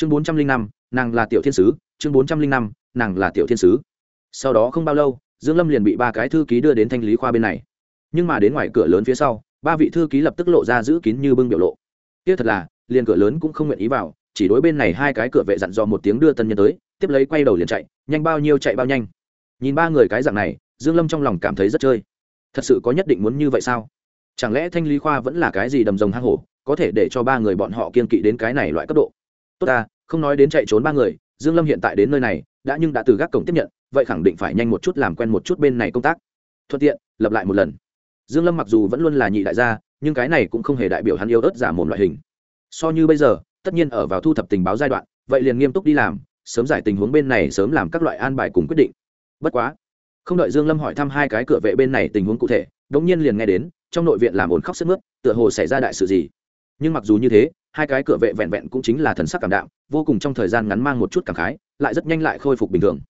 chương bốn trăm linh năm, nàng là tiểu thiên sứ, chương bốn trăm linh năm, nàng là tiểu thiên sứ. Sau đó không bao lâu, dương lâm liền bị ba cái thư ký đưa đến thanh lý khoa bên này. Nhưng mà đến ngoài cửa lớn phía sau, ba vị thư ký lập tức lộ ra giữ kín như bưng biểu lộ. Tiếc thật là, liền cửa lớn cũng không nguyện ý vào, chỉ đối bên này hai cái cửa vệ dặn dò một tiếng đưa tân nhân tới, tiếp lấy quay đầu liền chạy, nhanh bao nhiêu chạy bao nhanh. Nhìn ba người cái dạng này, dương lâm trong lòng cảm thấy rất chơi. Thật sự có nhất định muốn như vậy sao? Chẳng lẽ thanh lý khoa vẫn là cái gì đầm rồng hang hổ, có thể để cho ba người bọn họ kiên kỵ đến cái này loại cấp độ? Tốt ta, không nói đến chạy trốn ba người, dương lâm hiện tại đến nơi này, đã nhưng đã từ gác cổng tiếp nhận, vậy khẳng định phải nhanh một chút làm quen một chút bên này công tác. Thuận tiện, lập lại một lần. Dương lâm mặc dù vẫn luôn là nhị đại gia, nhưng cái này cũng không hề đại biểu hắn yêu ớt giả mồm loại hình. So như bây giờ, tất nhiên ở vào thu thập tình báo giai đoạn, vậy liền nghiêm túc đi làm, sớm giải tình huống bên này sớm làm các loại an bài cùng quyết định. Bất quá, không đợi dương lâm hỏi thăm hai cái cửa vệ bên này tình huống cụ thể, đống nhiên liền nghe đến, trong nội viện làm ồn khóc sức mướt, tựa hồ xảy ra đại sự gì. Nhưng mặc dù như thế hai cái cửa vệ vẹn vẹn cũng chính là thần sắc cảm đạm, vô cùng trong thời gian ngắn mang một chút cảm khái, lại rất nhanh lại khôi phục bình thường.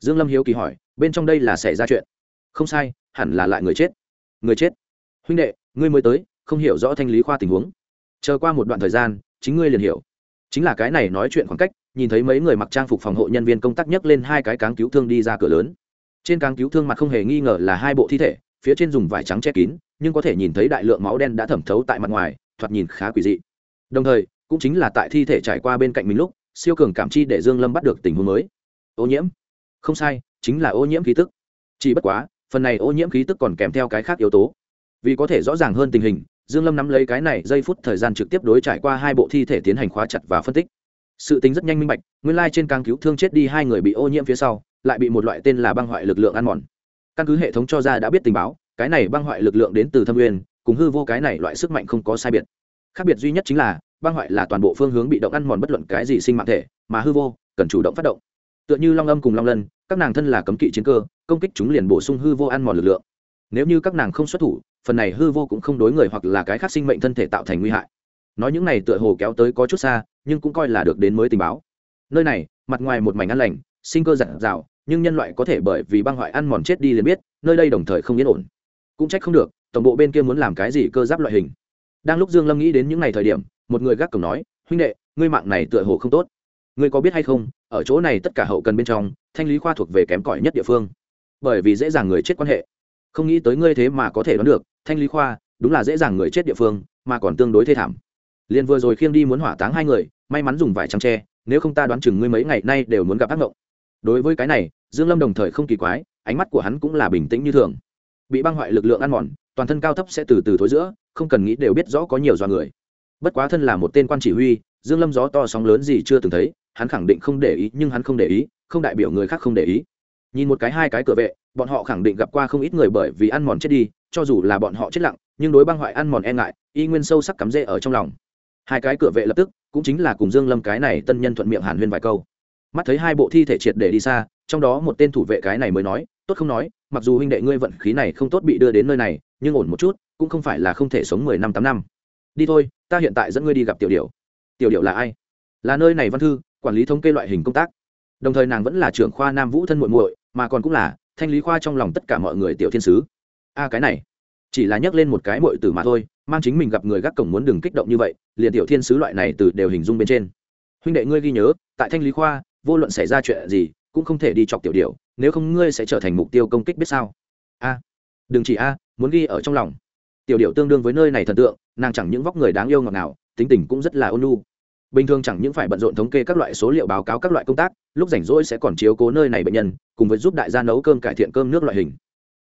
Dương lâm hiếu kỳ hỏi, bên trong đây là xảy ra chuyện? Không sai, hẳn là lại người chết. Người chết? Huynh đệ, ngươi mới tới, không hiểu rõ thanh lý khoa tình huống. Chờ qua một đoạn thời gian, chính ngươi liền hiểu. Chính là cái này nói chuyện khoảng cách, nhìn thấy mấy người mặc trang phục phòng hộ nhân viên công tác nhấc lên hai cái cáng cứu thương đi ra cửa lớn. Trên cáng cứu thương mặt không hề nghi ngờ là hai bộ thi thể, phía trên dùng vải trắng che kín, nhưng có thể nhìn thấy đại lượng máu đen đã thẩm thấu tại mặt ngoài, thoạt nhìn khá quỷ dị đồng thời, cũng chính là tại thi thể trải qua bên cạnh mình lúc, siêu cường cảm chi để dương lâm bắt được tình huống mới. Ô nhiễm. Không sai, chính là ô nhiễm khí tức. Chỉ bất quá, phần này ô nhiễm khí tức còn kèm theo cái khác yếu tố. Vì có thể rõ ràng hơn tình hình, dương lâm nắm lấy cái này giây phút thời gian trực tiếp đối trải qua hai bộ thi thể tiến hành khóa chặt và phân tích. Sự tính rất nhanh minh bạch, nguyên lai trên càng cứu thương chết đi hai người bị ô nhiễm phía sau, lại bị một loại tên là băng hoại lực lượng ăn mòn. Căn cứ hệ thống cho ra đã biết tình báo, cái này băng hoại lực lượng đến từ thâm nguyên, cùng hư vô cái này loại sức mạnh không có sai biệt khác biệt duy nhất chính là, băng hoại là toàn bộ phương hướng bị động ăn mòn bất luận cái gì sinh mạng thể, mà hư vô, cần chủ động phát động. Tựa như long âm cùng long lân, các nàng thân là cấm kỵ chiến cơ, công kích chúng liền bổ sung hư vô ăn mòn lực lượng. Nếu như các nàng không xuất thủ, phần này hư vô cũng không đối người hoặc là cái khác sinh mệnh thân thể tạo thành nguy hại. Nói những này tựa hồ kéo tới có chút xa, nhưng cũng coi là được đến mới tình báo. Nơi này, mặt ngoài một mảnh ăn lành, sinh cơ giản dào, nhưng nhân loại có thể bởi vì băng hoại ăn mòn chết đi liền biết, nơi đây đồng thời không yên ổn. Cũng trách không được, tổng bộ bên kia muốn làm cái gì cơ giáp loại hình đang lúc dương lâm nghĩ đến những ngày thời điểm, một người gác cổng nói, huynh đệ, ngươi mạng này tựa hồ không tốt. Ngươi có biết hay không, ở chỗ này tất cả hậu cần bên trong, thanh lý khoa thuộc về kém cỏi nhất địa phương. Bởi vì dễ dàng người chết quan hệ. Không nghĩ tới ngươi thế mà có thể đoán được, thanh lý khoa, đúng là dễ dàng người chết địa phương, mà còn tương đối thê thảm. Liền vừa rồi khiêng đi muốn hỏa táng hai người, may mắn dùng vải trắng tre nếu không ta đoán chừng ngươi mấy ngày nay đều muốn gặp ác mộng đối với cái này, dương lâm đồng thời không kỳ quái, ánh mắt của hắn cũng là bình tĩnh như thường. Bị băng hoại lực lượng ăn mòn, toàn thân cao thấp sẽ từ từ thối giữa không cần nghĩ đều biết rõ có nhiều do người. Bất quá thân là một tên quan chỉ huy, dương lâm gió to sóng lớn gì chưa từng thấy, hắn khẳng định không để ý, nhưng hắn không để ý, không đại biểu người khác không để ý. Nhìn một cái hai cái cửa vệ, bọn họ khẳng định gặp qua không ít người bởi vì ăn mòn chết đi, cho dù là bọn họ chết lặng, nhưng đối băng hoại ăn mòn e ngại, y nguyên sâu sắc cắm rễ ở trong lòng. Hai cái cửa vệ lập tức, cũng chính là cùng dương lâm cái này tân nhân thuận miệng hàn huyên vài câu. Mắt thấy hai bộ thi thể triệt để đi xa, trong đó một tên thủ vệ cái này mới nói, tốt không nói, mặc dù huynh đệ ngươi vận khí này không tốt bị đưa đến nơi này, nhưng ổn một chút cũng không phải là không thể sống mười năm tám năm. Đi thôi, ta hiện tại dẫn ngươi đi gặp tiểu điệu tiểu điệu là ai? Là nơi này văn thư, quản lý thống kê loại hình công tác. Đồng thời nàng vẫn là trưởng khoa nam vũ thân muội muội, mà còn cũng là thanh lý khoa trong lòng tất cả mọi người tiểu thiên sứ. A, cái này, chỉ là nhắc lên một cái muội tử mà thôi, mang chính mình gặp người gác cổng muốn đừng kích động như vậy, liền tiểu thiên sứ loại này từ đều hình dung bên trên. Huynh đệ ngươi ghi nhớ, tại thanh lý khoa, vô luận xảy ra chuyện gì, cũng không thể đi chọc tiểu điệu nếu không ngươi sẽ trở thành mục tiêu công kích biết sao? A, đừng chỉ a, muốn ghi ở trong lòng tiểu điệu tương đương với nơi này thần tượng, nàng chẳng những vóc người đáng yêu ngọt nào tính tình cũng rất là ôn nhu. Bình thường chẳng những phải bận rộn thống kê các loại số liệu báo cáo các loại công tác, lúc rảnh rỗi sẽ còn chiếu cố nơi này bệnh nhân, cùng với giúp đại gia nấu cơm cải thiện cơm nước loại hình.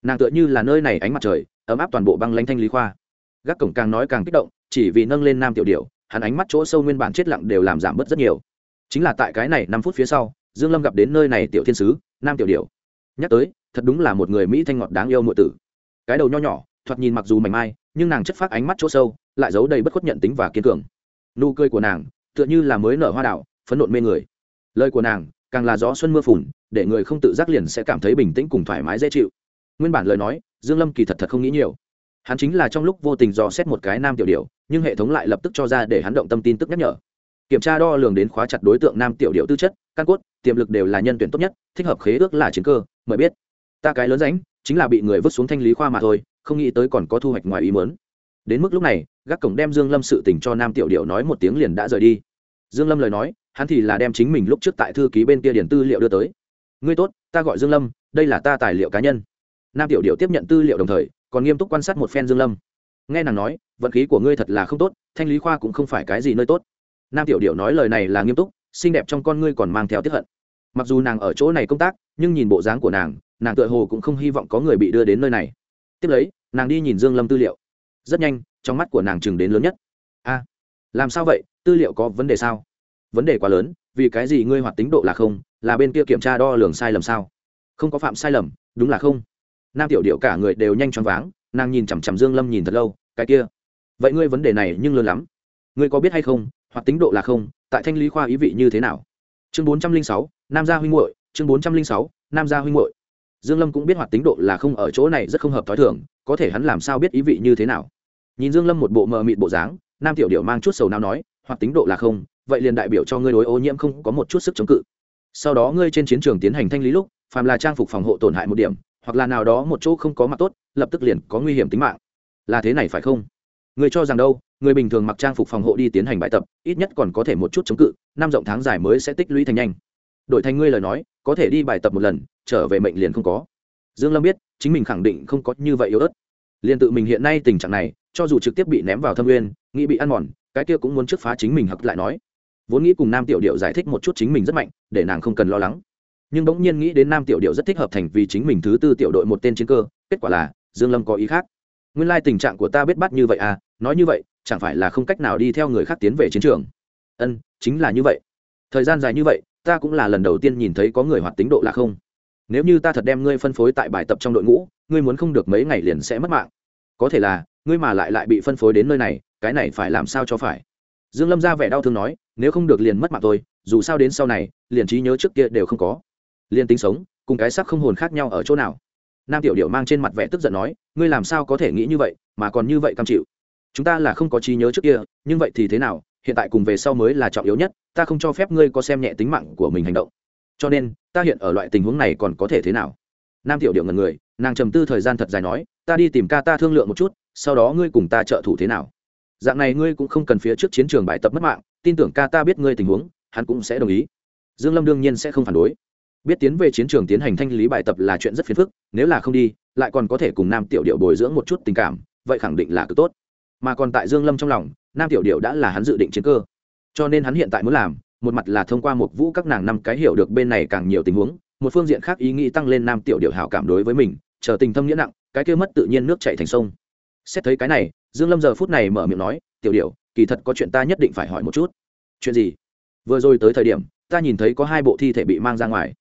Nàng tựa như là nơi này ánh mặt trời, ấm áp toàn bộ băng lanh thanh lý khoa. Gác cổng càng nói càng kích động, chỉ vì nâng lên nam tiểu điệu, hắn ánh mắt chỗ sâu nguyên bản chết lặng đều làm giảm bớt rất nhiều. Chính là tại cái này năm phút phía sau, dương lâm gặp đến nơi này tiểu thiên sứ, nam tiểu điệu. Nhắc tới, thật đúng là một người mỹ thanh ngọt đáng yêu nội tử. Cái đầu nho nhỏ, thoạt nhìn mặc dù mảnh mai nhưng nàng chất phát ánh mắt chỗ sâu, lại giấu đầy bất khuất nhận tính và kiên cường. Nụ cười của nàng tựa như là mới nở hoa đạo phấn nộn mê người. Lời của nàng càng là gió xuân mưa phùn, để người không tự giác liền sẽ cảm thấy bình tĩnh cùng thoải mái dễ chịu. Nguyên bản lời nói, dương lâm kỳ thật thật không nghĩ nhiều. Hắn chính là trong lúc vô tình dò xét một cái nam tiểu điệu nhưng hệ thống lại lập tức cho ra để hắn động tâm tin tức nhắc nhở. Kiểm tra đo lường đến khóa chặt đối tượng nam tiểu điệu tư chất, căn cốt, tiềm lực đều là nhân tuyển tốt nhất, thích hợp khế ước là chiến cơ, mời biết. Ta cái lớn ránh, chính là bị người vứt xuống thanh lý khoa mà thôi không nghĩ tới còn có thu hoạch ngoài ý mớn đến mức lúc này, gác cổng đem dương lâm sự tình cho nam tiểu điệu nói một tiếng liền đã rời đi. Dương lâm lời nói, hắn thì là đem chính mình lúc trước tại thư ký bên kia điển tư liệu đưa tới. Ngươi tốt, ta gọi dương lâm, đây là ta tài liệu cá nhân. Nam tiểu điệu tiếp nhận tư liệu đồng thời, còn nghiêm túc quan sát một phen dương lâm. Nghe nàng nói, vận khí của ngươi thật là không tốt, thanh lý khoa cũng không phải cái gì nơi tốt. Nam tiểu điệu nói lời này là nghiêm túc, xinh đẹp trong con ngươi còn mang theo tiếp hận. Mặc dù nàng ở chỗ này công tác, nhưng nhìn bộ dáng của nàng nàng tựa hồ cũng không hy vọng có người bị đưa đến nơi này tiếp lấy, nàng đi nhìn dương lâm tư liệu. Rất nhanh, trong mắt của nàng chừng đến lớn nhất. A, làm sao vậy? Tư liệu có vấn đề sao? Vấn đề quá lớn, vì cái gì ngươi hoạt tính độ là không, là bên kia kiểm tra đo lường sai lầm sao? Không có phạm sai lầm, đúng là không. Nam tiểu điệu cả người đều nhanh choáng váng, nàng nhìn chằm chằm dương lâm nhìn thật lâu, cái kia. Vậy ngươi vấn đề này nhưng lớn lắm. Ngươi có biết hay không, hoạt tính độ là không, tại thanh lý khoa ý vị như thế nào? Chương bốn trăm linh sáu, nam gia huynh muội, chương bốn trăm linh sáu, nam gia huynh muội dương lâm cũng biết hoạt tính độ là không ở chỗ này rất không hợp thói thường, có thể hắn làm sao biết ý vị như thế nào? Nhìn dương lâm một bộ mờ mịt bộ dáng, nam tiểu điệu mang chút sầu nào nói, hoạt tính độ là không, vậy liền đại biểu cho ngươi đối ô nhiễm không có một chút sức chống cự. Sau đó ngươi trên chiến trường tiến hành thanh lý lúc, phàm là trang phục phòng hộ tổn hại một điểm, hoặc là nào đó một chỗ không có mặt tốt, lập tức liền có nguy hiểm tính mạng. Là thế này phải không? Người cho rằng đâu, người bình thường mặc trang phục phòng hộ đi tiến hành bài tập, ít nhất còn có thể một chút chống cự, năm rộng tháng dài mới sẽ tích lũy thành nhanh. Đổi thành ngươi lời nói, có thể đi bài tập một lần trở về mệnh liền không có. Dương lâm biết, chính mình khẳng định không có như vậy yếu ớt. Liền tự mình hiện nay tình trạng này, cho dù trực tiếp bị ném vào thâm nguyên, nghĩ bị ăn mòn, cái kia cũng muốn trước phá chính mình hặc lại nói. Vốn nghĩ cùng nam tiểu điệu giải thích một chút chính mình rất mạnh, để nàng không cần lo lắng. Nhưng bỗng nhiên nghĩ đến nam tiểu điệu rất thích hợp thành vì chính mình thứ tư tiểu đội một tên chiến cơ, kết quả là, dương lâm có ý khác. Nguyên lai tình trạng của ta biết bắt như vậy à nói như vậy, chẳng phải là không cách nào đi theo người khác tiến về chiến trường. Ân, chính là như vậy. Thời gian dài như vậy, ta cũng là lần đầu tiên nhìn thấy có người hoạt tính độ là không nếu như ta thật đem ngươi phân phối tại bài tập trong đội ngũ, ngươi muốn không được mấy ngày liền sẽ mất mạng. Có thể là, ngươi mà lại lại bị phân phối đến nơi này, cái này phải làm sao cho phải? Dương lâm ra vẻ đau thương nói, nếu không được liền mất mạng tôi dù sao đến sau này, liền trí nhớ trước kia đều không có. Liền tính sống, cùng cái sắc không hồn khác nhau ở chỗ nào? Nam tiểu điệu mang trên mặt vẻ tức giận nói, ngươi làm sao có thể nghĩ như vậy, mà còn như vậy cam chịu? Chúng ta là không có trí nhớ trước kia, nhưng vậy thì thế nào? Hiện tại cùng về sau mới là trọng yếu nhất, ta không cho phép ngươi có xem nhẹ tính mạng của mình hành động cho nên, ta hiện ở loại tình huống này còn có thể thế nào? Nam tiểu điệu ngần người, nàng trầm tư thời gian thật dài nói, ta đi tìm ca ta thương lượng một chút, sau đó ngươi cùng ta trợ thủ thế nào? Dạng này ngươi cũng không cần phía trước chiến trường bài tập mất mạng, tin tưởng ca ta biết ngươi tình huống, hắn cũng sẽ đồng ý. Dương lâm đương nhiên sẽ không phản đối. Biết tiến về chiến trường tiến hành thanh lý bài tập là chuyện rất phiền phức, nếu là không đi, lại còn có thể cùng nam tiểu điệu bồi dưỡng một chút tình cảm, vậy khẳng định là cực tốt. Mà còn tại dương lâm trong lòng, nam tiểu điệu đã là hắn dự định chiến cơ. Cho nên hắn hiện tại muốn làm một mặt là thông qua một vũ các nàng năm cái hiểu được bên này càng nhiều tình huống, một phương diện khác ý nghĩ tăng lên nam tiểu điệu hảo cảm đối với mình, chờ tình thâm nghĩa nặng, cái kia mất tự nhiên nước chảy thành sông. Xét thấy cái này, dương lâm giờ phút này mở miệng nói, tiểu điệu kỳ thật có chuyện ta nhất định phải hỏi một chút. Chuyện gì? Vừa rồi tới thời điểm, ta nhìn thấy có hai bộ thi thể bị mang ra ngoài.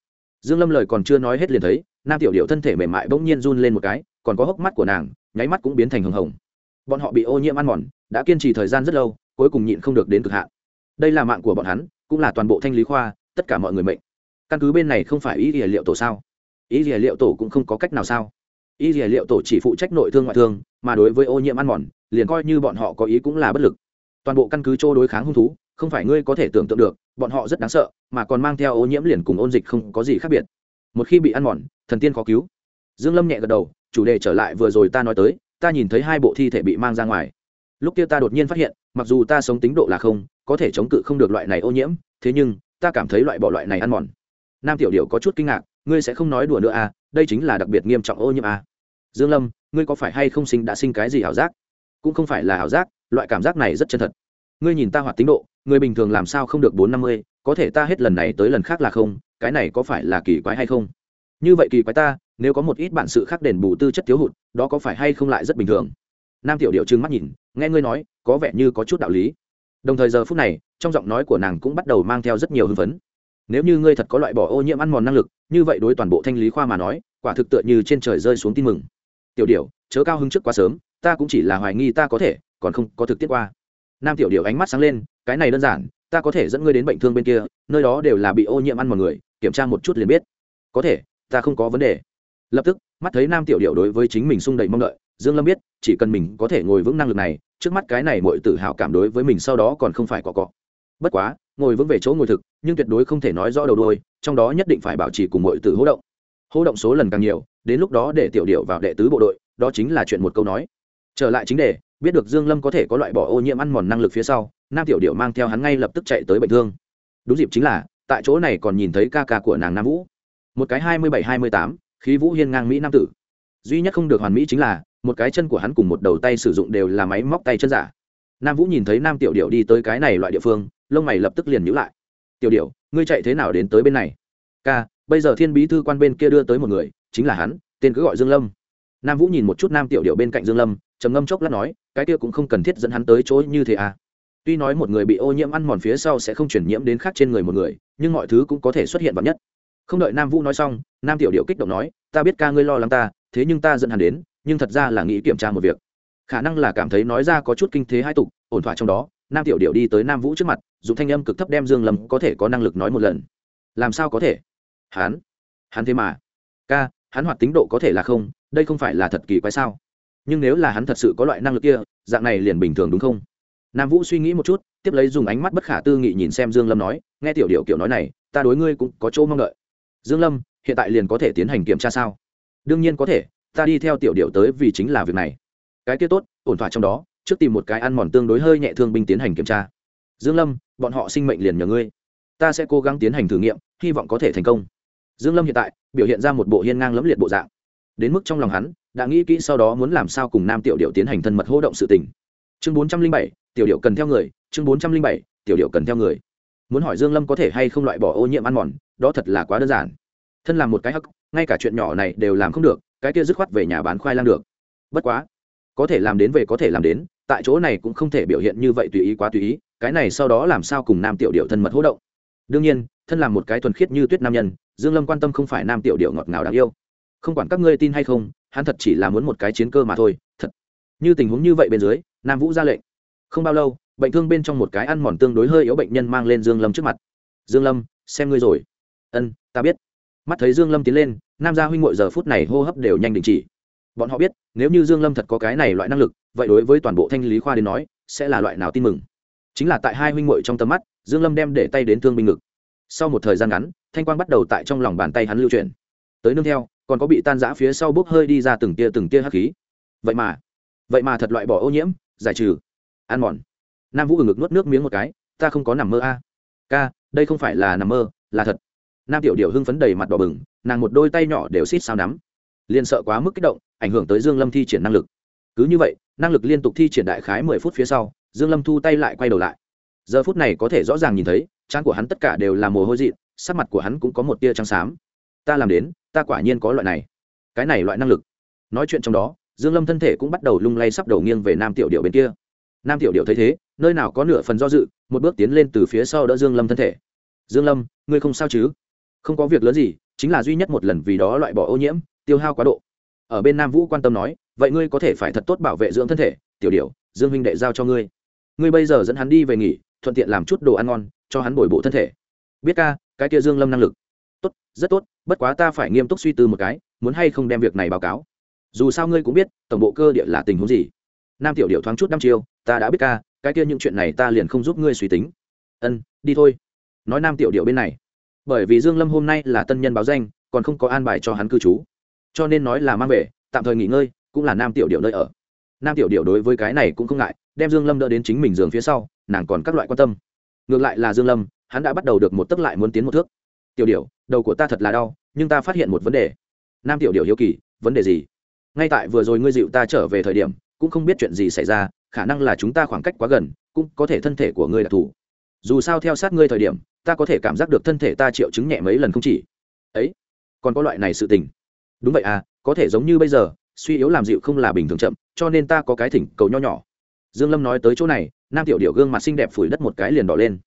Dương lâm lời còn chưa nói hết liền thấy, nam tiểu điệu thân thể mềm mại bỗng nhiên run lên một cái, còn có hốc mắt của nàng, nháy mắt cũng biến thành hồng hồng. Bọn họ bị ô nhiễm ăn mòn, đã kiên trì thời gian rất lâu, cuối cùng nhịn không được đến cực hạn. Đây là mạng của bọn hắn cũng là toàn bộ thanh lý khoa, tất cả mọi người mệnh. Căn cứ bên này không phải ý gì liệu tổ sao? Ý gì liệu tổ cũng không có cách nào sao? Ý gì liệu tổ chỉ phụ trách nội thương ngoại thương, mà đối với ô nhiễm ăn mòn, liền coi như bọn họ có ý cũng là bất lực. Toàn bộ căn cứ chỗ đối kháng hung thú, không phải ngươi có thể tưởng tượng được, bọn họ rất đáng sợ, mà còn mang theo ô nhiễm liền cùng ôn dịch không có gì khác biệt. Một khi bị ăn mòn, thần tiên khó cứu. Dương lâm nhẹ gật đầu, chủ đề trở lại vừa rồi ta nói tới, ta nhìn thấy hai bộ thi thể bị mang ra ngoài. Lúc kia ta đột nhiên phát hiện mặc dù ta sống tính độ là không, có thể chống cự không được loại này ô nhiễm, thế nhưng, ta cảm thấy loại bỏ loại này ăn mòn. Nam tiểu điệu có chút kinh ngạc, ngươi sẽ không nói đùa nữa à đây chính là đặc biệt nghiêm trọng ô nhiễm à. Dương lâm, ngươi có phải hay không sinh đã sinh cái gì ảo giác? Cũng không phải là ảo giác, loại cảm giác này rất chân thật. Ngươi nhìn ta hoạt tính độ, người bình thường làm sao không được bốn năm mươi, có thể ta hết lần này tới lần khác là không, cái này có phải là kỳ quái hay không? Như vậy kỳ quái ta, nếu có một ít bản sự khác đền bù tư chất thiếu hụt, đó có phải hay không lại rất bình thường? Nam tiểu điệu trừng mắt nhìn, nghe ngươi nói có vẻ như có chút đạo lý. Đồng thời giờ phút này, trong giọng nói của nàng cũng bắt đầu mang theo rất nhiều hưng phấn. Nếu như ngươi thật có loại bỏ ô nhiễm ăn mòn năng lực, như vậy đối toàn bộ thanh lý khoa mà nói, quả thực tựa như trên trời rơi xuống tin mừng. Tiểu điệu chớ cao hứng trước quá sớm, ta cũng chỉ là hoài nghi ta có thể, còn không có thực tiết qua. Nam tiểu điệu ánh mắt sáng lên, cái này đơn giản, ta có thể dẫn ngươi đến bệnh thương bên kia, nơi đó đều là bị ô nhiễm ăn mòn người, kiểm tra một chút liền biết. Có thể, ta không có vấn đề. Lập tức, mắt thấy nam tiểu điệu đối với chính mình sung đầy mong đợi, dương lâm biết, chỉ cần mình có thể ngồi vững năng lực này trước mắt cái này mọi tự hào cảm đối với mình sau đó còn không phải có cọ bất quá, ngồi vững về chỗ ngồi thực, nhưng tuyệt đối không thể nói rõ đầu đuôi, trong đó nhất định phải bảo trì cùng mọi tự hỗ động. Hỗ động số lần càng nhiều, đến lúc đó để tiểu điệu vào đệ tứ bộ đội, đó chính là chuyện một câu nói. Trở lại chính đề, biết được dương lâm có thể có loại bỏ ô nhiễm ăn mòn năng lực phía sau, nam tiểu điệu mang theo hắn ngay lập tức chạy tới bệnh thương. Đúng dịp chính là, tại chỗ này còn nhìn thấy ca ca của nàng nam vũ. Một cái hai mươi bảy hai mươi tám, khí vũ hiên ngang mỹ nam tử. Duy nhất không được hoàn mỹ chính là một cái chân của hắn cùng một đầu tay sử dụng đều là máy móc tay chân giả. Nam vũ nhìn thấy nam tiểu điệu đi tới cái này loại địa phương, lông mày lập tức liền nhữ lại. Tiểu điệu ngươi chạy thế nào đến tới bên này? Ca, bây giờ thiên bí thư quan bên kia đưa tới một người, chính là hắn, tên cứ gọi dương lâm. Nam vũ nhìn một chút nam tiểu điệu bên cạnh dương lâm, trầm ngâm chốc lát nói, cái kia cũng không cần thiết dẫn hắn tới chỗ như thế à. Tuy nói một người bị ô nhiễm ăn mòn phía sau sẽ không chuyển nhiễm đến khác trên người một người, nhưng mọi thứ cũng có thể xuất hiện vào nhất. Không đợi nam vũ nói xong, nam tiểu điệu kích động nói, ta biết ca ngươi lo lắng ta, thế nhưng ta dẫn hắn đến nhưng thật ra là nghĩ kiểm tra một việc. Khả năng là cảm thấy nói ra có chút kinh thế hai tục, ổn thỏa trong đó, nam tiểu điệu đi tới nam vũ trước mặt, dùng thanh âm cực thấp đem dương lâm có thể có năng lực nói một lần. Làm sao có thể? Hắn? Hắn thế mà? Ca, hắn hoạt tính độ có thể là không, đây không phải là thật kỳ quái sao? Nhưng nếu là hắn thật sự có loại năng lực kia, dạng này liền bình thường đúng không? Nam vũ suy nghĩ một chút, tiếp lấy dùng ánh mắt bất khả tư nghị nhìn xem dương lâm nói, nghe tiểu điệu kiểu nói này, ta đối ngươi cũng có chỗ mong đợi. Dương lâm, hiện tại liền có thể tiến hành kiểm tra sao? Đương nhiên có thể ta đi theo tiểu điệu tới vì chính là việc này. Cái kia tốt, ổn thỏa trong đó, trước tìm một cái ăn mòn tương đối hơi nhẹ thương binh tiến hành kiểm tra. Dương lâm, bọn họ sinh mệnh liền nhờ ngươi. Ta sẽ cố gắng tiến hành thử nghiệm, hy vọng có thể thành công. Dương lâm hiện tại, biểu hiện ra một bộ hiên ngang lẫm liệt bộ dạng. Đến mức trong lòng hắn, đã nghĩ kỹ sau đó muốn làm sao cùng nam tiểu điệu tiến hành thân mật hô động sự tình. Chương bốn trăm linh bảy, tiểu điệu cần theo người. Chương bốn trăm linh bảy, tiểu điệu cần theo người. Muốn hỏi dương lâm có thể hay không loại bỏ ô nhiễm ăn mòn, đó thật là quá đơn giản. Thân làm một cái hắc, ngay cả chuyện nhỏ này đều làm không được cái kia dứt khoát về nhà bán khoai lang được. Bất quá, có thể làm đến về có thể làm đến, tại chỗ này cũng không thể biểu hiện như vậy tùy ý quá tùy ý, cái này sau đó làm sao cùng nam tiểu điệu thân mật hỗ động. Đương nhiên, thân làm một cái thuần khiết như tuyết nam nhân, dương lâm quan tâm không phải nam tiểu điệu ngọt ngào đáng yêu. Không quản các ngươi tin hay không, hắn thật chỉ là muốn một cái chiến cơ mà thôi, thật. Như tình huống như vậy bên dưới, nam vũ ra lệnh. Không bao lâu, bệnh thương bên trong một cái ăn mòn tương đối hơi yếu bệnh nhân mang lên dương lâm trước mặt. Dương lâm, xem ngươi rồi. Ân, ta biết mắt thấy dương lâm tiến lên, nam gia huynh ngội giờ phút này hô hấp đều nhanh đình chỉ. Bọn họ biết, nếu như dương lâm thật có cái này loại năng lực, vậy đối với toàn bộ thanh lý khoa đến nói, sẽ là loại nào tin mừng? Chính là tại hai huynh ngội trong tầm mắt, dương lâm đem để tay đến thương binh ngực. Sau một thời gian ngắn, thanh quang bắt đầu tại trong lòng bàn tay hắn lưu chuyển. Tới nương theo, còn có bị tan rã phía sau bốc hơi đi ra từng tia từng tia hắc khí. Vậy mà vậy mà thật loại bỏ ô nhiễm, giải trừ. Ăn mòn. Nam vũ ngực nuốt nước miếng một cái, ta không có nằm mơ a. À. ca, đây không phải là nằm mơ, là thật nam tiểu điệu hưng phấn đầy mặt đỏ bừng, nàng một đôi tay nhỏ đều xít sao nắm. Liền sợ quá mức kích động, ảnh hưởng tới dương lâm thi triển năng lực. Cứ như vậy, năng lực liên tục thi triển đại khái mười phút phía sau, dương lâm thu tay lại quay đầu lại. Giờ phút này có thể rõ ràng nhìn thấy, trán của hắn tất cả đều là mồ hôi dị sắc mặt của hắn cũng có một tia trắng xám. Ta làm đến, ta quả nhiên có loại này. Cái này loại năng lực. Nói chuyện trong đó, dương lâm thân thể cũng bắt đầu lung lay sắp đầu nghiêng về nam tiểu điệu bên kia. Nam tiểu điệu thấy thế, nơi nào có nửa phần do dự, một bước tiến lên từ phía sau đỡ dương lâm thân thể. Dương lâm, ngươi không sao chứ? Không có việc lớn gì, chính là duy nhất một lần vì đó loại bỏ ô nhiễm, tiêu hao quá độ. Ở bên nam vũ quan tâm nói, vậy ngươi có thể phải thật tốt bảo vệ dưỡng thân thể, tiểu điều dương huynh đệ giao cho ngươi. Ngươi bây giờ dẫn hắn đi về nghỉ, thuận tiện làm chút đồ ăn ngon, cho hắn bồi bổ thân thể. Biết ca, cái kia dương lâm năng lực. Tốt, rất tốt, bất quá ta phải nghiêm túc suy tư một cái, muốn hay không đem việc này báo cáo. Dù sao ngươi cũng biết, tổng bộ cơ địa là tình huống gì. Nam tiểu điệu thoáng chút năm chiêu, ta đã biết ca, cái kia những chuyện này ta liền không giúp ngươi suy tính. Ân, đi thôi. Nói nam tiểu điệu bên này bởi vì dương lâm hôm nay là tân nhân báo danh, còn không có an bài cho hắn cư trú. Cho nên nói là mang về, tạm thời nghỉ ngơi, cũng là nam tiểu điệu nơi ở. Nam tiểu điệu đối với cái này cũng không ngại, đem dương lâm đỡ đến chính mình giường phía sau, nàng còn các loại quan tâm. Ngược lại là dương lâm, hắn đã bắt đầu được một tức lại muốn tiến một thước. Tiểu điệu đầu của ta thật là đau, nhưng ta phát hiện một vấn đề. Nam tiểu điệu hiếu kỳ, vấn đề gì? Ngay tại vừa rồi ngươi dịu ta trở về thời điểm, cũng không biết chuyện gì xảy ra, khả năng là chúng ta khoảng cách quá gần, cũng có thể thân thể của ngươi đặc thù dù sao theo sát ngươi thời điểm ta có thể cảm giác được thân thể ta triệu chứng nhẹ mấy lần không chỉ. Ấy, còn có loại này sự tình. Đúng vậy à có thể giống như bây giờ, suy yếu làm dịu không là bình thường chậm, cho nên ta có cái thỉnh cầu nho nhỏ. Dương lâm nói tới chỗ này, nam tiểu điệu gương mặt xinh đẹp phủi đất một cái liền đỏ lên.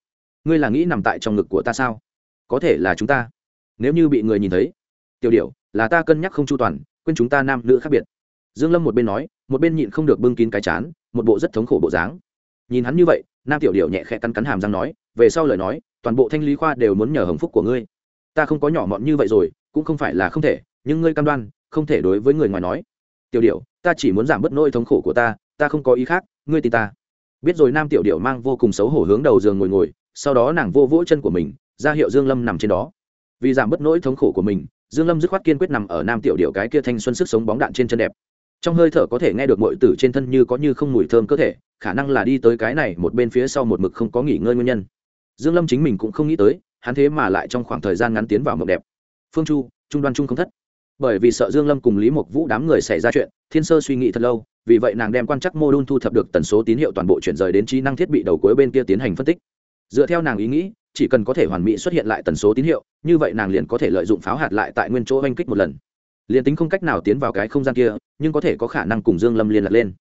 Ngươi là nghĩ nằm tại trong ngực của ta sao? Có thể là chúng ta. Nếu như bị người nhìn thấy, tiểu điệu là ta cân nhắc không chu toàn, quên chúng ta nam nữ khác biệt. Dương lâm một bên nói, một bên nhịn không được bưng kín cái chán, một bộ rất thống khổ bộ dáng. Nhìn hắn như vậy, nam tiểu điệu nhẹ khẽ cắn cắn hàm răng nói, về sau lời nói toàn bộ thanh lý khoa đều muốn nhờ hồng phúc của ngươi. Ta không có nhỏ mọn như vậy rồi, cũng không phải là không thể, nhưng ngươi cam đoan, không thể đối với người ngoài nói. Tiểu điệu ta chỉ muốn giảm bớt nỗi thống khổ của ta ta không có ý khác, ngươi tin ta. Biết rồi nam tiểu điệu mang vô cùng xấu hổ hướng đầu giường ngồi ngồi, sau đó nàng vô vỗ chân của mình, ra hiệu dương lâm nằm trên đó. Vì giảm bớt nỗi thống khổ của mình, dương lâm dứt khoát kiên quyết nằm ở nam tiểu điệu cái kia thanh xuân sức sống bóng đạn trên chân đẹp. Trong hơi thở có thể nghe được mọi tử trên thân như có như không mùi thơm cơ thể, khả năng là đi tới cái này một bên phía sau một mực không có nghỉ ngơi nguyên nhân dương lâm chính mình cũng không nghĩ tới, hắn thế mà lại trong khoảng thời gian ngắn tiến vào mộng đẹp. Phương chu, trung đoan trung không thất. Bởi vì sợ dương lâm cùng lý mộc vũ đám người xảy ra chuyện, thiên sơ suy nghĩ thật lâu, vì vậy nàng đem quan chắc mô đun thu thập được tần số tín hiệu toàn bộ chuyển rời đến trí năng thiết bị đầu cuối bên kia tiến hành phân tích. Dựa theo nàng ý nghĩ, chỉ cần có thể hoàn mỹ xuất hiện lại tần số tín hiệu, như vậy nàng liền có thể lợi dụng pháo hạt lại tại nguyên chỗ oanh kích một lần. Liền tính không cách nào tiến vào cái không gian kia, nhưng có thể có khả năng cùng dương lâm liên lạc lên.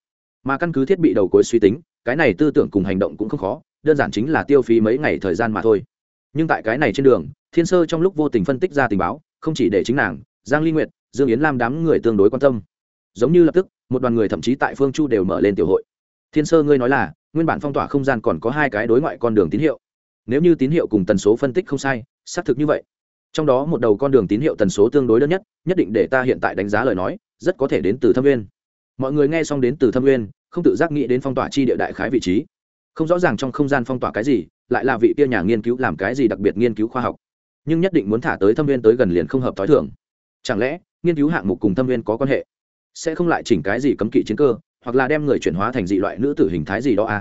Mà căn cứ thiết bị đầu cuối suy tính, cái này tư tưởng cùng hành động cũng không khó đơn giản chính là tiêu phí mấy ngày thời gian mà thôi. Nhưng tại cái này trên đường, thiên sơ trong lúc vô tình phân tích ra tình báo, không chỉ để chính nàng, giang ly nguyệt, dương yến lam đám người tương đối quan tâm. Giống như lập tức, một đoàn người thậm chí tại phương chu đều mở lên tiểu hội. Thiên sơ ngươi nói là, nguyên bản phong tỏa không gian còn có hai cái đối ngoại con đường tín hiệu. Nếu như tín hiệu cùng tần số phân tích không sai, xác thực như vậy. Trong đó một đầu con đường tín hiệu tần số tương đối đơn nhất nhất định để ta hiện tại đánh giá lời nói, rất có thể đến từ thâm nguyên. Mọi người nghe xong đến từ thâm nguyên, không tự giác nghĩ đến phong tỏa chi địa đại khái vị trí không rõ ràng trong không gian phong tỏa cái gì, lại là vị kia nhà nghiên cứu làm cái gì đặc biệt nghiên cứu khoa học. Nhưng nhất định muốn thả tới thâm viên tới gần liền không hợp t h ó i thường. Chẳng lẽ, nghiên cứu hạng mục cùng thâm viên có quan hệ? Sẽ không lại chỉnh cái gì cấm kỵ chiến cơ, hoặc là đem người chuyển hóa thành dị loại nữ tử hình thái gì đó à?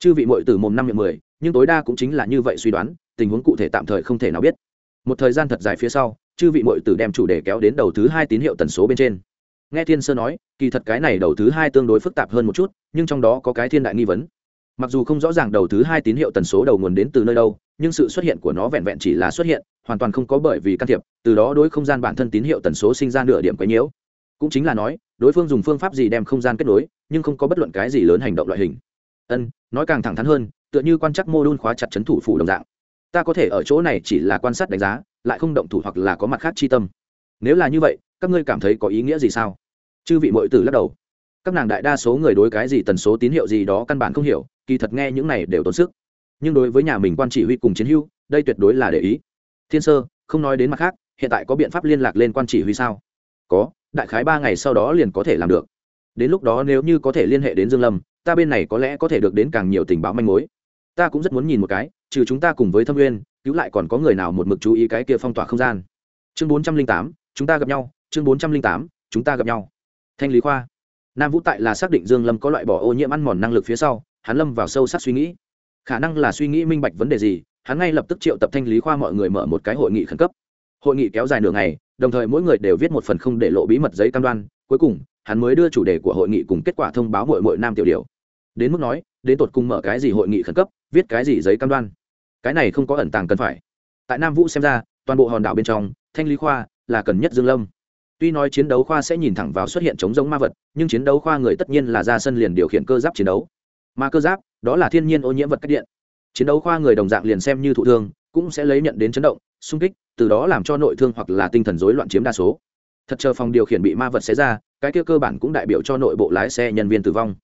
Chư vị mội từ mồm năm miệng mười, nhưng tối đa cũng chính là như vậy suy đoán, tình huống cụ thể tạm thời không thể nào biết. Một thời gian thật dài phía sau, chư vị mội tử đem chủ đề kéo đến đầu thứ hai tín hiệu tần số bên trên. Nghe thiên sơ nói, kỳ thật cái này đầu thứ hai tương đối phức tạp hơn một chút, nhưng trong đó có cái thiên đại nghi vấn mặc dù không rõ ràng đầu thứ hai tín hiệu tần số đầu nguồn đến từ nơi đâu, nhưng sự xuất hiện của nó vẹn vẹn chỉ là xuất hiện, hoàn toàn không có bởi vì can thiệp, từ đó đối không gian bản thân tín hiệu tần số sinh ra nửa điểm quấy nhiễu. Cũng chính là nói, đối phương dùng phương pháp gì đem không gian kết nối, nhưng không có bất luận cái gì lớn hành động loại hình. Ân, nói càng thẳng thắn hơn, tựa như quan chắc mô đun khóa chặt chấn thủ phủ đồng dạng. Ta có thể ở chỗ này chỉ là quan sát đánh giá, lại không động thủ hoặc là có mặt khác chi tâm. Nếu là như vậy, các ngươi cảm thấy có ý nghĩa gì sao? Chư vị mội tử lắc đầu các nàng đại đa số người đối cái gì tần số tín hiệu gì đó căn bản không hiểu, kỳ thật nghe những này đều tốn sức. Nhưng đối với nhà mình quan chỉ huy cùng chiến hưu đây tuyệt đối là để ý. Thiên sơ, không nói đến mặt khác, hiện tại có biện pháp liên lạc lên quan chỉ huy sao? Có, đại khái ba ngày sau đó liền có thể làm được. Đến lúc đó nếu như có thể liên hệ đến dương lâm, ta bên này có lẽ có thể được đến càng nhiều tình báo manh mối. Ta cũng rất muốn nhìn một cái, trừ chúng ta cùng với thâm nguyên, cứu lại còn có người nào một mực chú ý cái kia phong tỏa không gian. Chương bốn trăm linh tám, chúng ta gặp nhau, chương bốn trăm linh tám, chúng ta gặp nhau. Thanh lý khoa nam vũ tại là xác định dương lâm có loại bỏ ô nhiễm ăn mòn năng lực phía sau, hắn lâm vào sâu sắc suy nghĩ. Khả năng là suy nghĩ minh bạch vấn đề gì, hắn ngay lập tức triệu tập thanh lý khoa mọi người mở một cái hội nghị khẩn cấp. Hội nghị kéo dài nửa ngày, đồng thời mỗi người đều viết một phần không để lộ bí mật giấy cam đoan, cuối cùng, hắn mới đưa chủ đề của hội nghị cùng kết quả thông báo mỗi mỗi nam tiểu điều đến mức nói, đến tột cùng mở cái gì hội nghị khẩn cấp, viết cái gì giấy cam đoan? Cái này không có ẩn tàng cần phải. Tại nam vũ xem ra, toàn bộ hòn đảo bên trong, thanh lý khoa là cần nhất dương lâm tuy nói chiến đấu khoa sẽ nhìn thẳng vào xuất hiện chống giống ma vật, nhưng chiến đấu khoa người tất nhiên là ra sân liền điều khiển cơ giáp chiến đấu. Mà cơ giáp, đó là thiên nhiên ô nhiễm vật cách điện. Chiến đấu khoa người đồng dạng liền xem như thụ thương, cũng sẽ lấy nhận đến chấn động, xung kích, từ đó làm cho nội thương hoặc là tinh thần rối loạn chiếm đa số. Thật chờ phòng điều khiển bị ma vật xé ra, cái kia cơ bản cũng đại biểu cho nội bộ lái xe nhân viên tử vong.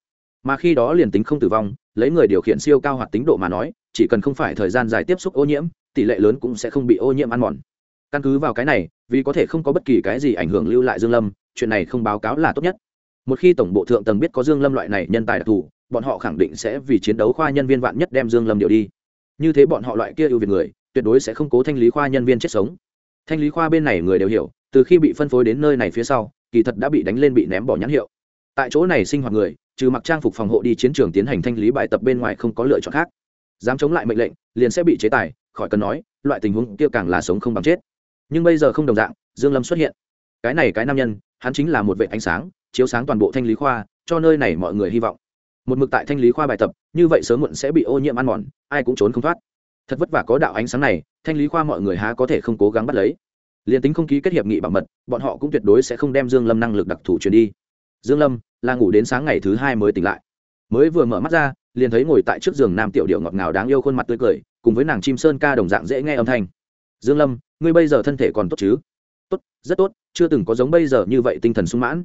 Mà khi đó liền tính không tử vong, lấy người điều khiển siêu cao hoạt tính độ mà nói, chỉ cần không phải thời gian dài tiếp xúc ô nhiễm, tỷ lệ lớn cũng sẽ không bị ô nhiễm ăn mòn. Căn cứ vào cái này vì có thể không có bất kỳ cái gì ảnh hưởng lưu lại dương lâm, chuyện này không báo cáo là tốt nhất. Một khi tổng bộ thượng tầng biết có dương lâm loại này nhân tài đặc thù, bọn họ khẳng định sẽ vì chiến đấu khoa nhân viên vạn nhất đem dương lâm điều đi. Như thế bọn họ loại kia ưu việt người, tuyệt đối sẽ không cố thanh lý khoa nhân viên chết sống. Thanh lý khoa bên này người đều hiểu, từ khi bị phân phối đến nơi này phía sau, kỳ thật đã bị đánh lên bị ném bỏ nhãn hiệu. Tại chỗ này sinh hoạt người, trừ mặc trang phục phòng hộ đi chiến trường tiến hành thanh lý bài tập bên ngoài không có lựa chọn khác. Dám chống lại mệnh lệnh, liền sẽ bị chế tài, khỏi cần nói, loại tình huống kia càng là sống không bằng chết nhưng bây giờ không đồng dạng, dương lâm xuất hiện. Cái này cái nam nhân, hắn chính là một vệ ánh sáng, chiếu sáng toàn bộ thanh lý khoa, cho nơi này mọi người hy vọng. Một mực tại thanh lý khoa bài tập, như vậy sớm muộn sẽ bị ô nhiễm ăn mòn, ai cũng trốn không thoát. Thật vất vả có đạo ánh sáng này, thanh lý khoa mọi người há có thể không cố gắng bắt lấy. Liền tính không ký kết hiệp nghị bảo mật, bọn họ cũng tuyệt đối sẽ không đem dương lâm năng lực đặc thù truyền đi. Dương lâm, là ngủ đến sáng ngày thứ hai mới tỉnh lại. Mới vừa mở mắt ra, liền thấy ngồi tại trước giường nam tiểu điệu ngọt ngào đáng yêu khuôn mặt tươi cười, cùng với nàng chim sơn ca đồng dạng dễ nghe âm thanh dương lâm, ngươi bây giờ thân thể còn tốt chứ? Tốt, rất tốt, chưa từng có giống bây giờ như vậy tinh thần sung mãn.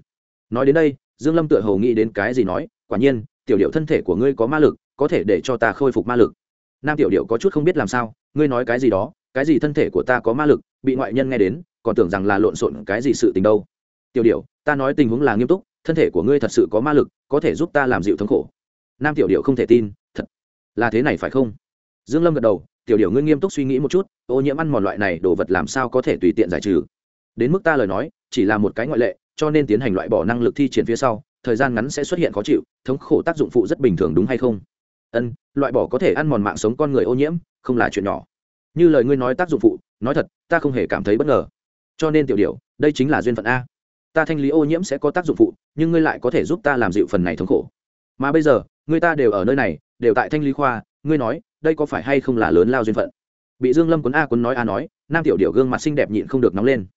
Nói đến đây, dương lâm tựa hồ nghĩ đến cái gì nói, quả nhiên, tiểu điệu thân thể của ngươi có ma lực, có thể để cho ta khôi phục ma lực. Nam tiểu điệu có chút không biết làm sao, ngươi nói cái gì đó, cái gì thân thể của ta có ma lực, bị ngoại nhân nghe đến, còn tưởng rằng là lộn xộn cái gì sự tình đâu. Tiểu điệu, ta nói tình huống là nghiêm túc, thân thể của ngươi thật sự có ma lực, có thể giúp ta làm dịu thống khổ. Nam tiểu điệu không thể tin, thật là thế này phải không? Dương lâm gật đầu tiểu điệu ngươi nghiêm túc suy nghĩ một chút, ô nhiễm ăn mòn loại này đồ vật làm sao có thể tùy tiện giải trừ. Đến mức ta lời nói, chỉ là một cái ngoại lệ, cho nên tiến hành loại bỏ năng lực thi triển phía sau, thời gian ngắn sẽ xuất hiện khó chịu, thống khổ tác dụng phụ rất bình thường đúng hay không? Ân, loại bỏ có thể ăn mòn mạng sống con người ô nhiễm, không là chuyện nhỏ. Như lời ngươi nói tác dụng phụ, nói thật, ta không hề cảm thấy bất ngờ. Cho nên tiểu điệu đây chính là duyên phận a. Ta thanh lý ô nhiễm sẽ có tác dụng phụ, nhưng ngươi lại có thể giúp ta làm dịu phần này thống khổ. Mà bây giờ, người ta đều ở nơi này, đều tại thanh lý khoa, ngươi nói đây có phải hay không là lớn lao duyên phận? Bị dương lâm quấn a quấn nói a nói, nam tiểu điệu gương mặt xinh đẹp nhịn không được nóng lên.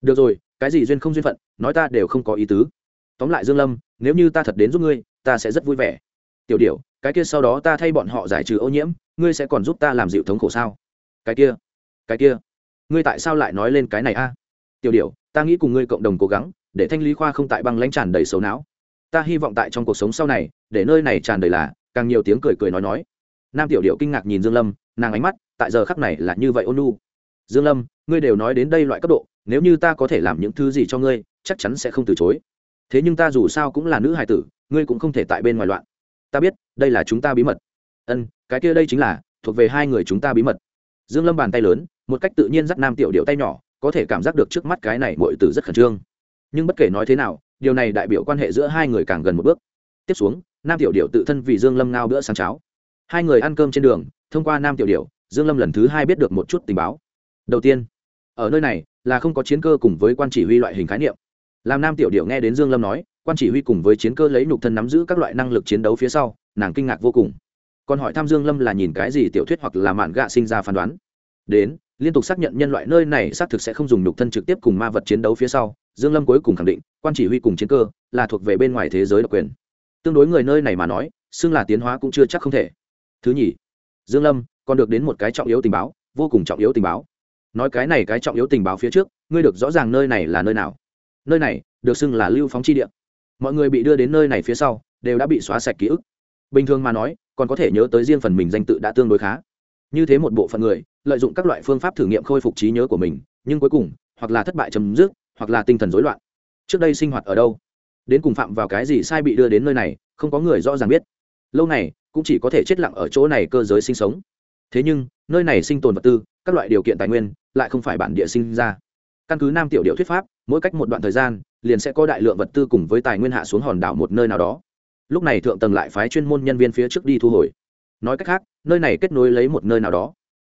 Được rồi, cái gì duyên không duyên phận, nói ta đều không có ý tứ. Tóm lại dương lâm, nếu như ta thật đến giúp ngươi, ta sẽ rất vui vẻ. Tiểu điệu cái kia sau đó ta thay bọn họ giải trừ ô nhiễm, ngươi sẽ còn giúp ta làm dịu thống khổ sao? Cái kia cái kia, ngươi tại sao lại nói lên cái này a? Tiểu điệu ta nghĩ cùng ngươi cộng đồng cố gắng, để thanh lý khoa không tại băng lãnh tràn đầy xấu não. Ta hy vọng tại trong cuộc sống sau này, để nơi này tràn đầy là, càng nhiều tiếng cười cười nói nói nam tiểu điệu kinh ngạc nhìn dương lâm, nàng ánh mắt tại giờ khắc này là như vậy ôn nu dương lâm, ngươi đều nói đến đây loại cấp độ, nếu như ta có thể làm những thứ gì cho ngươi, chắc chắn sẽ không từ chối. Thế nhưng ta dù sao cũng là nữ hài tử, ngươi cũng không thể tại bên ngoài loạn. Ta biết, đây là chúng ta bí mật. Ân, cái kia đây chính là, thuộc về hai người chúng ta bí mật. Dương lâm bàn tay lớn, một cách tự nhiên dắt nam tiểu điệu tay nhỏ, có thể cảm giác được trước mắt cái này muội tử rất khẩn trương. Nhưng bất kể nói thế nào, điều này đại biểu quan hệ giữa hai người càng gần một bước. Tiếp xuống, nam tiểu điệu tự thân vì dương lâm ngao bữa sáng cháo hai người ăn cơm trên đường, thông qua nam tiểu điệu dương lâm lần thứ hai biết được một chút tình báo. Đầu tiên, ở nơi này là không có chiến cơ cùng với quan chỉ huy loại hình khái niệm. Làm nam tiểu điệu nghe đến dương lâm nói, quan chỉ huy cùng với chiến cơ lấy nhục thân nắm giữ các loại năng lực chiến đấu phía sau, nàng kinh ngạc vô cùng. Còn hỏi tham dương lâm là nhìn cái gì tiểu thuyết hoặc là mạn gạ sinh ra phán đoán. Đến, liên tục xác nhận nhân loại nơi này xác thực sẽ không dùng nhục thân trực tiếp cùng ma vật chiến đấu phía sau, dương lâm cuối cùng khẳng định, quan chỉ huy cùng chiến cơ là thuộc về bên ngoài thế giới độc quyền. Tương đối người nơi này mà nói, xưng là tiến hóa cũng chưa chắc không thể thứ nhì, dương lâm, còn được đến một cái trọng yếu tình báo, vô cùng trọng yếu tình báo. Nói cái này cái trọng yếu tình báo phía trước, ngươi được rõ ràng nơi này là nơi nào. Nơi này, được xưng là lưu phóng chi địa. Mọi người bị đưa đến nơi này phía sau, đều đã bị xóa sạch ký ức. Bình thường mà nói, còn có thể nhớ tới riêng phần mình danh tự đã tương đối khá. Như thế một bộ phận người, lợi dụng các loại phương pháp thử nghiệm khôi phục trí nhớ của mình, nhưng cuối cùng, hoặc là thất bại chấm dứt, hoặc là tinh thần rối loạn. Trước đây sinh hoạt ở đâu? Đến cùng phạm vào cái gì sai bị đưa đến nơi này, không có người rõ ràng biết. Lâu này cũng chỉ có thể chết lặng ở chỗ này cơ giới sinh sống. Thế nhưng, nơi này sinh tồn vật tư, các loại điều kiện tài nguyên, lại không phải bản địa sinh ra. Căn cứ nam tiểu điệu thuyết pháp, mỗi cách một đoạn thời gian, liền sẽ có đại lượng vật tư cùng với tài nguyên hạ xuống hòn đảo một nơi nào đó. Lúc này thượng tầng lại phái chuyên môn nhân viên phía trước đi thu hồi. Nói cách khác, nơi này kết nối lấy một nơi nào đó.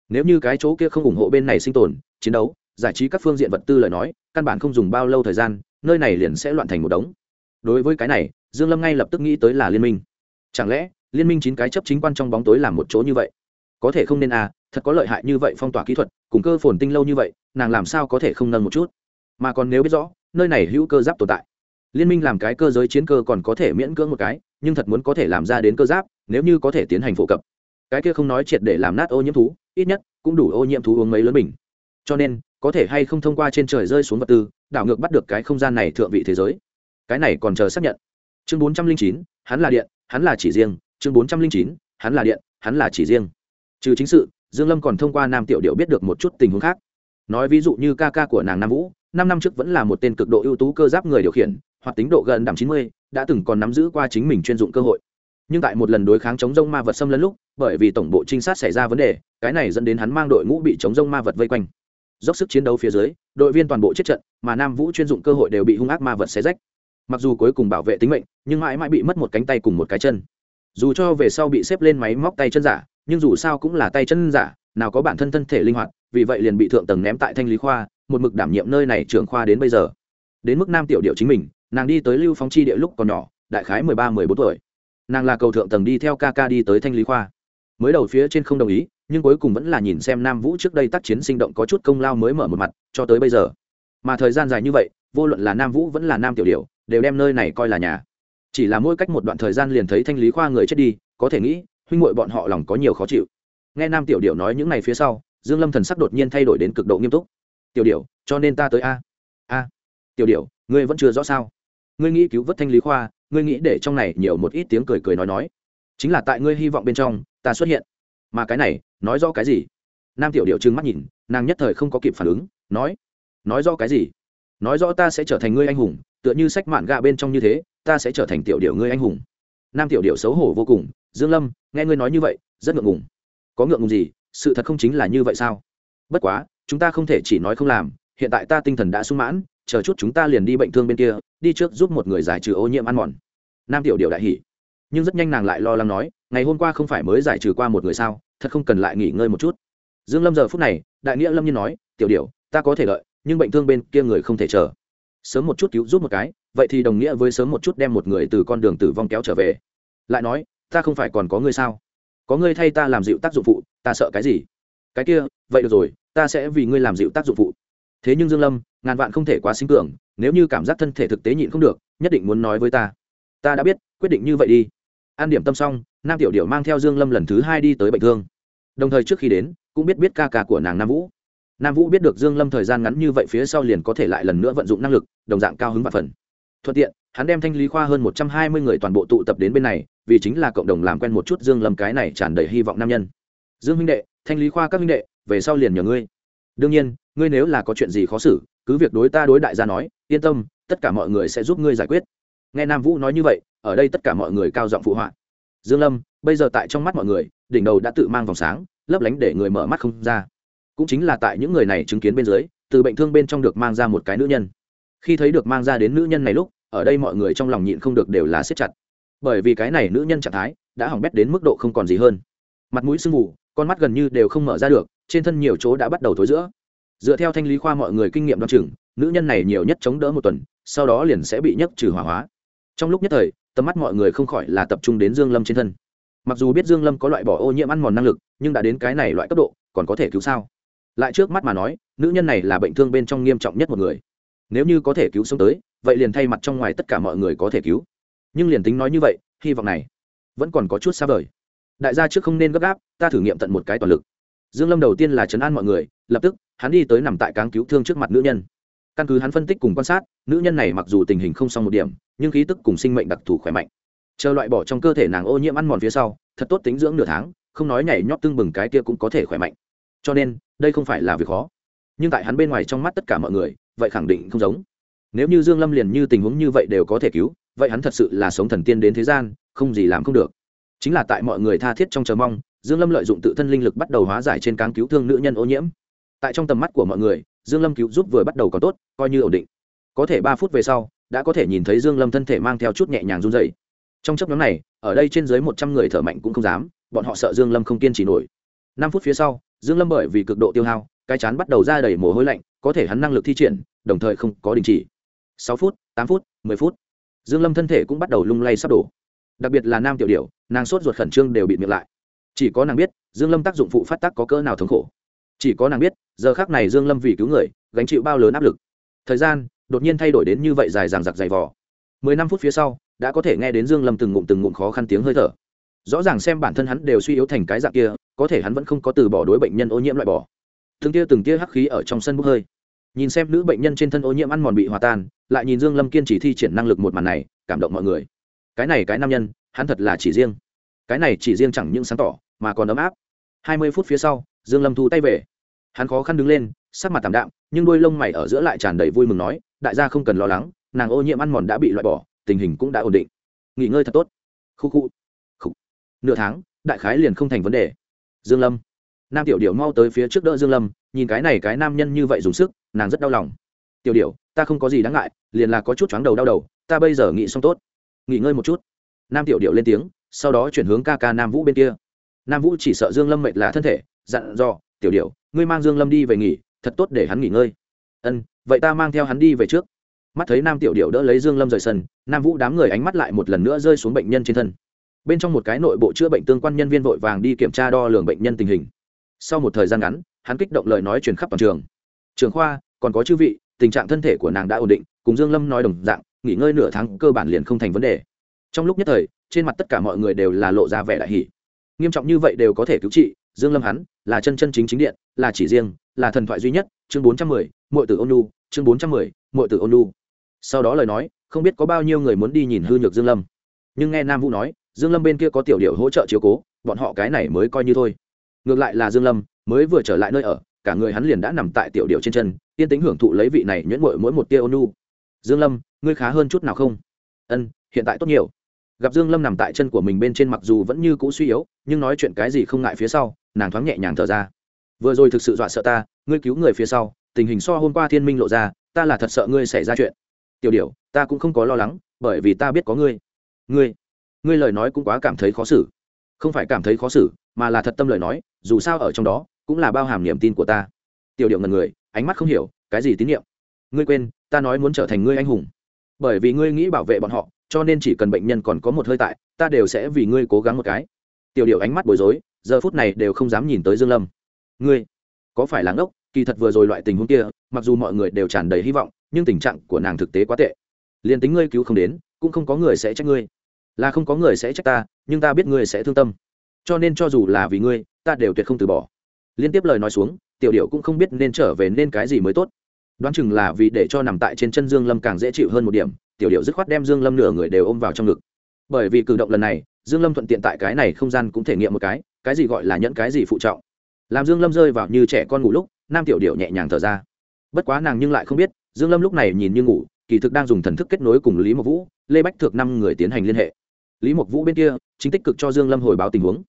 Nếu như cái chỗ kia không ủng hộ bên này sinh tồn, chiến đấu, giải trí các phương diện vật tư lời nói, căn bản không dùng bao lâu thời gian, nơi này liền sẽ loạn thành một đống. Đối với cái này, dương lâm ngay lập tức nghĩ tới là liên minh. Chẳng lẽ liên minh chín cái chấp chính quan trong bóng tối làm một chỗ như vậy. Có thể không nên à thật có lợi hại như vậy phong tỏa kỹ thuật, cùng cơ phồn tinh lâu như vậy, nàng làm sao có thể không nâng một chút? Mà còn nếu biết rõ, nơi này hữu cơ giáp tồn tại. Liên minh làm cái cơ giới chiến cơ còn có thể miễn cưỡng một cái, nhưng thật muốn có thể làm ra đến cơ giáp, nếu như có thể tiến hành phổ cập. Cái kia không nói triệt để làm nát ô nhiễm thú, ít nhất cũng đủ ô nhiễm thú uống mấy lớn bình. Cho nên, có thể hay không thông qua trên trời rơi xuống vật tư, đảo ngược bắt được cái không gian này thượng vị thế giới. Cái này còn chờ xác nhận. Chương bốn trăm linh chín, hắn là điện, hắn là chỉ riêng chương bốn trăm linh chín, hắn là điện, hắn là chỉ riêng. Trừ chính sự, dương lâm còn thông qua nam tiểu điệu biết được một chút tình huống khác. Nói ví dụ như ca ca của nàng nam vũ, năm năm trước vẫn là một tên cực độ ưu tú cơ giáp người điều khiển, hoặc tính độ gần đảm chín mươi, đã từng còn nắm giữ qua chính mình chuyên dụng cơ hội. Nhưng tại một lần đối kháng chống rông ma vật xâm lấn lúc, bởi vì tổng bộ trinh sát xảy ra vấn đề, cái này dẫn đến hắn mang đội ngũ bị chống rông ma vật vây quanh. Dốc sức chiến đấu phía dưới, đội viên toàn bộ chết trận, mà nam vũ chuyên dụng cơ hội đều bị hung ác ma vật xé rách. Mặc dù cuối cùng bảo vệ tính mệnh, nhưng mãi mãi bị mất một cánh tay cùng một cái chân dù cho về sau bị xếp lên máy móc tay chân giả, nhưng dù sao cũng là tay chân giả, nào có bản thân thân thể linh hoạt, vì vậy liền bị thượng tầng ném tại thanh lý khoa, một mực đảm nhiệm nơi này trưởng khoa đến bây giờ. Đến mức nam tiểu điệu chính mình, nàng đi tới lưu phóng chi địa lúc còn nhỏ, đại khái mười ba, mười bốn tuổi. Nàng là cầu thượng tầng đi theo ca ca đi tới thanh lý khoa. Mới đầu phía trên không đồng ý, nhưng cuối cùng vẫn là nhìn xem nam vũ trước đây tác chiến sinh động có chút công lao mới mở một mặt, cho tới bây giờ. Mà thời gian dài như vậy, vô luận là nam vũ vẫn là nam tiểu điệu, đều đem nơi này coi là nhà chỉ là mỗi cách một đoạn thời gian liền thấy thanh lý khoa người chết đi, có thể nghĩ, huynh muội bọn họ lòng có nhiều khó chịu. Nghe nam tiểu điệu nói những ngày phía sau, dương lâm thần sắc đột nhiên thay đổi đến cực độ nghiêm túc. Tiểu điệu cho nên ta tới a. A, tiểu điệu ngươi vẫn chưa rõ sao? Ngươi nghĩ cứu vớt thanh lý khoa, ngươi nghĩ để trong này nhiều một ít tiếng cười cười nói nói. Chính là tại ngươi hy vọng bên trong, ta xuất hiện. Mà cái này, nói rõ cái gì? Nam tiểu điệu trừng mắt nhìn, nàng nhất thời không có kịp phản ứng, nói nói rõ cái gì? Nói rõ ta sẽ trở thành ngươi anh hùng tựa như sách mạn gạ bên trong như thế, ta sẽ trở thành tiểu điệu ngươi anh hùng. Nam tiểu điệu xấu hổ vô cùng, dương lâm, nghe ngươi nói như vậy, rất ngượng ngùng. Có ngượng ngùng gì? Sự thật không chính là như vậy sao? Bất quá, chúng ta không thể chỉ nói không làm, hiện tại ta tinh thần đã sung mãn, chờ chút chúng ta liền đi bệnh thương bên kia, đi trước giúp một người giải trừ ô nhiễm ăn mòn. Nam tiểu điệu đại hỉ. Nhưng rất nhanh nàng lại lo lắng nói, ngày hôm qua không phải mới giải trừ qua một người sao, thật không cần lại nghỉ ngơi một chút. Dương lâm giờ phút này, đại nghĩa lâm nhiên nói, tiểu điểu, ta có thể đợi, nhưng bệnh thương bên kia người không thể chờ sớm một chút cứu giúp một cái, vậy thì đồng nghĩa với sớm một chút đem một người từ con đường tử vong kéo trở về. Lại nói, ta không phải còn có ngươi sao? Có ngươi thay ta làm dịu tác dụng phụ, ta sợ cái gì? Cái kia, vậy được rồi, ta sẽ vì ngươi làm dịu tác dụng phụ. Thế nhưng dương lâm, ngàn vạn không thể quá sinh cường nếu như cảm giác thân thể thực tế nhịn không được, nhất định muốn nói với ta. Ta đã biết, quyết định như vậy đi. An điểm tâm xong, nam tiểu điểu mang theo dương lâm lần thứ hai đi tới bệnh thương. Đồng thời trước khi đến, cũng biết biết ca ca của nàng nam vũ nam vũ biết được dương lâm thời gian ngắn như vậy phía sau liền có thể lại lần nữa vận dụng năng lực, đồng dạng cao hứng và phần thuận tiện, hắn đem thanh lý khoa hơn một trăm hai mươi người toàn bộ tụ tập đến bên này, vì chính là cộng đồng làm quen một chút dương lâm cái này tràn đầy hy vọng nam nhân. Dương huynh đệ, thanh lý khoa các huynh đệ, về sau liền nhờ ngươi. Đương nhiên, ngươi nếu là có chuyện gì khó xử, cứ việc đối ta đối đại gia nói, yên tâm, tất cả mọi người sẽ giúp ngươi giải quyết. Nghe nam vũ nói như vậy, ở đây tất cả mọi người cao giọng phụ họa. Dương lâm, bây giờ tại trong mắt mọi người, đỉnh đầu đã tự mang vòng sáng, lấp lánh để người mở mắt không ra cũng chính là tại những người này chứng kiến bên dưới, từ bệnh thương bên trong được mang ra một cái nữ nhân. Khi thấy được mang ra đến nữ nhân này lúc, ở đây mọi người trong lòng nhịn không được đều là siết chặt. Bởi vì cái này nữ nhân trạng thái, đã hỏng bét đến mức độ không còn gì hơn. Mặt mũi sưng mù, con mắt gần như đều không mở ra được, trên thân nhiều chỗ đã bắt đầu thối giữa. Dựa theo thanh lý khoa mọi người kinh nghiệm đoan chừng, nữ nhân này nhiều nhất chống đỡ một tuần, sau đó liền sẽ bị nhấc trừ hỏa hóa. Trong lúc nhất thời, tầm mắt mọi người không khỏi là tập trung đến dương lâm trên thân. Mặc dù biết dương lâm có loại bỏ ô nhiễm ăn mòn năng lực, nhưng đã đến cái này loại cấp độ, còn có thể cứu sao? Lại trước mắt mà nói, nữ nhân này là bệnh thương bên trong nghiêm trọng nhất một người. Nếu như có thể cứu sống tới, vậy liền thay mặt trong ngoài tất cả mọi người có thể cứu. Nhưng liền tính nói như vậy, hy vọng này vẫn còn có chút xa vời. Đại gia trước không nên gấp gáp, ta thử nghiệm tận một cái toàn lực. Dương lâm đầu tiên là chấn an mọi người, lập tức, hắn đi tới nằm tại cáng cứu thương trước mặt nữ nhân. Căn cứ hắn phân tích cùng quan sát, nữ nhân này mặc dù tình hình không xong một điểm, nhưng khí tức cùng sinh mệnh đặc thù khỏe mạnh. Chờ loại bỏ trong cơ thể nàng ô nhiễm ăn mòn phía sau, thật tốt tính dưỡng nửa tháng, không nói nhảy nhót tưng bừng cái kia cũng có thể khỏe mạnh cho nên, đây không phải là việc khó. Nhưng tại hắn bên ngoài trong mắt tất cả mọi người, vậy khẳng định không giống. Nếu như dương lâm liền như tình huống như vậy đều có thể cứu, vậy hắn thật sự là sống thần tiên đến thế gian, không gì làm không được. Chính là tại mọi người tha thiết trong chờ mong, dương lâm lợi dụng tự thân linh lực bắt đầu hóa giải trên cáng cứu thương nữ nhân ô nhiễm. Tại trong tầm mắt của mọi người, dương lâm cứu giúp vừa bắt đầu còn tốt, coi như ổn định. Có thể ba phút về sau, đã có thể nhìn thấy dương lâm thân thể mang theo chút nhẹ nhàng run rẩy. Trong chấp nhóm này, ở đây trên dưới một trăm người thở mạnh cũng không dám, bọn họ sợ dương lâm không kiên trì nổi. Năm phút phía sau dương lâm bởi vì cực độ tiêu hao, cái chán bắt đầu ra đầy mồ hôi lạnh, có thể hắn năng lực thi triển, đồng thời không có đình chỉ. Sáu phút, tám phút, mười phút. Dương lâm thân thể cũng bắt đầu lung lay sắp đổ. Đặc biệt là nam tiểu điểu, nàng sốt ruột khẩn trương đều bị miệng lại. Chỉ có nàng biết, dương lâm tác dụng phụ phát tác có cỡ nào thống khổ. Chỉ có nàng biết, giờ khác này dương lâm vì cứu người, gánh chịu bao lớn áp lực. Thời gian đột nhiên thay đổi đến như vậy dài dằng dặc dày vò. Mười năm phút phía sau, đã có thể nghe đến dương lâm từng ngụm từng ngụm khó khăn tiếng hơi thở. Rõ ràng xem bản thân hắn đều suy yếu thành cái dạng kia có thể hắn vẫn không có từ bỏ đối bệnh nhân ô nhiễm loại bỏ. Từng tia từng tia hắc khí ở trong sân bốc hơi. Nhìn xem nữ bệnh nhân trên thân ô nhiễm ăn mòn bị hòa tan, lại nhìn dương lâm kiên chỉ thi triển năng lực một màn này, cảm động mọi người. Cái này cái nam nhân, hắn thật là chỉ riêng. Cái này chỉ riêng chẳng những sáng tỏ, mà còn ấm áp. Hai mươi phút phía sau, dương lâm thu tay về. Hắn khó khăn đứng lên, sắc mặt tạm đạm, nhưng đôi lông mày ở giữa lại tràn đầy vui mừng nói, đại gia không cần lo lắng, nàng ô nhiễm ăn mòn đã bị loại bỏ, tình hình cũng đã ổn định. Nghỉ ngơi thật tốt. Khu khu. Khu. Nửa tháng, đại khái liền không thành vấn đề dương lâm. Nam tiểu điệu mau tới phía trước đỡ dương lâm, nhìn cái này cái nam nhân như vậy dùng sức, nàng rất đau lòng. Tiểu điệu ta không có gì đáng ngại, liền là có chút chóng đầu đau đầu, ta bây giờ nghỉ xong tốt. Nghỉ ngơi một chút. Nam tiểu điệu lên tiếng, sau đó chuyển hướng ca ca nam vũ bên kia. Nam vũ chỉ sợ dương lâm mệt là thân thể, dặn dò, tiểu điệu ngươi mang dương lâm đi về nghỉ, thật tốt để hắn nghỉ ngơi. Ân, vậy ta mang theo hắn đi về trước. Mắt thấy nam tiểu điệu đỡ lấy dương lâm rời sân, nam vũ đám người ánh mắt lại một lần nữa rơi xuống bệnh nhân trên thân bên trong một cái nội bộ chữa bệnh tương quan nhân viên vội vàng đi kiểm tra đo lường bệnh nhân tình hình. Sau một thời gian ngắn hắn kích động lời nói truyền khắp toàn trường. Trường khoa còn có chư vị tình trạng thân thể của nàng đã ổn định cùng dương lâm nói đồng dạng nghỉ ngơi nửa tháng cơ bản liền không thành vấn đề. Trong lúc nhất thời trên mặt tất cả mọi người đều là lộ ra vẻ đại hỷ nghiêm trọng như vậy đều có thể cứu trị dương lâm hắn là chân chân chính chính điện là chỉ riêng là thần thoại duy nhất chương 410, muội tử ôn nu chương 410, muội tử ôn nu sau đó lời nói không biết có bao nhiêu người muốn đi nhìn hư nhược dương lâm. Nhưng nghe nam vũ nói dương lâm bên kia có tiểu điệu hỗ trợ chiếu cố, bọn họ cái này mới coi như thôi. Ngược lại là dương lâm, mới vừa trở lại nơi ở, cả người hắn liền đã nằm tại tiểu điệu trên chân, yên tính hưởng thụ lấy vị này nhuyễn mội mỗi một tia ôn nu dương lâm, ngươi khá hơn chút nào không? Ân, hiện tại tốt nhiều. Gặp dương lâm nằm tại chân của mình bên trên mặc dù vẫn như cũ suy yếu, nhưng nói chuyện cái gì không ngại phía sau, nàng thoáng nhẹ nhàng thở ra. Vừa rồi thực sự dọa sợ ta, ngươi cứu người phía sau, tình hình so hôm qua thiên minh lộ ra, ta là thật sợ ngươi xảy ra chuyện. Tiểu điểu, ta cũng không có lo lắng, bởi vì ta biết có ngươi. Ngươi ngươi lời nói cũng quá cảm thấy khó xử. Không phải cảm thấy khó xử, mà là thật tâm lời nói, dù sao ở trong đó, cũng là bao hàm niềm tin của ta. Tiểu điệu ngần người, ánh mắt không hiểu, cái gì tín nhiệm? Ngươi quên, ta nói muốn trở thành ngươi anh hùng. Bởi vì ngươi nghĩ bảo vệ bọn họ, cho nên chỉ cần bệnh nhân còn có một hơi tại, ta đều sẽ vì ngươi cố gắng một cái. Tiểu điệu ánh mắt bối rối, giờ phút này đều không dám nhìn tới dương lâm. Ngươi, có phải là ngốc? Kỳ thật vừa rồi loại tình huống kia, mặc dù mọi người đều tràn đầy hy vọng, nhưng tình trạng của nàng thực tế quá tệ. Liền tính ngươi cứu không đến, cũng không có người sẽ trách ngươi là không có người sẽ trách ta, nhưng ta biết ngươi sẽ thương tâm. Cho nên cho dù là vì ngươi, ta đều tuyệt không từ bỏ. Liên tiếp lời nói xuống, tiểu điệu cũng không biết nên trở về nên cái gì mới tốt. Đoán chừng là vì để cho nằm tại trên chân dương lâm càng dễ chịu hơn một điểm, tiểu điệu dứt khoát đem dương lâm nửa người đều ôm vào trong ngực. Bởi vì cử động lần này, dương lâm thuận tiện tại cái này không gian cũng thể nghiệm một cái cái gì gọi là nhẫn cái gì phụ trọng. Làm dương lâm rơi vào như trẻ con ngủ lúc, nam tiểu điệu nhẹ nhàng thở ra. Bất quá nàng nhưng lại không biết, dương lâm lúc này nhìn như ngủ, kỳ thực đang dùng thần thức kết nối cùng lý mộc vũ, lê bách thượng năm người tiến hành liên hệ lý mộc vũ bên kia, chính tích cực cho dương lâm hồi báo tình huống.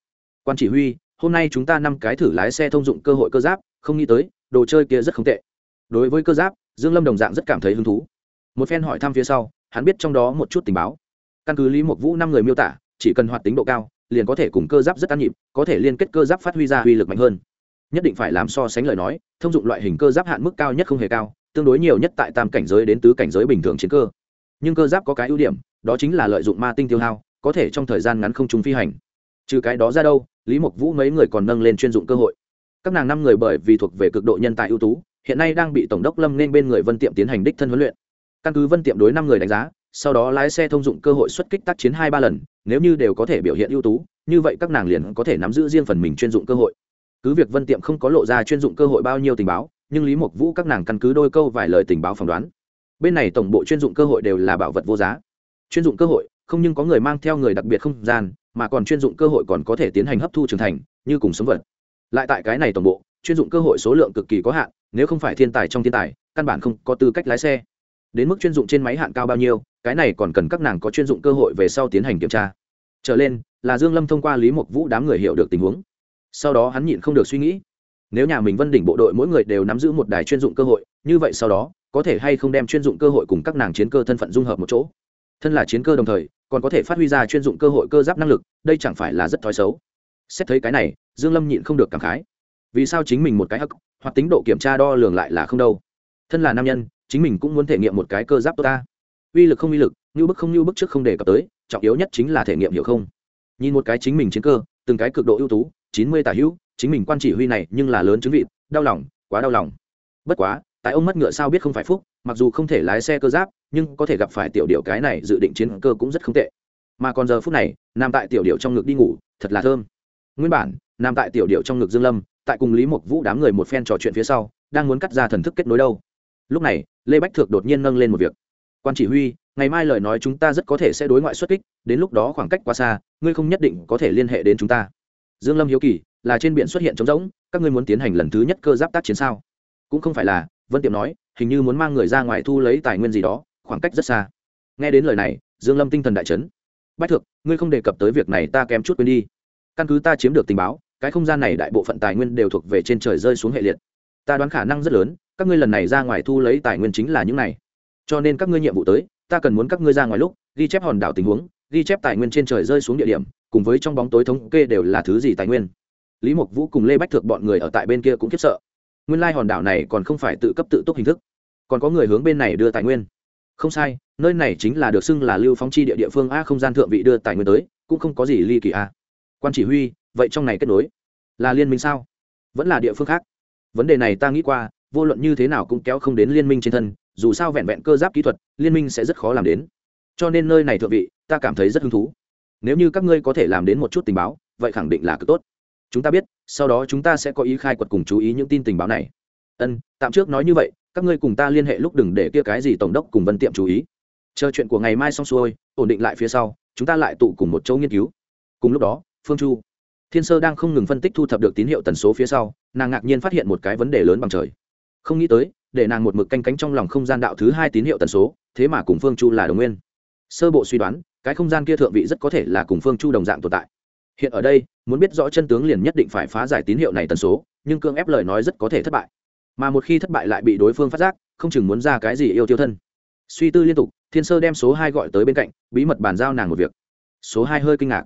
Quan chỉ huy, hôm nay chúng ta năm cái thử lái xe thông dụng cơ hội cơ giáp, không nghĩ tới, đồ chơi kia rất không tệ. Đối với cơ giáp, dương lâm đồng dạng rất cảm thấy hứng thú. Một phen hỏi thăm phía sau, hắn biết trong đó một chút tình báo. Căn cứ lý mộc vũ năm người miêu tả, chỉ cần hoạt tính độ cao, liền có thể cùng cơ giáp rất ăn nhịp, có thể liên kết cơ giáp phát huy ra uy lực mạnh hơn. Nhất định phải làm so sánh lời nói, thông dụng loại hình cơ giáp hạn mức cao nhất không hề cao, tương đối nhiều nhất tại tam cảnh giới đến tứ cảnh giới bình thường chiến cơ. Nhưng cơ giáp có cái ưu điểm, đó chính là lợi dụng ma tinh tiêu hao có thể trong thời gian ngắn không trùng phi hành. Trừ cái đó ra đâu, lý mộc vũ mấy người còn nâng lên chuyên dụng cơ hội. Các nàng năm người bởi vì thuộc về cực độ nhân tài ưu tú, hiện nay đang bị tổng đốc lâm nên bên người vân tiệm tiến hành đích thân huấn luyện. Căn cứ vân tiệm đối năm người đánh giá, sau đó lái xe thông dụng cơ hội xuất kích tác chiến hai ba lần, nếu như đều có thể biểu hiện ưu tú, như vậy các nàng liền có thể nắm giữ riêng phần mình chuyên dụng cơ hội. Cứ việc vân tiệm không có lộ ra chuyên dụng cơ hội bao nhiêu tình báo, nhưng lý mộc vũ các nàng căn cứ đôi câu vài lời tình báo phỏng đoán. Bên này tổng bộ chuyên dụng cơ hội đều là bảo vật vô giá. Chuyên dụng cơ hội không nhưng có người mang theo người đặc biệt không gian, mà còn chuyên dụng cơ hội còn có thể tiến hành hấp thu trưởng thành, như cùng sống vật. Lại tại cái này toàn bộ, chuyên dụng cơ hội số lượng cực kỳ có hạn, nếu không phải thiên tài trong thiên tài, căn bản không có tư cách lái xe. Đến mức chuyên dụng trên máy hạn cao bao nhiêu, cái này còn cần các nàng có chuyên dụng cơ hội về sau tiến hành kiểm tra. Trở lên, là dương lâm thông qua lý mộc vũ đám người hiểu được tình huống. Sau đó hắn nhịn không được suy nghĩ. Nếu nhà mình vân đỉnh bộ đội mỗi người đều nắm giữ một đài chuyên dụng cơ hội, như vậy sau đó, có thể hay không đem chuyên dụng cơ hội cùng các nàng chiến cơ thân phận dung hợp một chỗ? Thân là chiến cơ đồng thời, còn có thể phát huy ra chuyên dụng cơ hội cơ giáp năng lực, đây chẳng phải là rất thói xấu. Xét thấy cái này, dương lâm nhịn không được cảm khái. Vì sao chính mình một cái hắc, hoặc tính độ kiểm tra đo lường lại là không đâu? Thân là nam nhân, chính mình cũng muốn thể nghiệm một cái cơ giáp tốt ta. Uy lực không uy lực, như bức không như bức trước không đề cập tới, trọng yếu nhất chính là thể nghiệm hiểu không. Nhìn một cái chính mình chiến cơ, từng cái cực độ ưu tú, chín mươi tả hữu, chính mình quan chỉ huy này nhưng là lớn chứng vị, đau lòng, quá đau lòng. Bất quá, tại ông mất ngựa sao biết không phải phúc, mặc dù không thể lái xe cơ giáp nhưng có thể gặp phải tiểu điệu cái này dự định chiến cơ cũng rất không tệ. Mà còn giờ phút này nằm tại tiểu điệu trong ngực đi ngủ, thật là thơm. Nguyên bản nằm tại tiểu điệu trong ngực dương lâm, tại cùng lý mộc vũ đám người một phen trò chuyện phía sau, đang muốn cắt ra thần thức kết nối đâu. Lúc này, lê bách thược đột nhiên nâng lên một việc. Quan chỉ huy, ngày mai lời nói chúng ta rất có thể sẽ đối ngoại xuất kích, đến lúc đó khoảng cách quá xa, ngươi không nhất định có thể liên hệ đến chúng ta. Dương lâm hiếu kỳ, là trên biển xuất hiện trống rỗng, các ngươi muốn tiến hành lần thứ nhất cơ giáp tác chiến sao? Cũng không phải là, vân tiệm nói, hình như muốn mang người ra ngoài thu lấy tài nguyên gì đó khoảng cách rất xa. Nghe đến lời này, dương lâm tinh thần đại chấn. Bách thượng ngươi không đề cập tới việc này, ta kém chút quên đi. Căn cứ ta chiếm được tình báo, cái không gian này đại bộ phận tài nguyên đều thuộc về trên trời rơi xuống hệ liệt. Ta đoán khả năng rất lớn, các ngươi lần này ra ngoài thu lấy tài nguyên chính là những này. Cho nên các ngươi nhiệm vụ tới, ta cần muốn các ngươi ra ngoài lúc, ghi chép hòn đảo tình huống, ghi chép tài nguyên trên trời rơi xuống địa điểm, cùng với trong bóng tối thống kê đều là thứ gì tài nguyên. Lý mộc vũ cùng lê bách thượng bọn người ở tại bên kia cũng khiếp sợ. Nguyên lai hòn đảo này còn không phải tự cấp tự túc hình thức, còn có người hướng bên này đưa tài nguyên không sai, nơi này chính là được xưng là lưu phóng chi địa địa phương a không gian thượng vị đưa tài nguyên tới, cũng không có gì ly kỳ a. Quan chỉ huy, vậy trong này kết nối là liên minh sao? Vẫn là địa phương khác? Vấn đề này ta nghĩ qua, vô luận như thế nào cũng kéo không đến liên minh trên thân, dù sao vẹn vẹn cơ giáp kỹ thuật, liên minh sẽ rất khó làm đến. Cho nên nơi này thượng vị, ta cảm thấy rất hứng thú. Nếu như các ngươi có thể làm đến một chút tình báo, vậy khẳng định là cực tốt. Chúng ta biết, sau đó chúng ta sẽ có ý khai quật cùng chú ý những tin tình báo này. Ân, tạm trước nói như vậy các ngươi cùng ta liên hệ lúc đừng để kia cái gì tổng đốc cùng vân tiệm chú ý. Chờ chuyện của ngày mai xong xuôi, ổn định lại phía sau, chúng ta lại tụ cùng một chỗ nghiên cứu. Cùng lúc đó, phương chu, thiên sơ đang không ngừng phân tích thu thập được tín hiệu tần số phía sau, nàng ngạc nhiên phát hiện một cái vấn đề lớn bằng trời. Không nghĩ tới, để nàng một mực canh cánh trong lòng không gian đạo thứ hai tín hiệu tần số, thế mà cùng phương chu là đồng nguyên. Sơ bộ suy đoán, cái không gian kia thượng vị rất có thể là cùng phương chu đồng dạng tồn tại. Hiện ở đây, muốn biết rõ chân tướng liền nhất định phải phá giải tín hiệu này tần số, nhưng cương ép lời nói rất có thể thất bại mà một khi thất bại lại bị đối phương phát giác, không chừng muốn ra cái gì yêu tiêu thân. Suy tư liên tục, thiên sơ đem số hai gọi tới bên cạnh, bí mật bàn giao nàng một việc. Số hai hơi kinh ngạc.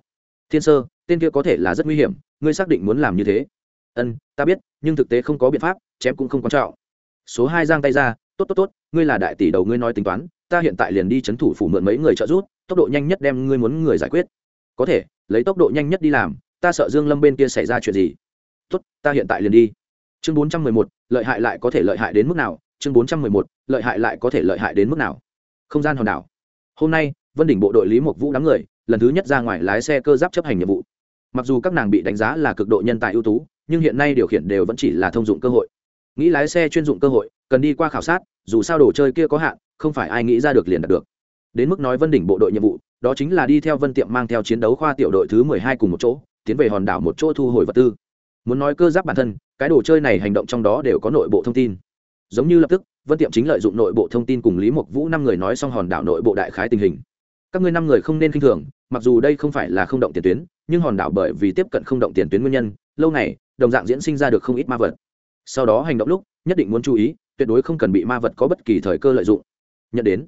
Thiên sơ, tên kia có thể là rất nguy hiểm, ngươi xác định muốn làm như thế. Ân, ta biết, nhưng thực tế không có biện pháp, chém cũng không quan trọng. Số hai giang tay ra, tốt tốt tốt, ngươi là đại tỷ đầu ngươi nói tính toán, ta hiện tại liền đi c h ấ n thủ phủ mượn mấy người trợ giúp, tốc độ nhanh nhất đem ngươi muốn người giải quyết. Có thể, lấy tốc độ nhanh nhất đi làm, ta sợ dương lâm bên kia xảy ra chuyện gì. Tốt, ta hiện tại liền đi. Chương bốn trăm mười một lợi hại lại có thể lợi hại đến mức nào? Chương bốn trăm mười một, lợi hại lại có thể lợi hại đến mức nào? Không gian hòn đảo. Hôm nay, vân đỉnh bộ đội lý mộc vũ đám người, lần thứ nhất ra ngoài lái xe cơ giáp chấp hành nhiệm vụ. Mặc dù các nàng bị đánh giá là cực độ nhân tài ưu tú, nhưng hiện nay điều khiển đều vẫn chỉ là thông dụng cơ hội. Nghĩ lái xe chuyên dụng cơ hội, cần đi qua khảo sát, dù sao đồ chơi kia có hạn, không phải ai nghĩ ra được liền đạt được. Đến mức nói vân đỉnh bộ đội nhiệm vụ, đó chính là đi theo vân tiệm mang theo chiến đấu khoa tiểu đội thứ mười hai cùng một chỗ, tiến về hòn đảo một chỗ thu hồi vật tư. Muốn nói cơ giáp bản thân cái đồ chơi này hành động trong đó đều có nội bộ thông tin. Giống như lập tức, vân tiệm chính lợi dụng nội bộ thông tin cùng lý mộc vũ năm người nói xong hòn đảo nội bộ đại khái tình hình. Các ngươi năm người không nên k i n h thường, mặc dù đây không phải là không động tiền tuyến, nhưng hòn đảo bởi vì tiếp cận không động tiền tuyến nguyên nhân, lâu này đồng dạng diễn sinh ra được không ít ma vật. Sau đó hành động lúc, nhất định muốn chú ý, tuyệt đối không cần bị ma vật có bất kỳ thời cơ lợi dụng. Nhận đến,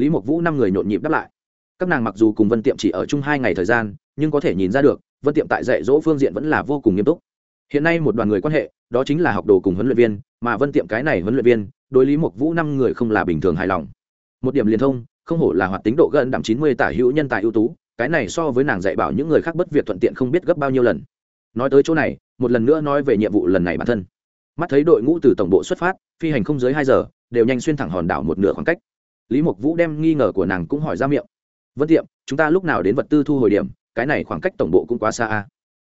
lý mộc vũ năm người nhộn nhịp đáp lại. Các nàng mặc dù cùng vân tiệm chỉ ở chung hai ngày thời gian, nhưng có thể nhìn ra được, vân tiệm tại dạy dỗ phương diện vẫn là vô cùng nghiêm túc hiện nay một đoàn người quan hệ, đó chính là học đồ cùng huấn luyện viên, mà vân tiệm cái này huấn luyện viên, đối lý mộc vũ năm người không là bình thường hài lòng. Một điểm liên thông, không hổ là hoạt tính độ gần đạm chín mươi tả hữu nhân tài ưu tú, cái này so với nàng dạy bảo những người khác bất việc thuận tiện không biết gấp bao nhiêu lần. Nói tới chỗ này, một lần nữa nói về nhiệm vụ lần này bản thân. Mắt thấy đội ngũ từ tổng bộ xuất phát, phi hành không dưới hai giờ, đều nhanh xuyên thẳng hòn đảo một nửa khoảng cách. Lý mộc vũ đem nghi ngờ của nàng cũng hỏi ra miệng. Vân tiệm, chúng ta lúc nào đến vật tư thu hồi điểm? Cái này khoảng cách tổng bộ cũng quá xa a.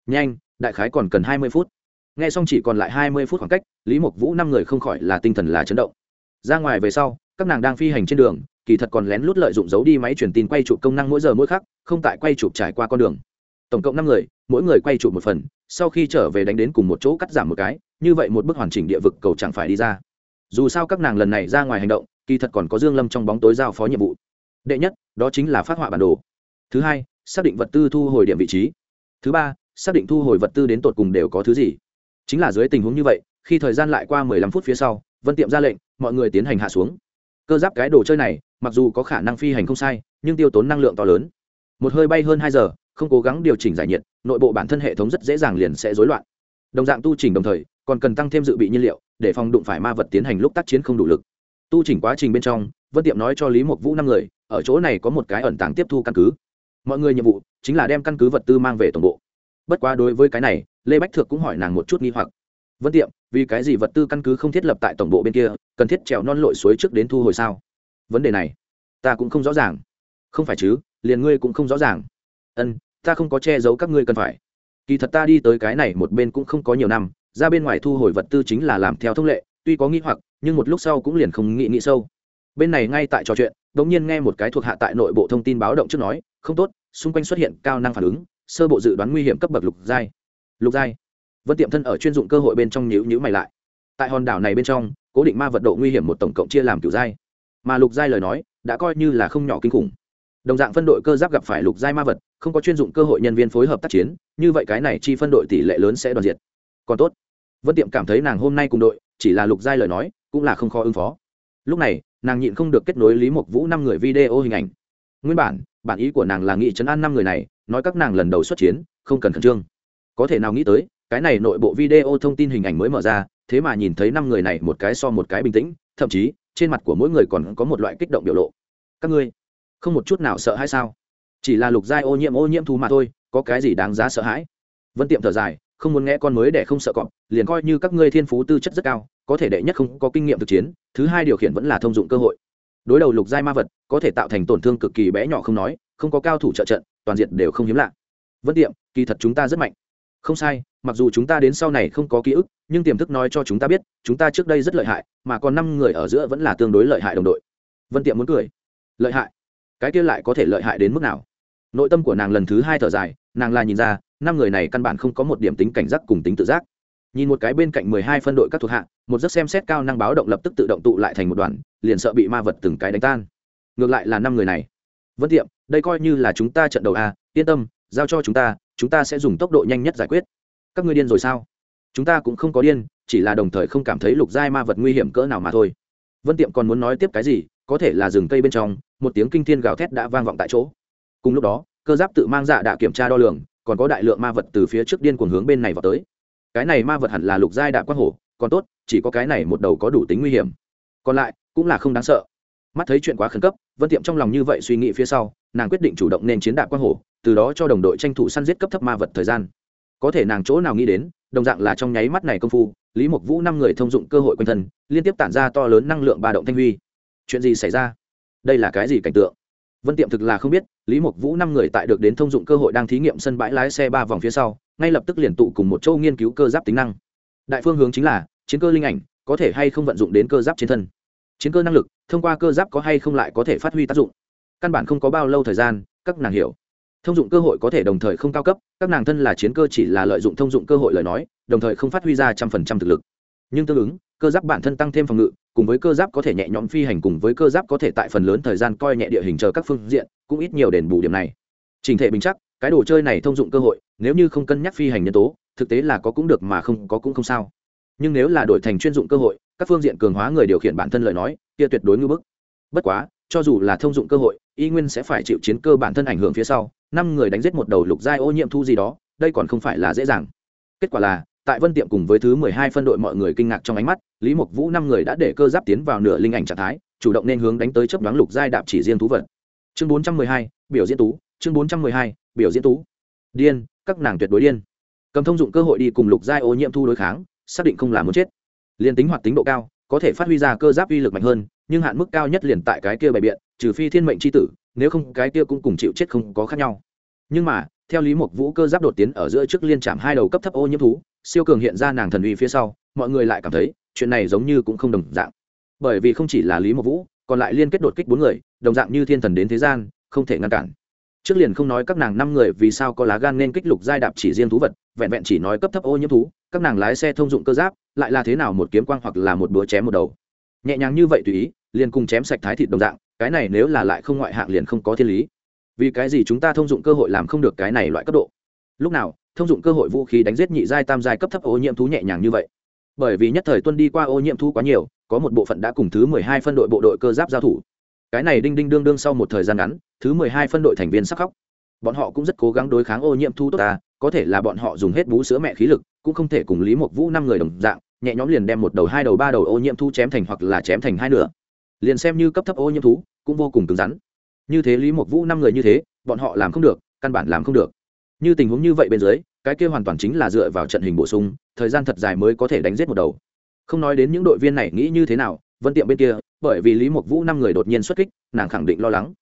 Nhanh đại khái còn cần hai mươi phút. Nghe xong chỉ còn lại hai mươi phút khoảng cách, lý mộc vũ năm người không khỏi là tinh thần là chấn động. Ra ngoài về sau, các nàng đang phi hành trên đường, kỳ thật còn lén lút lợi dụng giấu đi máy truyền tin quay chụp công năng mỗi giờ mỗi khắc, không tại quay chụp trải qua con đường. Tổng cộng năm người, mỗi người quay chụp một phần, sau khi trở về đánh đến cùng một chỗ cắt giảm một cái, như vậy một bức hoàn chỉnh địa vực cầu chẳng phải đi ra. Dù sao các nàng lần này ra ngoài hành động, kỳ thật còn có dương lâm trong bóng tối giao phó nhiệm vụ. Đệ nhất, đó chính là phát họa bản đồ. Thứ hai, xác định vật tư thu hồi điểm vị trí. Thứ ba xác định thu hồi vật tư đến tột cùng đều có thứ gì. Chính là dưới tình huống như vậy, khi thời gian lại qua 15 phút phía sau, vân tiệm ra lệnh, mọi người tiến hành hạ xuống. Cơ giáp cái đồ chơi này, mặc dù có khả năng phi hành không sai, nhưng tiêu tốn năng lượng to lớn. Một hơi bay hơn hai giờ, không cố gắng điều chỉnh giải nhiệt, nội bộ bản thân hệ thống rất dễ dàng liền sẽ rối loạn. Đồng dạng tu chỉnh đồng thời, còn cần tăng thêm dự bị nhiên liệu, để phòng đụng phải ma vật tiến hành lúc tác chiến không đủ lực. Tu chỉnh quá trình bên trong, vân tiệm nói cho lý mộc vũ năm người, ở chỗ này có một cái ẩn tàng tiếp thu căn cứ. Mọi người nhiệm vụ, chính là đem căn cứ vật tư mang về tổng bộ bất quá đối với cái này, lê bách thược cũng hỏi nàng một chút nghi hoặc. Vân tiệm, vì cái gì vật tư căn cứ không thiết lập tại tổng bộ bên kia, cần thiết trèo non lội suối trước đến thu hồi sao? Vấn đề này, ta cũng không rõ ràng. Không phải chứ, liền ngươi cũng không rõ ràng. Ân, ta không có che giấu các ngươi cần phải. Kỳ thật ta đi tới cái này một bên cũng không có nhiều năm, ra bên ngoài thu hồi vật tư chính là làm theo thông lệ, tuy có nghĩ hoặc, nhưng một lúc sau cũng liền không nghĩ nghĩ sâu. Bên này ngay tại trò chuyện đ ỗ n g nhiên nghe một cái thuộc hạ tại nội bộ thông tin báo động trước nói, không tốt, xung quanh xuất hiện cao năng phản ứng sơ bộ dự đoán nguy hiểm cấp bậc lục giai. Lục giai? Vân tiệm thân ở chuyên dụng cơ hội bên trong nhữ nhữ mày lại. Tại hòn đảo này bên trong, cố định ma vật độ nguy hiểm một tổng cộng chia làm kiểu giai. Mà lục giai lời nói, đã coi như là không nhỏ kinh khủng. Đồng dạng phân đội cơ giáp gặp phải lục giai ma vật, không có chuyên dụng cơ hội nhân viên phối hợp tác chiến, như vậy cái này chi phân đội tỷ lệ lớn sẽ đoàn diệt. Còn tốt. Vân tiệm cảm thấy nàng hôm nay cùng đội, chỉ là lục giai lời nói, cũng là không khó ứng phó. Lúc này, nàng nhịn không được kết nối lý mộc vũ năm người video hình ảnh. Nguyên bản bản ý của nàng là nghị chấn an năm người này, nói các nàng lần đầu xuất chiến, không cần khẩn trương. Có thể nào nghĩ tới, cái này nội bộ video thông tin hình ảnh mới mở ra, thế mà nhìn thấy năm người này một cái so một cái bình tĩnh, thậm chí, trên mặt của mỗi người còn có một loại kích động biểu lộ. Các ngươi, không một chút nào sợ hay sao? Chỉ là lục giai ô nhiễm ô nhiễm thú mà thôi, có cái gì đáng giá sợ hãi? Vân tiệm thở dài, không muốn nghe con mới để không sợ cọp, liền coi như các ngươi thiên phú tư chất rất cao, có thể đệ nhất không có kinh nghiệm thực chiến, thứ hai điều khiển vẫn là thông dụng cơ hội. Đối đầu lục giai ma vật có thể tạo thành tổn thương cực kỳ bé nhỏ không nói, không có cao thủ trợ trận, toàn diện đều không hiếm lạ. Vân tiệm, kỳ thật chúng ta rất mạnh. Không sai, mặc dù chúng ta đến sau này không có ký ức, nhưng tiềm thức nói cho chúng ta biết, chúng ta trước đây rất lợi hại, mà còn năm người ở giữa vẫn là tương đối lợi hại đồng đội. Vân tiệm muốn cười. Lợi hại? Cái kia lại có thể lợi hại đến mức nào? Nội tâm của nàng lần thứ hai thở dài, nàng là nhìn ra, năm người này căn bản không có một điểm tính cảnh giác cùng tính tự giác. Nhìn một cái bên cạnh mười hai phân đội các thuộc hạ, một giấc xem xét cao năng báo động lập tức tự động tụ lại thành một đoàn, liền sợ bị ma vật từng cái đánh tan ngược lại là năm người này. Vân tiệm, đây coi như là chúng ta trận đầu a, yên tâm, giao cho chúng ta chúng ta sẽ dùng tốc độ nhanh nhất giải quyết. Các ngươi điên rồi sao? Chúng ta cũng không có điên, chỉ là đồng thời không cảm thấy lục giai ma vật nguy hiểm cỡ nào mà thôi. Vân tiệm còn muốn nói tiếp cái gì, có thể là rừng cây bên trong, một tiếng kinh thiên gào thét đã vang vọng tại chỗ. Cùng lúc đó, cơ giáp tự mang dạ đã kiểm tra đo lường, còn có đại lượng ma vật từ phía trước điên cuồng hướng bên này vào tới. Cái này ma vật hẳn là lục giai đạ quang hổ, còn tốt, chỉ có cái này một đầu có đủ tính nguy hiểm. Còn lại, cũng là không đáng sợ mắt thấy chuyện quá khẩn cấp, vân tiệm trong lòng như vậy suy nghĩ phía sau, nàng quyết định chủ động nên chiến đạp quang hổ từ đó cho đồng đội tranh thủ săn giết cấp thấp ma vật thời gian. Có thể nàng chỗ nào nghĩ đến, đồng dạng là trong nháy mắt này công phu, lý mộc vũ năm người thông dụng cơ hội quanh thân, liên tiếp tản ra to lớn năng lượng ba động thanh huy. Chuyện gì xảy ra? Đây là cái gì cảnh tượng? Vân tiệm thực là không biết, lý mộc vũ năm người tại được đến thông dụng cơ hội đang thí nghiệm sân bãi lái xe ba vòng phía sau, ngay lập tức liền tụ cùng một châu nghiên cứu cơ giáp tính năng. Đại phương hướng chính là chiến cơ linh ảnh, có thể hay không vận dụng đến cơ giáp trên thân chiến cơ năng lực, thông qua cơ giáp có hay không lại có thể phát huy tác dụng. Căn bản không có bao lâu thời gian, các nàng hiểu. Thông dụng cơ hội có thể đồng thời không cao cấp, các nàng thân là chiến cơ chỉ là lợi dụng thông dụng cơ hội lời nói, đồng thời không phát huy ra trăm phần trăm thực lực. Nhưng tương ứng, cơ giáp bản thân tăng thêm phòng ngự, cùng với cơ giáp có thể nhẹ nhõm phi hành cùng với cơ giáp có thể tại phần lớn thời gian coi nhẹ địa hình chờ các phương diện, cũng ít nhiều đền bù điểm này. Trình thể bình chắc, cái đồ chơi này thông dụng cơ hội, nếu như không cân nhắc phi hành nhân tố, thực tế là có cũng được mà không có cũng không sao nhưng nếu là đổi thành chuyên dụng cơ hội, các phương diện cường hóa người điều khiển bản thân lời nói, kia tuyệt đối ngưỡng bức. Bất quá, cho dù là thông dụng cơ hội, y nguyên sẽ phải chịu chiến cơ bản thân ảnh hưởng phía sau, năm người đánh giết một đầu lục giai ô nhiễm thu gì đó, đây còn không phải là dễ dàng. Kết quả là, tại vân tiệm cùng với thứ mười hai phân đội mọi người kinh ngạc trong ánh mắt, lý mộc vũ năm người đã để cơ giáp tiến vào nửa linh ảnh trạng thái, chủ động nên hướng đánh tới chấp đoán lục giai đạp chỉ riêng thú vật. Chương bốn trăm mười hai, biểu diễn tú, chương bốn trăm mười hai, biểu diễn tú. Điên, các nàng tuyệt đối điên. Cầm thông dụng cơ hội đi cùng lục giai ô nhiễm thu đối kháng xác định không là muốn chết. Liên tính hoạt tính độ cao, có thể phát huy ra cơ giáp uy lực mạnh hơn, nhưng hạn mức cao nhất liền tại cái kia bày biện, trừ phi thiên mệnh c h i tử, nếu không cái kia cũng cùng chịu chết không có khác nhau. Nhưng mà, theo lý mục vũ cơ giáp đột tiến ở giữa trước liên trạm hai đầu cấp thấp ô nhiễm thú, siêu cường hiện ra nàng thần uy phía sau, mọi người lại cảm thấy, chuyện này giống như cũng không đồng dạng. Bởi vì không chỉ là lý mục vũ, còn lại liên kết đột kích bốn người, đồng dạng như thiên thần đến thế gian, không thể ngăn cản. Trước liền không nói các nàng năm người vì sao có lá gan nên kích lục giai đạp chỉ riêng thú vật, vẹn vẹn chỉ nói cấp thấp ô nhiễm thú các nàng lái xe thông dụng cơ giáp, lại là thế nào một kiếm quang hoặc là một búa chém một đầu. Nhẹ nhàng như vậy tùy ý, liền cùng chém sạch thái thịt đồng dạng, cái này nếu là lại không ngoại hạng liền không có thiên lý. Vì cái gì chúng ta thông dụng cơ hội làm không được cái này loại cấp độ? Lúc nào, thông dụng cơ hội vũ khí đánh giết nhị giai tam giai cấp thấp ô nhiễm thú nhẹ nhàng như vậy. Bởi vì nhất thời tuân đi qua ô nhiễm thú quá nhiều, có một bộ phận đã cùng thứ mười hai phân đội bộ đội cơ giáp giao thủ. Cái này đinh đinh đương đương sau một thời gian ngắn, thứ mười hai phân đội thành viên sắc khóc. Bọn họ cũng rất cố gắng đối kháng ô nhiễm thú tốt ta, có thể là bọn họ dùng hết bú sữa mẹ khí lực cũng không thể cùng lý mộc vũ năm người đồng dạng, nhẹ nhõm liền đem một đầu, hai đầu, ba đầu ô nhiễm thú chém thành hoặc là chém thành hai nửa. Liền xem như cấp thấp ô nhiễm thú, cũng vô cùng cứng rắn. Như thế lý mộc vũ năm người như thế, bọn họ làm không được, căn bản làm không được. Như tình huống như vậy bên dưới, cái kia hoàn toàn chính là dựa vào trận hình bổ sung, thời gian thật dài mới có thể đánh giết một đầu. Không nói đến những đội viên này nghĩ như thế nào, vân tiệm bên kia, bởi vì lý mộc vũ năm người đột nhiên xuất kích, nàng khẳng định lo lắng.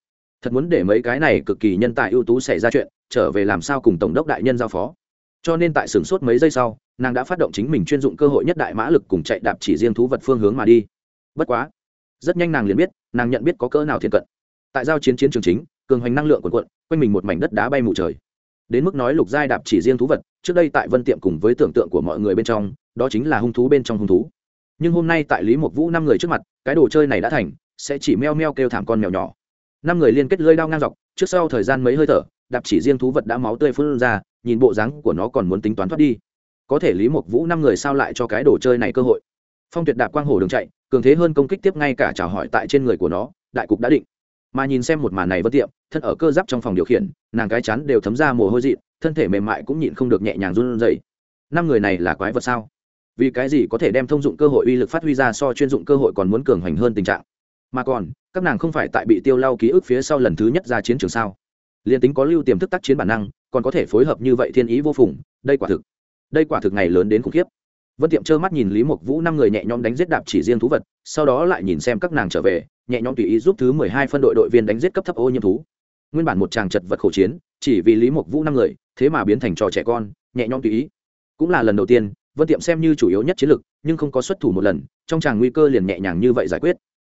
Thật muốn để mấy cái này cực kỳ nhân tài ưu tú xảy ra chuyện, trở về làm sao cùng tổng đốc đại nhân giao phó cho nên tại sửng sốt mấy giây sau, nàng đã phát động chính mình chuyên dụng cơ hội nhất đại mã lực cùng chạy đạp chỉ riêng thú vật phương hướng mà đi. Bất quá, rất nhanh nàng liền biết, nàng nhận biết có cỡ nào thiên cận. Tại giao chiến chiến trường chính, cường hoành năng lượng quần quận quanh mình một mảnh đất đá bay mù trời. Đến mức nói lục giai đạp chỉ riêng thú vật, trước đây tại vân tiệm cùng với tưởng tượng của mọi người bên trong, đó chính là hung thú bên trong hung thú. Nhưng hôm nay tại lý một vũ năm người trước mặt, cái đồ chơi này đã thành, sẽ chỉ meo meo kêu thảm con mèo nhỏ. Năm người liên kết lơi đao ngang dọc, trước sau thời gian mấy hơi thở, đạp chỉ riêng thú vật đã máu tươi phun ra nhìn bộ dáng của nó còn muốn tính toán thoát đi. Có thể lý một vũ năm người sao lại cho cái đồ chơi này cơ hội? Phong tuyệt đạp quang hồ đường chạy, cường thế hơn công kích tiếp ngay cả chào hỏi tại trên người của nó, đại cục đã định. Mà nhìn xem một màn này vất tiệm, thân ở cơ giáp trong phòng điều khiển, nàng cái chắn đều thấm ra mồ hôi dị thân thể mềm mại cũng nhịn không được nhẹ nhàng run rẩy. Năm người này là quái vật sao? Vì cái gì có thể đem thông dụng cơ hội uy lực phát huy ra so chuyên dụng cơ hội còn muốn cường hoành hơn tình trạng? Mà còn, các nàng không phải tại bị tiêu lao ký ức phía sau lần thứ nhất ra chiến trường sao? Liền tính có lưu tiềm thức tác chiến bản năng còn có thể phối hợp như vậy thiên ý vô phùng, đây quả thực, đây quả thực ngày lớn đến khủng khiếp. Vân tiệm trơ mắt nhìn lý mộc vũ năm người nhẹ nhõm đánh giết đạp chỉ riêng thú vật, sau đó lại nhìn xem các nàng trở về, nhẹ nhõm tùy ý giúp thứ mười hai phân đội đội viên đánh giết cấp thấp ô nhiễm thú. Nguyên bản một chàng chật vật khổ chiến, chỉ vì lý mộc vũ năm người, thế mà biến thành trò trẻ con, nhẹ nhõm tùy ý. Cũng là lần đầu tiên, vân tiệm xem như chủ yếu nhất chiến lực, nhưng không có xuất thủ một lần, trong chàng nguy cơ liền nhẹ nhàng như vậy giải quyết.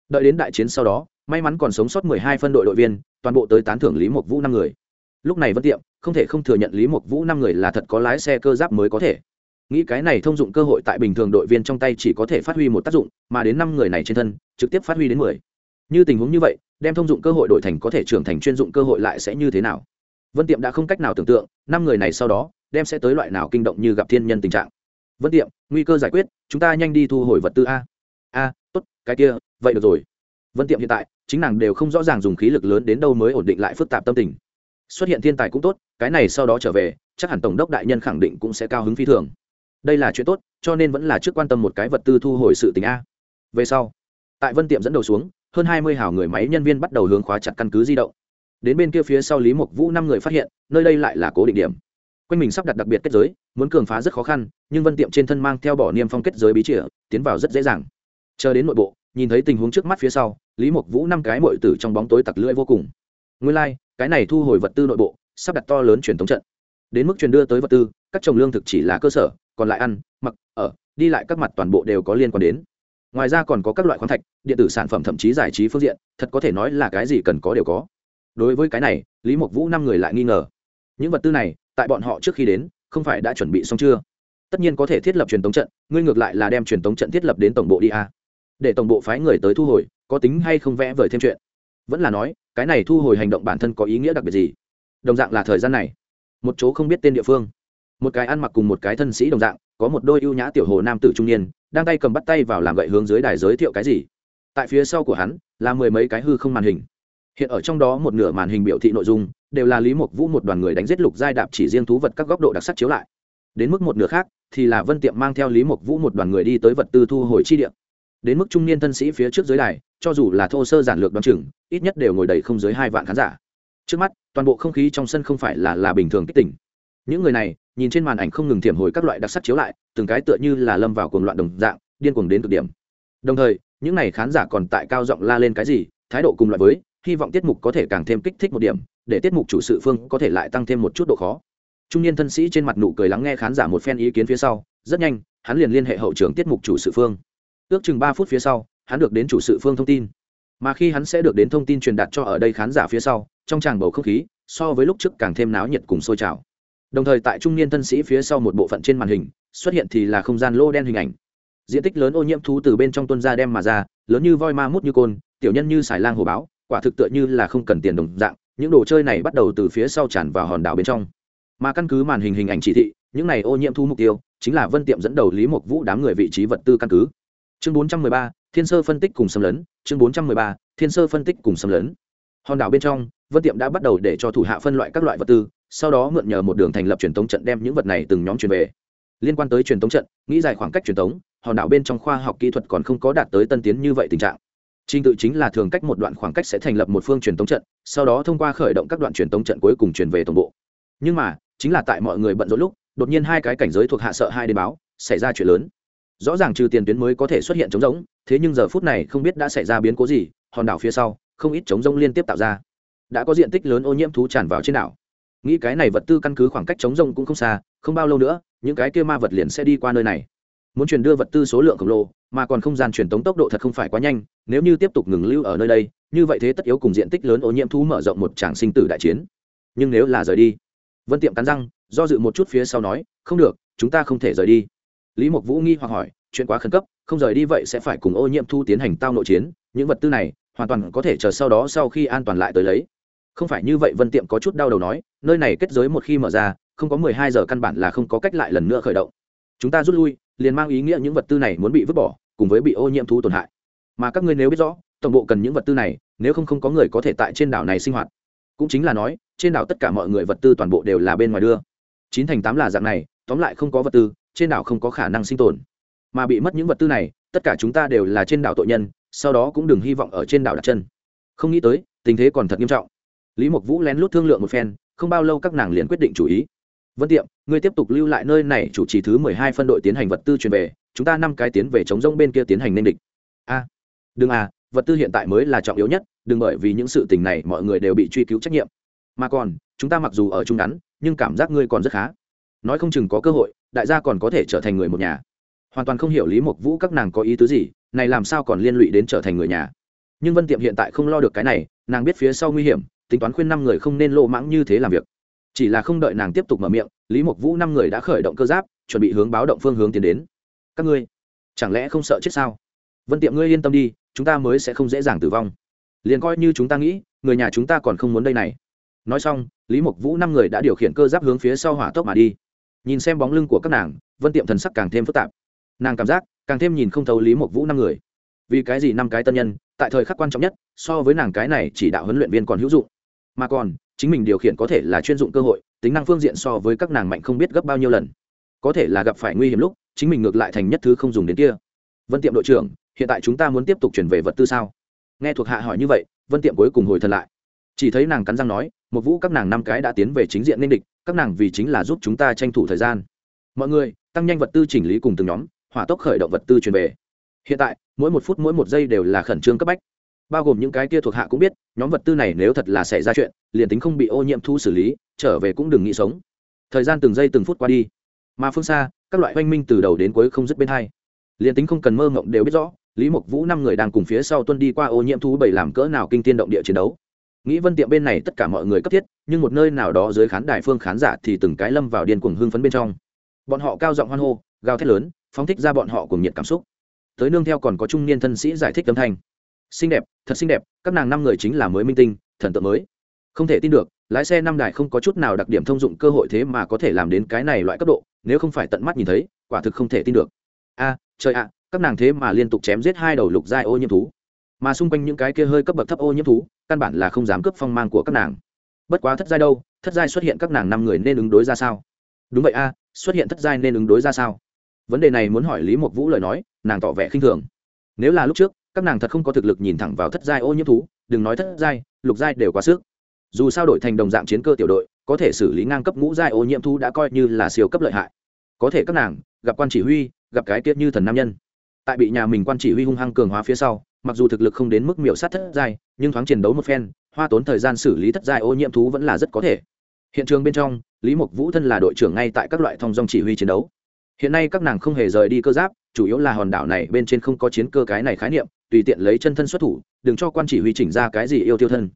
Đợi đến đại chiến sau đó, may mắn còn sống sót mười hai phân đội đội viên, toàn bộ tới tán thưởng lý mộc vũ năm người. Lúc này vân tiệm không thể không thừa nhận lý mộc vũ năm người là thật có lái xe cơ giáp mới có thể. Nghĩ cái này thông dụng cơ hội tại bình thường đội viên trong tay chỉ có thể phát huy một tác dụng, mà đến năm người này trên thân, trực tiếp phát huy đến mười. Như tình huống như vậy, đem thông dụng cơ hội đổi thành có thể trưởng thành chuyên dụng cơ hội lại sẽ như thế nào? Vân tiệm đã không cách nào tưởng tượng, năm người này sau đó, đem sẽ tới loại nào kinh động như gặp thiên nhân tình trạng. Vân tiệm, nguy cơ giải quyết, chúng ta nhanh đi thu hồi vật tư a. A, tốt, cái kia, vậy được rồi. Vân tiệm hiện tại, chính nàng đều không rõ ràng dùng khí lực lớn đến đâu mới ổn định lại phức tạp tâm tình xuất hiện thiên tài cũng tốt cái này sau đó trở về chắc hẳn tổng đốc đại nhân khẳng định cũng sẽ cao hứng phi thường. Đây là chuyện tốt cho nên vẫn là trước quan tâm một cái vật tư thu hồi sự tình a. Về sau tại vân tiệm dẫn đầu xuống hơn hai mươi hào người máy nhân viên bắt đầu hướng khóa chặt căn cứ di động. Đến bên kia phía sau lý mộc vũ năm người phát hiện nơi đây lại là cố định điểm. Quanh mình sắp đặt đặc biệt kết giới muốn cường phá rất khó khăn nhưng vân tiệm trên thân mang theo bỏ niêm phong kết giới bí trịa tiến vào rất dễ dàng. Chờ đến nội bộ nhìn thấy tình huống trước mắt phía sau lý mộc vũ năm cái mội tử trong bóng tối tặc lưỡi vô cùng. Nguyên lai、like, cái này thu hồi vật tư nội bộ, sắp đặt to lớn truyền thống trận. Đến mức truyền đưa tới vật tư, các trồng lương thực chỉ là cơ sở, còn lại ăn, mặc, ở, đi lại các mặt toàn bộ đều có liên quan đến. Ngoài ra còn có các loại khoáng thạch, điện tử sản phẩm thậm chí giải trí phương diện, thật có thể nói là cái gì cần có đều có. Đối với cái này, lý mộc vũ năm người lại nghi ngờ. Những vật tư này, tại bọn họ trước khi đến, không phải đã chuẩn bị xong chưa? Tất nhiên có thể thiết lập truyền thống trận, ngươi ngược lại là đem truyền thống trận thiết lập đến tổng bộ đi a để tổng bộ phái người tới thu hồi, có tính hay không vẽ vời thêm chuyện? Vẫn là nói cái này thu hồi hành động bản thân có ý nghĩa đặc biệt gì? Đồng dạng là thời gian này, một chỗ không biết tên địa phương, một cái ăn mặc cùng một cái thân sĩ đồng dạng, có một đôi ưu nhã tiểu hồ nam tử trung niên, đang tay cầm bắt tay vào làm gậy hướng dưới đài giới thiệu cái gì. Tại phía sau của hắn, là mười mấy cái hư không màn hình. Hiện ở trong đó một nửa màn hình biểu thị nội dung, đều là lý mộc vũ một đoàn người đánh giết lục giai đạp chỉ riêng thú vật các góc độ đặc sắc chiếu lại. Đến mức một nửa khác, thì là vân tiệm mang theo lý mộc vũ một đoàn người đi tới vật tư thu hồi chi địa. Đến mức trung niên thân sĩ phía trước dưới đài cho dù là thô sơ giản lược đoán chừng, ít nhất đều ngồi đầy không dưới hai vạn khán giả. Trước mắt, toàn bộ không khí trong sân không phải là là bình thường kích tỉnh. Những người này, nhìn trên màn ảnh không ngừng thiểm hồi các loại đặc sắc chiếu lại, từng cái tựa như là lâm vào cuồng loạn đồng dạng, điên cuồng đến cực điểm. Đồng thời, những n à y khán giả còn tại cao giọng la lên cái gì, thái độ cùng loại với, hy vọng tiết mục có thể càng thêm kích thích một điểm, để tiết mục chủ sự phương có thể lại tăng thêm một chút độ khó. Trung niên thân sĩ trên mặt nụ cười lắng nghe khán giả một phen ý kiến phía sau, rất nhanh, hắn liền liên hệ hậu trưởng tiết mục chủ sự phương. Ước chừng ba phút phía sau hắn được đến chủ sự phương thông tin. Mà khi hắn sẽ được đến thông tin truyền đạt cho ở đây khán giả phía sau trong tràng bầu không khí so với lúc trước càng thêm náo nhiệt cùng sôi trào. Đồng thời tại trung niên thân sĩ phía sau một bộ phận trên màn hình xuất hiện thì là không gian lô đen hình ảnh. Diện tích lớn ô nhiễm thú từ bên trong tuân ra đem mà ra lớn như voi ma mút như côn tiểu nhân như xài lang hồ báo quả thực tựa như là không cần tiền đồng dạng những đồ chơi này bắt đầu từ phía sau tràn vào hòn đảo bên trong. Mà căn cứ màn hình hình ảnh chỉ thị những này ô nhiễm thú mục tiêu chính là vân tiệm dẫn đầu lý mộc vũ đám người vị trí vật tư căn cứ. Chương 413, thiên sơ phân tích cùng xâm lấn chương 413, thiên sơ phân tích cùng xâm lấn hòn đảo bên trong vân tiệm đã bắt đầu để cho thủ hạ phân loại các loại vật tư sau đó mượn nhờ một đường thành lập truyền tống trận đem những vật này từng nhóm truyền về liên quan tới truyền tống trận nghĩ dài khoảng cách truyền tống hòn đảo bên trong khoa học kỹ thuật còn không có đạt tới tân tiến như vậy tình trạng Trình tự chính là thường cách một đoạn khoảng cách sẽ thành lập một phương truyền tống trận, sau đó thông qua khởi động các đoạn truyền tống trận cuối cùng truyền về tổng bộ. Nhưng mà, chính là tại mọi người bận rộn lúc, đột nhiên hai cái cảnh giới thuộc hạ sợ hai đến báo, xảy ra chuyện lớn. Rõ ràng trừ tiền tuyến mới có thể xuất hiện trống rỗng, thế nhưng giờ phút này không biết đã xảy ra biến cố gì, hòn đảo phía sau, không ít trống rỗng liên tiếp tạo ra. Đã có diện tích lớn ô nhiễm thú tràn vào trên đảo. Nghĩ cái này vật tư căn cứ khoảng cách trống rỗng cũng không xa, không bao lâu nữa, những cái kia ma vật liền sẽ đi qua nơi này muốn truyền đưa vật tư số lượng khổng lồ mà còn không gian truyền tống tốc độ thật không phải quá nhanh nếu như tiếp tục ngừng lưu ở nơi đây như vậy thế tất yếu cùng diện tích lớn ô nhiễm thú mở rộng một tràng sinh tử đại chiến nhưng nếu là rời đi vân tiệm cắn răng do dự một chút phía sau nói không được chúng ta không thể rời đi lý mộc vũ nghi hoặc hỏi, chuyện quá khẩn cấp, không rời đi vậy sẽ phải cùng ô nhiễm thu tiến hành tao nội chiến, những vật tư này hoàn toàn có thể chờ sau đó sau khi an toàn lại tới lấy. Không phải như vậy, vân tiệm có chút đau đầu nói, nơi này kết giới một khi mở ra, không có mười hai giờ căn bản là không có cách lại lần nữa khởi động. Chúng ta rút lui, liền mang ý nghĩa những vật tư này muốn bị vứt bỏ, cùng với bị ô nhiễm thú tổn hại. Mà các ngươi nếu biết rõ, tổng bộ cần những vật tư này, nếu không không có người có thể tại trên đảo này sinh hoạt. Cũng chính là nói, trên đảo tất cả mọi người vật tư toàn bộ đều là bên ngoài đưa. Chín thành tám là dạng này, tóm lại không có vật tư trên đảo không có khả năng sinh tồn. Mà bị mất những vật tư này, tất cả chúng ta đều là trên đảo tội nhân, sau đó cũng đừng hy vọng ở trên đảo đặt chân. Không nghĩ tới, tình thế còn thật nghiêm trọng. Lý mộc vũ lén lút thương lượng một phen, không bao lâu các nàng liền quyết định chủ ý. Vân tiệm, ngươi tiếp tục lưu lại nơi này chủ trì thứ mười hai phân đội tiến hành vật tư truyền về, chúng ta năm cái tiến về chống rông bên kia tiến hành nên địch. A, đừng à vật tư hiện tại mới là trọng yếu nhất, đừng bởi vì những sự tình này mọi người đều bị truy cứu trách nhiệm. Mà còn, chúng ta mặc dù ở chung ngắn, nhưng cảm giác ngươi còn rất khá nói không chừng có cơ hội, đại gia còn có thể trở thành người một nhà. Hoàn toàn không hiểu lý mộc vũ các nàng có ý tứ gì, này làm sao còn liên lụy đến trở thành người nhà. Nhưng vân tiệm hiện tại không lo được cái này, nàng biết phía sau nguy hiểm, tính toán khuyên năm người không nên lộ mãng như thế làm việc. Chỉ là không đợi nàng tiếp tục mở miệng, lý mộc vũ năm người đã khởi động cơ giáp, chuẩn bị hướng báo động phương hướng tiến đến. Các ngươi, chẳng lẽ không sợ chết sao? Vân tiệm ngươi yên tâm đi, chúng ta mới sẽ không dễ dàng tử vong. Liền coi như chúng ta nghĩ, người nhà chúng ta còn không muốn đây này. Nói xong, lý mộc vũ năm người đã điều khiển cơ giáp hướng phía sau hỏa tốc mà đi nhìn xem bóng lưng của các nàng, vân tiệm thần sắc càng thêm phức tạp. Nàng cảm giác, càng thêm nhìn không thấu lý mộc vũ năm người. Vì cái gì năm cái tân nhân, tại thời khắc quan trọng nhất, so với nàng cái này chỉ đạo huấn luyện viên còn hữu dụng. Mà còn, chính mình điều khiển có thể là chuyên dụng cơ hội, tính năng phương diện so với các nàng mạnh không biết gấp bao nhiêu lần. Có thể là gặp phải nguy hiểm lúc, chính mình ngược lại thành nhất thứ không dùng đến kia. Vân tiệm đội trưởng, hiện tại chúng ta muốn tiếp tục chuyển về vật tư sao? Nghe thuộc hạ hỏi như vậy, vân tiệm cuối cùng hồi thật lại. Chỉ thấy nàng cắn răng nói một vũ các nàng năm cái đã tiến về chính diện nên địch các nàng vì chính là giúp chúng ta tranh thủ thời gian. Mọi người, tăng nhanh vật tư chỉnh lý cùng từng nhóm, hỏa tốc khởi động vật tư truyền về. Hiện tại, mỗi một phút mỗi một giây đều là khẩn trương cấp bách. Bao gồm những cái kia thuộc hạ cũng biết, nhóm vật tư này nếu thật là xảy ra chuyện, liền tính không bị ô nhiễm thu xử lý, trở về cũng đừng nghĩ sống. Thời gian từng giây từng phút qua đi. Mà phương xa, các loại oanh minh từ đầu đến cuối không dứt bên hai. Liền tính không cần mơ mộng đều biết rõ, lý mộc vũ năm người đang cùng phía sau tuân đi qua ô nhiễm thú bảy làm cỡ nào kinh tiên động địa chiến đấu nghĩ vân tiệm bên này tất cả mọi người cấp thiết, nhưng một nơi nào đó dưới khán đài phương khán giả thì từng cái lâm vào điên cuồng hưng phấn bên trong. Bọn họ cao giọng hoan hô, gào thét lớn, phóng thích ra bọn họ cùng nhiệt cảm xúc. Tới nương theo còn có trung niên thân sĩ giải thích âm thanh. Xinh đẹp, thật xinh đẹp, các nàng năm người chính là mới minh tinh, thần tượng mới. Không thể tin được, lái xe năm đài không có chút nào đặc điểm thông dụng cơ hội thế mà có thể làm đến cái này loại cấp độ, nếu không phải tận mắt nhìn thấy, quả thực không thể tin được. A, trời ạ, các nàng thế mà liên tục chém giết hai đầu lục giai ô nhiễm thú. Mà xung quanh những cái kia hơi cấp bậc thấp ô nhiễm thú căn bản là không dám cướp phong mang của các nàng. Bất quá thất giai đâu, thất giai xuất hiện các nàng năm người nên ứng đối ra sao? Đúng vậy a, xuất hiện thất giai nên ứng đối ra sao? Vấn đề này muốn hỏi lý mộc vũ lời nói, nàng tỏ vẻ khinh thường. Nếu là lúc trước, các nàng thật không có thực lực nhìn thẳng vào thất giai ô nhiễm thú, đừng nói thất giai, lục giai đều quá sức. Dù sao đổi thành đồng dạng chiến cơ tiểu đội, có thể xử lý ngang cấp ngũ giai ô nhiễm thú đã coi như là siêu cấp lợi hại. Có thể các nàng, gặp quan chỉ huy, gặp cái tiết như thần nam nhân. Tại bị nhà mình quan chỉ huy hung hăng cường hóa phía sau mặc dù thực lực không đến mức miểu sát thất giai, nhưng thoáng chiến đấu một phen, hoa tốn thời gian xử lý thất giai ô nhiễm thú vẫn là rất có thể. Hiện trường bên trong, lý mộc vũ thân là đội trưởng ngay tại các loại thong dong chỉ huy chiến đấu. Hiện nay các nàng không hề rời đi cơ giáp, chủ yếu là hòn đảo này bên trên không có chiến cơ cái này khái niệm, tùy tiện lấy chân thân xuất thủ, đừng cho quan chỉ huy chỉnh ra cái gì yêu tiêu thân.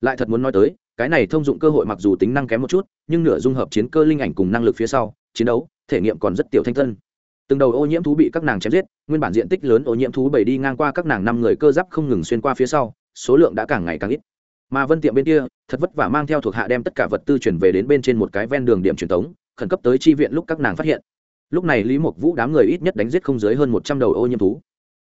Lại thật muốn nói tới, cái này thông dụng cơ hội mặc dù tính năng kém một chút, nhưng nửa dung hợp chiến cơ linh ảnh cùng năng lực phía sau, chiến đấu, thể nghiệm còn rất tiểu thanh thân từng đầu ô nhiễm thú bị các nàng chém giết, nguyên bản diện tích lớn ô nhiễm thú bảy đi ngang qua các nàng năm người cơ giáp không ngừng xuyên qua phía sau, số lượng đã càng ngày càng ít. Mà vân tiệm bên kia, thật vất vả mang theo thuộc hạ đem tất cả vật tư chuyển về đến bên trên một cái ven đường điểm truyền tống khẩn cấp tới chi viện lúc các nàng phát hiện. Lúc này lý mộc vũ đám người ít nhất đánh giết không dưới hơn một trăm đầu ô nhiễm thú.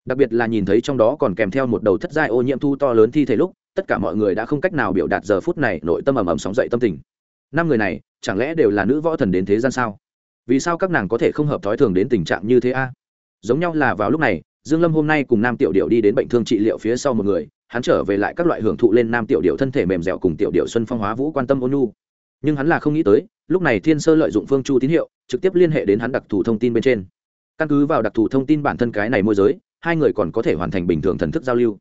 Đặc biệt là nhìn thấy trong đó còn kèm theo một đầu thất giai ô nhiễm thu to lớn thi thể lúc, tất cả mọi người đã không cách nào biểu đạt giờ phút này nội tâm ầm ầm sóng dậy tâm tình. Năm người này, chẳng lẽ đều là nữ võ thần đến thế gian sao? Vì sao các nàng có thể không hợp thói thường đến tình trạng như thế a? Giống nhau là vào lúc này, dương lâm hôm nay cùng nam tiểu điệu đi đến bệnh thương trị liệu phía sau một người, hắn trở về lại các loại hưởng thụ lên nam tiểu điệu thân thể mềm dẻo cùng tiểu điệu xuân phong hóa vũ quan tâm ôn nhu. Nhưng hắn là không nghĩ tới, lúc này thiên sơ lợi dụng phương chu tín hiệu, trực tiếp liên hệ đến hắn đặc thù thông tin bên trên. Căn cứ vào đặc thù thông tin bản thân cái này môi giới, hai người còn có thể hoàn thành bình thường thần thức giao lưu.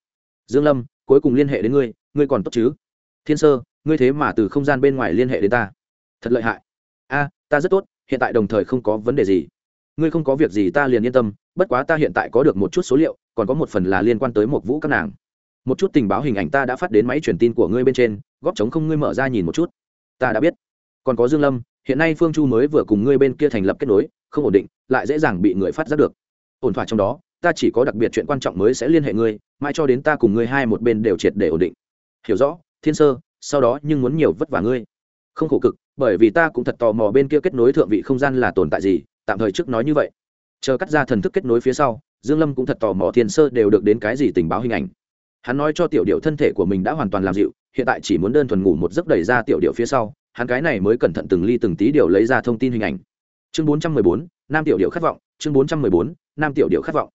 Dương lâm, cuối cùng liên hệ đến ngươi ngươi còn tốt chứ? Thiên sơ, ngươi thế mà từ không gian bên ngoài liên hệ đến ta. Thật lợi hại. A, ta rất tốt hiện tại đồng thời không có vấn đề gì. Ngươi không có việc gì ta liền yên tâm, bất quá ta hiện tại có được một chút số liệu, còn có một phần là liên quan tới một vũ các nàng. Một chút tình báo hình ảnh ta đã phát đến máy truyền tin của ngươi bên trên, góp chống không ngươi mở ra nhìn một chút. Ta đã biết. Còn có dương lâm, hiện nay phương chu mới vừa cùng ngươi bên kia thành lập kết nối, không ổn định, lại dễ dàng bị người phát giác được. Ổn thỏa trong đó, ta chỉ có đặc biệt chuyện quan trọng mới sẽ liên hệ ngươi, mãi cho đến ta cùng ngươi hai một bên đều triệt để ổn định. Hiểu rõ, thiên sơ, sau đó nhưng muốn nhiều vất vả ngươi không khổ cực bởi vì ta cũng thật tò mò bên kia kết nối thượng vị không gian là tồn tại gì tạm thời trước nói như vậy. Chờ cắt ra thần thức kết nối phía sau dương lâm cũng thật tò mò thiên sơ đều được đến cái gì tình báo hình ảnh. Hắn nói cho tiểu điệu thân thể của mình đã hoàn toàn làm dịu hiện tại chỉ muốn đơn thuần ngủ một giấc đẩy ra tiểu điệu phía sau hắn cái này mới cẩn thận từng ly từng tí điều lấy ra thông tin hình ảnh. Chương 414, nam tiểu điệu khát vọng chương 414, nam tiểu điệu khát vọng.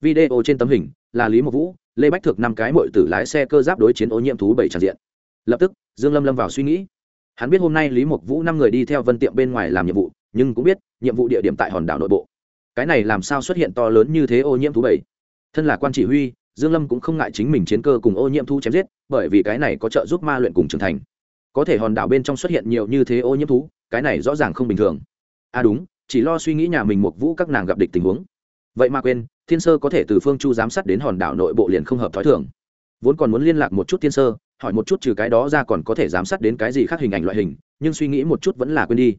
Video trên tấm hình là lý mộc vũ lê bách thực năm cái mội tử lái xe cơ giáp đối chiến ô nhiễm thú bảy tràn diện. Lập tức dương lâm lâm vào suy nghĩ hắn biết hôm nay lý mộc vũ năm người đi theo vân tiệm bên ngoài làm nhiệm vụ, nhưng cũng biết nhiệm vụ địa điểm tại hòn đảo nội bộ. Cái này làm sao xuất hiện to lớn như thế ô nhiễm thú bảy thân là quan chỉ huy, dương lâm cũng không ngại chính mình chiến cơ cùng ô nhiễm thú chém giết, bởi vì cái này có trợ giúp ma luyện cùng trưởng thành. Có thể hòn đảo bên trong xuất hiện nhiều như thế ô nhiễm thú, cái này rõ ràng không bình thường. À đúng, chỉ lo suy nghĩ nhà mình Mục vũ các nàng gặp địch tình huống. Vậy mà quên, thiên sơ có thể từ phương chu giám sát đến hòn đảo nội bộ liền không hợp thói thường. Vốn còn muốn liên lạc một chút thiên sơ hỏi một chút trừ cái đó ra còn có thể giám sát đến cái gì khác hình ảnh loại hình, nhưng suy nghĩ một chút vẫn là quên đi.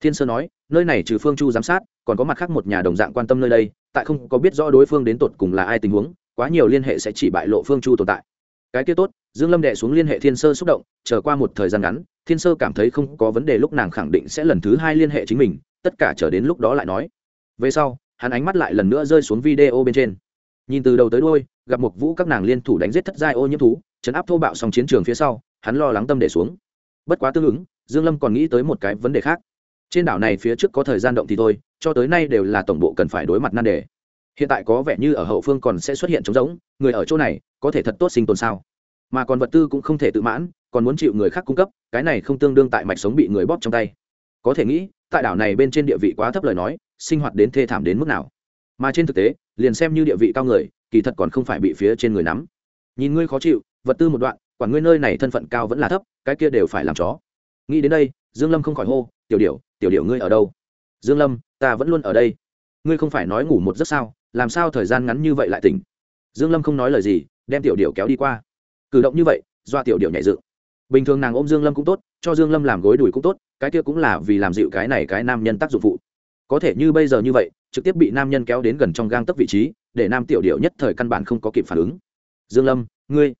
Thiên sơ nói, nơi này trừ phương chu giám sát, còn có mặt khác một nhà đồng dạng quan tâm nơi đây, tại không có biết rõ đối phương đến tột cùng là ai tình huống, quá nhiều liên hệ sẽ chỉ bại lộ phương chu tồn tại. Cái kia tốt, dương lâm đệ xuống liên hệ thiên sơ xúc động, chờ qua một thời gian ngắn, thiên sơ cảm thấy không có vấn đề lúc nàng khẳng định sẽ lần thứ hai liên hệ chính mình, tất cả chờ đến lúc đó lại nói. Về sau, hắn ánh mắt lại lần nữa rơi xuống video bên trên. Nhìn từ đầu tới đôi gặp một vũ các nàng liên thủ đánh giết thất giai ô nhiễm thú chấn áp thô bạo xong chiến trường phía sau, hắn lo lắng tâm để xuống. Bất quá tương ứng, dương lâm còn nghĩ tới một cái vấn đề khác. Trên đảo này phía trước có thời gian động thì thôi, cho tới nay đều là tổng bộ cần phải đối mặt nan đề. Hiện tại có vẻ như ở hậu phương còn sẽ xuất hiện trống rỗng, người ở chỗ này có thể thật tốt sinh tồn sao? Mà còn vật tư cũng không thể tự mãn, còn muốn chịu người khác cung cấp, cái này không tương đương tại mạch sống bị người bóp trong tay. Có thể nghĩ, tại đảo này bên trên địa vị quá thấp lời nói, sinh hoạt đến thê thảm đến mức nào? Mà trên thực tế, liền xem như địa vị cao người, kỳ thật còn không phải bị phía trên người nắm. Nhìn ngươi khó chịu vật tư một đoạn, quản ngươi nơi này thân phận cao vẫn là thấp, cái kia đều phải làm chó. Nghĩ đến đây, dương lâm không khỏi hô, tiểu điểu tiểu điểu ngươi ở đâu? Dương lâm, ta vẫn luôn ở đây. Ngươi không phải nói ngủ một giấc sao, làm sao thời gian ngắn như vậy lại tỉnh? Dương lâm không nói lời gì, đem tiểu điểu kéo đi qua. Cử động như vậy, do tiểu điểu nhảy dựng. Bình thường nàng ôm dương lâm cũng tốt, cho dương lâm làm gối đùi cũng tốt, cái kia cũng là vì làm dịu cái này cái nam nhân tác dụng phụ. Có thể như bây giờ như vậy, trực tiếp bị nam nhân kéo đến gần trong gang tấc vị trí, để nam tiểu điệu nhất thời căn bản không có kịp phản ứng. Dương lâm, ngươi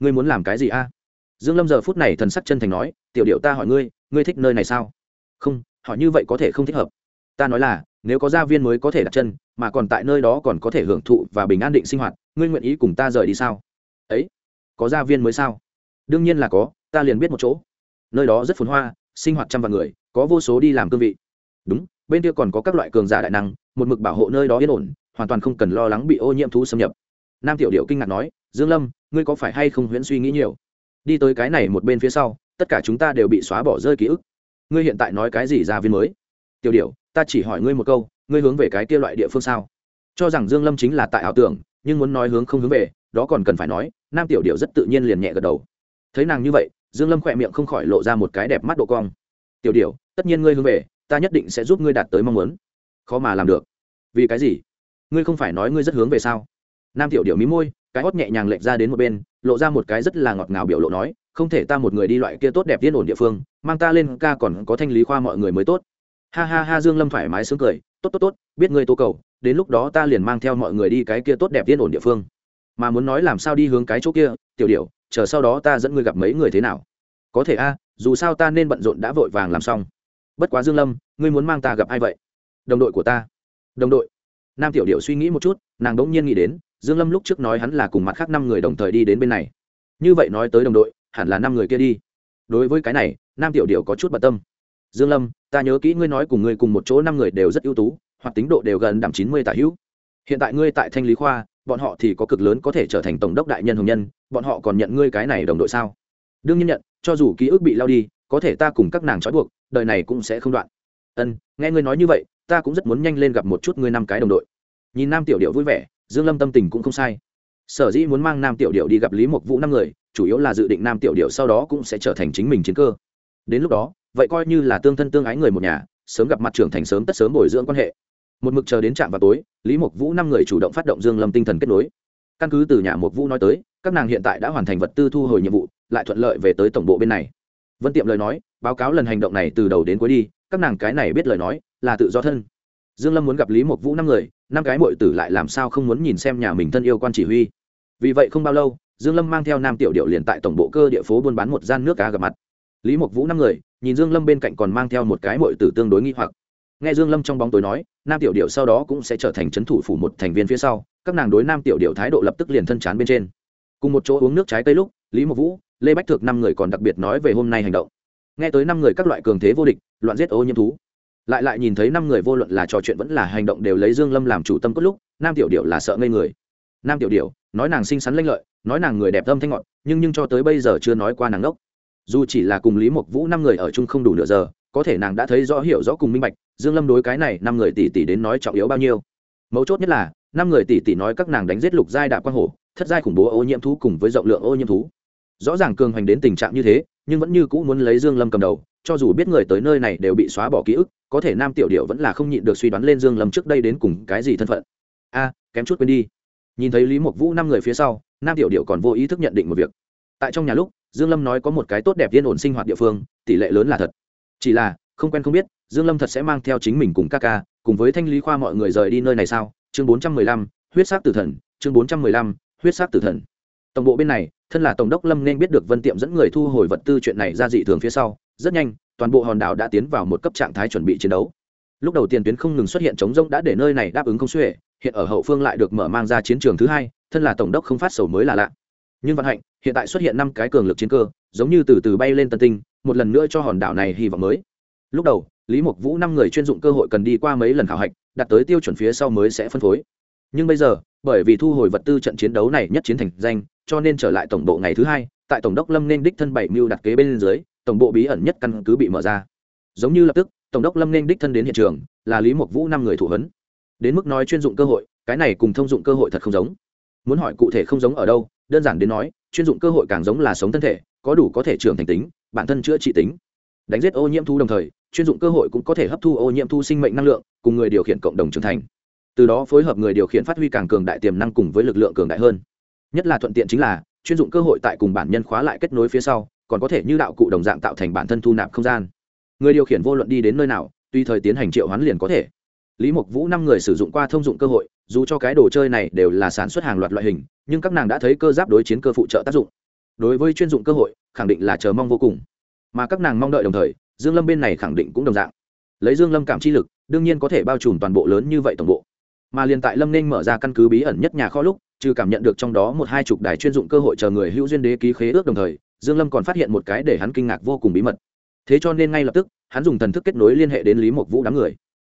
ngươi muốn làm cái gì a? Dương lâm giờ phút này thần sắc chân thành nói, tiểu điệu ta hỏi ngươi ngươi thích nơi này sao? Không, hỏi như vậy có thể không thích hợp. Ta nói là, nếu có gia viên mới có thể đặt chân, mà còn tại nơi đó còn có thể hưởng thụ và bình an định sinh hoạt, ngươi nguyện ý cùng ta rời đi sao? Ấy, có gia viên mới sao? Đương nhiên là có, ta liền biết một chỗ. Nơi đó rất phồn hoa, sinh hoạt trăm vạn người, có vô số đi làm cương vị. Đúng, bên kia còn có các loại cường giả đại năng, một mực bảo hộ nơi đó yên ổn, hoàn toàn không cần lo lắng bị ô nhiễm thú xâm nhập. Nam tiểu điệu kinh ngạc nói, dương lâm ngươi có phải hay không huyễn suy nghĩ nhiều? Đi tới cái này một bên phía sau, tất cả chúng ta đều bị xóa bỏ rơi ký ức. Ngươi hiện tại nói cái gì ra viên mới? Tiểu điệu ta chỉ hỏi ngươi một câu, ngươi hướng về cái kia loại địa phương sao? Cho rằng dương lâm chính là tại ảo tưởng, nhưng muốn nói hướng không hướng về, đó còn cần phải nói, nam tiểu điệu rất tự nhiên liền nhẹ gật đầu. Thấy nàng như vậy, dương lâm khỏe miệng không khỏi lộ ra một cái đẹp mắt độ cong. Tiểu điệu tất nhiên ngươi hướng về, ta nhất định sẽ giúp ngươi đạt tới mong muốn. Khó mà làm được. Vì cái gì? Ngươi không phải nói ngươi rất hướng về sao? Nam tiểu điệu mí môi cái hót nhẹ nhàng lệch ra đến một bên lộ ra một cái rất là ngọt ngào biểu lộ nói không thể ta một người đi loại kia tốt đẹp yên ổn địa phương mang ta lên ca còn có thanh lý khoa mọi người mới tốt. Ha ha ha dương lâm thoải mái sướng cười tốt tốt tốt biết ngươi tô cầu đến lúc đó ta liền mang theo mọi người đi cái kia tốt đẹp yên ổn địa phương. Mà muốn nói làm sao đi hướng cái chỗ kia tiểu điểu, chờ sau đó ta dẫn ngươi gặp mấy người thế nào? Có thể a dù sao ta nên bận rộn đã vội vàng làm xong. Bất quá dương lâm ngươi muốn mang ta gặp ai vậy? Đồng đội của ta. Đồng đội? Nam tiểu điểu suy nghĩ một chút nàng đỗng nhiên nghĩ đến dương lâm lúc trước nói hắn là cùng mặt khác năm người đồng thời đi đến bên này. Như vậy nói tới đồng đội, hẳn là năm người kia đi. Đối với cái này, nam tiểu điệu có chút bận tâm. Dương lâm, ta nhớ kỹ ngươi nói cùng ngươi cùng một chỗ năm người đều rất ưu tú, hoặc tính độ đều gần đẳng chín mươi tả hữu. Hiện tại ngươi tại thanh lý khoa, bọn họ thì có cực lớn có thể trở thành tổng đốc đại nhân hồng nhân, bọn họ còn nhận ngươi cái này đồng đội sao? Đương nhiên nhận, cho dù ký ức bị lao đi, có thể ta cùng các nàng trói buộc, đời này cũng sẽ không đoạn. Ân, nghe ngươi nói như vậy, ta cũng rất muốn nhanh lên gặp một chút ngươi năm cái đồng đội. Nhìn nam tiểu điệu vui vẻ dương lâm tâm tình cũng không sai. Sở dĩ muốn mang nam tiểu điệu đi gặp lý mộc vũ năm người, chủ yếu là dự định nam tiểu điệu sau đó cũng sẽ trở thành chính mình chiến cơ. Đến lúc đó, vậy coi như là tương thân tương ái người một nhà, sớm gặp mặt trưởng thành sớm tất sớm bồi dưỡng quan hệ. Một mực chờ đến trạm vào tối, lý mộc vũ năm người chủ động phát động dương lâm tinh thần kết nối. Căn cứ từ nhà mộc vũ nói tới, các nàng hiện tại đã hoàn thành vật tư thu hồi nhiệm vụ, lại thuận lợi về tới tổng bộ bên này. Vân tiệm lời nói, báo cáo lần hành động này từ đầu đến cuối đi, các nàng cái này biết lời nói, là tự do thân. Dương lâm muốn gặp lý mộc vũ năm người năm cái muội tử lại làm sao không muốn nhìn xem nhà mình thân yêu quan chỉ huy? Vì vậy không bao lâu, dương lâm mang theo nam tiểu điệu liền tại tổng bộ cơ địa phố buôn bán một gian nước cá gặp mặt. Lý mộc vũ năm người, nhìn dương lâm bên cạnh còn mang theo một cái muội tử tương đối nghi hoặc. Nghe dương lâm trong bóng tối nói, nam tiểu điệu sau đó cũng sẽ trở thành chấn thủ phủ một thành viên phía sau, các nàng đối nam tiểu điệu thái độ lập tức liền thân chán bên trên. Cùng một chỗ uống nước trái cây lúc, lý mộc vũ, lê bách thực năm người còn đặc biệt nói về hôm nay hành động. Nghe tới năm người các loại cường thế vô địch, loạn giết ô nhiễm thú lại lại nhìn thấy năm người vô luận là trò chuyện vẫn là hành động đều lấy dương lâm làm chủ tâm cốt lúc, nam tiểu điệu là sợ ngây người. Nam tiểu điệu nói nàng xinh xắn lanh lợi, nói nàng người đẹp tâm thanh ngọt, nhưng nhưng cho tới bây giờ chưa nói qua nàng ngốc. Dù chỉ là cùng lý mộc vũ năm người ở chung không đủ nửa giờ, có thể nàng đã thấy rõ hiểu rõ cùng minh bạch, dương lâm đối cái này năm người tỷ tỷ đến nói trọng yếu bao nhiêu. Mấu chốt nhất là, năm người tỷ tỷ nói các nàng đánh giết lục giai đạp quang hổ, thất giai khủng bố ô nhiễm thú cùng với rộng lượng ô nhiễm thú. Rõ ràng cường hành đến tình trạng như thế, nhưng vẫn như cũ muốn lấy dương lâm cầm đầu, cho dù biết người tới nơi này đều bị xóa bỏ ký ức có thể nam tiểu điệu vẫn là không nhịn được suy đoán lên dương lâm trước đây đến cùng cái gì thân phận. A kém chút quên đi. Nhìn thấy lý mộc vũ năm người phía sau nam tiểu điệu còn vô ý thức nhận định một việc. Tại trong nhà lúc dương lâm nói có một cái tốt đẹp yên ổn sinh hoạt địa phương tỷ lệ lớn là thật. Chỉ là không quen không biết dương lâm thật sẽ mang theo chính mình cùng ca ca cùng với thanh lý khoa mọi người rời đi nơi này sao? Chương 415, huyết sắc tử thần. Chương 415, huyết sắc tử thần. Tổng bộ bên này thân là tổng đốc lâm nên biết được vân tiệm dẫn người thu hồi vật tư chuyện này ra dị thường phía sau. Rất nhanh toàn bộ hòn đảo đã tiến vào một cấp trạng thái chuẩn bị chiến đấu. Lúc đầu tiền tuyến không ngừng xuất hiện chống rông đã để nơi này đáp ứng không xuể, hiện ở hậu phương lại được mở mang ra chiến trường thứ hai, thân là tổng đốc không phát sầu mới là lạ. Nhưng vận hạnh, hiện tại xuất hiện năm cái cường lực chiến cơ, giống như từ từ bay lên tân tinh, một lần nữa cho hòn đảo này hy vọng mới. Lúc đầu, lý mộc vũ năm người chuyên dụng cơ hội cần đi qua mấy lần khảo hạch, đạt tới tiêu chuẩn phía sau mới sẽ phân phối. Nhưng bây giờ, bởi vì thu hồi vật tư trận chiến đấu này nhất chiến thành danh, cho nên trở lại tổng bộ ngày thứ hai, tại tổng đốc lâm nên đích thân bảy mưu đặt kế bên dưới tổng bộ bí ẩn nhất căn cứ bị mở ra. Giống như lập tức, tổng đốc lâm nên đích thân đến hiện trường, là lý mộc vũ năm người thủ huấn. Đến mức nói chuyên dụng cơ hội, cái này cùng thông dụng cơ hội thật không giống. Muốn hỏi cụ thể không giống ở đâu, đơn giản đến nói, chuyên dụng cơ hội càng giống là sống thân thể, có đủ có thể trưởng thành tính, bản thân chữa trị tính. Đánh giết ô nhiễm thu đồng thời, chuyên dụng cơ hội cũng có thể hấp thu ô nhiễm thu sinh mệnh năng lượng, cùng người điều khiển cộng đồng trưởng thành. Từ đó phối hợp người điều khiển phát huy càng cường đại tiềm năng cùng với lực lượng cường đại hơn. Nhất là thuận tiện chính là, chuyên dụng cơ hội tại cùng bản nhân khóa lại kết nối phía sau còn có thể như đạo cụ đồng dạng tạo thành bản thân thu nạp không gian. Người điều khiển vô luận đi đến nơi nào, tùy thời tiến hành triệu hoán liền có thể. Lý mộc vũ năm người sử dụng qua thông dụng cơ hội, dù cho cái đồ chơi này đều là sản xuất hàng loạt loại hình, nhưng các nàng đã thấy cơ giáp đối chiến cơ phụ trợ tác dụng. Đối với chuyên dụng cơ hội, khẳng định là chờ mong vô cùng. Mà các nàng mong đợi đồng thời, dương lâm bên này khẳng định cũng đồng dạng. Lấy dương lâm cảm chi lực, đương nhiên có thể bao trùm toàn bộ lớn như vậy tổng bộ. Mà liền tại lâm nên mở ra căn cứ bí ẩn nhất nhà kho lúc, trừ cảm nhận được trong đó một hai chục đài chuyên dụng cơ hội chờ người hữu duyên đế ký khế ước đồng thời dương lâm còn phát hiện một cái để hắn kinh ngạc vô cùng bí mật. Thế cho nên ngay lập tức, hắn dùng thần thức kết nối liên hệ đến lý mộc vũ đám người.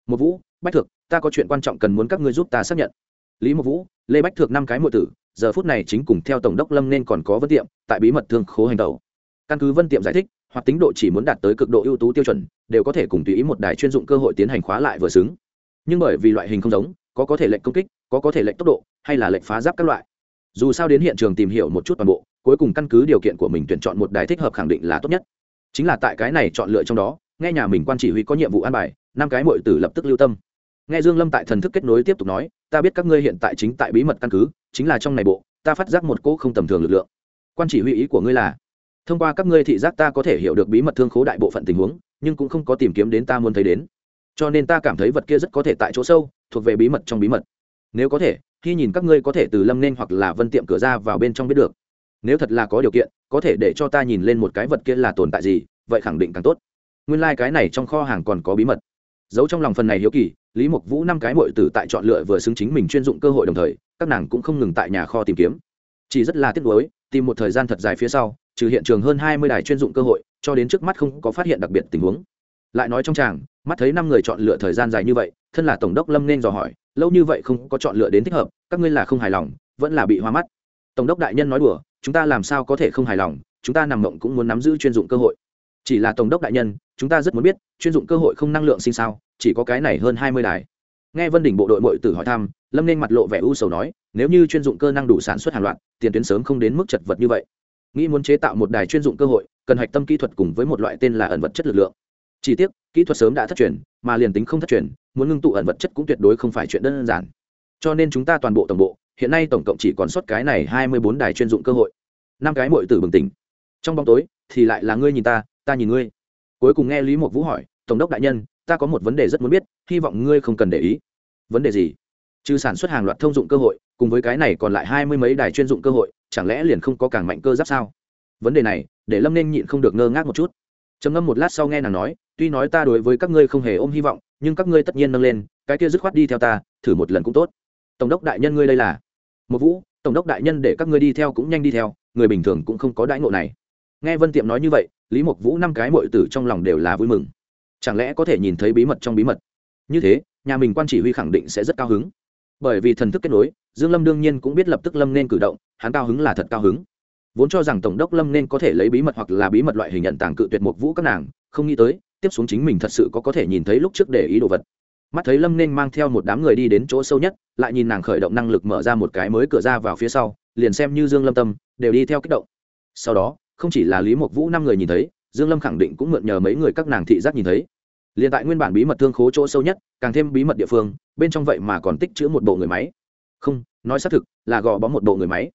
Một vũ, bách thực ta có chuyện quan trọng cần muốn các ngươi giúp ta xác nhận. Lý mộc vũ, lê bách thực năm cái muội tử, giờ phút này chính cùng theo tổng đốc lâm nên còn có vân tiệm, tại bí mật thương khố hành tàu căn cứ vân tiệm giải thích, hoặc tính độ chỉ muốn đạt tới cực độ ưu tú tiêu chuẩn, đều có thể cùng tùy ý một đài chuyên dụng cơ hội tiến hành khóa lại vừa xứng. Nhưng bởi vì loại hình không giống, có có thể lệnh công kích, có có thể lệnh tốc độ, hay là lệnh phá giáp các loại dù sao đến hiện trường tìm hiểu một chút toàn bộ, cuối cùng căn cứ điều kiện của mình tuyển chọn một đài thích hợp khẳng định là tốt nhất. Chính là tại cái này chọn lựa trong đó, nghe nhà mình quan chỉ huy có nhiệm vụ an bài, năm cái mọi tử lập tức lưu tâm. Nghe dương lâm tại thần thức kết nối tiếp tục nói, ta biết các ngươi hiện tại chính tại bí mật căn cứ, chính là trong này bộ, ta phát giác một cỗ không tầm thường lực lượng. Quan chỉ huy ý của ngươi là, thông qua các ngươi thị giác ta có thể hiểu được bí mật thương khố đại bộ phận tình huống, nhưng cũng không có tìm kiếm đến ta muốn thấy đến. Cho nên ta cảm thấy vật kia rất có thể tại chỗ sâu, thuộc về bí mật trong bí mật. Nếu có thể khi nhìn các ngươi có thể từ lâm nên hoặc là vân tiệm cửa ra vào bên trong biết được. Nếu thật là có điều kiện, có thể để cho ta nhìn lên một cái vật kia là tồn tại gì, vậy khẳng định càng tốt. Nguyên lai、like、cái này trong kho hàng còn có bí mật. Giấu trong lòng phần này hiếu kỳ, lý mộc vũ năm cái mội tử tại chọn lựa vừa xứng chính mình chuyên dụng cơ hội đồng thời, các nàng cũng không ngừng tại nhà kho tìm kiếm. Chỉ rất là tiếc nuối, tìm một thời gian thật dài phía sau, trừ hiện trường hơn hai mươi đài chuyên dụng cơ hội, cho đến trước mắt không có phát hiện đặc biệt tình huống. Lại nói trong tràng, mắt thấy năm người chọn lựa thời gian dài như vậy, thân là tổng đốc lâm nên dò hỏi lâu như vậy không có chọn lựa đến thích hợp, các ngươi là không hài lòng, vẫn là bị hoa mắt. Tổng đốc đại nhân nói đùa, chúng ta làm sao có thể không hài lòng, chúng ta nằm mộng cũng muốn nắm giữ chuyên dụng cơ hội. Chỉ là tổng đốc đại nhân, chúng ta rất muốn biết, chuyên dụng cơ hội không năng lượng sinh sao, chỉ có cái này hơn hai mươi đài. Nghe vân đỉnh bộ đội mội tử hỏi thăm, lâm nên mặt lộ vẻ u sầu nói, nếu như chuyên dụng cơ năng đủ sản xuất hàng loạt, tiền tuyến sớm không đến mức chật vật như vậy. Nghĩ muốn chế tạo một đài chuyên dụng cơ hội, cần hạch tâm kỹ thuật cùng với một loại tên là ẩn vật chất lực lượng. Chỉ tiếc, kỹ thuật sớm đã thất truyền, mà liền tính không thất truyền muốn ngưng tụ ẩn vật chất cũng tuyệt đối không phải chuyện đơn giản. Cho nên chúng ta toàn bộ tổng bộ, hiện nay tổng cộng chỉ còn sót cái này hai mươi bốn đài chuyên dụng cơ hội. Năm cái mội tử bừng tỉnh. Trong bóng tối, thì lại là ngươi nhìn ta ta nhìn ngươi. Cuối cùng nghe lý mộc vũ hỏi, tổng đốc đại nhân, ta có một vấn đề rất muốn biết, hy vọng ngươi không cần để ý. Vấn đề gì? Trừ sản xuất hàng loạt thông dụng cơ hội, cùng với cái này còn lại hai mươi mấy đài chuyên dụng cơ hội, chẳng lẽ liền không có càng mạnh cơ giáp sao? Vấn đề này, để lâm nên nhịn không được ngơ ngác một chút. Trầm ngâm một lát sau nghe nàng nói, tuy nói ta đối với các ngươi không hề ôm hy vọng nhưng các ngươi tất nhiên nâng lên, cái kia dứt khoát đi theo ta, thử một lần cũng tốt. Tổng đốc đại nhân ngươi đây là? Một vũ, tổng đốc đại nhân để các ngươi đi theo cũng nhanh đi theo, người bình thường cũng không có đãi ngộ này. Nghe vân tiệm nói như vậy, lý mộc vũ năm cái mội tử trong lòng đều là vui mừng. Chẳng lẽ có thể nhìn thấy bí mật trong bí mật? Như thế, nhà mình quan chỉ huy khẳng định sẽ rất cao hứng. Bởi vì thần thức kết nối, dương lâm đương nhiên cũng biết lập tức lâm nên cử động, hắn cao hứng là thật cao hứng. Vốn cho rằng tổng đốc lâm nên có thể lấy bí mật hoặc là bí mật loại hình nhận tàng cự tuyệt một vũ các nàng, không nghĩ tới tiếp xuống chính mình thật sự có có thể nhìn thấy lúc trước để ý đồ vật. Mắt thấy lâm nên mang theo một đám người đi đến chỗ sâu nhất, lại nhìn nàng khởi động năng lực mở ra một cái mới cửa ra vào phía sau, liền xem như dương lâm tâm, đều đi theo kích động. Sau đó, không chỉ là lý mộc vũ năm người nhìn thấy, dương lâm khẳng định cũng mượn nhờ mấy người các nàng thị giác nhìn thấy. Liền tại nguyên bản bí mật thương khố chỗ sâu nhất, càng thêm bí mật địa phương, bên trong vậy mà còn tích chữ một bộ người máy. Không, nói xác thực, là gò bó một bộ người máy.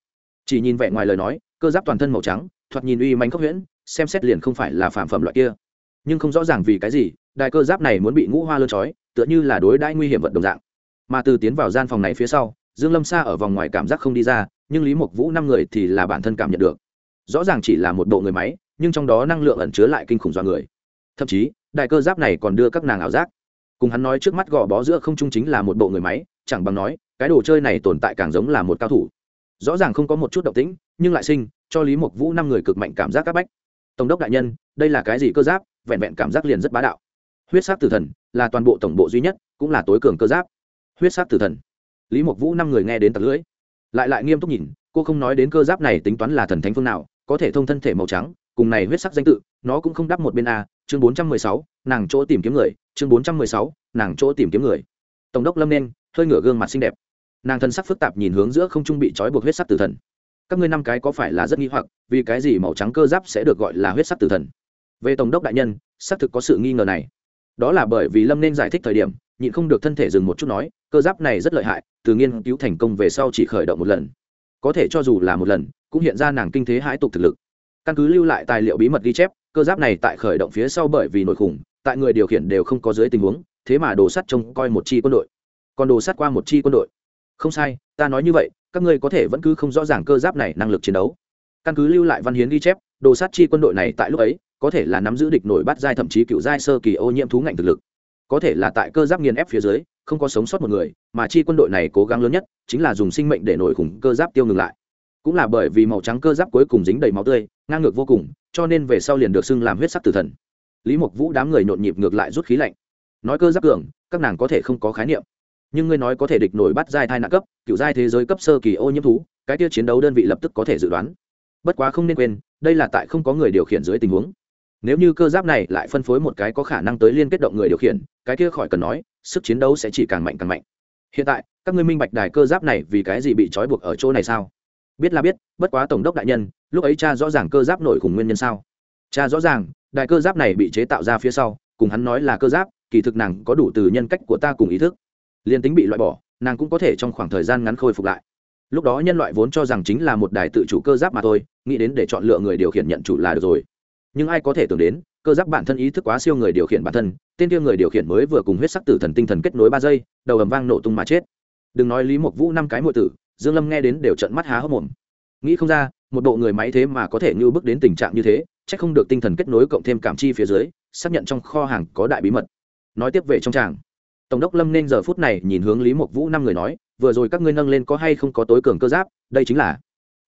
Chỉ nhìn vẻ ngoài lời nói, cơ giáp toàn thân màu trắng, thoạt nhìn uy manh khốc huyễn, xem xét liền không phải là phản phẩm loại kia nhưng không rõ ràng vì cái gì đại cơ giáp này muốn bị ngũ hoa lơ chói tựa như là đối đãi nguy hiểm vật đồng dạng. Mà từ tiến vào gian phòng này phía sau, dương lâm xa ở vòng ngoài cảm giác không đi ra, nhưng lý mộc vũ năm người thì là bản thân cảm nhận được. Rõ ràng chỉ là một bộ người máy, nhưng trong đó năng lượng ẩn chứa lại kinh khủng do người. Thậm chí đại cơ giáp này còn đưa các nàng ảo giác. Cùng hắn nói trước mắt gò bó giữa không trung chính là một bộ người máy, chẳng bằng nói, cái đồ chơi này tồn tại càng giống là một cao thủ. Rõ ràng không có một chút động tĩnh, nhưng lại sinh, cho lý mộc vũ năm người cực mạnh cảm giác các bách. Tổng đốc đại nhân, đây là cái gì cơ giáp? Vẹn vẹn cảm giác liền rất bá đạo. Huyết sắc tử thần là toàn bộ tổng bộ duy nhất, cũng là tối cường cơ giáp. Huyết sắc tử thần. Lý mộc vũ năm người nghe đến tật lưỡi, lại lại nghiêm túc nhìn, cô không nói đến cơ giáp này tính toán là thần thánh phương nào, có thể thông thân thể màu trắng, cùng này huyết sắc danh tự, nó cũng không đắp một bên a, chương bốn trăm mười sáu, nàng chỗ tìm kiếm người, chương bốn trăm mười sáu, nàng chỗ tìm kiếm người. Tổng đốc lâm nên, hơi ngửa gương mặt xinh đẹp. Nàng thân sắc phức tạp nhìn hướng giữa không trung bị trói buộc huyết sắc tử thần. Các ngươi năm cái có phải là rất nghi hoặc, vì cái gì màu trắng cơ giáp sẽ được gọi là huyết sắc tử thần? Về tổng đốc đại nhân, xác thực có sự nghi ngờ này. Đó là bởi vì lâm nên giải thích thời điểm, nhịn không được thân thể dừng một chút nói, cơ giáp này rất lợi hại, từ nghiên cứu thành công về sau chỉ khởi động một lần. Có thể cho dù là một lần, cũng hiện ra nàng kinh thế hãi tục thực lực. Căn cứ lưu lại tài liệu bí mật ghi chép, cơ giáp này tại khởi động phía sau bởi vì nổi khủng, tại người điều khiển đều không có dưới tình huống, thế mà đồ sắt trông coi một chi quân đội. Còn đồ sắt qua một chi quân đội. Không sai, ta nói như vậy, các ngươi có thể vẫn cứ không rõ ràng cơ giáp này năng lực chiến đấu. Căn cứ lưu lại văn hiến ghi chép, đồ sát chi quân đội này tại lúc ấy có thể là nắm giữ địch nổi bắt giai thậm chí cựu giai sơ kỳ ô nhiễm thú ngạnh thực lực. Có thể là tại cơ giáp nghiền ép phía dưới, không có sống sót một người, mà chi quân đội này cố gắng lớn nhất chính là dùng sinh mệnh để nổi khủng cơ giáp tiêu ngừng lại. Cũng là bởi vì màu trắng cơ giáp cuối cùng dính đầy máu tươi, ngang ngược vô cùng, cho nên về sau liền được xưng làm huyết sắc tử thần. Lý mộc vũ đám người nhộn nhịp ngược lại rút khí lạnh. Nói cơ giáp cường, các nàng có thể không có khái niệm. Nhưng ngươi nói có thể địch nổi bắt giai thai nạn cấp, cựu giai thế giới cấp sơ kỳ ô nhiễm thú, cái tiêu chiến đấu đơn vị lập tức có thể dự đoán. Bất quá không nên quên, đây là tại không có người điều khiển dưới tình huống nếu như cơ giáp này lại phân phối một cái có khả năng tới liên kết động người điều khiển, cái kia khỏi cần nói, sức chiến đấu sẽ chỉ càng mạnh càng mạnh. Hiện tại, các ngươi minh bạch đài cơ giáp này vì cái gì bị trói buộc ở chỗ này sao? Biết là biết, bất quá tổng đốc đại nhân, lúc ấy cha rõ ràng cơ giáp nổi khủng nguyên nhân sao? Cha rõ ràng, đài cơ giáp này bị chế tạo ra phía sau, cùng hắn nói là cơ giáp, kỳ thực nàng có đủ từ nhân cách của ta cùng ý thức. Liên tính bị loại bỏ, nàng cũng có thể trong khoảng thời gian ngắn khôi phục lại. Lúc đó nhân loại vốn cho rằng chính là một đài tự chủ cơ giáp mà thôi, nghĩ đến để chọn lựa người điều khiển nhận chủ là được rồi nhưng ai có thể tưởng đến, cơ giáp bản thân ý thức quá siêu người điều khiển bản thân, tên kia người điều khiển mới vừa cùng huyết sắc tử thần tinh thần kết nối ba giây, đầu ầm vang nổ tung mà chết. Đừng nói lý mộc vũ năm cái muội tử, dương lâm nghe đến đều trận mắt há hốc mồm. Nghĩ không ra, một bộ người máy thế mà có thể như bước đến tình trạng như thế, chắc không được tinh thần kết nối cộng thêm cảm chi phía dưới, xác nhận trong kho hàng có đại bí mật. Nói tiếp về trong tràng. Tổng đốc lâm nên giờ phút này nhìn hướng lý mộc vũ năm người nói, vừa rồi các ngươi nâng lên có hay không có tối cường cơ giáp, đây chính là.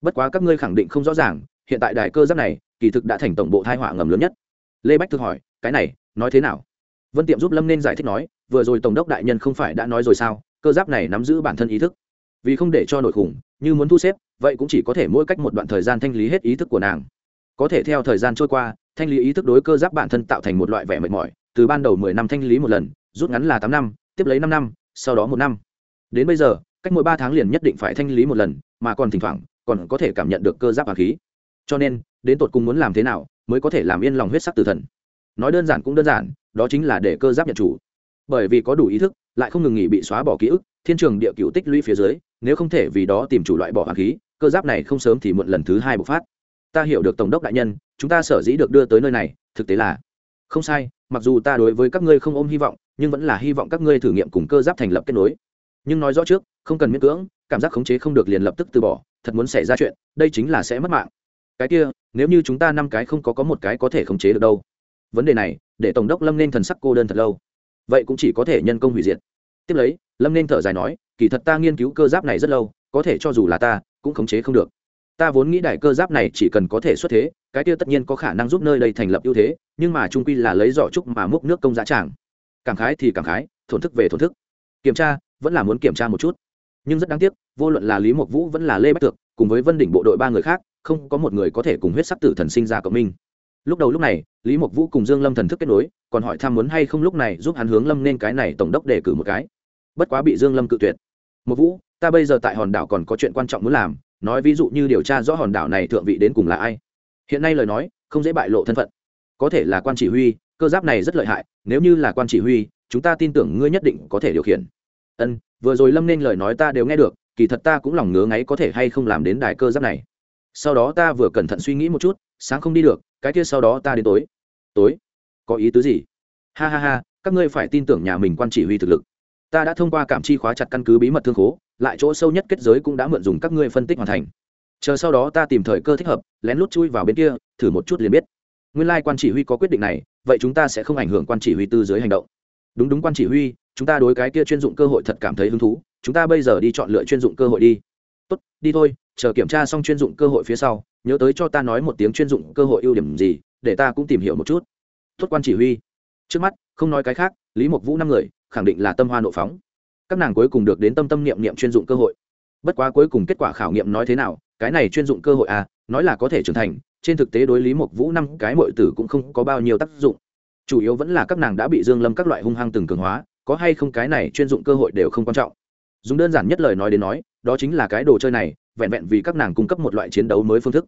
Bất quá các ngươi khẳng định không rõ ràng, hiện tại đại cơ giáp này kỳ thực đã thành tổng bộ thai họa ngầm lớn nhất. Lê bách thực hỏi, cái này, nói thế nào? Vân tiệm giúp lâm nên giải thích nói, vừa rồi tổng đốc đại nhân không phải đã nói rồi sao? Cơ giáp này nắm giữ bản thân ý thức. Vì không để cho nổi khủng, như muốn thu xếp, vậy cũng chỉ có thể mỗi cách một đoạn thời gian thanh lý hết ý thức của nàng. Có thể theo thời gian trôi qua, thanh lý ý thức đối cơ giáp bản thân tạo thành một loại vẻ mệt mỏi, từ ban đầu mười năm thanh lý một lần, rút ngắn là tám năm, tiếp lấy năm năm, sau đó một năm. Đến bây giờ, cách mỗi ba tháng liền nhất định phải thanh lý một lần, mà còn thỉnh thoảng, còn có thể cảm nhận được cơ giáp hà khí. Cho nên đến tột cùng muốn làm thế nào mới có thể làm yên lòng huyết sắc tử thần. Nói đơn giản cũng đơn giản, đó chính là để cơ giáp nhận chủ. Bởi vì có đủ ý thức, lại không ngừng nghỉ bị xóa bỏ ký ức, thiên trường địa cựu tích lũy phía dưới, nếu không thể vì đó tìm chủ loại bỏ hoàng khí, cơ giáp này không sớm thì muộn lần thứ hai bộc phát. Ta hiểu được tổng đốc đại nhân, chúng ta sở dĩ được đưa tới nơi này, thực tế là, không sai, mặc dù ta đối với các ngươi không ôm hy vọng, nhưng vẫn là hy vọng các ngươi thử nghiệm cùng cơ giáp thành lập kết nối. Nhưng nói rõ trước, không cần miễn cưỡng, cảm giác khống chế không được liền lập tức từ bỏ, thật muốn xảy ra chuyện, đây chính là sẽ mất mạng cái kia, nếu như chúng ta năm cái không có có một cái có thể khống chế được đâu. Vấn đề này, để tổng đốc lâm nên thần sắc cô đơn thật lâu. Vậy cũng chỉ có thể nhân công hủy diệt. Tiếp lấy, lâm nên thở dài nói, kỳ thật ta nghiên cứu cơ giáp này rất lâu, có thể cho dù là ta, cũng khống chế không được. Ta vốn nghĩ đại cơ giáp này chỉ cần có thể xuất thế, cái kia tất nhiên có khả năng giúp nơi đây thành lập ưu thế, nhưng mà trung quy là lấy giỏ trúc mà múc nước công giá tràng. Cảm khái thì cảm khái, thổn thức về thổn thức. Kiểm tra, vẫn là muốn kiểm tra một chút. Nhưng rất đáng tiếc, vô luận là lý mộc vũ vẫn là lê bách thực cùng với vân đỉnh bộ đội ba người khác không có một người có thể cùng huyết sắc tử thần sinh ra cộng minh. Lúc đầu lúc này, lý mộc vũ cùng dương lâm thần thức kết nối, còn hỏi tham muốn hay không lúc này giúp hắn hướng lâm nên cái này tổng đốc đề cử một cái. Bất quá bị dương lâm cự tuyệt. Mộc vũ, ta bây giờ tại hòn đảo còn có chuyện quan trọng muốn làm, nói ví dụ như điều tra rõ hòn đảo này thượng vị đến cùng là ai. Hiện nay lời nói, không dễ bại lộ thân phận. Có thể là quan chỉ huy, cơ giáp này rất lợi hại, nếu như là quan chỉ huy, chúng ta tin tưởng ngươi nhất định có thể điều khiển. Ân, vừa rồi lâm nên lời nói ta đều nghe được, kỳ thật ta cũng lòng ngứa ngáy có thể hay không làm đến đài cơ giáp này sau đó ta vừa cẩn thận suy nghĩ một chút, sáng không đi được, cái kia sau đó ta đến tối. Tối? Có ý tứ gì? Ha ha ha, các ngươi phải tin tưởng nhà mình quan chỉ huy thực lực. Ta đã thông qua cảm chi khóa chặt căn cứ bí mật thương khố, lại chỗ sâu nhất kết giới cũng đã mượn dùng các ngươi phân tích hoàn thành. Chờ sau đó ta tìm thời cơ thích hợp, lén lút chui vào bên kia, thử một chút liền biết. Nguyên lai quan chỉ huy có quyết định này, vậy chúng ta sẽ không ảnh hưởng quan chỉ huy tư giới hành động. Đúng đúng quan chỉ huy, chúng ta đối cái kia chuyên dụng cơ hội thật cảm thấy hứng thú, chúng ta bây giờ đi chọn lựa chuyên dụng cơ hội đi. Tốt, đi thôi chờ kiểm tra xong chuyên dụng cơ hội phía sau, nhớ tới cho ta nói một tiếng chuyên dụng cơ hội ưu điểm gì, để ta cũng tìm hiểu một chút. Tốt quan chỉ huy. Trước mắt, không nói cái khác, lý mộc vũ năm người, khẳng định là tâm hoa nộ phóng. Các nàng cuối cùng được đến tâm tâm niệm niệm chuyên dụng cơ hội. Bất quá cuối cùng kết quả khảo nghiệm nói thế nào, cái này chuyên dụng cơ hội à nói là có thể trưởng thành, trên thực tế đối lý mộc vũ năm cái mọi tử cũng không có bao nhiêu tác dụng. Chủ yếu vẫn là các nàng đã bị dương lâm các loại hung hăng từng cường hóa, có hay không cái này chuyên dụng cơ hội đều không quan trọng. Dùng đơn giản nhất lời nói đến nói, đó chính là cái đồ chơi này vẹn vẹn vì các nàng cung cấp một loại chiến đấu mới phương thức.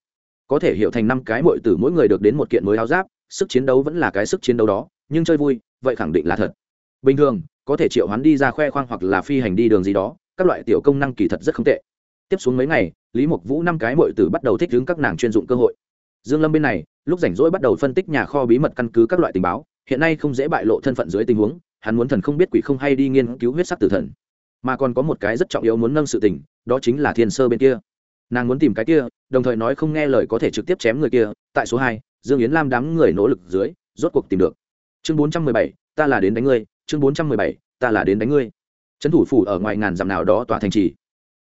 Có thể hiểu thành năm cái mội tử mỗi người được đến một kiện mới áo giáp, sức chiến đấu vẫn là cái sức chiến đấu đó, nhưng chơi vui, vậy khẳng định là thật. Bình thường, có thể triệu hoán đi ra khoe khoang hoặc là phi hành đi đường gì đó, các loại tiểu công năng kỳ thật rất không tệ. Tiếp xuống mấy ngày, lý mộc vũ năm cái mội tử bắt đầu thích ứng các nàng chuyên dụng cơ hội. Dương lâm bên này, lúc rảnh rỗi bắt đầu phân tích nhà kho bí mật căn cứ các loại tình báo, hiện nay không dễ bại lộ thân phận dưới tình huống, hắn muốn thần không biết quỷ không hay đi nghiên cứu huyết sắc tử thần. Mà còn có một cái rất trọng yếu muốn nâng sự tình đó chính là thiên sơ bên kia. Nàng muốn tìm cái kia, đồng thời nói không nghe lời có thể trực tiếp chém người kia, tại số hai, dương yến lam đám người nỗ lực dưới, rốt cuộc tìm được. Chương bốn trăm mười bảy, ta là đến đánh ngươi. Chương bốn trăm mười bảy, ta là đến đánh ngươi. Trấn thủ phủ ở ngoài ngàn dặm nào đó tòa thành trì.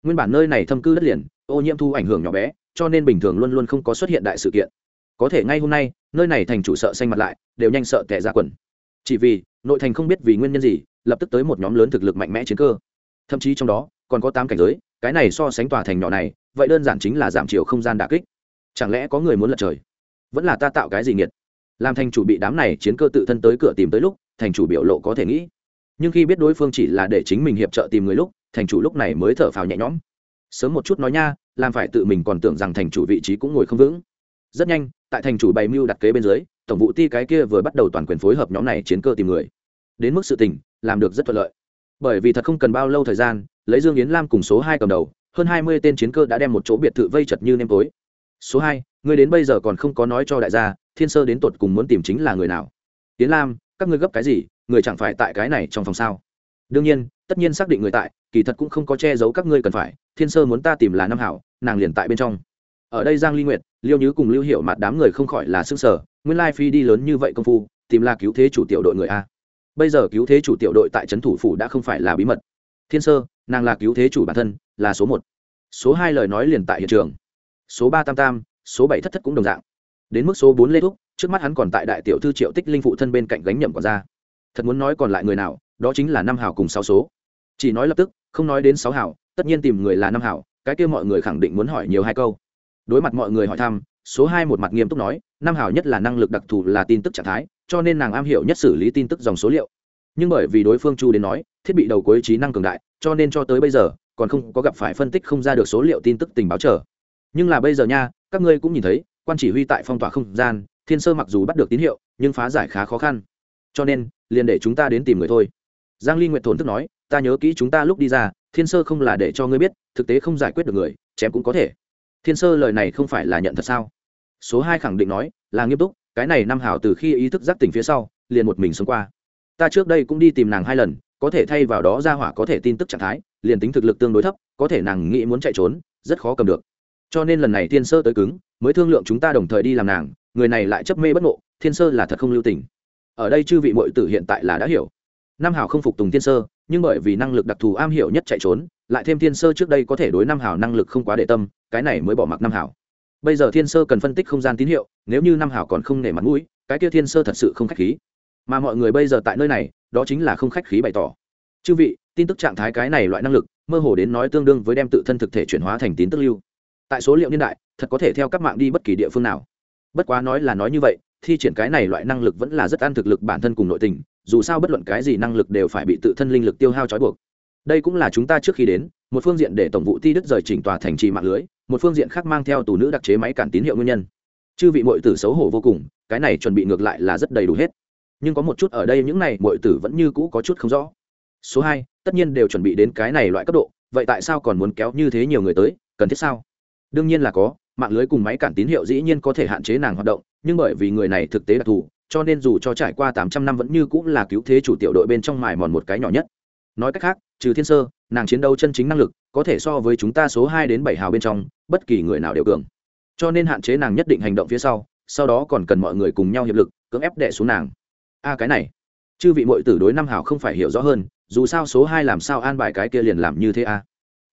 Nguyên bản nơi này thâm cư đất liền, ô nhiễm thu ảnh hưởng nhỏ bé, cho nên bình thường luôn luôn không có xuất hiện đại sự kiện. Có thể ngay hôm nay, nơi này thành chủ sợ xanh mặt lại, đều nhanh sợ tệ ra quần. Chỉ vì, nội thành không biết vì nguyên nhân gì, lập tức tới một nhóm lớn thực lực mạnh mẽ chiến cơ. Thậm chí trong đó, còn có tám cảnh giới cái này so sánh tòa thành nhỏ này, vậy đơn giản chính là giảm chiều không gian đà kích. Chẳng lẽ có người muốn lật trời? Vẫn là ta tạo cái gì nghiệt? Làm thành chủ bị đám này chiến cơ tự thân tới cửa tìm tới lúc, thành chủ biểu lộ có thể nghĩ. Nhưng khi biết đối phương chỉ là để chính mình hiệp trợ tìm người lúc, thành chủ lúc này mới thở phào nhẹ nhõm. Sớm một chút nói nha, làm phải tự mình còn tưởng rằng thành chủ vị trí cũng ngồi không vững. Rất nhanh, tại thành chủ bày mưu đặt kế bên dưới, tổng vụ ti cái kia vừa bắt đầu toàn quyền phối hợp nhóm này chiến cơ tìm người. Đến mức sự tình, làm được rất thuận lợi bởi vì thật không cần bao lâu thời gian, lấy dương yến lam cùng số hai cầm đầu, hơn hai mươi tên chiến cơ đã đem một chỗ biệt thự vây chật như nêm tối. Số hai người đến bây giờ còn không có nói cho đại gia, thiên sơ đến tột cùng muốn tìm chính là người nào? Yến lam, các ngươi gấp cái gì, người chẳng phải tại cái này trong phòng sao? Đương nhiên, tất nhiên xác định người tại, kỳ thật cũng không có che giấu các ngươi cần phải, thiên sơ muốn ta tìm là nam hảo, nàng liền tại bên trong. Ở đây giang ly nguyệt, liêu nhứ cùng lưu hiệu mặt đám người không khỏi là sức sở nguyên lai phi đi lớn như vậy công phu, tìm là cứu thế chủ tiểu đội người a bây giờ cứu thế chủ tiểu đội tại trấn thủ phủ đã không phải là bí mật. Thiên sơ, nàng là cứu thế chủ bản thân, là số một. Số hai lời nói liền tại hiện trường. Số ba tam tam, số bảy thất thất cũng đồng dạng. Đến mức số bốn lê thúc, trước mắt hắn còn tại đại tiểu thư triệu tích linh phụ thân bên cạnh gánh nhậm còn ra thật muốn nói còn lại người nào, đó chính là năm hào cùng sáu số. Chỉ nói lập tức, không nói đến sáu hào tất nhiên tìm người là năm hào cái kia mọi người khẳng định muốn hỏi nhiều hai câu. Đối mặt mọi người hỏi thăm số hai một mặt nghiêm túc nói năm hảo nhất là năng lực đặc thù là tin tức trạng thái, cho nên nàng am hiểu nhất xử lý tin tức dòng số liệu. Nhưng bởi vì đối phương chu đến nói, thiết bị đầu cuối trí năng cường đại, cho nên cho tới bây giờ, còn không có gặp phải phân tích không ra được số liệu tin tức tình báo trở nhưng là bây giờ nha, các ngươi cũng nhìn thấy, quan chỉ huy tại phong tỏa không gian, thiên sơ mặc dù bắt được tín hiệu, nhưng phá giải khá khó khăn. Cho nên, liền để chúng ta đến tìm người thôi. Giang ly nguyệt thổn thức nói, ta nhớ kỹ chúng ta lúc đi ra, thiên sơ không là để cho ngươi biết, thực tế không giải quyết được người, chém cũng có thể. Thiên sơ lời này không phải là nhận thật sao? Số hai khẳng định nói, là nghiêm túc, cái này năm hảo từ khi ý thức giác tỉnh phía sau, liền một mình sống qua. Ta trước đây cũng đi tìm nàng hai lần, có thể thay vào đó ra hỏa có thể tin tức trạng thái, liền tính thực lực tương đối thấp, có thể nàng nghĩ muốn chạy trốn, rất khó cầm được. Cho nên lần này thiên sơ tới cứng, mới thương lượng chúng ta đồng thời đi làm nàng, người này lại chấp mê bất ngộ, thiên sơ là thật không lưu tình. Ở đây chư vị mội tử hiện tại là đã hiểu. Nam hảo không phục tùng thiên sơ, nhưng bởi vì năng lực đặc thù am hiểu nhất chạy trốn, lại thêm thiên sơ trước đây có thể đối nam hảo năng lực không quá để tâm, cái này mới bỏ mặc nam hảo bây giờ thiên sơ cần phân tích không gian tín hiệu, nếu như nam hảo còn không nể mặt mũi, cái kia thiên sơ thật sự không khách khí. Mà mọi người bây giờ tại nơi này, đó chính là không khách khí bày tỏ. Chư vị, tin tức trạng thái cái này loại năng lực, mơ hồ đến nói tương đương với đem tự thân thực thể chuyển hóa thành tín tức lưu. Tại số liệu niên đại, thật có thể theo các mạng đi bất kỳ địa phương nào. Bất quá nói là nói như vậy, thi triển cái này loại năng lực vẫn là rất ăn thực lực bản thân cùng nội tình, dù sao bất luận cái gì năng lực đều phải bị tự thân linh lực tiêu hao trói buộc. Đây cũng là chúng ta trước khi đến một phương diện để tổng vụ ti đức rời chỉnh tòa thành trì mạng lưới, một phương diện khác mang theo tù nữ đặc chế máy cản tín hiệu nguyên nhân. Chư vị mội tử xấu hổ vô cùng, cái này chuẩn bị ngược lại là rất đầy đủ hết. Nhưng có một chút ở đây những này mội tử vẫn như cũ có chút không rõ. Số hai, tất nhiên đều chuẩn bị đến cái này loại cấp độ, vậy tại sao còn muốn kéo như thế nhiều người tới, cần thiết sao? Đương nhiên là có, mạng lưới cùng máy cản tín hiệu dĩ nhiên có thể hạn chế nàng hoạt động, nhưng bởi vì người này thực tế đặc thù, cho nên dù cho trải qua tám trăm năm vẫn như cũng là cứu thế chủ tiểu đội bên trong mài mòn một cái nhỏ nhất. Nói cách khác, trừ thiên sơ nàng chiến đấu chân chính năng lực, có thể so với chúng ta số hai đến bảy hào bên trong, bất kỳ người nào đều cường. Cho nên hạn chế nàng nhất định hành động phía sau sau đó còn cần mọi người cùng nhau hiệp lực, cưỡng ép đệ xuống nàng. A, cái này. Chư vị mội tử đối năm hào không phải hiểu rõ hơn, dù sao số hai làm sao an bài cái kia liền làm như thế a?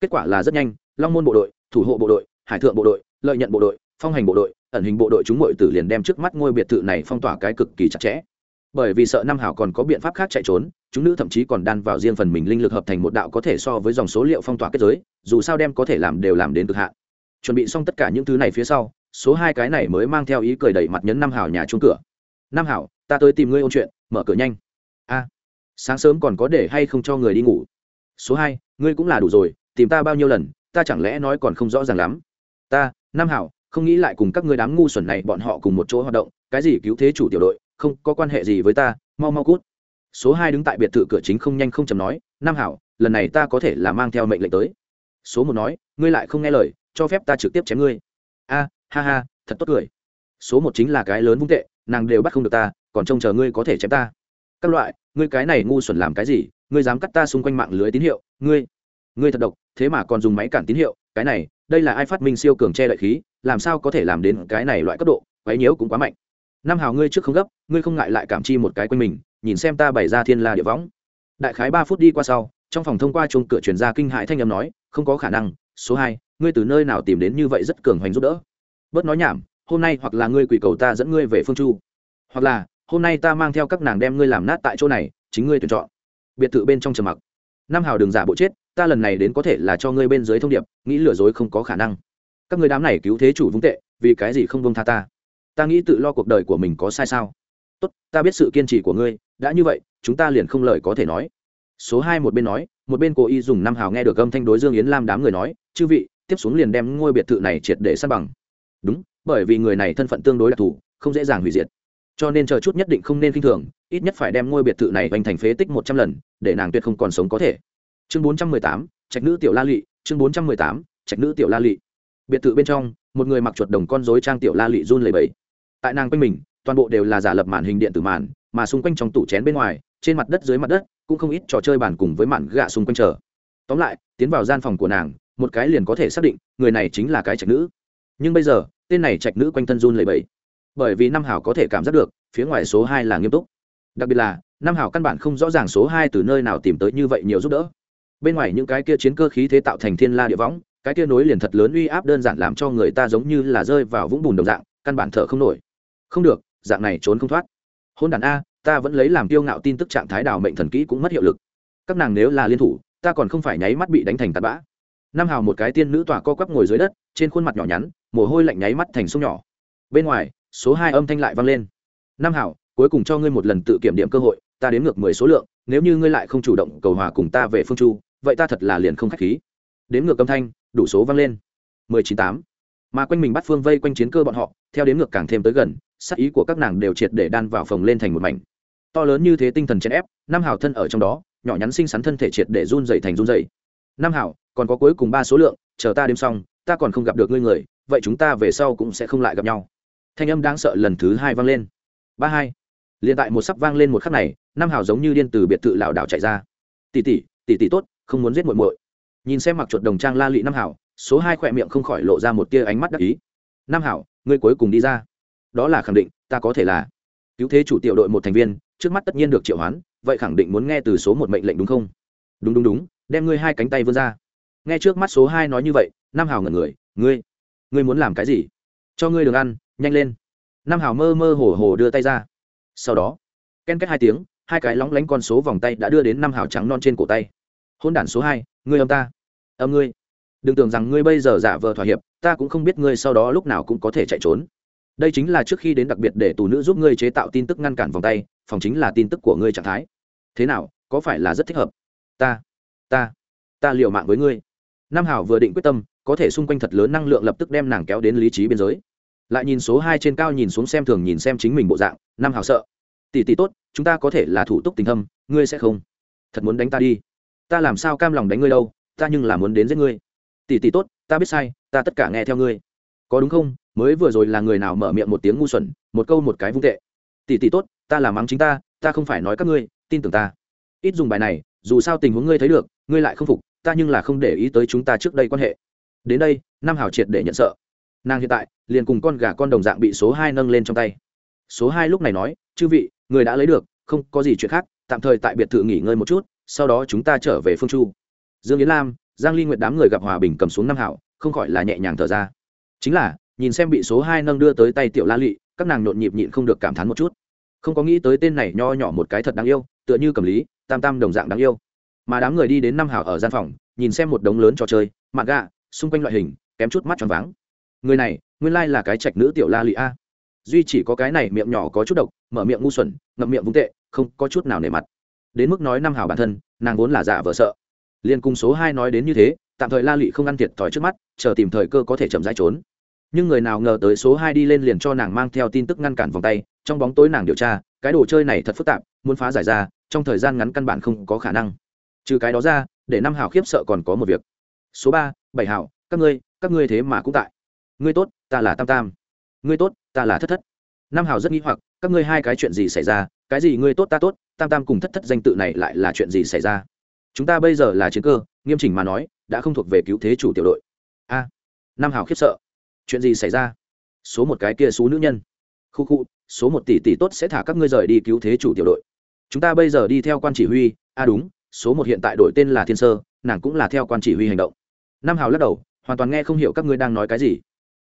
Kết quả là rất nhanh, long môn bộ đội, thủ hộ bộ đội, hải thượng bộ đội, lợi nhận bộ đội, phong hành bộ đội, ẩn hình bộ đội chúng mội tử liền đem trước mắt ngôi biệt thự này phong tỏa cái cực kỳ chặt chẽ bởi vì sợ nam hảo còn có biện pháp khác chạy trốn, chúng nữ thậm chí còn đan vào riêng phần mình linh lực hợp thành một đạo có thể so với dòng số liệu phong tỏa kết giới, dù sao đem có thể làm đều làm đến cực hạn. Chuẩn bị xong tất cả những thứ này phía sau, số hai cái này mới mang theo ý cười đẩy mặt nhấn nam hảo nhà chung cửa. Nam hảo ta tới tìm ngươi ôn chuyện, mở cửa nhanh. A, sáng sớm còn có để hay không cho người đi ngủ? Số hai, ngươi cũng là đủ rồi, tìm ta bao nhiêu lần, ta chẳng lẽ nói còn không rõ ràng lắm? Ta nam hảo không nghĩ lại cùng các ngươi đám ngu xuẩn này bọn họ cùng một chỗ hoạt động, cái gì cứu thế chủ tiểu đội? Không có quan hệ gì với ta, mau mau cút. Số hai đứng tại biệt thự cửa chính không nhanh không chầm nói, nam hảo, lần này ta có thể là mang theo mệnh lệnh tới. Số một nói, ngươi lại không nghe lời, cho phép ta trực tiếp chém ngươi. A, ha ha, thật tốt cười. Số một chính là cái lớn vung tệ, nàng đều bắt không được ta, còn trông chờ ngươi có thể chém ta. Các loại, ngươi cái này ngu xuẩn làm cái gì? Ngươi dám cắt ta xung quanh mạng lưới tín hiệu, ngươi ngươi thật độc, thế mà còn dùng máy cản tín hiệu, cái này, đây là ai phát minh siêu cường che đậy khí, làm sao có thể làm đến cái này loại cấp độ, quấy nhiễu cũng quá mạnh năm hào ngươi trước không gấp, ngươi không ngại lại cảm chi một cái quanh mình, nhìn xem ta bày ra thiên la địa võng. Đại khái ba phút đi qua sau, trong phòng thông qua chuông cửa truyền ra kinh hãi thanh âm nói, không có khả năng, số hai, ngươi từ nơi nào tìm đến như vậy rất cường hoành giúp đỡ? Bớt nói nhảm, hôm nay hoặc là ngươi quỷ cầu ta dẫn ngươi về phương chu, hoặc là, hôm nay ta mang theo các nàng đem ngươi làm nát tại chỗ này, chính ngươi tuyển chọn. Biệt thự bên trong trầm mặc. Nam hào đường giả bộ chết, ta lần này đến có thể là cho ngươi bên dưới thông điệp, nghĩ lừa dối không có khả năng. Các ngươi đám này cứu thế chủ vung tệ, vì cái gì không vung tha ta? Ta nghĩ tự lo cuộc đời của mình có sai sao? Tốt, ta biết sự kiên trì của ngươi, đã như vậy, chúng ta liền không lời có thể nói. Số hai một bên nói, một bên cố ý dùng năm hào nghe được âm thanh đối dương yến lam đám người nói, chư vị, tiếp xuống liền đem ngôi biệt thự này triệt để săn bằng. Đúng, bởi vì người này thân phận tương đối đặc thù, không dễ dàng hủy diệt. Cho nên chờ chút nhất định không nên k i n h thường, ít nhất phải đem ngôi biệt thự này hoành thành phế tích một trăm lần, để nàng tuyệt không còn sống có thể. Chương bốn trăm mười tám, trạch nữ tiểu la lị, chương bốn trăm mười tám, trạch nữ tiểu la lị. Biệt thự bên trong, một người mặc chuột đồng con dối trang tiểu la lị run lầy bẫy tại nàng quanh mình, toàn bộ đều là giả lập màn hình điện tử màn, mà xung quanh trong tủ chén bên ngoài, trên mặt đất dưới mặt đất, cũng không ít trò chơi bàn cùng với màn gạ xung quanh chờ. Tóm lại, tiến vào gian phòng của nàng, một cái liền có thể xác định, người này chính là cái trạch nữ. Nhưng bây giờ, tên này trạch nữ quanh thân run lầy bẫy bởi vì năm hảo có thể cảm giác được, phía ngoài số hai là nghiêm túc. Đặc biệt là năm hảo căn bản không rõ ràng số hai từ nơi nào tìm tới như vậy nhiều giúp đỡ. Bên ngoài những cái kia chiến cơ khí thế tạo thành thiên la địa võng, cái kia nối liền thật lớn uy áp đơn giản làm cho người ta giống như là rơi vào vũng bùn đồng dạng, căn bản thở không nổi không được, dạng này trốn không thoát. Hôn đàn a, ta vẫn lấy làm tiêu ngạo tin tức trạng thái đào mệnh thần kỹ cũng mất hiệu lực. Các nàng nếu là liên thủ, ta còn không phải nháy mắt bị đánh thành tạt bã. Nam hào một cái tiên nữ tỏa co quắp ngồi dưới đất, trên khuôn mặt nhỏ nhắn, mồ hôi lạnh nháy mắt thành sông nhỏ. Bên ngoài, số hai âm thanh lại vang lên. Nam hào, cuối cùng cho ngươi một lần tự kiểm điểm cơ hội, ta đến ngược mười số lượng, nếu như ngươi lại không chủ động cầu hòa cùng ta về phương chu, vậy ta thật là liền không k h á c h khí. Đến ngược âm thanh, đủ số vang lên. Mười chín tám. Mà quanh mình bắt phương vây quanh chiến cơ bọn họ, theo đến ngược càng thêm tới gần sắc ý của các nàng đều triệt để đan vào phòng lên thành một mảnh. To lớn như thế tinh thần chèn ép năm hào thân ở trong đó, nhỏ nhắn xinh xắn thân thể triệt để run dày thành run dày năm hảo, còn có cuối cùng ba số lượng, chờ ta đêm xong, ta còn không gặp được ngươi người, vậy chúng ta về sau cũng sẽ không lại gặp nhau. Thanh âm đáng sợ lần thứ hai vang lên. Ba hai. Liền tại một sắp vang lên một khắc này năm hào giống như điên từ biệt thự lảo đảo chạy ra. Tỷ tỷ tỷ tỷ tốt, không muốn giết muội muội. Nhìn xem mặc chuột đồng trang la lị năm hảo, số hai khỏe miệng không khỏi lộ ra một tia ánh mắt đắc ý. Năm hảo, ngươi cuối cùng đi ra đó là khẳng định, ta có thể là cứu thế chủ tiểu đội một thành viên, trước mắt tất nhiên được triệu hoán, vậy khẳng định muốn nghe từ số một mệnh lệnh đúng không? Đúng đúng đúng, đem ngươi hai cánh tay vươn ra. Nghe trước mắt số hai nói như vậy, nam hào ngẩn người, ngươi ngươi muốn làm cái gì? Cho ngươi đường ăn, nhanh lên. Nam hào mơ mơ hồ hồ đưa tay ra. Sau đó, ken kết hai tiếng, hai cái lóng lánh con số vòng tay đã đưa đến năm hào trắng non trên cổ tay. Hôn đản số hai, ngươi âm ta, âm ngươi. Đừng tưởng rằng ngươi bây giờ giả vờ thỏa hiệp, ta cũng không biết ngươi sau đó lúc nào cũng có thể chạy trốn đây chính là trước khi đến đặc biệt để tù nữ giúp ngươi chế tạo tin tức ngăn cản vòng tay, phòng chính là tin tức của ngươi trạng thái. Thế nào, có phải là rất thích hợp? Ta ta ta liều mạng với ngươi. Nam hảo vừa định quyết tâm, có thể xung quanh thật lớn năng lượng lập tức đem nàng kéo đến lý trí biên giới. Lại nhìn số hai trên cao nhìn xuống xem thường nhìn xem chính mình bộ dạng, nam hảo sợ. Tỷ tỷ tốt, chúng ta có thể là thủ tục tình thâm, ngươi sẽ không. Thật muốn đánh ta đi. Ta làm sao cam lòng đánh ngươi đâu, ta nhưng là muốn đến giết ngươi. Tỷ tỷ tốt, ta biết sai, ta tất cả nghe theo ngươi. Có đúng không? Mới vừa rồi là người nào mở miệng một tiếng ngu xuẩn, một câu một cái vung tệ. Tỷ tỷ tốt, ta là mắng chính ta ta không phải nói các ngươi, tin tưởng ta. Ít dùng bài này, dù sao tình huống ngươi thấy được, ngươi lại không phục, ta nhưng là không để ý tới chúng ta trước đây quan hệ. Đến đây, nam hảo triệt để nhận sợ. Nàng hiện tại, liền cùng con gà con đồng dạng bị số hai nâng lên trong tay. Số hai lúc này nói, chư vị, người đã lấy được, không có gì chuyện khác, tạm thời tại biệt thự nghỉ ngơi một chút, sau đó chúng ta trở về phương chu. Dương yến lam, giang ly nguyệt đám người gặp hòa bình cầm xuống nam hảo, không khỏi là nhẹ nhàng thở ra. Chính là nhìn xem bị số hai nâng đưa tới tay tiểu la lị, các nàng nhộn nhịp nhịn không được cảm thán một chút. Không có nghĩ tới tên này nho nhỏ một cái thật đáng yêu, tựa như cầm lý, tam tam đồng dạng đáng yêu. Mà đám người đi đến năm hảo ở gian phòng, nhìn xem một đống lớn trò chơi mạng gạ xung quanh loại hình, kém chút mắt tròn váng. Người này, nguyên lai là cái trạch nữ tiểu la lị a. Duy chỉ có cái này miệng nhỏ có chút độc, mở miệng ngu xuẩn, ngậm miệng vung tệ, không có chút nào nề mặt. Đến mức nói năm hảo bản thân, nàng vốn là giả vợ sợ. Liên cùng số hai nói đến như thế, tạm thời la lị không ăn thiệt thòi trước mắt, chờ tìm thời cơ có thể chậm rãi trốn nhưng người nào ngờ tới số hai đi lên liền cho nàng mang theo tin tức ngăn cản vòng tay trong bóng tối nàng điều tra cái đồ chơi này thật phức tạp muốn phá giải ra trong thời gian ngắn căn bản không có khả năng. Trừ cái đó ra để năm hảo khiếp sợ còn có một việc. Số ba bảy hảo các ngươi các ngươi thế mà cũng tại. Ngươi tốt ta là tam tam. Ngươi tốt ta là thất thất. Năm hảo rất nghi hoặc các ngươi hai cái chuyện gì xảy ra cái gì ngươi tốt ta tốt tam tam cùng thất thất danh tự này lại là chuyện gì xảy ra? Chúng ta bây giờ là chiến cơ nghiêm chỉnh mà nói đã không thuộc về cứu thế chủ tiểu đội. A à, năm hảo khiếp sợ chuyện gì xảy ra? Số một cái kia số nữ nhân. Khu khu, số một tỷ tỷ tốt sẽ thả các ngươi rời đi cứu thế chủ tiểu đội. Chúng ta bây giờ đi theo quan chỉ huy. A đúng, số một hiện tại đội tên là thiên sơ, nàng cũng là theo quan chỉ huy hành động. Nam hào lắc đầu, hoàn toàn nghe không hiểu các ngươi đang nói cái gì.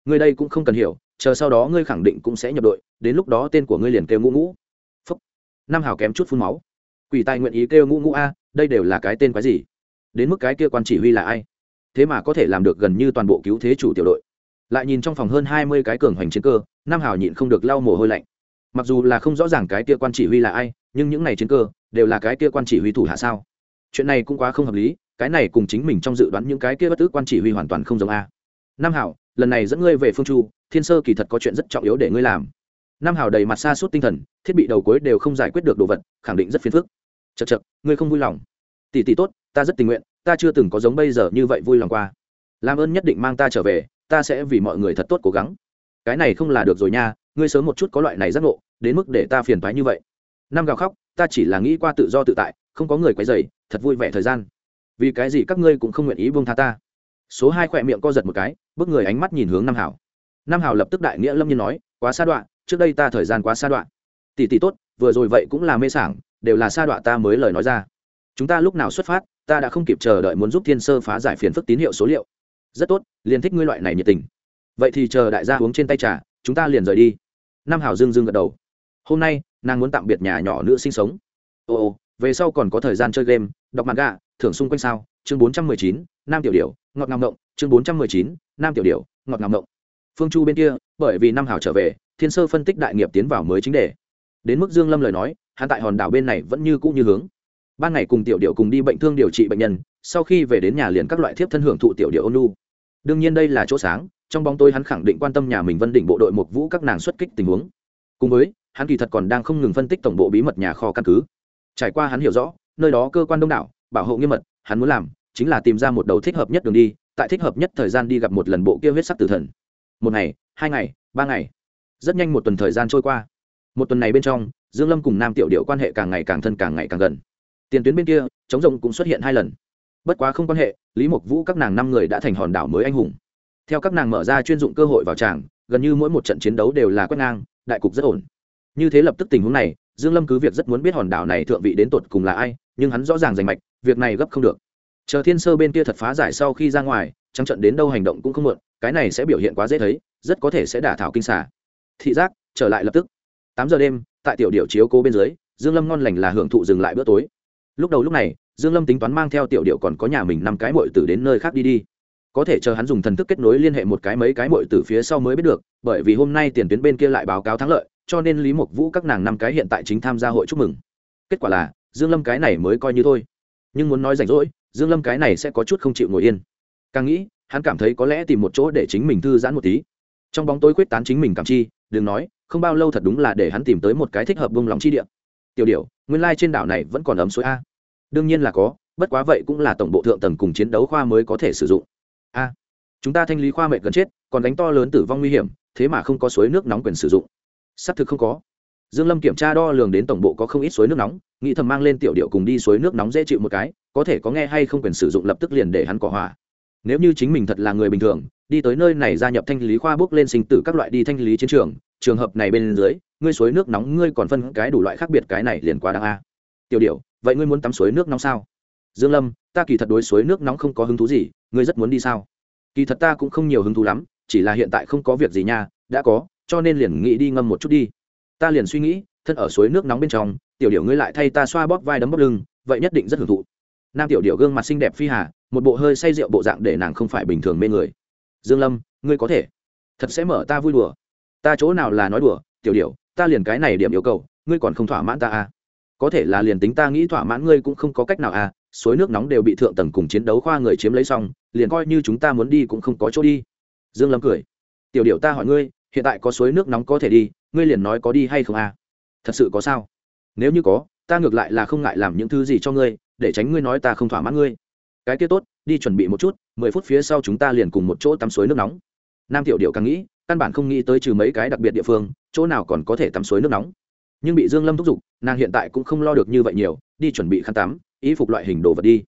Ngươi đây cũng không cần hiểu, chờ sau đó ngươi khẳng định cũng sẽ nhập đội, đến lúc đó tên của ngươi liền kêu ngũ ngũ. Phúc. Nam hào kém chút phun máu. Quỷ tài nguyện ý kêu ngũ ngũ a, đây đều là cái tên quái gì? Đến mức cái kia quan chỉ huy là ai? Thế mà có thể làm được gần như toàn bộ cứu thế chủ tiểu đội lại nhìn trong phòng hơn hai mươi cái cường hoành chiến cơ, nam hào nhịn không được lau mồ hôi lạnh. Mặc dù là không rõ ràng cái kia quan chỉ huy là ai, nhưng những này chiến cơ đều là cái kia quan chỉ huy thủ hạ sao? Chuyện này cũng quá không hợp lý, cái này cùng chính mình trong dự đoán những cái kia bất tức quan chỉ huy hoàn toàn không giống a. Nam hảo lần này dẫn ngươi về phương chu, thiên sơ kỳ thật có chuyện rất trọng yếu để ngươi làm. Nam hảo đầy mặt xa suốt tinh thần, thiết bị đầu cuối đều không giải quyết được đồ vật, khẳng định rất phiền phức. Chật chật ngươi không vui lòng. Tỷ tỷ tốt, ta rất tình nguyện, ta chưa từng có giống bây giờ như vậy vui lòng qua. Làm ơn nhất định mang ta trở về ta sẽ vì mọi người thật tốt cố gắng. Cái này không là được rồi nha, ngươi sớm một chút có loại này giác ngộ, đến mức để ta phiền thoái như vậy. Năm gào khóc, ta chỉ là nghĩ qua tự do tự tại, không có người quấy dày thật vui vẻ thời gian. Vì cái gì các ngươi cũng không nguyện ý buông tha ta? Số hai khỏe miệng co giật một cái, bước người ánh mắt nhìn hướng nam hảo. Nam hảo lập tức đại nghĩa lâm nhiên nói, quá xa đoạn trước đây ta thời gian quá xa đoạn tỷ tỷ tốt, vừa rồi vậy cũng là mê sảng, đều là xa đoạn ta mới lời nói ra. Chúng ta lúc nào xuất phát, ta đã không kịp chờ đợi muốn giúp thiên sơ phá giải phiền phức tín hiệu số liệu rất tốt, liền thích ngươi loại này nhiệt tình. Vậy thì chờ đại gia uống trên tay trà, chúng ta liền rời đi. Nam hảo dương dương gật đầu. Hôm nay, nàng muốn tạm biệt nhà nhỏ nữ sinh sống. Ồ ồ về sau còn có thời gian chơi game, đọc mặt gà thưởng xung quanh sao, chương bốn trăm mười chín, nam tiểu điểu, ngọt ngào ngộng, chương bốn trăm mười chín, nam tiểu điểu, ngọt ngào ngộng. Phương chu bên kia, bởi vì Nam hảo trở về, thiên sơ phân tích đại nghiệp tiến vào mới chính đề. Đến mức dương lâm lời nói, hắn tại hòn đảo bên này vẫn như cũ như hướng. Ban ngày cùng tiểu điệu cùng đi bệnh thương điều trị bệnh nhân, sau khi về đến nhà liền các loại thiếp thân hưởng thụ tiểu điệu ôn lu đương nhiên đây là chỗ sáng, trong bóng tôi hắn khẳng định quan tâm nhà mình vân định bộ đội một vũ các nàng xuất kích tình huống. Cùng với, hắn kỳ thật còn đang không ngừng phân tích tổng bộ bí mật nhà kho căn cứ. Trải qua hắn hiểu rõ, nơi đó cơ quan đông đảo, bảo hộ nghiêm mật, hắn muốn làm chính là tìm ra một đầu thích hợp nhất đường đi, tại thích hợp nhất thời gian đi gặp một lần bộ kia huyết sắc tử thần. Một ngày, hai ngày, ba ngày. Rất nhanh một tuần thời gian trôi qua. Một tuần này bên trong, dương lâm cùng nam tiểu điệu quan hệ càng ngày càng thân càng ngày càng gần. Tiền tuyến bên kia chống rộng cũng xuất hiện hai lần bất quá không quan hệ, lý mộc vũ các nàng năm người đã thành hòn đảo mới anh hùng. Theo các nàng mở ra chuyên dụng cơ hội vào tràng, gần như mỗi một trận chiến đấu đều là quét ngang, đại cục rất ổn. Như thế lập tức tình huống này, dương lâm cứ việc rất muốn biết hòn đảo này thượng vị đến tột cùng là ai, nhưng hắn rõ ràng rành mạch, việc này gấp không được. Chờ thiên sơ bên kia thật phá giải sau khi ra ngoài, trắng trận đến đâu hành động cũng không muộn, cái này sẽ biểu hiện quá dễ thấy, rất có thể sẽ đả thảo kinh xả thị giác, trở lại lập tức. Tám giờ đêm, tại tiểu điệu chiếu cố bên dưới, dương lâm ngon lành là hưởng thụ dừng lại bữa tối. Lúc đầu lúc này dương lâm tính toán mang theo tiểu điệu còn có nhà mình năm cái muội tử đến nơi khác đi đi. Có thể chờ hắn dùng thần thức kết nối liên hệ một cái mấy cái muội tử phía sau mới biết được, bởi vì hôm nay tiền tuyến bên kia lại báo cáo thắng lợi, cho nên lý mộc vũ các nàng năm cái hiện tại chính tham gia hội chúc mừng. Kết quả là, dương lâm cái này mới coi như thôi. Nhưng muốn nói rảnh rỗi, dương lâm cái này sẽ có chút không chịu ngồi yên. Càng nghĩ, hắn cảm thấy có lẽ tìm một chỗ để chính mình thư giãn một tí. Trong bóng tối quyết tán chính mình cảm chi, đừng nói, không bao lâu thật đúng là để hắn tìm tới một cái thích hợp bông lòng chi địa. Tiểu điểu nguyên lai trên đảo này vẫn còn ấm suối a đương nhiên là có, bất quá vậy cũng là tổng bộ thượng tầng cùng chiến đấu khoa mới có thể sử dụng. A, chúng ta thanh lý khoa mệt gần chết, còn đánh to lớn tử vong nguy hiểm, thế mà không có suối nước nóng quyền sử dụng. Xác thực không có. Dương lâm kiểm tra đo lường đến tổng bộ có không ít suối nước nóng, nghĩ thầm mang lên tiểu điệu cùng đi suối nước nóng dễ chịu một cái, có thể có nghe hay không quyền sử dụng lập tức liền để hắn cỏ hỏa. Nếu như chính mình thật là người bình thường, đi tới nơi này gia nhập thanh lý khoa bước lên sinh tử các loại đi thanh lý chiến trường trường hợp này bên dưới, ngươi suối nước nóng ngươi còn phân cái đủ loại khác biệt cái này liền quá đáng a. Tiểu điệu vậy ngươi muốn tắm suối nước nóng sao? Dương lâm, ta kỳ thật đối suối nước nóng không có hứng thú gì, ngươi rất muốn đi sao? Kỳ thật ta cũng không nhiều hứng thú lắm, chỉ là hiện tại không có việc gì nha, đã có, cho nên liền nghĩ đi ngâm một chút đi. Ta liền suy nghĩ, thân ở suối nước nóng bên trong, tiểu điểu ngươi lại thay ta xoa bóp vai đấm bóp lưng, vậy nhất định rất hưởng thụ. Nam tiểu điểu gương mặt xinh đẹp phi hà, một bộ hơi say rượu bộ dạng để nàng không phải bình thường mê người. Dương lâm, ngươi có thể. Thật sẽ mở ta vui đùa. Ta chỗ nào là nói đùa, tiểu điểu, ta liền cái này điểm yêu cầu, ngươi còn không thỏa mãn ta à? Có thể là liền tính ta nghĩ thỏa mãn ngươi cũng không có cách nào à suối nước nóng đều bị thượng tầng cùng chiến đấu khoa người chiếm lấy xong, liền coi như chúng ta muốn đi cũng không có chỗ đi. Dương lâm cười. Tiểu điệu ta hỏi ngươi, hiện tại có suối nước nóng có thể đi, ngươi liền nói có đi hay không à? Thật sự có sao? Nếu như có, ta ngược lại là không ngại làm những thứ gì cho ngươi, để tránh ngươi nói ta không thỏa mãn ngươi. Cái kia tốt, đi chuẩn bị một chút, mười phút phía sau chúng ta liền cùng một chỗ tắm suối nước nóng. Nam tiểu điệu càng nghĩ, căn bản không nghĩ tới trừ mấy cái đặc biệt địa phương, chỗ nào còn có thể tắm suối nước nóng nhưng bị dương lâm thúc giục, nàng hiện tại cũng không lo được như vậy nhiều, đi chuẩn bị khăn tắm, y phục loại hình đồ vật đi.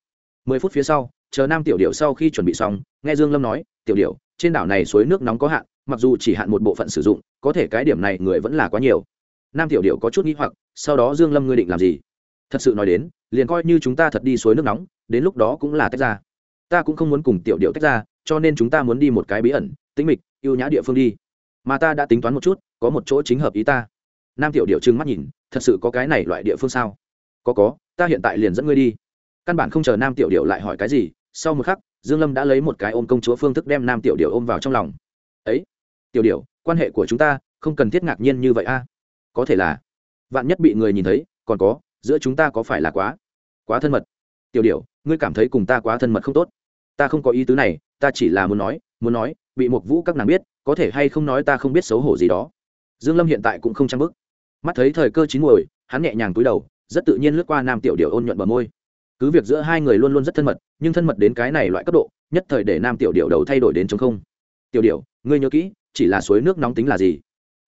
Mười phút phía sau, chờ nam tiểu điệu sau khi chuẩn bị xong, nghe dương lâm nói, tiểu điệu trên đảo này suối nước nóng có hạn, mặc dù chỉ hạn một bộ phận sử dụng, có thể cái điểm này người vẫn là quá nhiều. Nam tiểu điệu có chút nghi hoặc, sau đó dương lâm ngươi định làm gì? Thật sự nói đến, liền coi như chúng ta thật đi suối nước nóng, đến lúc đó cũng là tách ra. Ta cũng không muốn cùng tiểu điệu tách ra, cho nên chúng ta muốn đi một cái bí ẩn, tĩnh mịch yêu nhã địa phương đi. Mà ta đã tính toán một chút, có một chỗ chính hợp ý ta nam tiểu điệu trừng mắt nhìn, thật sự có cái này loại địa phương sao? Có có, ta hiện tại liền dẫn ngươi đi. Căn bản không chờ nam tiểu điệu lại hỏi cái gì, sau một khắc, dương lâm đã lấy một cái ôm công chúa phương thức đem nam tiểu điệu ôm vào trong lòng. Ấy, tiểu điệu quan hệ của chúng ta không cần thiết ngạc nhiên như vậy a. Có thể là vạn nhất bị người nhìn thấy, còn có, giữa chúng ta có phải là quá quá thân mật? Tiểu điệu ngươi cảm thấy cùng ta quá thân mật không tốt. Ta không có ý tứ này, ta chỉ là muốn nói muốn nói, bị một vũ các nàng biết, có thể hay không nói ta không biết xấu hổ gì đó. Dương lâm hiện tại cũng không trang bức mắt thấy thời cơ chín muồi, hắn nhẹ nhàng cúi đầu, rất tự nhiên lướt qua nam tiểu điệu ôn nhuận bờ môi. Cứ việc giữa hai người luôn luôn rất thân mật, nhưng thân mật đến cái này loại cấp độ, nhất thời để nam tiểu điệu đầu thay đổi đến chống không. Tiểu điệu ngươi nhớ kỹ, chỉ là suối nước nóng tính là gì?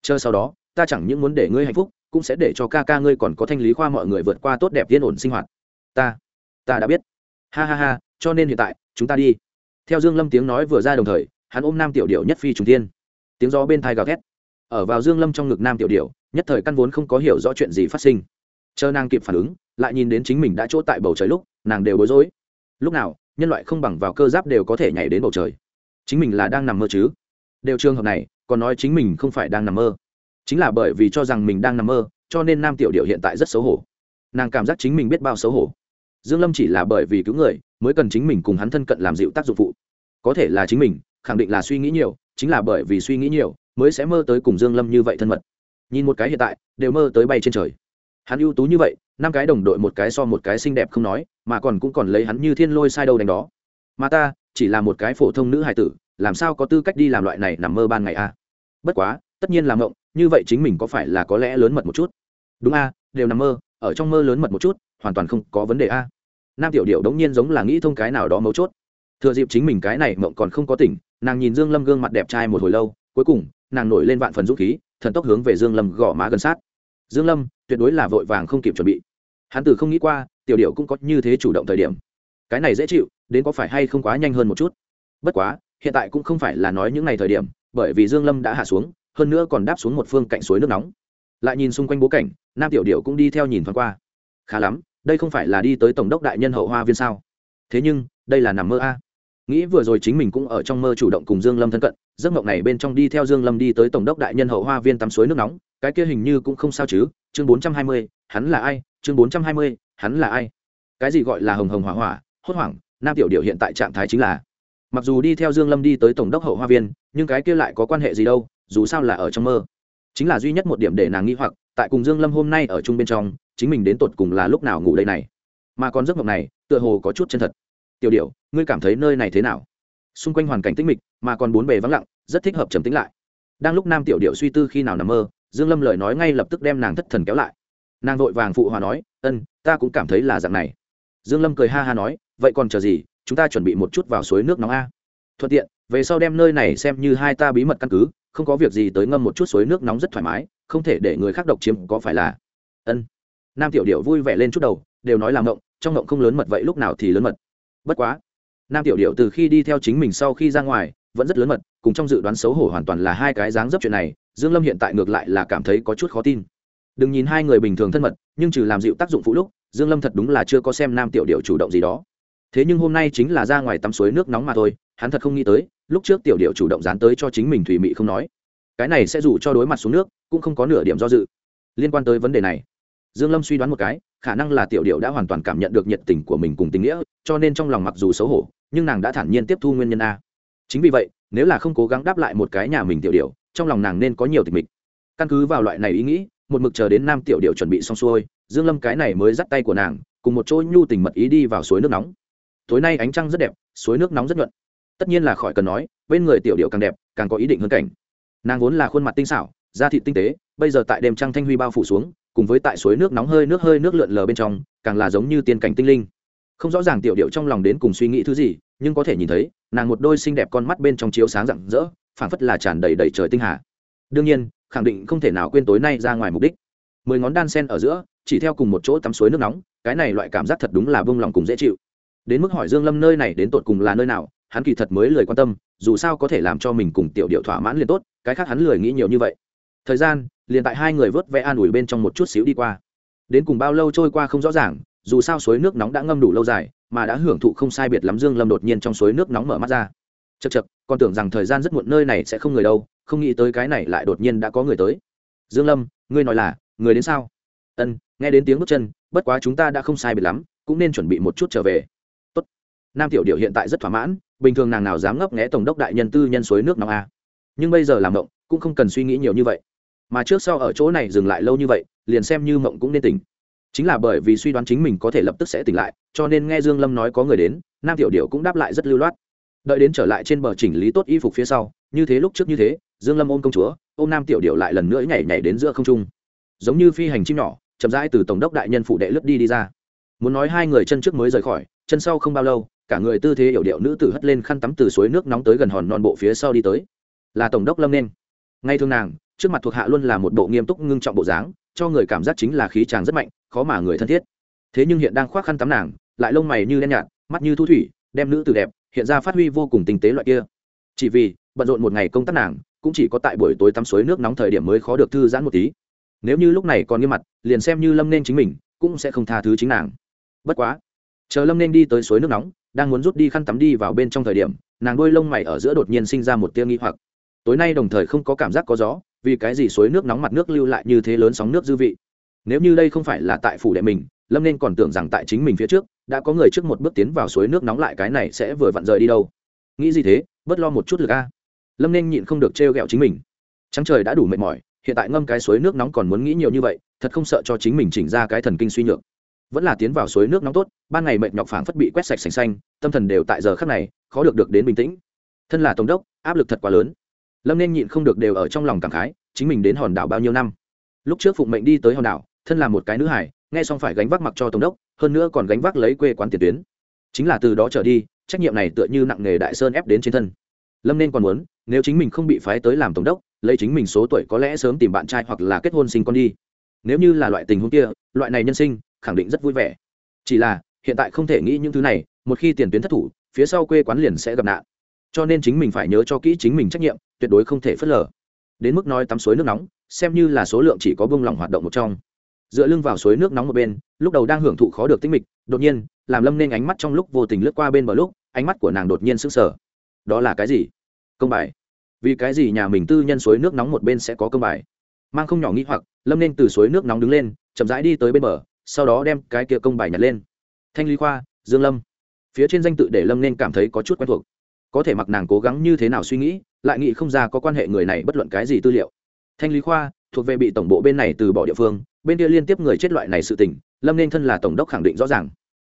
Chờ sau đó, ta chẳng những muốn để ngươi hạnh phúc, cũng sẽ để cho ca ca ngươi còn có thanh lý khoa mọi người vượt qua tốt đẹp yên ổn sinh hoạt. Ta ta đã biết. Ha ha ha, cho nên hiện tại, chúng ta đi. Theo dương lâm tiếng nói vừa ra đồng thời, hắn ôm nam tiểu điệu nhất phi trùng tiên tiếng gió bên thai gào thét ở vào dương lâm trong ngực nam tiểu điểu, nhất thời căn vốn không có hiểu rõ chuyện gì phát sinh. Chờ nàng kịp phản ứng, lại nhìn đến chính mình đã chỗ tại bầu trời lúc, nàng đều bối rối. Lúc nào, nhân loại không bằng vào cơ giáp đều có thể nhảy đến bầu trời. Chính mình là đang nằm mơ chứ? Đều trường hợp này, còn nói chính mình không phải đang nằm mơ. Chính là bởi vì cho rằng mình đang nằm mơ, cho nên nam tiểu điệu hiện tại rất xấu hổ. Nàng cảm giác chính mình biết bao xấu hổ. Dương lâm chỉ là bởi vì cứu người, mới cần chính mình cùng hắn thân cận làm dịu tác dụng phụ. Có thể là chính mình, khẳng định là suy nghĩ nhiều, chính là bởi vì suy nghĩ nhiều mới sẽ mơ tới cùng dương lâm như vậy thân mật. Nhìn một cái hiện tại, đều mơ tới bay trên trời. Hắn ưu tú như vậy, năm cái đồng đội một cái so một cái xinh đẹp không nói, mà còn cũng còn lấy hắn như thiên lôi sai đâu đánh đó. Mà ta, chỉ là một cái phổ thông nữ hài tử, làm sao có tư cách đi làm loại này nằm mơ ban ngày a bất quá, tất nhiên làm ngộng như vậy chính mình có phải là có lẽ lớn mật một chút? Đúng a đều nằm mơ, ở trong mơ lớn mật một chút, hoàn toàn không có vấn đề a nam tiểu điệu đống nhiên giống là nghĩ thông cái nào đó mấu chốt. Thừa dịp chính mình cái này mộng còn không có tỉnh, nàng nhìn dương lâm gương mặt đẹp trai một hồi lâu, cuối cùng nàng nổi lên vạn phần dũng khí, thần tốc hướng về dương lâm gõ má gần sát. Dương lâm, tuyệt đối là vội vàng không kịp chuẩn bị. Hắn từ không nghĩ qua, tiểu điệu cũng có như thế chủ động thời điểm. Cái này dễ chịu, đến có phải hay không quá nhanh hơn một chút? Bất quá, hiện tại cũng không phải là nói những ngày thời điểm, bởi vì dương lâm đã hạ xuống, hơn nữa còn đáp xuống một phương cạnh suối nước nóng. Lại nhìn xung quanh bố cảnh, nam tiểu điệu cũng đi theo nhìn thoáng qua. Khá lắm, đây không phải là đi tới tổng đốc đại nhân hậu hoa viên sao? Thế nhưng, đây là nằm mơ a nghĩ vừa rồi chính mình cũng ở trong mơ chủ động cùng dương lâm thân cận giấc mộng này bên trong đi theo dương lâm đi tới tổng đốc đại nhân hậu hoa viên tắm suối nước nóng cái kia hình như cũng không sao chứ chương 420, hắn là ai chương 420, hắn là ai? Cái gì gọi là hồng hồng hỏa hỏa hốt hoảng nam tiểu điệu hiện tại trạng thái chính là mặc dù đi theo dương lâm đi tới tổng đốc hậu hoa viên nhưng cái kia lại có quan hệ gì đâu dù sao là ở trong mơ. Chính là duy nhất một điểm để nàng nghi hoặc tại cùng dương lâm hôm nay ở chung bên trong chính mình đến tột cùng là lúc nào ngủ đây này? Mà còn giấc mộng này tựa hồ có chút chân thật tiểu điệu ngươi cảm thấy nơi này thế nào? Xung quanh hoàn cảnh tĩnh mịch, mà còn bốn bề vắng lặng, rất thích hợp trầm tĩnh lại. Đang lúc nam tiểu điệu suy tư khi nào nằm mơ, dương lâm lời nói ngay lập tức đem nàng thất thần kéo lại. Nàng vội vàng phụ hòa nói, ân, ta cũng cảm thấy là dạng này. Dương lâm cười ha ha nói, vậy còn chờ gì, chúng ta chuẩn bị một chút vào suối nước nóng a. Thuận tiện, về sau đem nơi này xem như hai ta bí mật căn cứ, không có việc gì tới ngâm một chút suối nước nóng rất thoải mái, không thể để người khác độc chiếm, có phải là? Ân. Nam tiểu điệu vui vẻ lên chút đầu, đều nói là ngộng, trong ngộng không lớn mật vậy lúc nào thì lớn mật bất quá, nam tiểu điệu từ khi đi theo chính mình sau khi ra ngoài, vẫn rất lớn mật, cùng trong dự đoán xấu hổ hoàn toàn là hai cái dáng dấp chuyện này, dương lâm hiện tại ngược lại là cảm thấy có chút khó tin. Đừng nhìn hai người bình thường thân mật, nhưng trừ làm dịu tác dụng phụ lúc, dương lâm thật đúng là chưa có xem nam tiểu điệu chủ động gì đó. Thế nhưng hôm nay chính là ra ngoài tắm suối nước nóng mà thôi, hắn thật không nghĩ tới, lúc trước tiểu điệu chủ động dán tới cho chính mình thủy mị không nói. Cái này sẽ dù cho đối mặt xuống nước, cũng không có nửa điểm do dự. Liên quan tới vấn đề này dương lâm suy đoán một cái, khả năng là tiểu điệu đã hoàn toàn cảm nhận được nhiệt tình của mình cùng tình nghĩa, cho nên trong lòng mặc dù xấu hổ, nhưng nàng đã thản nhiên tiếp thu nguyên nhân a. Chính vì vậy, nếu là không cố gắng đáp lại một cái nhà mình tiểu điệu trong lòng nàng nên có nhiều tịch mịch. Căn cứ vào loại này ý nghĩ, một mực chờ đến nam tiểu điệu chuẩn bị xong xuôi, dương lâm cái này mới dắt tay của nàng, cùng một chỗ nhu tình mật ý đi vào suối nước nóng. Tối nay ánh trăng rất đẹp, suối nước nóng rất nhuận. Tất nhiên là khỏi cần nói, bên người tiểu điệu càng đẹp, càng có ý định hơn cảnh. Nàng vốn là khuôn mặt tinh xảo, da thịt tinh tế, bây giờ tại đêm trăng thanh huy bao phủ xuống cùng với tại suối nước nóng hơi nước hơi nước lượn lờ bên trong, càng là giống như tiên cảnh tinh linh. Không rõ ràng tiểu điệu trong lòng đến cùng suy nghĩ thứ gì, nhưng có thể nhìn thấy, nàng một đôi xinh đẹp con mắt bên trong chiếu sáng rạng rỡ, phảng phất là tràn đầy đầy trời tinh hà. Đương nhiên, khẳng định không thể nào quên tối nay ra ngoài mục đích. Mười ngón đan sen ở giữa, chỉ theo cùng một chỗ tắm suối nước nóng, cái này loại cảm giác thật đúng là bông lòng cùng dễ chịu. Đến mức hỏi dương lâm nơi này đến tột cùng là nơi nào, hắn kỳ thật mới lười quan tâm, dù sao có thể làm cho mình cùng tiểu điệu thỏa mãn liền tốt, cái khác hắn lười nghĩ nhiều như vậy. Thời gian liền tại hai người vớt vẽ an ủi bên trong một chút xíu đi qua. Đến cùng bao lâu trôi qua không rõ ràng, dù sao suối nước nóng đã ngâm đủ lâu dài, mà đã hưởng thụ không sai biệt lắm dương lâm đột nhiên trong suối nước nóng mở mắt ra. Chật chật còn tưởng rằng thời gian rất muộn nơi này sẽ không người đâu, không nghĩ tới cái này lại đột nhiên đã có người tới. Dương lâm, ngươi nói là, người đến sao? Ân, nghe đến tiếng bước chân, bất quá chúng ta đã không sai biệt lắm, cũng nên chuẩn bị một chút trở về. Tốt. nam tiểu điệu hiện tại rất thỏa mãn, bình thường nàng nào dám ngấp nghé tổng đốc đại nhân tư nhân suối nước nóng a nhưng bây giờ làm động cũng không cần suy nghĩ nhiều như vậy mà trước sau ở chỗ này dừng lại lâu như vậy, liền xem như mộng cũng nên tỉnh. Chính là bởi vì suy đoán chính mình có thể lập tức sẽ tỉnh lại, cho nên nghe dương lâm nói có người đến, nam tiểu điệu cũng đáp lại rất lưu loát. Đợi đến trở lại trên bờ chỉnh lý tốt y phục phía sau, như thế lúc trước như thế, dương lâm ôm công chúa, ôm nam tiểu điệu lại lần nữa nhảy nhảy đến giữa không trung. Giống như phi hành chim nhỏ, chậm rãi từ tổng đốc đại nhân phụ đệ lướt đi đi ra. Muốn nói hai người chân trước mới rời khỏi, chân sau không bao lâu, cả người tư thế hiểu điệu nữ tử hất lên khăn tắm từ suối nước nóng tới gần hòn non bộ phía sau đi tới. Là tổng đốc lâm nên. Ngay thương nàng trước mặt thuộc hạ luôn là một bộ nghiêm túc ngưng trọng bộ dáng, cho người cảm giác chính là khí chàng rất mạnh, khó mà người thân thiết. Thế nhưng hiện đang khoác khăn tắm nàng, lại lông mày như đen nhạt, mắt như thu thủy, đem nữ tử đẹp, hiện ra phát huy vô cùng tinh tế loại kia. Chỉ vì, bận rộn một ngày công tác nàng, cũng chỉ có tại buổi tối tắm suối nước nóng thời điểm mới khó được thư giãn một tí. Nếu như lúc này còn nghiêm mặt, liền xem như lâm nên chính mình, cũng sẽ không tha thứ chính nàng. Bất quá, chờ lâm nên đi tới suối nước nóng, đang muốn rút đi khăn tắm đi vào bên trong thời điểm, nàng đôi lông mày ở giữa đột nhiên sinh ra một tia nghi hoặc tối nay đồng thời không có cảm giác có gió, vì cái gì suối nước nóng mặt nước lưu lại như thế lớn sóng nước dư vị? Nếu như đây không phải là tại phủ đệ mình, lâm nên còn tưởng rằng tại chính mình phía trước, đã có người trước một bước tiến vào suối nước nóng lại cái này sẽ vừa vặn rời đi đâu. Nghĩ gì thế? Bớt lo một chút lực a. Lâm nên nhịn không được trêu ghẹo chính mình. Trắng trời đã đủ mệt mỏi, hiện tại ngâm cái suối nước nóng còn muốn nghĩ nhiều như vậy, thật không sợ cho chính mình chỉnh ra cái thần kinh suy nhược. Vẫn là tiến vào suối nước nóng tốt, ban ngày mệt nhọc phảng phất bị quét sạch sành xanh, tâm thần đều tại giờ khắc này, khó được được đến bình tĩnh. Thân là tổng đốc, áp lực thật quá lớn lâm nên nhịn không được đều ở trong lòng cảm khái, chính mình đến hòn đảo bao nhiêu năm? Lúc trước phụng mệnh đi tới hòn đảo, thân là một cái nữ hải, nghe xong phải gánh vác mặc cho tổng đốc, hơn nữa còn gánh vác lấy quê quán tiền tuyến. Chính là từ đó trở đi, trách nhiệm này tựa như nặng nghề đại sơn ép đến trên thân. Lâm nên còn muốn, nếu chính mình không bị phái tới làm tổng đốc, lấy chính mình số tuổi có lẽ sớm tìm bạn trai hoặc là kết hôn sinh con đi. Nếu như là loại tình huống kia, loại này nhân sinh, khẳng định rất vui vẻ. Chỉ là, hiện tại không thể nghĩ những thứ này, một khi tiền tuyến thất thủ, phía sau quê quán liền sẽ gặp nạn. Cho nên chính mình phải nhớ cho kỹ chính mình trách nhiệm tuyệt đối không thể phớt lờ. Đến mức nói tắm suối nước nóng, xem như là số lượng chỉ có bông lỏng hoạt động một trong. Dựa lưng vào suối nước nóng một bên, lúc đầu đang hưởng thụ khó được tinh mịch, đột nhiên, làm lâm nên ánh mắt trong lúc vô tình lướt qua bên bờ lúc, ánh mắt của nàng đột nhiên sững sờ. Đó là cái gì? Công bài. Vì cái gì nhà mình tư nhân suối nước nóng một bên sẽ có công bài? Mang không nhỏ nghĩ hoặc, lâm nên từ suối nước nóng đứng lên, chậm rãi đi tới bên bờ, sau đó đem cái kia công bài nhặt lên. Thanh lý khoa, dương lâm. Phía trên danh tự để lâm nên cảm thấy có chút quen thuộc. Có thể mặc nàng cố gắng như thế nào suy nghĩ lại nghĩ không ra có quan hệ người này bất luận cái gì tư liệu. Thanh lý khoa, thuộc về bị tổng bộ bên này từ bỏ địa phương, bên kia liên tiếp người chết loại này sự tình, lâm nên thân là tổng đốc khẳng định rõ ràng.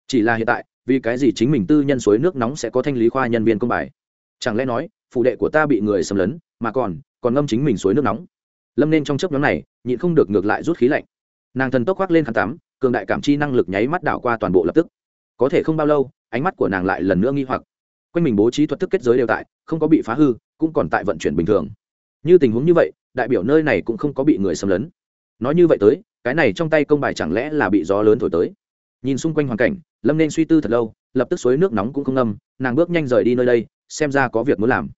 Chỉ là hiện tại, vì cái gì chính mình tư nhân suối nước nóng sẽ có thanh lý khoa nhân viên công bài? Chẳng lẽ nói, phụ đệ của ta bị người xâm lấn, mà còn còn ngâm chính mình suối nước nóng? Lâm nên trong chấp nhóm này, nhịn không được ngược lại rút khí lạnh. Nàng thần tốc khoác lên khăn tắm, cường đại cảm chi năng lực nháy mắt đảo qua toàn bộ lập tức. Có thể không bao lâu, ánh mắt của nàng lại lần nữa nghi hoặc quanh mình bố trí thuật thức kết giới đều tại, không có bị phá hư, cũng còn tại vận chuyển bình thường. Như tình huống như vậy, đại biểu nơi này cũng không có bị người xâm lấn. Nói như vậy tới, cái này trong tay công bài chẳng lẽ là bị gió lớn thổi tới? Nhìn xung quanh hoàn cảnh, lâm nên suy tư thật lâu, lập tức suối nước nóng cũng không ngâm, nàng bước nhanh rời đi nơi đây, xem ra có việc muốn làm.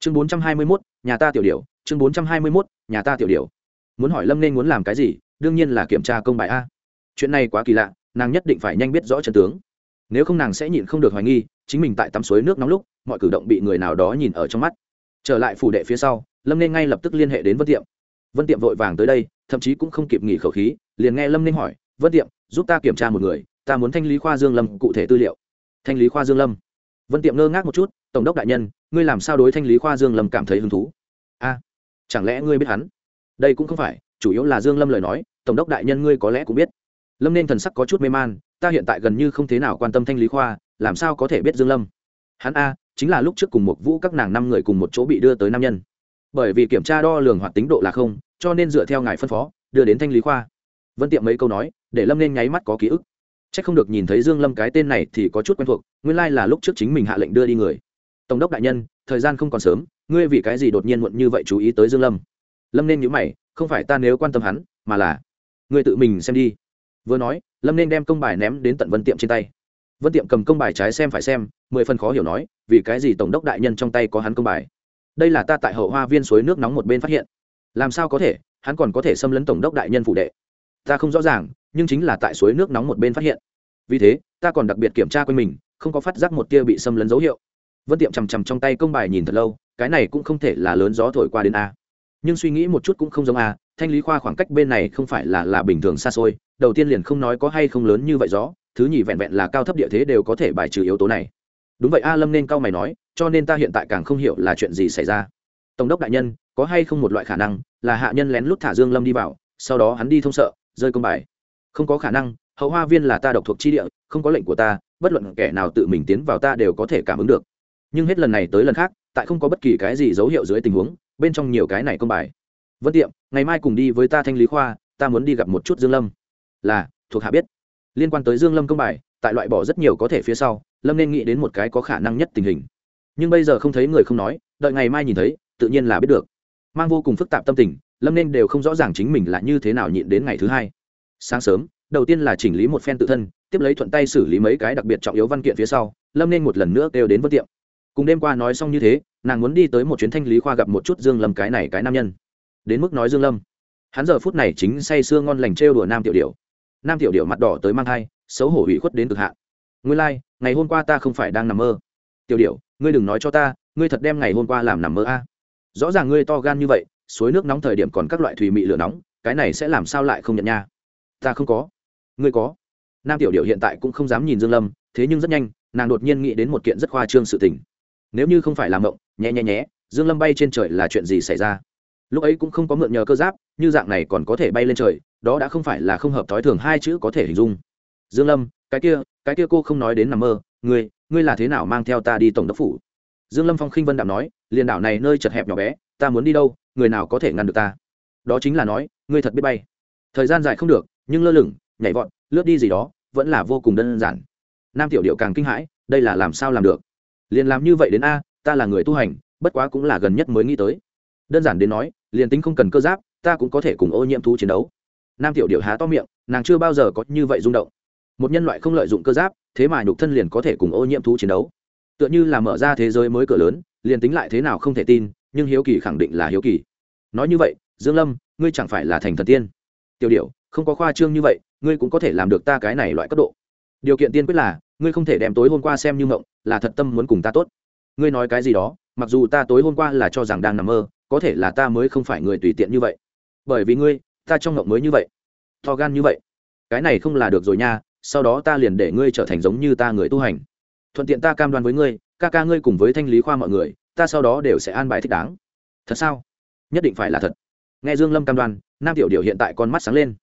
Chương bốn trăm hai mươi mốt, nhà ta tiểu điểu. chương bốn trăm hai mươi mốt, nhà ta tiểu điểu. muốn hỏi lâm nên muốn làm cái gì, đương nhiên là kiểm tra công bài a. Chuyện này quá kỳ lạ, nàng nhất định phải nhanh biết rõ trận tướng. Nếu không nàng sẽ nhịn không được hoài nghi chính mình tại tắm suối nước nóng lúc, mọi cử động bị người nào đó nhìn ở trong mắt. Trở lại phủ đệ phía sau, lâm nên ngay lập tức liên hệ đến vân tiệm. Vân tiệm vội vàng tới đây, thậm chí cũng không kịp nghỉ khẩu khí, liền nghe lâm nên hỏi, vân tiệm, giúp ta kiểm tra một người, ta muốn thanh lý khoa dương lâm cụ thể tư liệu. Thanh lý khoa dương lâm? Vân tiệm ngơ ngác một chút, tổng đốc đại nhân, ngươi làm sao đối thanh lý khoa dương lâm cảm thấy hứng thú? A, chẳng lẽ ngươi biết hắn? Đây cũng không phải, chủ yếu là dương lâm lời nói, tổng đốc đại nhân ngươi có lẽ cũng biết. Lâm nên thần sắc có chút mê man ta hiện tại gần như không thế nào quan tâm thanh lý khoa, làm sao có thể biết dương lâm? Hắn a, chính là lúc trước cùng một vũ các nàng năm người cùng một chỗ bị đưa tới nam nhân. Bởi vì kiểm tra đo lường hoạt tính độ là không, cho nên dựa theo ngài phân phó, đưa đến thanh lý khoa. Vân tiệm mấy câu nói, để lâm nên nháy mắt có ký ức. Chắc không được nhìn thấy dương lâm cái tên này thì có chút quen thuộc, nguyên lai like là lúc trước chính mình hạ lệnh đưa đi người. Tổng đốc đại nhân, thời gian không còn sớm, ngươi vì cái gì đột nhiên muộn như vậy chú ý tới dương lâm? Lâm nên nhíu mày, không phải ta nếu quan tâm hắn, mà là ngươi tự mình xem đi. Vừa nói lâm nên đem công bài ném đến tận vân tiệm trên tay vân tiệm cầm công bài trái xem phải xem mười phần khó hiểu nói vì cái gì tổng đốc đại nhân trong tay có hắn công bài đây là ta tại hậu hoa viên suối nước nóng một bên phát hiện làm sao có thể hắn còn có thể xâm lấn tổng đốc đại nhân phụ đệ ta không rõ ràng nhưng chính là tại suối nước nóng một bên phát hiện vì thế ta còn đặc biệt kiểm tra quanh mình không có phát giác một tia bị xâm lấn dấu hiệu vân tiệm chằm chằm trong tay công bài nhìn thật lâu cái này cũng không thể là lớn gió thổi qua đến a nhưng suy nghĩ một chút cũng không giống a thanh lý khoa khoảng cách bên này không phải là là bình thường xa xôi đầu tiên liền không nói có hay không lớn như vậy gió, thứ nhì vẹn vẹn là cao thấp địa thế đều có thể bài trừ yếu tố này. Đúng vậy, a lâm nên cao mày nói, cho nên ta hiện tại càng không hiểu là chuyện gì xảy ra. Tổng đốc đại nhân, có hay không một loại khả năng là hạ nhân lén lút thả dương lâm đi vào, sau đó hắn đi thông sợ, rơi công bài? Không có khả năng, hậu hoa viên là ta độc thuộc chi địa, không có lệnh của ta, bất luận kẻ nào tự mình tiến vào ta đều có thể cảm ứng được. Nhưng hết lần này tới lần khác, tại không có bất kỳ cái gì dấu hiệu dưới tình huống, bên trong nhiều cái này công bài. Vân tiệm, ngày mai cùng đi với ta thanh lý khoa, ta muốn đi gặp một chút dương lâm là, thuộc hạ biết. Liên quan tới dương lâm công bài, tại loại bỏ rất nhiều có thể phía sau, lâm nên nghĩ đến một cái có khả năng nhất tình hình. Nhưng bây giờ không thấy người không nói, đợi ngày mai nhìn thấy, tự nhiên là biết được. Mang vô cùng phức tạp tâm tình, lâm nên đều không rõ ràng chính mình là như thế nào nhịn đến ngày thứ hai. Sáng sớm, đầu tiên là chỉnh lý một phen tự thân, tiếp lấy thuận tay xử lý mấy cái đặc biệt trọng yếu văn kiện phía sau, lâm nên một lần nữa kêu đến vân tiệm. Cùng đêm qua nói xong như thế, nàng muốn đi tới một chuyến thanh lý khoa gặp một chút dương lâm cái này cái nam nhân. Đến mức nói dương lâm, hắn giờ phút này chính say sưa ngon lành trêu đùa nam tiểu điểu nam tiểu điệu mặt đỏ tới mang thai xấu hổ ủy khuất đến cực hạn. Nguyên lai、like, ngày hôm qua ta không phải đang nằm mơ. Tiểu điệu ngươi đừng nói cho ta ngươi thật đem ngày hôm qua làm nằm mơ a. Rõ ràng ngươi to gan như vậy suối nước nóng thời điểm còn các loại thủy mị lửa nóng cái này sẽ làm sao lại không nhận nha? Ta không có. Ngươi có. Nam tiểu điệu hiện tại cũng không dám nhìn dương lâm thế nhưng rất nhanh nàng đột nhiên nghĩ đến một kiện rất khoa trương sự tình. Nếu như không phải làm mộng nhé nhé nhé dương lâm bay trên trời là chuyện gì xảy ra? Lúc ấy cũng không có mượn nhờ cơ giáp như dạng này còn có thể bay lên trời đó đã không phải là không hợp thói thường hai chữ có thể hình dung. Dương lâm, cái kia cái kia cô không nói đến nằm mơ, ngươi ngươi là thế nào mang theo ta đi tổng đốc phủ? Dương lâm phong khinh vân đạm nói, liền đảo này nơi chật hẹp nhỏ bé, ta muốn đi đâu, người nào có thể ngăn được ta? Đó chính là nói, ngươi thật biết bay. Thời gian dài không được, nhưng lơ lửng, nhảy vọt, lướt đi gì đó, vẫn là vô cùng đơn giản. Nam tiểu điệu càng kinh hãi, đây là làm sao làm được? Liền làm như vậy đến a, ta là người tu hành, bất quá cũng là gần nhất mới nghĩ tới. Đơn giản đến nói, liền tính không cần cơ giáp, ta cũng có thể cùng ô nhiễm thú chiến đấu nam tiểu điệu há to miệng, nàng chưa bao giờ có như vậy rung động. Một nhân loại không lợi dụng cơ giáp, thế mà nhục thân liền có thể cùng ô nhiễm thú chiến đấu. Tựa như là mở ra thế giới mới cửa lớn, liền tính lại thế nào không thể tin, nhưng hiếu kỳ khẳng định là hiếu kỳ. Nói như vậy, dương lâm, ngươi chẳng phải là thành thần tiên? Tiểu điệu không có khoa trương như vậy, ngươi cũng có thể làm được ta cái này loại cấp độ. Điều kiện tiên quyết là, ngươi không thể đem tối hôm qua xem như mộng, là thật tâm muốn cùng ta tốt. Ngươi nói cái gì đó, mặc dù ta tối hôm qua là cho rằng đang nằm mơ, có thể là ta mới không phải người tùy tiện như vậy. Bởi vì ngươi ta trong ngộng mới như vậy. To gan như vậy. Cái này không là được rồi nha, sau đó ta liền để ngươi trở thành giống như ta người tu hành. Thuận tiện ta cam đoan với ngươi, ca ca ngươi cùng với thanh lý khoa mọi người, ta sau đó đều sẽ an bài thích đáng. Thật sao? Nhất định phải là thật. Nghe dương lâm cam đoan, nam tiểu điệu hiện tại con mắt sáng lên.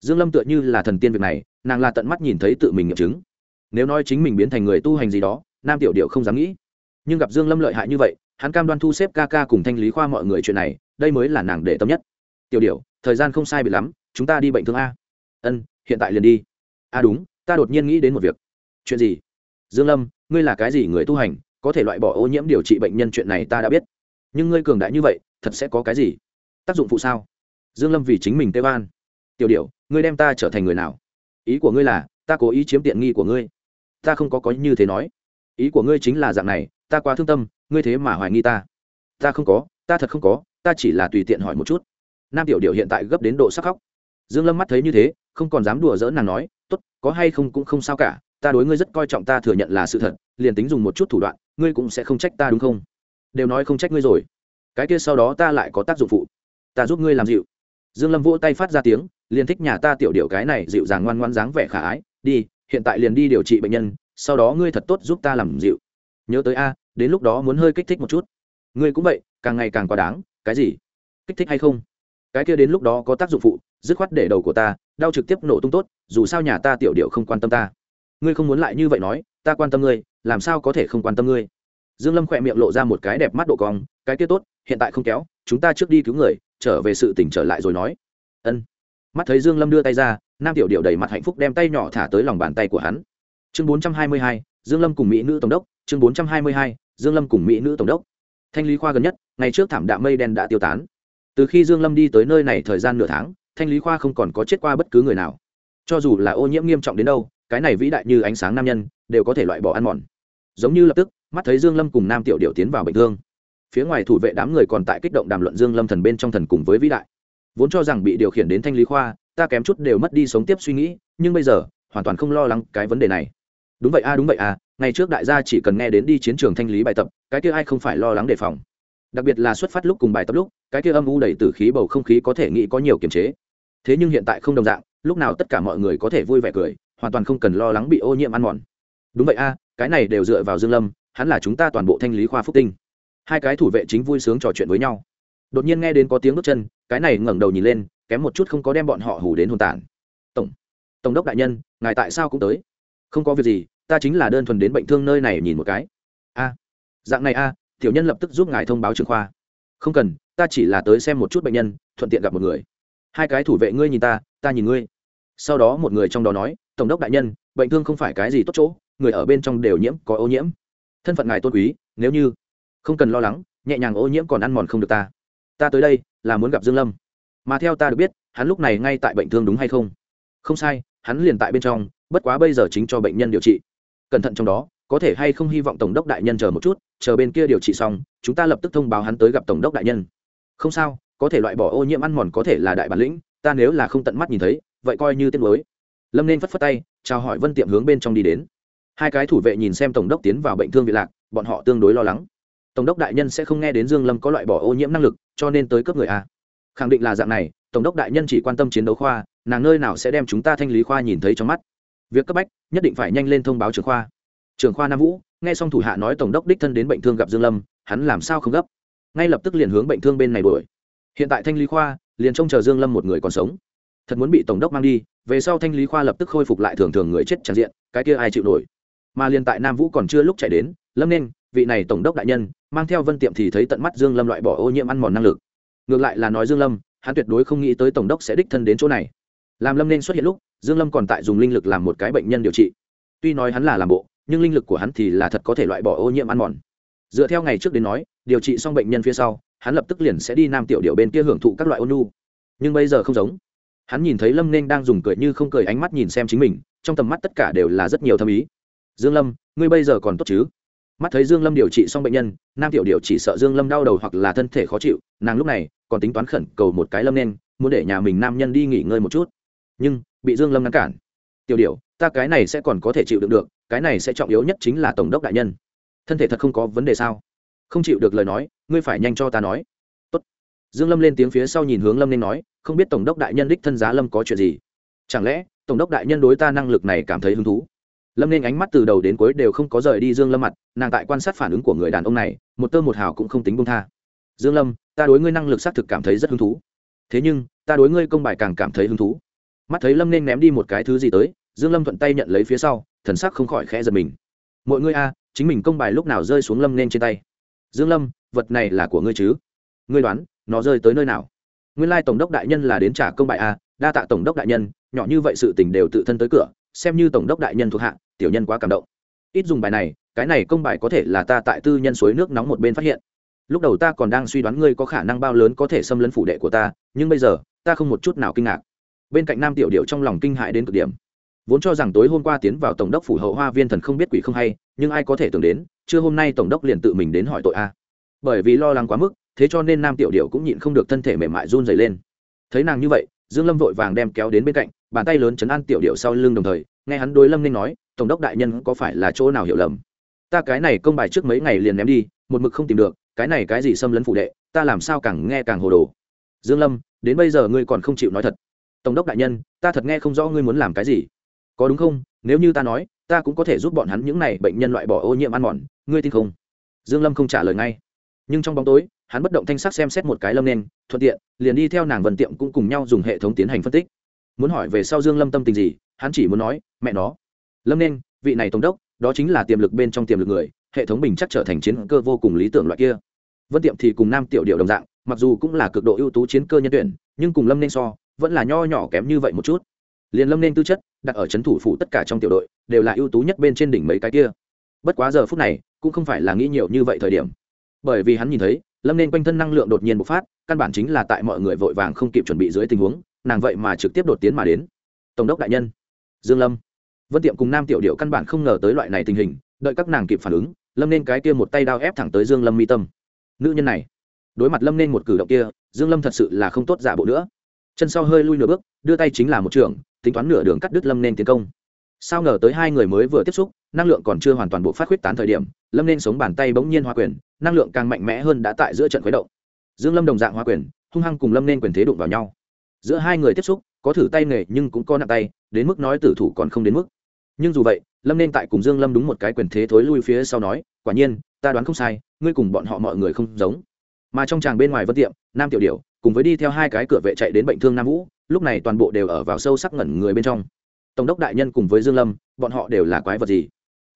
Dương lâm tựa như là thần tiên việc này, nàng là tận mắt nhìn thấy tự mình nghiệm chứng. Nếu nói chính mình biến thành người tu hành gì đó, nam tiểu điệu không dám nghĩ. Nhưng gặp dương lâm lợi hại như vậy, hắn cam đoan thu xếp ca ca cùng thanh lý khoa mọi người chuyện này, đây mới là nàng để tâm nhất tiểu điểu, thời gian không sai bị lắm, chúng ta đi bệnh thương a. Ân, hiện tại liền đi. A à đúng, ta đột nhiên nghĩ đến một việc. Chuyện gì? Dương lâm, ngươi là cái gì người tu hành, có thể loại bỏ ô nhiễm điều trị bệnh nhân chuyện này ta đã biết. Nhưng ngươi cường đại như vậy, thật sẽ có cái gì? Tác dụng phụ sao? Dương lâm vì chính mình tê van tiểu điểu, ngươi đem ta trở thành người nào? Ý của ngươi là, ta cố ý chiếm tiện nghi của ngươi. Ta không có có như thế nói. Ý của ngươi chính là dạng này, ta quá thương tâm, ngươi thế mà hoài nghi ta. Ta không có, ta thật không có, ta chỉ là tùy tiện hỏi một chút nam tiểu điệu hiện tại gấp đến độ sắc khóc. Dương lâm mắt thấy như thế, không còn dám đùa giỡn nàng nói, tốt, có hay không cũng không sao cả, ta đối ngươi rất coi trọng, ta thừa nhận là sự thật, liền tính dùng một chút thủ đoạn, ngươi cũng sẽ không trách ta, đúng không? Đều nói không trách ngươi rồi. Cái kia sau đó ta lại có tác dụng phụ. Ta giúp ngươi làm dịu. Dương lâm vỗ tay phát ra tiếng, liền thích nhà ta tiểu điệu cái này dịu dàng ngoan ngoan dáng vẻ khả ái, đi, hiện tại liền đi điều trị bệnh nhân, sau đó ngươi thật tốt giúp ta làm dịu. Nhớ tới a, đến lúc đó muốn hơi kích thích một chút. Ngươi cũng vậy, càng ngày càng quá đáng, cái gì? Kích thích hay không? Cái kia đến lúc đó có tác dụng phụ dứt khoát để đầu của ta đau trực tiếp nổ tung tốt dù sao nhà ta tiểu điệu không quan tâm ta. Ngươi không muốn lại như vậy nói ta quan tâm ngươi làm sao có thể không quan tâm ngươi? Dương lâm khỏe miệng lộ ra một cái đẹp mắt độ cong cái kia tốt hiện tại không kéo chúng ta trước đi cứu người trở về sự tỉnh trở lại rồi nói. Ân. Mắt thấy dương lâm đưa tay ra nam tiểu điệu đầy mặt hạnh phúc đem tay nhỏ thả tới lòng bàn tay của hắn. Chương 422, dương lâm cùng mỹ nữ tổng đốc chương 422, dương lâm cùng mỹ nữ tổng đốc. Thanh lý khoa gần nhất ngày trước thảm đạm mây đen đã tiêu tán từ khi dương lâm đi tới nơi này thời gian nửa tháng, thanh lý khoa không còn có chết qua bất cứ người nào. Cho dù là ô nhiễm nghiêm trọng đến đâu, cái này vĩ đại như ánh sáng nam nhân, đều có thể loại bỏ ăn mòn. Giống như lập tức, mắt thấy dương lâm cùng nam tiểu điệu tiến vào bệnh thương. Phía ngoài thủ vệ đám người còn tại kích động đàm luận dương lâm thần bên trong thần cùng với vĩ đại. Vốn cho rằng bị điều khiển đến thanh lý khoa, ta kém chút đều mất đi sống tiếp suy nghĩ, nhưng bây giờ, hoàn toàn không lo lắng cái vấn đề này. Đúng vậy a, đúng vậy a, ngày trước đại gia chỉ cần nghe đến đi chiến trường thanh lý bài tập, cái kia ai không phải lo lắng đề phòng đặc biệt là xuất phát lúc cùng bài tập lúc, cái kia âm u đầy từ khí bầu không khí có thể nghĩ có nhiều kiềm chế. Thế nhưng hiện tại không đồng dạng, lúc nào tất cả mọi người có thể vui vẻ cười, hoàn toàn không cần lo lắng bị ô nhiễm ăn mòn. Đúng vậy a, cái này đều dựa vào dương lâm, hắn là chúng ta toàn bộ thanh lý khoa phúc tinh. Hai cái thủ vệ chính vui sướng trò chuyện với nhau. Đột nhiên nghe đến có tiếng bước chân, cái này ngẩng đầu nhìn lên, kém một chút không có đem bọn họ hù đến hồn tản tổng tổng đốc đại nhân, ngài tại sao cũng tới? Không có việc gì, ta chính là đơn thuần đến bệnh thương nơi này nhìn một cái. A, dạng này a tiểu nhân lập tức giúp ngài thông báo trường khoa. Không cần, ta chỉ là tới xem một chút bệnh nhân, thuận tiện gặp một người. Hai cái thủ vệ ngươi nhìn ta ta nhìn ngươi. Sau đó một người trong đó nói, tổng đốc đại nhân, bệnh thương không phải cái gì tốt chỗ, người ở bên trong đều nhiễm, có ô nhiễm. Thân phận ngài tôn quý, nếu như không cần lo lắng, nhẹ nhàng ô nhiễm còn ăn mòn không được ta. Ta tới đây là muốn gặp dương lâm. Mà theo ta được biết, hắn lúc này ngay tại bệnh thương đúng hay không? Không sai, hắn liền tại bên trong, bất quá bây giờ chính cho bệnh nhân điều trị. Cẩn thận trong đó có thể hay không hy vọng tổng đốc đại nhân chờ một chút, chờ bên kia điều trị xong, chúng ta lập tức thông báo hắn tới gặp tổng đốc đại nhân. Không sao, có thể loại bỏ ô nhiễm ăn mòn có thể là đại bản lĩnh, ta nếu là không tận mắt nhìn thấy, vậy coi như tiếc mới lâm nên phất phất tay, chào hỏi vân tiệm hướng bên trong đi đến. Hai cái thủ vệ nhìn xem tổng đốc tiến vào bệnh thương viện lạc, bọn họ tương đối lo lắng. Tổng đốc đại nhân sẽ không nghe đến dương lâm có loại bỏ ô nhiễm năng lực, cho nên tới cấp người a. Khẳng định là dạng này, tổng đốc đại nhân chỉ quan tâm chiến đấu khoa, nàng nơi nào sẽ đem chúng ta thanh lý khoa nhìn thấy trong mắt. Việc cấp bách, nhất định phải nhanh lên thông báo trưởng khoa trưởng khoa nam vũ, nghe xong thủ hạ nói tổng đốc đích thân đến bệnh thương gặp dương lâm, hắn làm sao không gấp? Ngay lập tức liền hướng bệnh thương bên này đuổi. Hiện tại thanh lý khoa, liền trông chờ dương lâm một người còn sống. Thật muốn bị tổng đốc mang đi, về sau thanh lý khoa lập tức khôi phục lại thường thường người chết tràn diện, cái kia ai chịu nổi? Mà liền tại nam vũ còn chưa lúc chạy đến, lâm nên, vị này tổng đốc đại nhân, mang theo vân tiệm thì thấy tận mắt dương lâm loại bỏ ô nhiễm ăn mòn năng lực. Ngược lại là nói dương lâm, hắn tuyệt đối không nghĩ tới tổng đốc sẽ đích thân đến chỗ này. Làm lâm nên xuất hiện lúc, dương lâm còn tại dùng linh lực làm một cái bệnh nhân điều trị. Tuy nói hắn là làm bộ nhưng linh lực của hắn thì là thật có thể loại bỏ ô nhiễm ăn mòn. Dựa theo ngày trước đến nói, điều trị xong bệnh nhân phía sau, hắn lập tức liền sẽ đi nam tiểu điệu bên kia hưởng thụ các loại ôn nu nhưng bây giờ không giống. Hắn nhìn thấy lâm nên đang dùng cười như không cười ánh mắt nhìn xem chính mình, trong tầm mắt tất cả đều là rất nhiều thâm ý. Dương lâm, ngươi bây giờ còn tốt chứ? Mắt thấy dương lâm điều trị xong bệnh nhân, nam tiểu điệu chỉ sợ dương lâm đau đầu hoặc là thân thể khó chịu, nàng lúc này còn tính toán khẩn cầu một cái lâm nên, muốn để nhà mình nam nhân đi nghỉ ngơi một chút. Nhưng bị dương lâm ngăn cản. Tiểu điệu ta cái này sẽ còn có thể chịu đựng được, cái này sẽ trọng yếu nhất chính là tổng đốc đại nhân. Thân thể thật không có vấn đề sao? Không chịu được lời nói, ngươi phải nhanh cho ta nói. Tốt. dương lâm lên tiếng phía sau nhìn hướng lâm nên nói, không biết tổng đốc đại nhân đích thân giá lâm có chuyện gì? Chẳng lẽ, tổng đốc đại nhân đối ta năng lực này cảm thấy hứng thú? Lâm nên ánh mắt từ đầu đến cuối đều không có rời đi dương lâm mặt, nàng tại quan sát phản ứng của người đàn ông này, một tơ một hào cũng không tính bông tha. Dương lâm, ta đối ngươi năng lực xác thực cảm thấy rất hứng thú. Thế nhưng, ta đối ngươi công bài càng cảm thấy hứng thú. Mắt thấy lâm nên ném đi một cái thứ gì tới dương lâm thuận tay nhận lấy phía sau, thần sắc không khỏi khẽ giật mình. Mọi ngươi a à, chính mình công bài lúc nào rơi xuống lâm nên trên tay? Dương lâm, vật này là của ngươi chứ? Ngươi đoán, nó rơi tới nơi nào? Nguyên lai tổng đốc đại nhân là đến trả công bài a đa tạ tổng đốc đại nhân, nhỏ như vậy sự tình đều tự thân tới cửa, xem như tổng đốc đại nhân thuộc hạ, tiểu nhân quá cảm động. Ít dùng bài này, cái này công bài có thể là ta tại tư nhân suối nước nóng một bên phát hiện. Lúc đầu ta còn đang suy đoán ngươi có khả năng bao lớn có thể xâm lấn phủ đệ của ta, nhưng bây giờ, ta không một chút nào kinh ngạc. Bên cạnh nam tiểu điệu trong lòng kinh hại đến cực điểm vốn cho rằng tối hôm qua tiến vào tổng đốc phủ hậu hoa viên thần không biết quỷ không hay, nhưng ai có thể tưởng đến chưa hôm nay tổng đốc liền tự mình đến hỏi tội a. Bởi vì lo lắng quá mức, thế cho nên nam tiểu điệu cũng nhịn không được thân thể mềm mại run dày lên. Thấy nàng như vậy, dương lâm vội vàng đem kéo đến bên cạnh, bàn tay lớn chấn an tiểu điệu sau lưng đồng thời, nghe hắn đối lâm nên nói, tổng đốc đại nhân có phải là chỗ nào hiểu lầm? Ta cái này công bài trước mấy ngày liền ném đi, một mực không tìm được, cái này cái gì xâm lấn phụ đệ, ta làm sao càng nghe càng hồ đồ. Dương lâm, đến bây giờ ngươi còn không chịu nói thật. Tổng đốc đại nhân, ta thật nghe không rõ ngươi muốn làm cái gì có đúng không? Nếu như ta nói, ta cũng có thể giúp bọn hắn những này bệnh nhân loại bỏ ô nhiễm ăn mòn, ngươi tin không? Dương lâm không trả lời ngay. Nhưng trong bóng tối, hắn bất động thanh sắc xem xét một cái lâm nên thuận tiện, liền đi theo nàng vần tiệm cũng cùng nhau dùng hệ thống tiến hành phân tích. Muốn hỏi về sau dương lâm tâm tình gì, hắn chỉ muốn nói, mẹ nó, lâm nên vị này tổng đốc, đó chính là tiềm lực bên trong tiềm lực người, hệ thống bình chắc trở thành chiến cơ vô cùng lý tưởng loại kia. Vân tiệm thì cùng nam tiểu điệu đồng dạng, mặc dù cũng là cực độ ưu tú chiến cơ nhân tuyển, nhưng cùng lâm nên so, vẫn là nho nhỏ kém như vậy một chút. Liền lâm nên tư chất đặt ở c h ấ n thủ phủ tất cả trong tiểu đội, đều là ưu tú nhất bên trên đỉnh mấy cái kia. Bất quá giờ phút này, cũng không phải là nghĩ nhiều như vậy thời điểm. Bởi vì hắn nhìn thấy, lâm nên quanh thân năng lượng đột nhiên bộc phát, căn bản chính là tại mọi người vội vàng không kịp chuẩn bị dưới tình huống, nàng vậy mà trực tiếp đột tiến mà đến. Tổng đốc đại nhân, dương lâm. Vân tiệm cùng nam tiểu điệu căn bản không ngờ tới loại này tình hình, đợi các nàng kịp phản ứng, lâm nên cái kia một tay đao ép thẳng tới dương lâm mi tâm. Nữ nhân này, đối mặt lâm nên một cử động kia, dương lâm thật sự là không tốt giả bộ nữa. Chân sau hơi lui nửa bước, đưa tay chính là một trường tính toán nửa đường cắt đứt lâm nên tiến công. Sao ngờ tới hai người mới vừa tiếp xúc, năng lượng còn chưa hoàn toàn bộ phát huyết tán thời điểm, lâm nên sống bàn tay bỗng nhiên hoa quyền, năng lượng càng mạnh mẽ hơn đã tại giữa trận khuấy động. Dương lâm đồng dạng hoa quyền, hung hăng cùng lâm nên quyền thế đụng vào nhau. Giữa hai người tiếp xúc, có thử tay nghề nhưng cũng có nặng tay, đến mức nói tử thủ còn không đến mức. Nhưng dù vậy, lâm nên tại cùng dương lâm đúng một cái quyền thế thối lui phía sau nói, quả nhiên, ta đoán không sai, ngươi cùng bọn họ mọi người không giống. Mà trong tràng bên ngoài vân tiệm, nam tiểu điểu cùng với đi theo hai cái cửa vệ chạy đến bệnh thương nam vũ lúc này toàn bộ đều ở vào sâu sắc ngẩn người bên trong. Tổng đốc đại nhân cùng với dương lâm bọn họ đều là quái vật gì?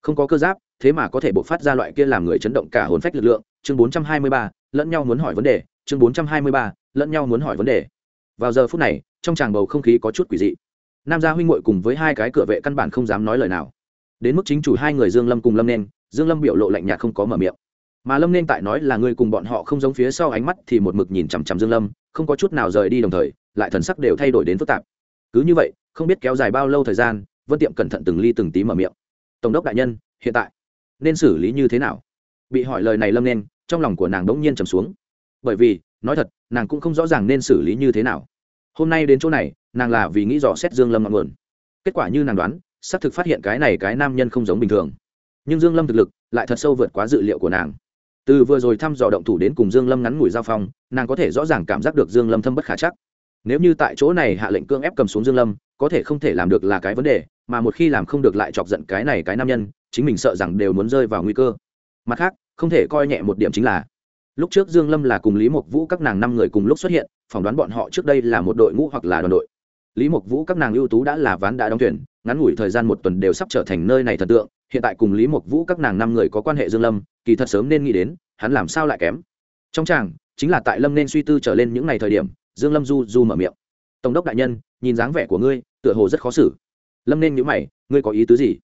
Không có cơ giáp thế mà có thể bộc phát ra loại kia làm người chấn động cả hồn phách lực lượng. Chương 423, lẫn nhau muốn hỏi vấn đề. Chương 423, lẫn nhau muốn hỏi vấn đề. Vào giờ phút này trong tràng bầu không khí có chút quỷ dị. Nam gia huynh muội cùng với hai cái cửa vệ căn bản không dám nói lời nào. Đến mức chính chủ hai người dương lâm cùng lâm nên dương lâm biểu lộ lạnh nhạt không có mở miệng mà lâm nên tại nói là người cùng bọn họ không giống phía sau ánh mắt thì một mực nhìn chằm chằm dương lâm, không có chút nào rời đi đồng thời, lại thần sắc đều thay đổi đến phức tạp. Cứ như vậy, không biết kéo dài bao lâu thời gian, vân tiệm cẩn thận từng ly từng tí mở miệng. Tổng đốc đại nhân, hiện tại nên xử lý như thế nào? Bị hỏi lời này lâm nên, trong lòng của nàng đống nhiên trầm xuống. Bởi vì, nói thật, nàng cũng không rõ ràng nên xử lý như thế nào. Hôm nay đến chỗ này, nàng là vì nghĩ dò xét dương lâm ngọn nguồn. Kết quả như nàng đoán, xác thực phát hiện cái này cái nam nhân không giống bình thường. Nhưng dương lâm thực lực lại thật sâu vượt quá dự liệu của nàng từ vừa rồi thăm dò động thủ đến cùng dương lâm ngắn ngủi giao phong, nàng có thể rõ ràng cảm giác được dương lâm thâm bất khả chắc. Nếu như tại chỗ này hạ lệnh cương ép cầm xuống dương lâm, có thể không thể làm được là cái vấn đề, mà một khi làm không được lại chọc giận cái này cái nam nhân, chính mình sợ rằng đều muốn rơi vào nguy cơ. Mặt khác, không thể coi nhẹ một điểm chính là, lúc trước dương lâm là cùng lý mộc vũ các nàng năm người cùng lúc xuất hiện, phỏng đoán bọn họ trước đây là một đội ngũ hoặc là đoàn đội. Lý mộc vũ các nàng ưu tú đã là ván đã đóng tuyển ngắn ngủi thời gian một tuần đều sắp trở thành nơi này thần tượng hiện tại cùng lý mộc vũ các nàng năm người có quan hệ dương lâm, kỳ thật sớm nên nghĩ đến, hắn làm sao lại kém. Trong chàng chính là tại lâm nên suy tư trở lên những ngày thời điểm, dương lâm du du mở miệng. Tổng đốc đại nhân, nhìn dáng vẻ của ngươi, tựa hồ rất khó xử. Lâm nên nhíu mày, ngươi có ý tứ gì?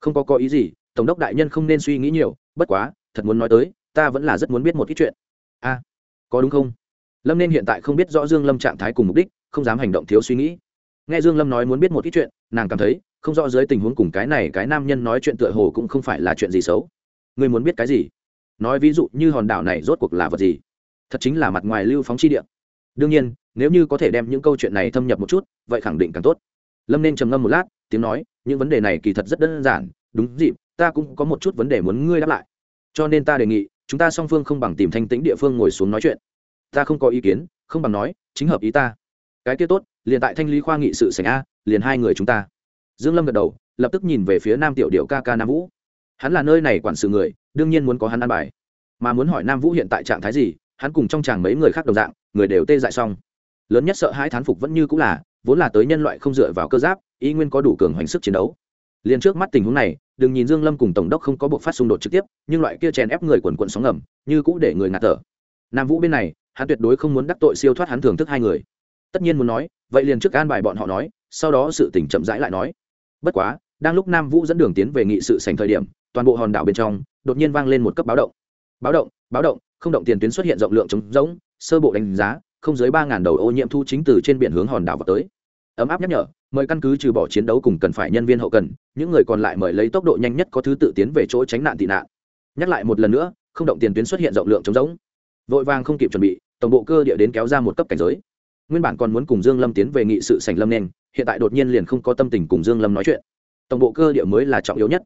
Không có có ý gì, tổng đốc đại nhân không nên suy nghĩ nhiều, bất quá, thật muốn nói tới, ta vẫn là rất muốn biết một ít chuyện. A, có đúng không? Lâm nên hiện tại không biết rõ dương lâm trạng thái cùng mục đích, không dám hành động thiếu suy nghĩ. Nghe dương lâm nói muốn biết một ít chuyện, nàng cảm thấy không rõ dưới tình huống cùng cái này cái nam nhân nói chuyện tựa hồ cũng không phải là chuyện gì xấu. Ngươi muốn biết cái gì? Nói ví dụ như hòn đảo này rốt cuộc là vật gì? Thật chính là mặt ngoài lưu phóng chi địa. Đương nhiên, nếu như có thể đem những câu chuyện này thâm nhập một chút, vậy khẳng định càng tốt. Lâm nên trầm ngâm một lát, tiếng nói, những vấn đề này kỳ thật rất đơn giản. Đúng dịp, ta cũng có một chút vấn đề muốn ngươi đáp lại. Cho nên ta đề nghị, chúng ta song phương không bằng tìm thanh tĩnh địa phương ngồi xuống nói chuyện. Ta không có ý kiến, không bằng nói, chính hợp ý ta. Cái kia tốt, liền tại thanh lý khoa nghị sự sảnh a, liền hai người chúng ta dương lâm gật đầu, lập tức nhìn về phía nam tiểu điệu ca ca nam vũ. Hắn là nơi này quản sự người, đương nhiên muốn có hắn ăn bài. Mà muốn hỏi nam vũ hiện tại trạng thái gì, hắn cùng trong chàng mấy người khác đồng dạng, người đều tê dại xong. Lớn nhất sợ hãi thán phục vẫn như cũng là, vốn là tới nhân loại không dựa vào cơ giáp, y nguyên có đủ cường hoành sức chiến đấu. Liền trước mắt tình huống này, đừng nhìn dương lâm cùng tổng đốc không có buộc phát xung đột trực tiếp, nhưng loại kia chèn ép người quần quần sóng ngầm, như cũ để người ngạt thở. Nam vũ bên này, hắn tuyệt đối không muốn đắc tội siêu thoát hắn thưởng thức hai người. Tất nhiên muốn nói, vậy liền trước an bài bọn họ nói, sau đó sự tình chậm rãi lại nói bất quá, đang lúc nam vũ dẫn đường tiến về nghị sự sành thời điểm, toàn bộ hòn đảo bên trong, đột nhiên vang lên một cấp báo động. Báo động báo động, không động tiền tuyến xuất hiện rộng lượng trống rỗng, sơ bộ đánh giá, không dưới ba ngàn đầu ô nhiễm thu chính từ trên biển hướng hòn đảo vào tới. Ấm áp nhắc nhở, mời căn cứ trừ bỏ chiến đấu cùng cần phải nhân viên hậu cần, những người còn lại mời lấy tốc độ nhanh nhất có thứ tự tiến về chỗ tránh nạn tị nạn. Nhắc lại một lần nữa, không động tiền tuyến xuất hiện rộng lượng trống rỗng. Vội vàng không kịp chuẩn bị, tổng bộ cơ địa đến kéo ra một cấp cảnh giới. Nguyên bản còn muốn cùng dương lâm tiến về nghị sự sành lâm nên hiện tại đột nhiên liền không có tâm tình cùng dương lâm nói chuyện. Tổng bộ cơ địa mới là trọng yếu nhất.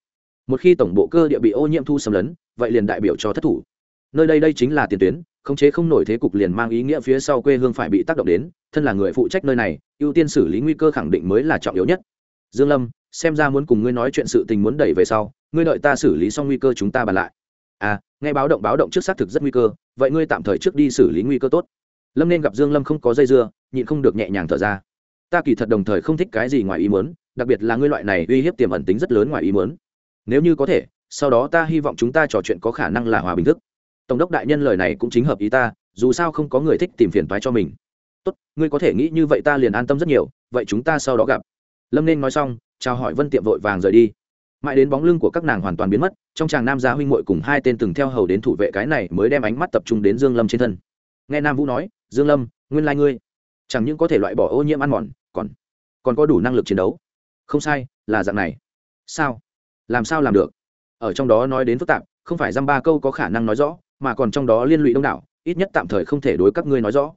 Một khi tổng bộ cơ địa bị ô nhiễm thu xâm lấn, vậy liền đại biểu cho thất thủ. Nơi đây đây chính là tiền tuyến, khống chế không nổi thế cục liền mang ý nghĩa phía sau quê hương phải bị tác động đến, thân là người phụ trách nơi này, ưu tiên xử lý nguy cơ khẳng định mới là trọng yếu nhất. Dương lâm, xem ra muốn cùng ngươi nói chuyện sự tình muốn đẩy về sau, ngươi đợi ta xử lý xong nguy cơ chúng ta bàn lại. À nghe báo động báo động trước xác thực rất nguy cơ, vậy ngươi tạm thời trước đi xử lý nguy cơ tốt. Lâm nên gặp dương lâm không có dây dưa, nhịn không được nhẹ nhàng thở ra ta kỳ thật đồng thời không thích cái gì ngoài ý muốn, đặc biệt là ngươi loại này uy hiếp tiềm ẩn tính rất lớn ngoài ý muốn. Nếu như có thể, sau đó ta hy vọng chúng ta trò chuyện có khả năng là hòa bình thức. Tổng đốc đại nhân lời này cũng chính hợp ý ta, dù sao không có người thích tìm phiền toái cho mình. Tốt, ngươi có thể nghĩ như vậy ta liền an tâm rất nhiều, vậy chúng ta sau đó gặp. Lâm nên nói xong, chào hỏi vân tiệm vội vàng rời đi. Mãi đến bóng lưng của các nàng hoàn toàn biến mất, trong chàng nam gia huynh muội cùng hai tên từng theo hầu đến thủ vệ cái này mới đem ánh mắt tập trung đến dương lâm trên thân. Nghe nam vũ nói, dương lâm, nguyên lai ngươi, chẳng những có thể loại bỏ ô nhiễm ăn mòn còn còn có đủ năng lực chiến đấu. Không sai, là dạng này. Sao? Làm sao làm được? Ở trong đó nói đến phức tạp, không phải dăm ba câu có khả năng nói rõ, mà còn trong đó liên lụy đông đảo, ít nhất tạm thời không thể đối các ngươi nói rõ.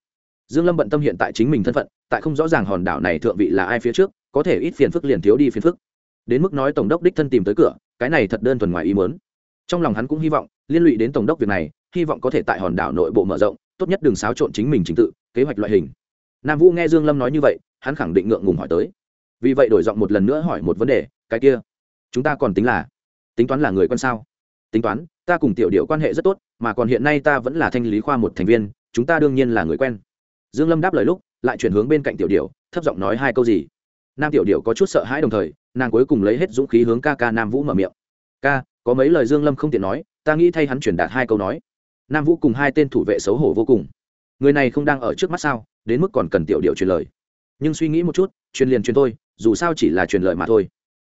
Dương lâm bận tâm hiện tại chính mình thân phận, tại không rõ ràng hòn đảo này thượng vị là ai phía trước, có thể ít phiền phức liền thiếu đi phiền phức. Đến mức nói tổng đốc đích thân tìm tới cửa, cái này thật đơn thuần ngoài ý muốn. Trong lòng hắn cũng hy vọng, liên lụy đến tổng đốc việc này, hy vọng có thể tại hòn đảo nội bộ mở rộng, tốt nhất đừng xáo trộn chính mình chính tự, kế hoạch loại hình nam vũ nghe dương lâm nói như vậy, hắn khẳng định ngượng ngùng hỏi tới. Vì vậy đổi giọng một lần nữa hỏi một vấn đề, cái kia, chúng ta còn tính là, tính toán là người quân sao? Tính toán, ta cùng tiểu điệu quan hệ rất tốt, mà còn hiện nay ta vẫn là thanh lý khoa một thành viên, chúng ta đương nhiên là người quen. Dương lâm đáp lời lúc, lại chuyển hướng bên cạnh tiểu điệu, thấp giọng nói hai câu gì. Nam tiểu điệu có chút sợ hãi đồng thời, nàng cuối cùng lấy hết dũng khí hướng ca ca nam vũ mở miệng. Ca, có mấy lời dương lâm không tiện nói, ta nghĩ thay hắn truyền đạt hai câu nói. Nam vũ cùng hai tên thủ vệ xấu hổ vô cùng người này không đang ở trước mắt sao, đến mức còn cần tiểu điệu truyền lời. Nhưng suy nghĩ một chút, truyền liền truyền thôi, dù sao chỉ là truyền lời mà thôi.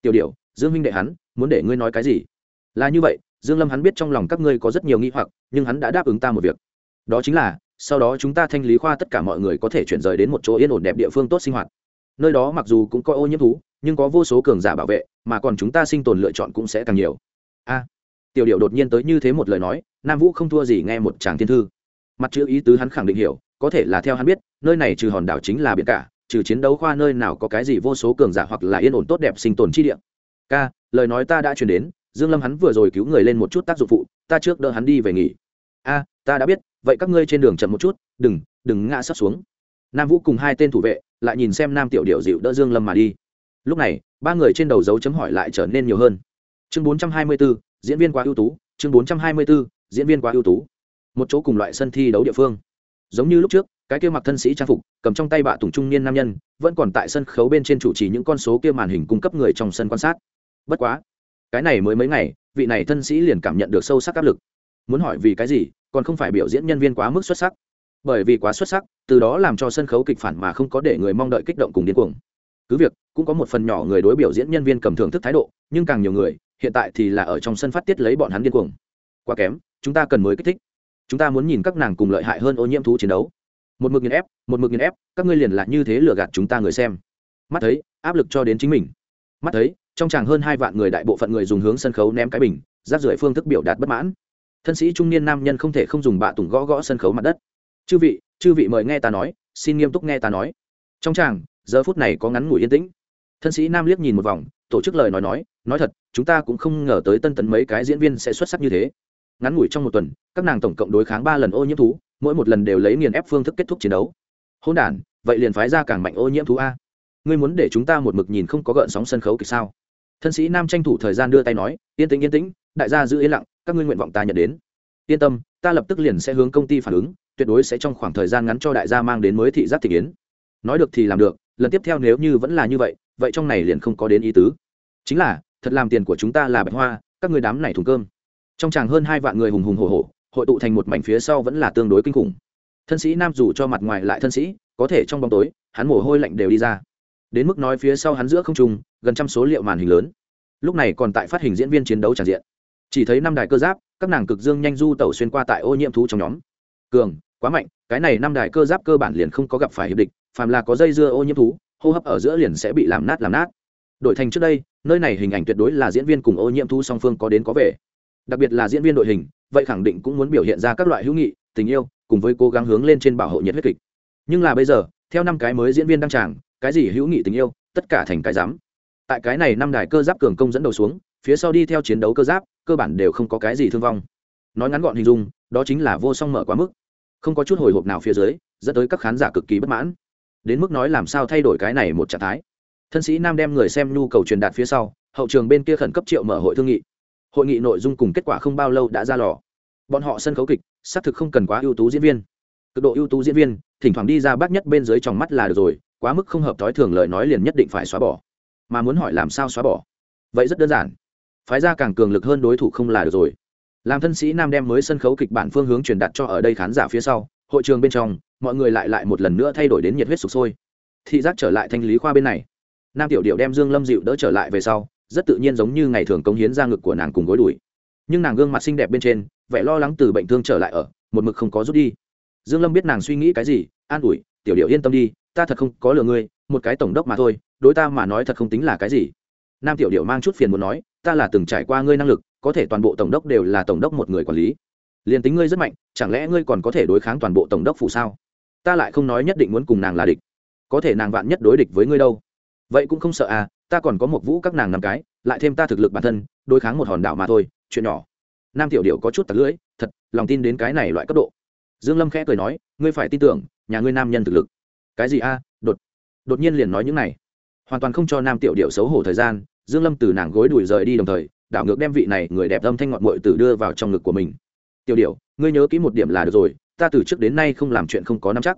Tiểu điệu dương minh đệ hắn, muốn để ngươi nói cái gì? Là như vậy, dương lâm hắn biết trong lòng các ngươi có rất nhiều nghi hoặc, nhưng hắn đã đáp ứng ta một việc. Đó chính là, sau đó chúng ta thanh lý khoa tất cả mọi người có thể chuyển rời đến một chỗ yên ổn đẹp địa phương tốt sinh hoạt. Nơi đó mặc dù cũng có ô nhiễm thú, nhưng có vô số cường giả bảo vệ, mà còn chúng ta sinh tồn lựa chọn cũng sẽ càng nhiều. A, tiểu điệu đột nhiên tới như thế một lời nói, nam vũ không thua gì nghe một chàng thiên thư mặt chữ ý tứ hắn khẳng định hiểu có thể là theo hắn biết nơi này trừ hòn đảo chính là biển cả trừ chiến đấu khoa nơi nào có cái gì vô số cường giả hoặc là yên ổn tốt đẹp sinh tồn chi địa. K lời nói ta đã truyền đến dương lâm hắn vừa rồi cứu người lên một chút tác dụng phụ ta trước đỡ hắn đi về nghỉ. A ta đã biết vậy các ngươi trên đường chậm một chút đừng đừng ngã sắp xuống. Nam vũ cùng hai tên thủ vệ lại nhìn xem nam tiểu điệu dịu đỡ dương lâm mà đi. Lúc này ba người trên đầu dấu chấm hỏi lại trở nên nhiều hơn. Chương 424, diễn viên quá ưu tú chương 424, diễn viên quá ưu tú một chỗ cùng loại sân thi đấu địa phương. Giống như lúc trước, cái kia mặc thân sĩ trang phục, cầm trong tay bạ tùng trung niên nam nhân, vẫn còn tại sân khấu bên trên chủ trì những con số kia màn hình cung cấp người trong sân quan sát. Bất quá, cái này mới mấy ngày, vị này thân sĩ liền cảm nhận được sâu sắc áp lực. Muốn hỏi vì cái gì, còn không phải biểu diễn nhân viên quá mức xuất sắc. Bởi vì quá xuất sắc, từ đó làm cho sân khấu kịch phản mà không có để người mong đợi kích động cùng điên cuồng. Cứ việc, cũng có một phần nhỏ người đối biểu diễn nhân viên cầm thưởng thức thái độ, nhưng càng nhiều người, hiện tại thì là ở trong sân phát tiết lấy bọn hắn điên cuồng. Quá kém, chúng ta cần mới kích thích chúng ta muốn nhìn các nàng cùng lợi hại hơn ô nhiễm thú chiến đấu. Một mực nghiền ép, một mực nghiền ép, các ngươi liền lại như thế lừa gạt chúng ta người xem. Mắt thấy, áp lực cho đến chính mình. Mắt thấy, trong chàng hơn hai vạn người đại bộ phận người dùng hướng sân khấu ném cái bình, rác rưởi phương thức biểu đạt bất mãn. Thân sĩ trung niên nam nhân không thể không dùng bạ tùng gõ gõ sân khấu mặt đất. Chư vị chư vị mời nghe ta nói, xin nghiêm túc nghe ta nói. Trong chàng, giờ phút này có ngắn ngủi yên tĩnh. Thân sĩ nam liếc nhìn một vòng, tổ chức lời nói nói nói thật, chúng ta cũng không ngờ tới tân tấn mấy cái diễn viên sẽ xuất sắc như thế ngắn ngủi trong một tuần, các nàng tổng cộng đối kháng ba lần ô nhiễm thú, mỗi một lần đều lấy nghiền ép phương thức kết thúc chiến đấu. Hôn đ vậy liền phái ra càng mạnh ô nhiễm thú a. Ngươi muốn để chúng ta một mực nhìn không có gợn sóng sân khấu kịch sao? Thân sĩ nam tranh thủ thời gian đưa tay nói, yên tĩnh yên tĩnh, đại gia giữ yên lặng, các ngươi nguyện vọng ta nhận đến. Yên tâm, ta lập tức liền sẽ hướng công ty phản ứng, tuyệt đối sẽ trong khoảng thời gian ngắn cho đại gia mang đến mới thị giác thị kiến. Nói được thì làm được, lần tiếp theo nếu như vẫn là như vậy vậy trong này liền không có đến ý tứ. Chính là, thật làm tiền của chúng ta là bạch hoa, các người đám này thùng cơm trong chàng hơn hai vạn người hùng hùng hồ hồ hội tụ thành một mảnh phía sau vẫn là tương đối kinh khủng. Thân sĩ nam dù cho mặt ngoài lại thân sĩ, có thể trong bóng tối, hắn mồ hôi lạnh đều đi ra. Đến mức nói phía sau hắn giữa không trung, gần trăm số liệu màn hình lớn. Lúc này còn tại phát hình diễn viên chiến đấu tràn diện. Chỉ thấy năm đài cơ giáp, các nàng cực dương nhanh du tẩu xuyên qua tại ô nhiễm thú trong nhóm. Cường, quá mạnh, cái này năm đài cơ giáp cơ bản liền không có gặp phải hiệp địch, phàm là có dây dưa ô nhiễm thú, hô hấp ở giữa liền sẽ bị làm nát làm nát. Đổi thành trước đây, nơi này hình ảnh tuyệt đối là diễn viên cùng ô nhiễm thú song phương có đến có về đặc biệt là diễn viên đội hình, vậy khẳng định cũng muốn biểu hiện ra các loại hữu nghị, tình yêu, cùng với cố gắng hướng lên trên bảo hộ nhiệt huyết kịch. Nhưng là bây giờ, theo năm cái mới diễn viên đăng tràng, cái gì hữu nghị tình yêu, tất cả thành cái dám tại cái này năm đài cơ giáp cường công dẫn đầu xuống, phía sau đi theo chiến đấu cơ giáp, cơ bản đều không có cái gì thương vong. Nói ngắn gọn hình dung, đó chính là vô song mở quá mức. Không có chút hồi hộp nào phía dưới, dẫn tới các khán giả cực kỳ bất mãn. Đến mức nói làm sao thay đổi cái này một trạng thái. Thân sĩ nam đem người xem nhu cầu truyền đạt phía sau, hậu trường bên kia khẩn cấp triệu mở hội thương nghị hội nghị nội dung cùng kết quả không bao lâu đã ra lò. Bọn họ sân khấu kịch, xác thực không cần quá ưu tú diễn viên. Cực độ ưu tú diễn viên, thỉnh thoảng đi ra bác nhất bên dưới tròng mắt là được rồi, quá mức không hợp thói thường lời nói liền nhất định phải xóa bỏ. Mà muốn hỏi làm sao xóa bỏ? Vậy rất đơn giản. Phái ra càng cường lực hơn đối thủ không là được rồi. Làm thân sĩ nam đem mới sân khấu kịch bản phương hướng truyền đạt cho ở đây khán giả phía sau, hội trường bên trong, mọi người lại lại một lần nữa thay đổi đến nhiệt huyết sục sôi. Thị giác trở lại thanh lý khoa bên này. Nam tiểu điệu đem dương lâm dịu đỡ trở lại về sau rất tự nhiên giống như ngày thường cống hiến ra ngực của nàng cùng gối đùi. Nhưng nàng gương mặt xinh đẹp bên trên, vẻ lo lắng từ bệnh thương trở lại ở, một mực không có rút đi. Dương lâm biết nàng suy nghĩ cái gì, an ủi, tiểu điệu yên tâm đi, ta thật không có lừa ngươi, một cái tổng đốc mà thôi, đối ta mà nói thật không tính là cái gì. Nam tiểu điệu mang chút phiền muốn nói, ta là từng trải qua ngươi năng lực, có thể toàn bộ tổng đốc đều là tổng đốc một người quản lý. Liền tính ngươi rất mạnh, chẳng lẽ ngươi còn có thể đối kháng toàn bộ tổng đốc phụ sao? Ta lại không nói nhất định muốn cùng nàng là địch. Có thể nàng vạn nhất đối địch với ngươi đâu? Vậy cũng không sợ à ta còn có một vũ các nàng năm cái, lại thêm ta thực lực bản thân, đối kháng một hòn đảo mà thôi, chuyện nhỏ. Nam tiểu điệu có chút tặc lưỡi, thật, lòng tin đến cái này loại cấp độ. Dương lâm khẽ cười nói, ngươi phải tin tưởng, nhà ngươi nam nhân thực lực. Cái gì a, đột đột nhiên liền nói những này. Hoàn toàn không cho nam tiểu điệu xấu hổ thời gian, dương lâm từ nàng gối đuổi rời đi đồng thời, đảo ngược đem vị này người đẹp âm thanh ngọn muội tử đưa vào trong ngực của mình. Tiểu điệu ngươi nhớ kỹ một điểm là được rồi, ta từ trước đến nay không làm chuyện không có nắm chắc.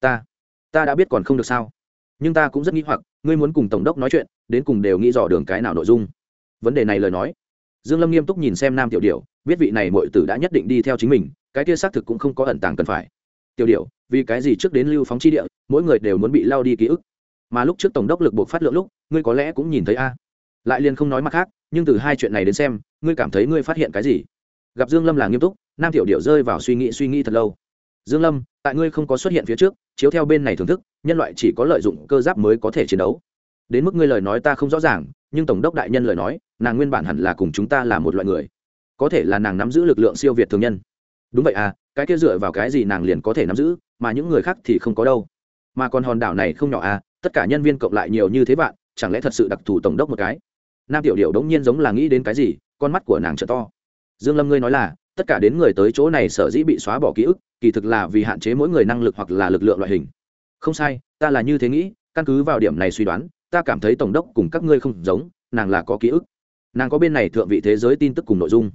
Ta ta đã biết còn không được sao nhưng ta cũng rất nghĩ hoặc, ngươi muốn cùng tổng đốc nói chuyện, đến cùng đều nghĩ dò đường cái nào nội dung. Vấn đề này lời nói. Dương lâm nghiêm túc nhìn xem nam tiểu điệu biết vị này muội tử đã nhất định đi theo chính mình, cái kia xác thực cũng không có ẩn tàng cần phải. Tiểu điệu vì cái gì trước đến lưu phóng chi địa, mỗi người đều muốn bị lao đi ký ức? Mà lúc trước tổng đốc lực buộc phát lượng lúc, ngươi có lẽ cũng nhìn thấy a. Lại liền không nói mặt khác, nhưng từ hai chuyện này đến xem, ngươi cảm thấy ngươi phát hiện cái gì? Gặp dương lâm là nghiêm túc, nam tiểu điệu rơi vào suy nghĩ suy nghĩ thật lâu. Dương lâm, tại ngươi không có xuất hiện phía trước chiếu theo bên này thưởng thức, nhân loại chỉ có lợi dụng cơ giáp mới có thể chiến đấu. Đến mức ngươi lời nói ta không rõ ràng, nhưng tổng đốc đại nhân lời nói, nàng nguyên bản hẳn là cùng chúng ta là một loại người. Có thể là nàng nắm giữ lực lượng siêu việt thường nhân. Đúng vậy à cái kia dựa vào cái gì nàng liền có thể nắm giữ, mà những người khác thì không có đâu. Mà còn hòn đảo này không nhỏ à tất cả nhân viên cộng lại nhiều như thế bạn chẳng lẽ thật sự đặc thù tổng đốc một cái? Nam tiểu điệu đống nhiên giống là nghĩ đến cái gì, con mắt của nàng t to. Dương lâm ngươi nói là, tất cả đến người tới chỗ này sở dĩ bị xóa bỏ ký ức kỳ thực là vì hạn chế mỗi người năng lực hoặc là lực lượng loại hình. Không sai, ta là như thế nghĩ, căn cứ vào điểm này suy đoán, ta cảm thấy tổng đốc cùng các ngươi không giống, nàng là có ký ức. Nàng có bên này thượng vị thế giới tin tức cùng nội dung.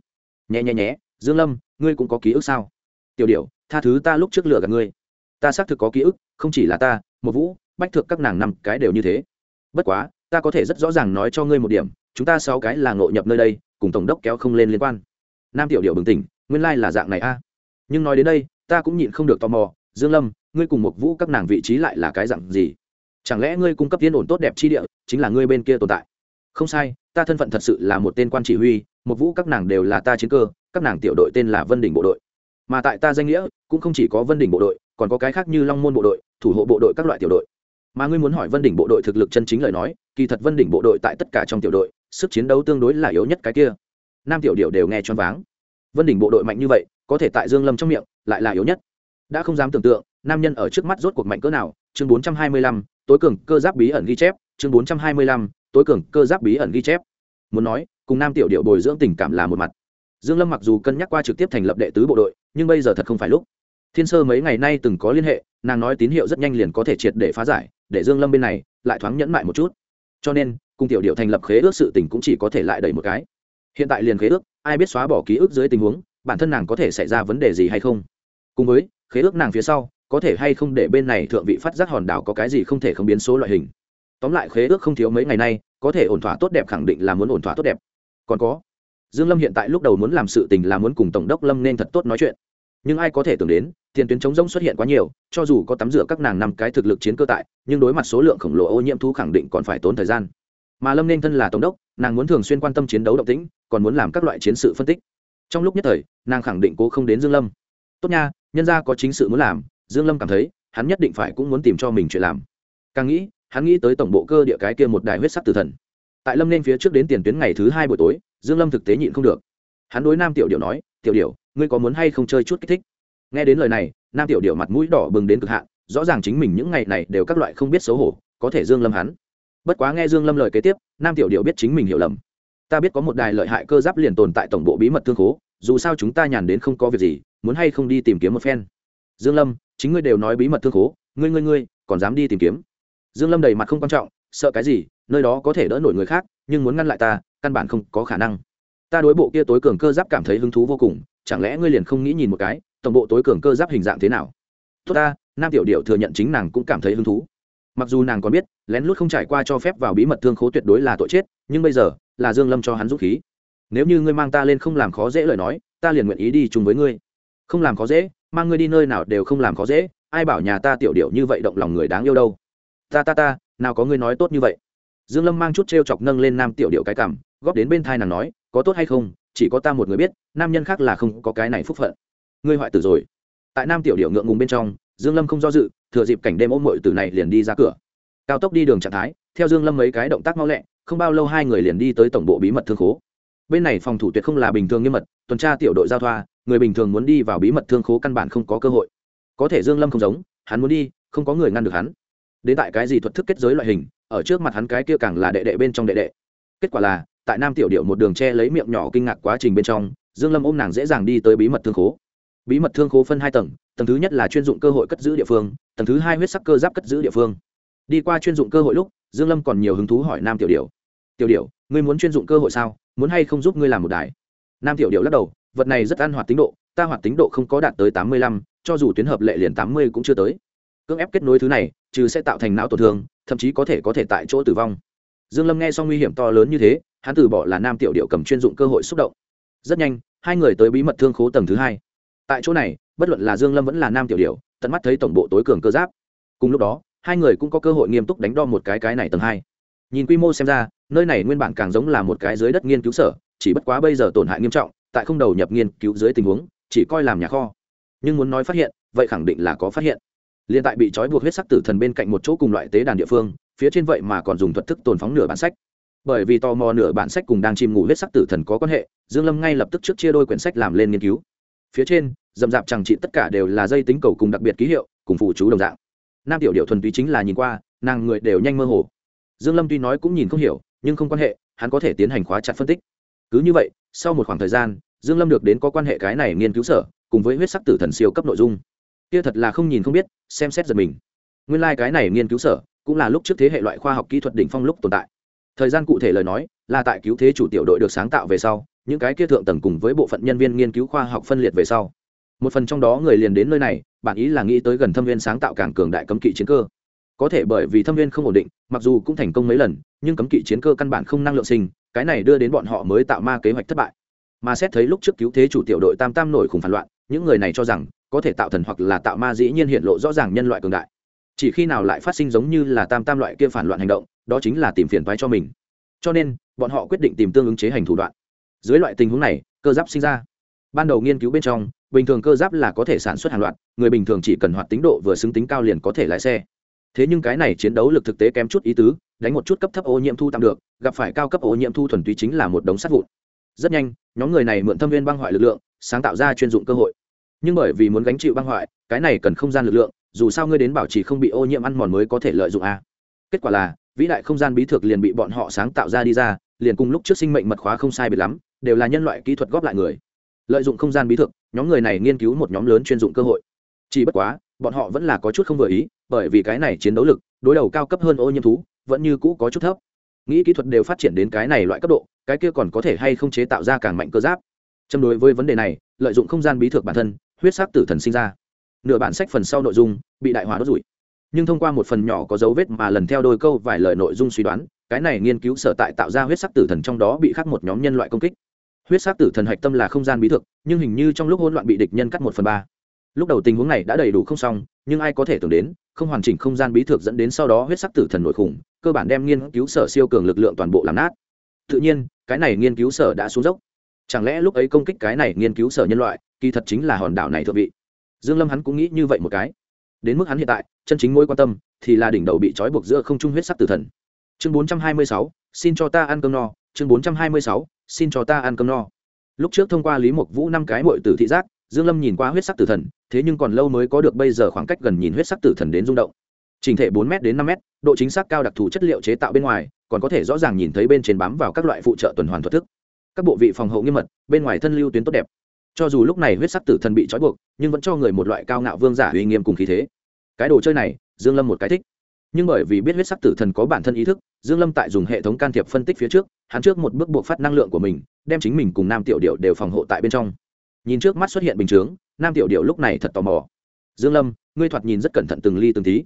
Nhẹ nhẹ nhé dương lâm, ngươi cũng có ký ức sao? Tiểu điểu, tha thứ ta lúc trước lừa gạt ngươi. Ta xác thực có ký ức, không chỉ là ta, một vũ, bách thượng các nàng năm cái đều như thế. Bất quá, ta có thể rất rõ ràng nói cho ngươi một điểm, chúng ta sáu cái là ngộ nhập nơi đây, cùng tổng đốc kéo không lên liên quan. Nam tiểu điệu bừng tỉnh, nguyên lai là dạng này a. Nhưng nói đến đây ta cũng nhịn không được tò mò, dương lâm, ngươi cùng một vũ các nàng vị trí lại là cái dạng gì? Chẳng lẽ ngươi cung cấp tiên ổn tốt đẹp chi địa chính là ngươi bên kia tồn tại? Không sai, ta thân phận thật sự là một tên quan chỉ huy một vũ các nàng đều là ta chiến cơ, các nàng tiểu đội tên là vân đỉnh bộ đội. Mà tại ta danh nghĩa, cũng không chỉ có vân đỉnh bộ đội, còn có cái khác như long môn bộ đội, thủ hộ bộ đội các loại tiểu đội. Mà ngươi muốn hỏi vân đỉnh bộ đội thực lực chân chính lời nói, kỳ thật vân đỉnh bộ đội tại tất cả trong tiểu đội, sức chiến đấu tương đối là yếu nhất cái kia. Nam tiểu điệu đều nghe choáng váng. Vân đỉnh bộ đội mạnh như vậy, có thể tại dương lâm trong miệng lại là yếu nhất. Đã không dám tưởng tượng nam nhân ở trước mắt rốt cuộc mạnh cỡ nào. Chương 425, tối cường cơ giáp bí ẩn ghi chép. Chương 425, tối cường cơ giáp bí ẩn ghi chép. Muốn nói cùng nam tiểu điệu bồi dưỡng tình cảm là một mặt. Dương lâm mặc dù cân nhắc qua trực tiếp thành lập đệ tứ bộ đội nhưng bây giờ thật không phải lúc. Thiên sơ mấy ngày nay từng có liên hệ nàng nói tín hiệu rất nhanh liền có thể triệt để phá giải để dương lâm bên này lại thoáng nhẫn mại một chút. Cho nên cùng tiểu điệu thành lập khế ước sự tình cũng chỉ có thể lại đẩy một cái. Hiện tại liền khế ước ai biết xóa bỏ ký ức dưới tình huống bản thân nàng có thể xảy ra vấn đề gì hay không? Cùng với, khế ước nàng phía sau, có thể hay không để bên này thượng vị phát giác hòn đảo có cái gì không thể không biến số loại hình? Tóm lại khế ước không thiếu mấy ngày nay, có thể ổn thỏa tốt đẹp khẳng định là muốn ổn thỏa tốt đẹp. Còn có, dương lâm hiện tại lúc đầu muốn làm sự tình là muốn cùng tổng đốc lâm nên thật tốt nói chuyện. Nhưng ai có thể tưởng đến, tiền tuyến chống rông xuất hiện quá nhiều, cho dù có tắm rửa các nàng năm cái thực lực chiến cơ tại, nhưng đối mặt số lượng khổng lồ ô nhiễm thú khẳng định còn phải tốn thời gian. Mà lâm nên thân là tổng đốc, nàng muốn thường xuyên quan tâm chiến đấu động tĩnh, còn muốn làm các loại chiến sự phân tích trong lúc nhất thời, nàng khẳng định cố không đến dương lâm. Tốt nha, nhân gia có chính sự muốn làm, dương lâm cảm thấy, hắn nhất định phải cũng muốn tìm cho mình chuyện làm. Càng nghĩ, hắn nghĩ tới tổng bộ cơ địa cái kia một đài huyết sắc tử thần. Tại lâm nên phía trước đến tiền tuyến ngày thứ hai buổi tối, dương lâm thực tế nhịn không được. Hắn đối nam tiểu điệu nói, tiểu điệu ngươi có muốn hay không chơi chút kích thích? Nghe đến lời này, nam tiểu điệu mặt mũi đỏ bừng đến cực hạn, rõ ràng chính mình những ngày này đều các loại không biết xấu hổ, có thể dương lâm hắn. Bất quá nghe dương lâm lời kế tiếp, nam tiểu điệu biết chính mình hiểu lầm ta biết có một đài lợi hại cơ giáp liền tồn tại tổng bộ bí mật thương khố, dù sao chúng ta nhàn đến không có việc gì, muốn hay không đi tìm kiếm một phen. Dương lâm, chính ngươi đều nói bí mật thương khố, ngươi ngươi ngươi, còn dám đi tìm kiếm? Dương lâm đầy mặt không quan trọng, sợ cái gì, nơi đó có thể đỡ nổi người khác, nhưng muốn ngăn lại ta, căn bản không có khả năng. Ta đối bộ kia tối cường cơ giáp cảm thấy hứng thú vô cùng, chẳng lẽ ngươi liền không nghĩ nhìn một cái, tổng bộ tối cường cơ giáp hình dạng thế nào? Tốt ta, nam tiểu điệu thừa nhận chính nàng cũng cảm thấy hứng thú. Mặc dù nàng còn biết, lén lút không trải qua cho phép vào bí mật thương khố tuyệt đối là tội chết, nhưng bây giờ là dương lâm cho hắn dũng khí. Nếu như ngươi mang ta lên không làm khó dễ lời nói, ta liền nguyện ý đi chung với ngươi. Không làm khó dễ, mang ngươi đi nơi nào đều không làm khó dễ, ai bảo nhà ta tiểu điệu như vậy động lòng người đáng yêu đâu. Ta ta ta, nào có ngươi nói tốt như vậy. Dương lâm mang chút treo chọc nâng lên nam tiểu điệu cái cảm góp đến bên thai nàng nói, có tốt hay không, chỉ có ta một người biết, nam nhân khác là không có cái này phúc phận. Ngươi hoại tử rồi. Tại nam tiểu điệu ngượng ngùng bên trong, dương lâm không do dự, thừa dịp cảnh đêm ôm mội từ này liền đi ra cửa. Cao tốc đi đường trạng thái theo dương lâm mấy cái động tác mau lẹ, không bao lâu hai người liền đi tới tổng bộ bí mật thương khố. Bên này phòng thủ tuyệt không là bình thường nghiêm mật, tuần tra tiểu đội giao thoa, người bình thường muốn đi vào bí mật thương khố căn bản không có cơ hội. Có thể dương lâm không giống, hắn muốn đi, không có người ngăn được hắn. Đến tại cái gì thuật thức kết giới loại hình, ở trước mặt hắn cái kia càng là đệ đệ bên trong đệ đệ. Kết quả là, tại nam tiểu điệu một đường che lấy miệng nhỏ kinh ngạc quá trình bên trong, dương lâm ôm nàng dễ dàng đi tới bí mật thương khố. Bí mật thương khố phân hai tầng tầng thứ nhất là chuyên dụng cơ hội cất giữ địa phương, tầng thứ hai huyết sắc cơ giáp cất giữ địa phương. Đi qua chuyên dụng cơ hội lúc dương lâm còn nhiều hứng thú hỏi nam tiểu Điểu. tiểu Điểu, ngươi muốn chuyên dụng cơ hội sao? Muốn hay không giúp ngươi làm một đài? Nam tiểu Điểu lắc đầu vật này rất an hoạt tính độ ta hoạt tính độ không có đạt tới tám mươi lăm, cho dù tuyến hợp lệ liền tám mươi cũng chưa tới. Cưỡng ép kết nối thứ này trừ sẽ tạo thành não tổn thương thậm chí có thể có thể tại chỗ tử vong. Dương lâm nghe xong nguy hiểm to lớn như thế hắn từ bỏ là nam tiểu điệu cầm chuyên dụng cơ hội xúc động. Rất nhanh hai người tới bí mật thương khố tầng thứ hai. Tại chỗ này bất luận là dương lâm vẫn là nam tiểu điệu tận mắt thấy tổng bộ tối cường cơ giáp. Cùng lúc đó hai người cũng có cơ hội nghiêm túc đánh đo một cái cái này tầng hai. Nhìn quy mô xem ra, nơi này nguyên bản càng giống là một cái dưới đất nghiên cứu sở, chỉ bất quá bây giờ tổn hại nghiêm trọng, tại không đầu nhập nghiên cứu dưới tình huống, chỉ coi làm nhà kho. Nhưng muốn nói phát hiện, vậy khẳng định là có phát hiện. Liền tại bị trói buộc huyết sắc tử thần bên cạnh một chỗ cùng loại tế đàn địa phương, phía trên vậy mà còn dùng thuật thức tồn phóng nửa bản sách. Bởi vì tò mò nửa bản sách cùng đang chìm ngủ huyết sắc tử thần có quan hệ, dương lâm ngay lập tức trước chia đôi quyển sách làm lên nghiên cứu. Phía trên dầm dạp chẳng trị tất cả đều là dây tính cầu cùng đặc biệt ký hiệu, cùng phụ chú đồng dạng nam tiểu điệu thuần túy chính là nhìn qua, nàng người đều nhanh mơ hồ. Dương lâm tuy nói cũng nhìn không hiểu, nhưng không quan hệ, hắn có thể tiến hành khóa chặt phân tích. Cứ như vậy, sau một khoảng thời gian, dương lâm được đến có quan hệ cái này nghiên cứu sở, cùng với huyết sắc tử thần siêu cấp nội dung. Kia thật là không nhìn không biết, xem xét giật mình. Nguyên lai like cái này nghiên cứu sở, cũng là lúc trước thế hệ loại khoa học kỹ thuật đỉnh phong lúc tồn tại. Thời gian cụ thể lời nói, là tại cứu thế chủ tiểu đội được sáng tạo về sau, những cái kia thượng tầng cùng với bộ phận nhân viên nghiên cứu khoa học phân liệt về sau. Một phần trong đó người liền đến nơi này bản ý là nghĩ tới gần thâm viên sáng tạo càng cường đại cấm kỵ chiến cơ. Có thể bởi vì thâm viên không ổn định, mặc dù cũng thành công mấy lần, nhưng cấm kỵ chiến cơ căn bản không năng lượng sinh, cái này đưa đến bọn họ mới tạo ma kế hoạch thất bại. Mà xét thấy lúc trước cứu thế chủ tiểu đội tam tam nổi khủng phản loạn, những người này cho rằng có thể tạo thần hoặc là tạo ma dĩ nhiên hiện lộ rõ ràng nhân loại cường đại. Chỉ khi nào lại phát sinh giống như là tam tam loại kia phản loạn hành động, đó chính là tìm phiền toái cho mình. Cho nên, bọn họ quyết định tìm tương ứng chế hành thủ đoạn. Dưới loại tình huống này, cơ giáp sinh ra. Ban đầu nghiên cứu bên trong bình thường cơ giáp là có thể sản xuất hàng loạt, người bình thường chỉ cần hoạt tính độ vừa xứng tính cao liền có thể lái xe. Thế nhưng cái này chiến đấu lực thực tế kém chút ý tứ, đánh một chút cấp thấp ô nhiễm thu tạm được, gặp phải cao cấp ô nhiễm thu thuần túy chính là một đống sắt vụn. Rất nhanh, nhóm người này mượn thâm viên băng hoại lực lượng, sáng tạo ra chuyên dụng cơ hội. Nhưng bởi vì muốn gánh chịu băng hoại, cái này cần không gian lực lượng, dù sao ngươi đến bảo trì không bị ô nhiễm ăn mòn mới có thể lợi dụng a. Kết quả là, vĩ đại không gian bí thực liền bị bọn họ sáng tạo ra đi ra, liền cùng lúc trước sinh mệnh mật khóa không sai biệt lắm, đều là nhân loại kỹ thuật góp lại người. Lợi dụng không gian bí thực nhóm người này nghiên cứu một nhóm lớn chuyên dụng cơ hội. Chỉ bất quá, bọn họ vẫn là có chút không vừa ý, bởi vì cái này chiến đấu lực, đối đầu cao cấp hơn ô nhiễm thú, vẫn như cũ có chút thấp. Nghĩ kỹ thuật đều phát triển đến cái này loại cấp độ, cái kia còn có thể hay không chế tạo ra càng mạnh cơ giáp. Châm đối với vấn đề này, lợi dụng không gian bí thược bản thân, huyết sắc tử thần sinh ra. Nửa bản sách phần sau nội dung, bị đại hóa đốt rủi nhưng thông qua một phần nhỏ có dấu vết mà lần theo đôi câu vài lời nội dung suy đoán, cái này nghiên cứu sở tại tạo ra huyết sắc tử thần trong đó bị khắc một nhóm nhân loại công kích huyết sắc tử thần hạch tâm là không gian bí thực nhưng hình như trong lúc hỗn loạn bị địch nhân cắt một phần ba. Lúc đầu tình huống này đã đầy đủ không xong nhưng ai có thể tưởng đến không hoàn chỉnh không gian bí thực dẫn đến sau đó huyết sắc tử thần nội khủng cơ bản đem nghiên cứu sở siêu cường lực lượng toàn bộ làm nát. Tự nhiên cái này nghiên cứu sở đã xuống dốc. Chẳng lẽ lúc ấy công kích cái này nghiên cứu sở nhân loại kỳ thật chính là hòn đảo này thượng vị? Dương lâm hắn cũng nghĩ như vậy một cái. Đến mức hắn hiện tại chân chính mối quan tâm thì là đỉnh đầu bị trói buộc giữa không trung huyết sắc tử thần. Chương 426, xin cho ta ăn cơm no. Chương 426, xin cho ta ăn cơm no. Lúc trước thông qua lý mục vũ năm cái muội tử thị giác, dương lâm nhìn qua huyết sắc tử thần, thế nhưng còn lâu mới có được bây giờ khoảng cách gần nhìn huyết sắc tử thần đến rung động. Trình thể 4 m đến 5 m độ chính xác cao đặc thù chất liệu chế tạo bên ngoài, còn có thể rõ ràng nhìn thấy bên trên bám vào các loại phụ trợ tuần hoàn thuật thức. Các bộ vị phòng hộ nghiêm mật, bên ngoài thân lưu tuyến tốt đẹp. Cho dù lúc này huyết sắc tử thần bị trói buộc, nhưng vẫn cho người một loại cao ngạo vương giả uy nghiêm cùng khí thế. Cái đồ chơi này, dương lâm một cái thích nhưng bởi vì biết huyết sắc tử thần có bản thân ý thức, dương lâm tại dùng hệ thống can thiệp phân tích phía trước, hắn trước một bước buộc phát năng lượng của mình, đem chính mình cùng nam tiểu điệu đều phòng hộ tại bên trong. Nhìn trước mắt xuất hiện bình chướng, nam tiểu điệu lúc này thật tò mò. Dương lâm, ngươi thoạt nhìn rất cẩn thận từng ly từng tí.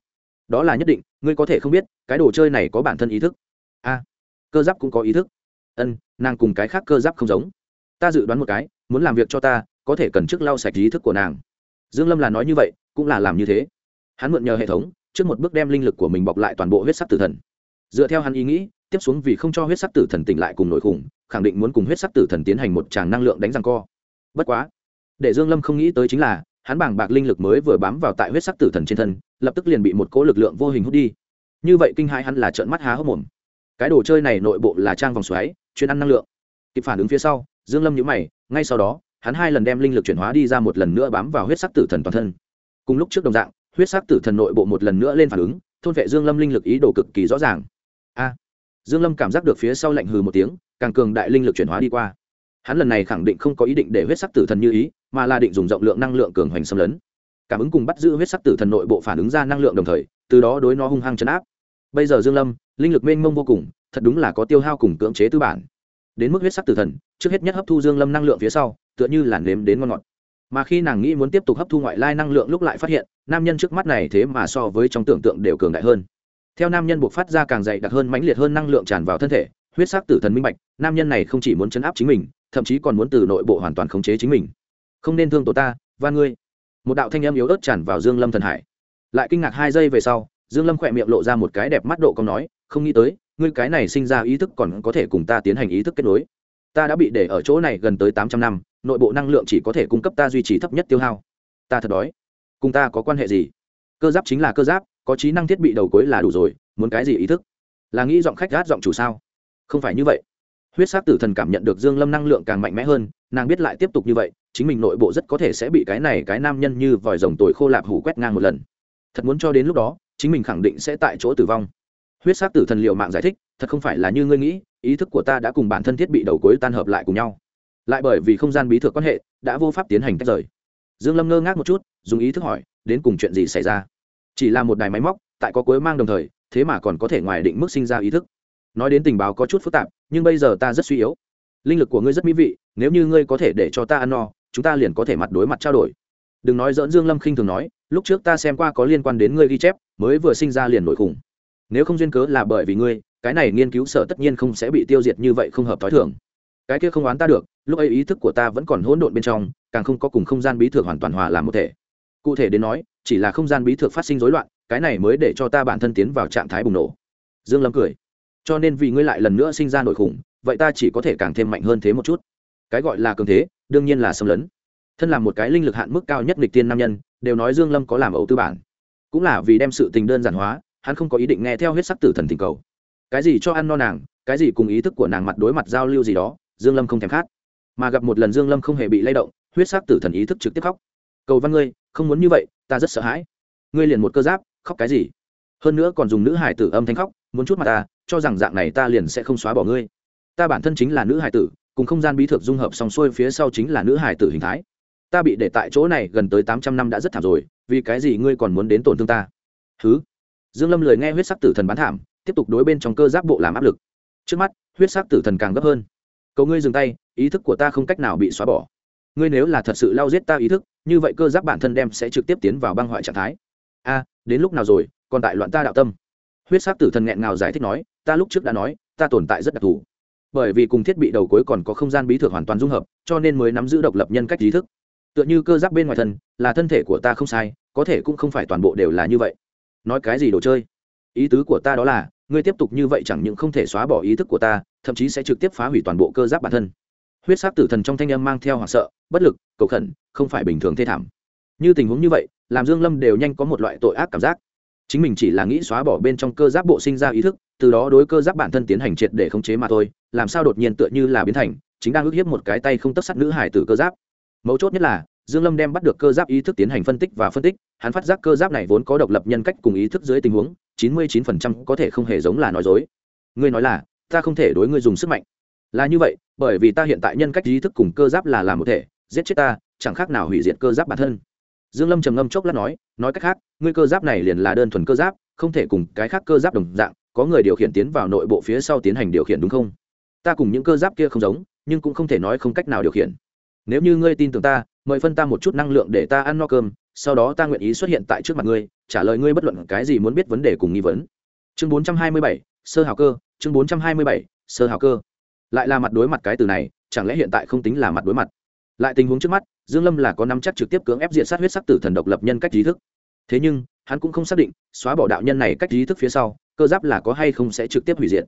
Đó là nhất định, ngươi có thể không biết, cái đồ chơi này có bản thân ý thức. A, cơ giáp cũng có ý thức. Ân, nàng cùng cái khác cơ giáp không giống. Ta dự đoán một cái, muốn làm việc cho ta, có thể cần trước lau sạch ý thức của nàng. Dương lâm là nói như vậy, cũng là làm như thế. Hắn mượn nhờ hệ thống trước một bước đem linh lực của mình bọc lại toàn bộ huyết sắc tử thần. Dựa theo hắn ý nghĩ, tiếp xuống vì không cho huyết sắc tử thần tỉnh lại cùng nội khủng, khẳng định muốn cùng huyết sắc tử thần tiến hành một tràng năng lượng đánh răng co. Bất quá, để dương lâm không nghĩ tới chính là, hắn bảng bạc linh lực mới vừa bám vào tại huyết sắc tử thần trên thân, lập tức liền bị một cỗ lực lượng vô hình hút đi. Như vậy kinh hãi hắn là trợn mắt há hốc mồm. Cái đồ chơi này nội bộ là trang vòng xoáy, chuyên ăn năng lượng. Kịp phản ứng phía sau, dương lâm nhíu mày, ngay sau đó, hắn hai lần đem linh lực chuyển hóa đi ra một lần nữa bám vào huyết sắc tử thần toàn thân. Cùng lúc trước đồng dạng huyết sắc tử thần nội bộ một lần nữa lên phản ứng, thôn vệ dương lâm linh lực ý đồ cực kỳ rõ ràng. A, dương lâm cảm giác được phía sau lạnh hừ một tiếng, càng cường đại linh lực chuyển hóa đi qua. Hắn lần này khẳng định không có ý định để huyết sắc tử thần như ý, mà là định dùng rộng lượng năng lượng cường hoành xâm lấn. Cảm ứng cùng bắt giữ huyết sắc tử thần nội bộ phản ứng ra năng lượng đồng thời, từ đó đối nó hung hăng chấn áp. Bây giờ dương lâm, linh lực mênh mông vô cùng, thật đúng là có tiêu hao cùng cưỡng chế tư bản. Đến mức huyết sắc tử thần, trước hết nhất hấp thu dương lâm năng lượng phía sau, tựa như là nếm đến ngon ngọt mà khi nàng nghĩ muốn tiếp tục hấp thu ngoại lai năng lượng lúc lại phát hiện, nam nhân trước mắt này thế mà so với trong tưởng tượng đều cường đại hơn. Theo nam nhân buộc phát ra càng dày đặc hơn mãnh liệt hơn năng lượng tràn vào thân thể, huyết sắc tử thần minh bạch, nam nhân này không chỉ muốn chấn áp chính mình, thậm chí còn muốn từ nội bộ hoàn toàn khống chế chính mình. Không nên thương tổ ta và ngươi. Một đạo thanh âm yếu ớt tràn vào dương lâm thần hải. Lại kinh ngạc hai giây về sau, dương lâm khỏe miệng lộ ra một cái đẹp mắt độ công nói, không nghĩ tới, ngươi cái này sinh ra ý thức còn có thể cùng ta tiến hành ý thức kết nối ta đã bị để ở chỗ này gần tới tám trăm năm, nội bộ năng lượng chỉ có thể cung cấp ta duy trì thấp nhất tiêu hao. Ta thật đói. Cùng ta có quan hệ gì? Cơ giáp chính là cơ giáp, có trí năng thiết bị đầu cuối là đủ rồi, muốn cái gì ý thức? Là nghĩ giọng khách gát giọng chủ sao? Không phải như vậy. Huyết sắc tử thần cảm nhận được dương lâm năng lượng càng mạnh mẽ hơn, nàng biết lại tiếp tục như vậy, chính mình nội bộ rất có thể sẽ bị cái này cái nam nhân như vòi rồng tồi khô lạp hủ quét ngang một lần. Thật muốn cho đến lúc đó, chính mình khẳng định sẽ tại chỗ tử vong. Huyết sắc tử thần liệu mạng giải thích, thật không phải là như ngươi nghĩ ý thức của ta đã cùng bản thân thiết bị đầu cuối tan hợp lại cùng nhau. Lại bởi vì không gian bí thược quan hệ, đã vô pháp tiến hành tách rời. Dương lâm ngơ ngác một chút, dùng ý thức hỏi, đến cùng chuyện gì xảy ra? Chỉ là một đài máy móc, tại có cuối mang đồng thời, thế mà còn có thể ngoài định mức sinh ra ý thức. Nói đến tình báo có chút phức tạp, nhưng bây giờ ta rất suy yếu. Linh lực của ngươi rất mỹ vị, nếu như ngươi có thể để cho ta ăn no, chúng ta liền có thể mặt đối mặt trao đổi. Đừng nói dỡn dương lâm khinh thường nói, lúc trước ta xem qua có liên quan đến ngươi ghi chép, mới vừa sinh ra liền nổi khủng. Nếu không duyên cớ là bởi vì ngươi cái này nghiên cứu sở tất nhiên không sẽ bị tiêu diệt như vậy không hợp t h o i thường. Cái kia không oán ta được, lúc ấy ý thức của ta vẫn còn hỗn độn bên trong, càng không có cùng không gian bí thược hoàn toàn hòa làm một thể. Cụ thể đến nói, chỉ là không gian bí thược phát sinh rối loạn, cái này mới để cho ta bản thân tiến vào trạng thái bùng nổ. Dương lâm cười. Cho nên vì ngươi lại lần nữa sinh ra nội khủng, vậy ta chỉ có thể càng thêm mạnh hơn thế một chút. Cái gọi là cường thế, đương nhiên là xâm lấn. Thân là một cái linh lực hạn mức cao nhất lịch tiên nam nhân, đều nói dương lâm có làm ẩu tư bản. Cũng là vì đem sự tình đơn giản hóa, hắn không có ý định nghe theo huyết sắc tử thần tình cầu cái gì cho ăn no nàng, cái gì cùng ý thức của nàng mặt đối mặt giao lưu gì đó, dương lâm không thèm khát. Mà gặp một lần dương lâm không hề bị lay động, huyết sắc tử thần ý thức trực tiếp khóc. Cầu văn ngươi, không muốn như vậy, ta rất sợ hãi. Ngươi liền một cơ giáp, khóc cái gì? Hơn nữa còn dùng nữ hải tử âm thanh khóc, muốn chút mặt ta, cho rằng dạng này ta liền sẽ không xóa bỏ ngươi. Ta bản thân chính là nữ hải tử, cùng không gian bí thực dung hợp song xuôi phía sau chính là nữ hải tử hình thái. Ta bị để tại chỗ này gần tới tám trăm năm đã rất thảm rồi, vì cái gì ngươi còn muốn đến tổn thương ta? Thứ dương lâm lời nghe huyết sắc tử thần bán thảm tiếp tục đối bên trong cơ giáp bộ làm áp lực. Trước mắt, huyết sắc tử thần càng gấp hơn. Cầu ngươi dừng tay, ý thức của ta không cách nào bị xóa bỏ. Ngươi nếu là thật sự lao giết ta ý thức, như vậy cơ giáp bản thân đem sẽ trực tiếp tiến vào băng hoại trạng thái. A, đến lúc nào rồi, còn tại loạn ta đạo tâm. Huyết sắc tử thần nghẹn ngào giải thích nói, ta lúc trước đã nói, ta tồn tại rất đặc thù. Bởi vì cùng thiết bị đầu cuối còn có không gian bí thực hoàn toàn dung hợp, cho nên mới nắm giữ độc lập nhân cách ý thức. Tựa như cơ giáp bên ngoài thân, là thân thể của ta không sai, có thể cũng không phải toàn bộ đều là như vậy. Nói cái gì đồ chơi? Ý tứ của ta đó là ngươi tiếp tục như vậy chẳng những không thể xóa bỏ ý thức của ta, thậm chí sẽ trực tiếp phá hủy toàn bộ cơ giáp bản thân. Huyết sát tử thần trong thanh âm mang theo hoảng sợ, bất lực, cầu khẩn, không phải bình thường thê thảm. Như tình huống như vậy, làm dương lâm đều nhanh có một loại tội ác cảm giác. Chính mình chỉ là nghĩ xóa bỏ bên trong cơ giáp bộ sinh ra ý thức, từ đó đối cơ giáp bản thân tiến hành triệt để khống chế mà thôi, làm sao đột nhiên tựa như là biến thành, chính đang ức hiếp một cái tay không tất sắt nữ hải tử cơ giáp. Mấu chốt nhất là, dương lâm đem bắt được cơ giáp ý thức tiến hành phân tích và phân tích, hắn phát giác cơ giáp này vốn có độc lập nhân cách cùng ý thức dưới tình huống 99% có thể không hề giống là nói dối. Ngươi nói là, ta không thể đối ngươi dùng sức mạnh. Là như vậy, bởi vì ta hiện tại nhân cách ý thức cùng cơ giáp là làm một thể, giết chết ta, chẳng khác nào hủy diệt cơ giáp bản thân. Dương lâm trầm ngâm chốc lát nói nói cách khác, ngươi cơ giáp này liền là đơn thuần cơ giáp, không thể cùng cái khác cơ giáp đồng dạng, có người điều khiển tiến vào nội bộ phía sau tiến hành điều khiển đúng không? Ta cùng những cơ giáp kia không giống, nhưng cũng không thể nói không cách nào điều khiển. Nếu như ngươi tin tưởng ta, mời phân ta một chút năng lượng để ta ăn no cơm sau đó ta nguyện ý xuất hiện tại trước mặt ngươi trả lời ngươi bất luận cái gì muốn biết vấn đề cùng nghi vấn. Chương 427, sơ hào cơ chương 427, sơ hào cơ. Lại là mặt đối mặt cái từ này chẳng lẽ hiện tại không tính là mặt đối mặt? Lại tình huống trước mắt dương lâm là có năm chắc trực tiếp cưỡng ép diện sát huyết sắc tử thần độc lập nhân cách trí thức. Thế nhưng hắn cũng không xác định xóa bỏ đạo nhân này cách trí thức phía sau cơ giáp là có hay không sẽ trực tiếp hủy diệt.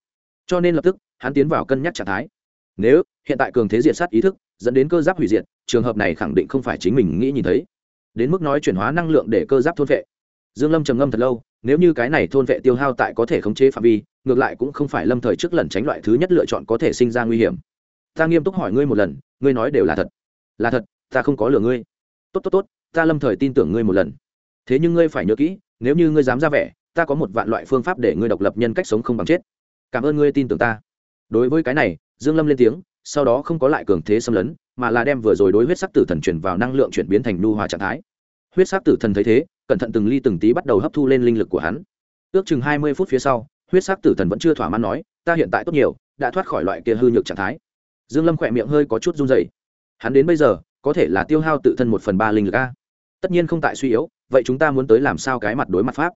Cho nên lập tức hắn tiến vào cân nhắc trạng thái. Nếu hiện tại cường thế diện sát ý thức dẫn đến cơ giáp hủy diệt trường hợp này khẳng định không phải chính mình nghĩ nhìn thấy đến mức nói chuyển hóa năng lượng để cơ giáp thôn vệ. Dương lâm trầm ngâm thật lâu, nếu như cái này thôn vệ tiêu hao tại có thể khống chế phạm vi, ngược lại cũng không phải lâm thời trước lần tránh loại thứ nhất lựa chọn có thể sinh ra nguy hiểm. Ta nghiêm túc hỏi ngươi một lần, ngươi nói đều là thật. Là thật, ta không có lừa ngươi. Tốt tốt tốt, ta lâm thời tin tưởng ngươi một lần. Thế nhưng ngươi phải nhớ kỹ, nếu như ngươi dám ra vẻ, ta có một vạn loại phương pháp để ngươi độc lập nhân cách sống không bằng chết. Cảm ơn ngươi tin tưởng ta. Đối với cái này, dương lâm lên tiếng, sau đó không có lại cường thế xâm lấn mà là đem vừa rồi đối huyết sắc tử thần chuyển vào năng lượng chuyển biến thành nu hòa trạng thái. Huyết sắc tử thần thấy thế, cẩn thận từng ly từng tí bắt đầu hấp thu lên linh lực của hắn. Ước chừng hai mươi phút phía sau, huyết sắc tử thần vẫn chưa thỏa mãn nói, ta hiện tại tốt nhiều, đã thoát khỏi loại kia hư nhược trạng thái. Dương lâm khỏe miệng hơi có chút run rẩy. Hắn đến bây giờ, có thể là tiêu hao tự thân một phần ba linh lực a. Tất nhiên không tại suy yếu, vậy chúng ta muốn tới làm sao cái mặt đối mặt pháp?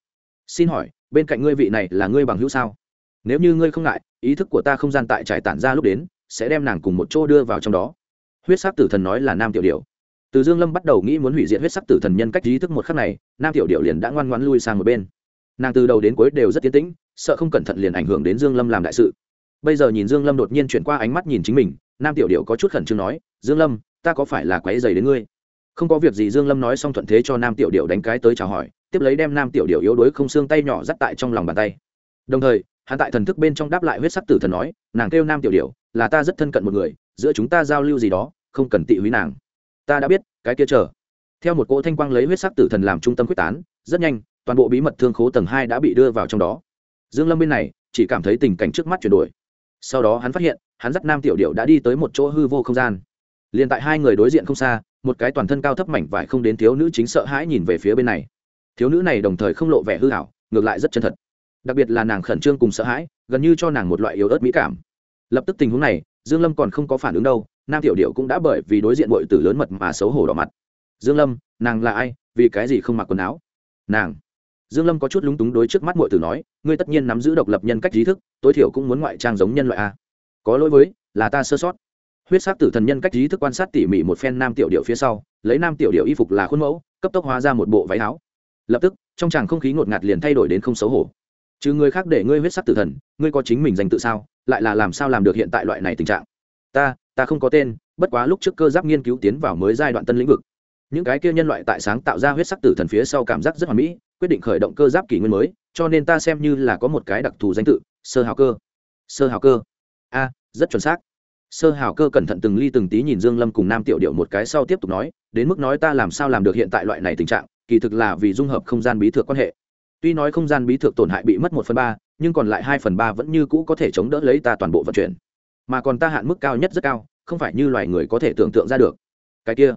Xin hỏi, bên cạnh ngươi vị này là ngươi bằng hữu sao? Nếu như ngươi không ngại, ý thức của ta không gian tại trải tản ra lúc đến, sẽ đem nàng cùng một chỗ đưa vào trong đó huyết sắc tử thần nói là nam tiểu điệu từ dương lâm bắt đầu nghĩ muốn hủy diệt huyết sắc tử thần nhân cách ý thức một khắc này, nam tiểu điệu liền đã ngoan ngoãn lui sang một bên. Nàng từ đầu đến cuối đều rất tiến tĩnh, sợ không cẩn thận liền ảnh hưởng đến dương lâm làm đại sự. Bây giờ nhìn dương lâm đột nhiên chuyển qua ánh mắt nhìn chính mình, nam tiểu điệu có chút khẩn trương nói, dương lâm, ta có phải là quấy giày đến ngươi? Không có việc gì, dương lâm nói xong thuận thế cho nam tiểu điệu đánh cái tới chào hỏi, tiếp lấy đem nam tiểu điệu yếu đuối không xương tay nhỏ dắt tại trong lòng bàn tay. Đồng thời, hắn tại thần thức bên trong đáp lại huyết sắc tử thần nói, nàng kêu nam tiểu điệu là ta rất thân cận một người giữa chúng ta giao lưu gì đó, không cần tị húy nàng. Ta đã biết, cái kia chờ. Theo một cỗ thanh quang lấy huyết sắc tử thần làm trung tâm quyết tán, rất nhanh, toàn bộ bí mật thương khố tầng hai đã bị đưa vào trong đó. Dương lâm bên này, chỉ cảm thấy tình cảnh trước mắt chuyển đổi. Sau đó hắn phát hiện, hắn dắt nam tiểu điệu đã đi tới một chỗ hư vô không gian. Liền tại hai người đối diện không xa, một cái toàn thân cao thấp mảnh vải không đến thiếu nữ chính sợ hãi nhìn về phía bên này. Thiếu nữ này đồng thời không lộ vẻ hư hảo ngược lại rất chân thật. Đặc biệt là nàng khẩn trương cùng sợ hãi, gần như cho nàng một loại yếu ớt mỹ cảm. Lập tức tình huống này dương lâm còn không có phản ứng đâu, nam tiểu điệu cũng đã bởi vì đối diện bội tử lớn mật mà xấu hổ đỏ mặt. Dương lâm, nàng là ai, vì cái gì không mặc quần áo? Nàng. Dương lâm có chút lúng túng đối trước mắt bội tử nói, ngươi tất nhiên nắm giữ độc lập nhân cách trí thức, tối thiểu cũng muốn ngoại trang giống nhân loại a. Có lỗi với, là ta sơ sót. Huyết sắc tử thần nhân cách trí thức quan sát tỉ mỉ một phen nam tiểu điệu phía sau, lấy nam tiểu điệu y phục là khuôn mẫu, cấp tốc hóa ra một bộ váy áo. Lập tức, trong tràng không khí ngột ngạt liền thay đổi đến không xấu hổ. Chứ người khác để ngươi huyết sắc tử thần, ngươi có chính mình danh tự sao? Lại là làm sao làm được hiện tại loại này tình trạng? Ta ta không có tên, bất quá lúc trước cơ giáp nghiên cứu tiến vào mới giai đoạn tân lĩnh vực. Những cái kia nhân loại tại sáng tạo ra huyết sắc tử thần phía sau cảm giác rất hoàn mỹ, quyết định khởi động cơ giáp kỷ nguyên mới, cho nên ta xem như là có một cái đặc thù danh tự, sơ hào cơ. Sơ hào cơ. A, rất chuẩn xác. Sơ hào cơ cẩn thận từng ly từng tí nhìn dương lâm cùng nam tiểu điệu một cái sau tiếp tục nói, đến mức nói ta làm sao làm được hiện tại loại này tình trạng, kỳ thực là vì dung hợp không gian bí thược quan hệ tuy nói không gian bí thược tổn hại bị mất một phần ba, nhưng còn lại hai phần ba vẫn như cũ có thể chống đỡ lấy ta toàn bộ vận chuyển. Mà còn ta hạn mức cao nhất rất cao, không phải như loài người có thể tưởng tượng ra được. Cái kia,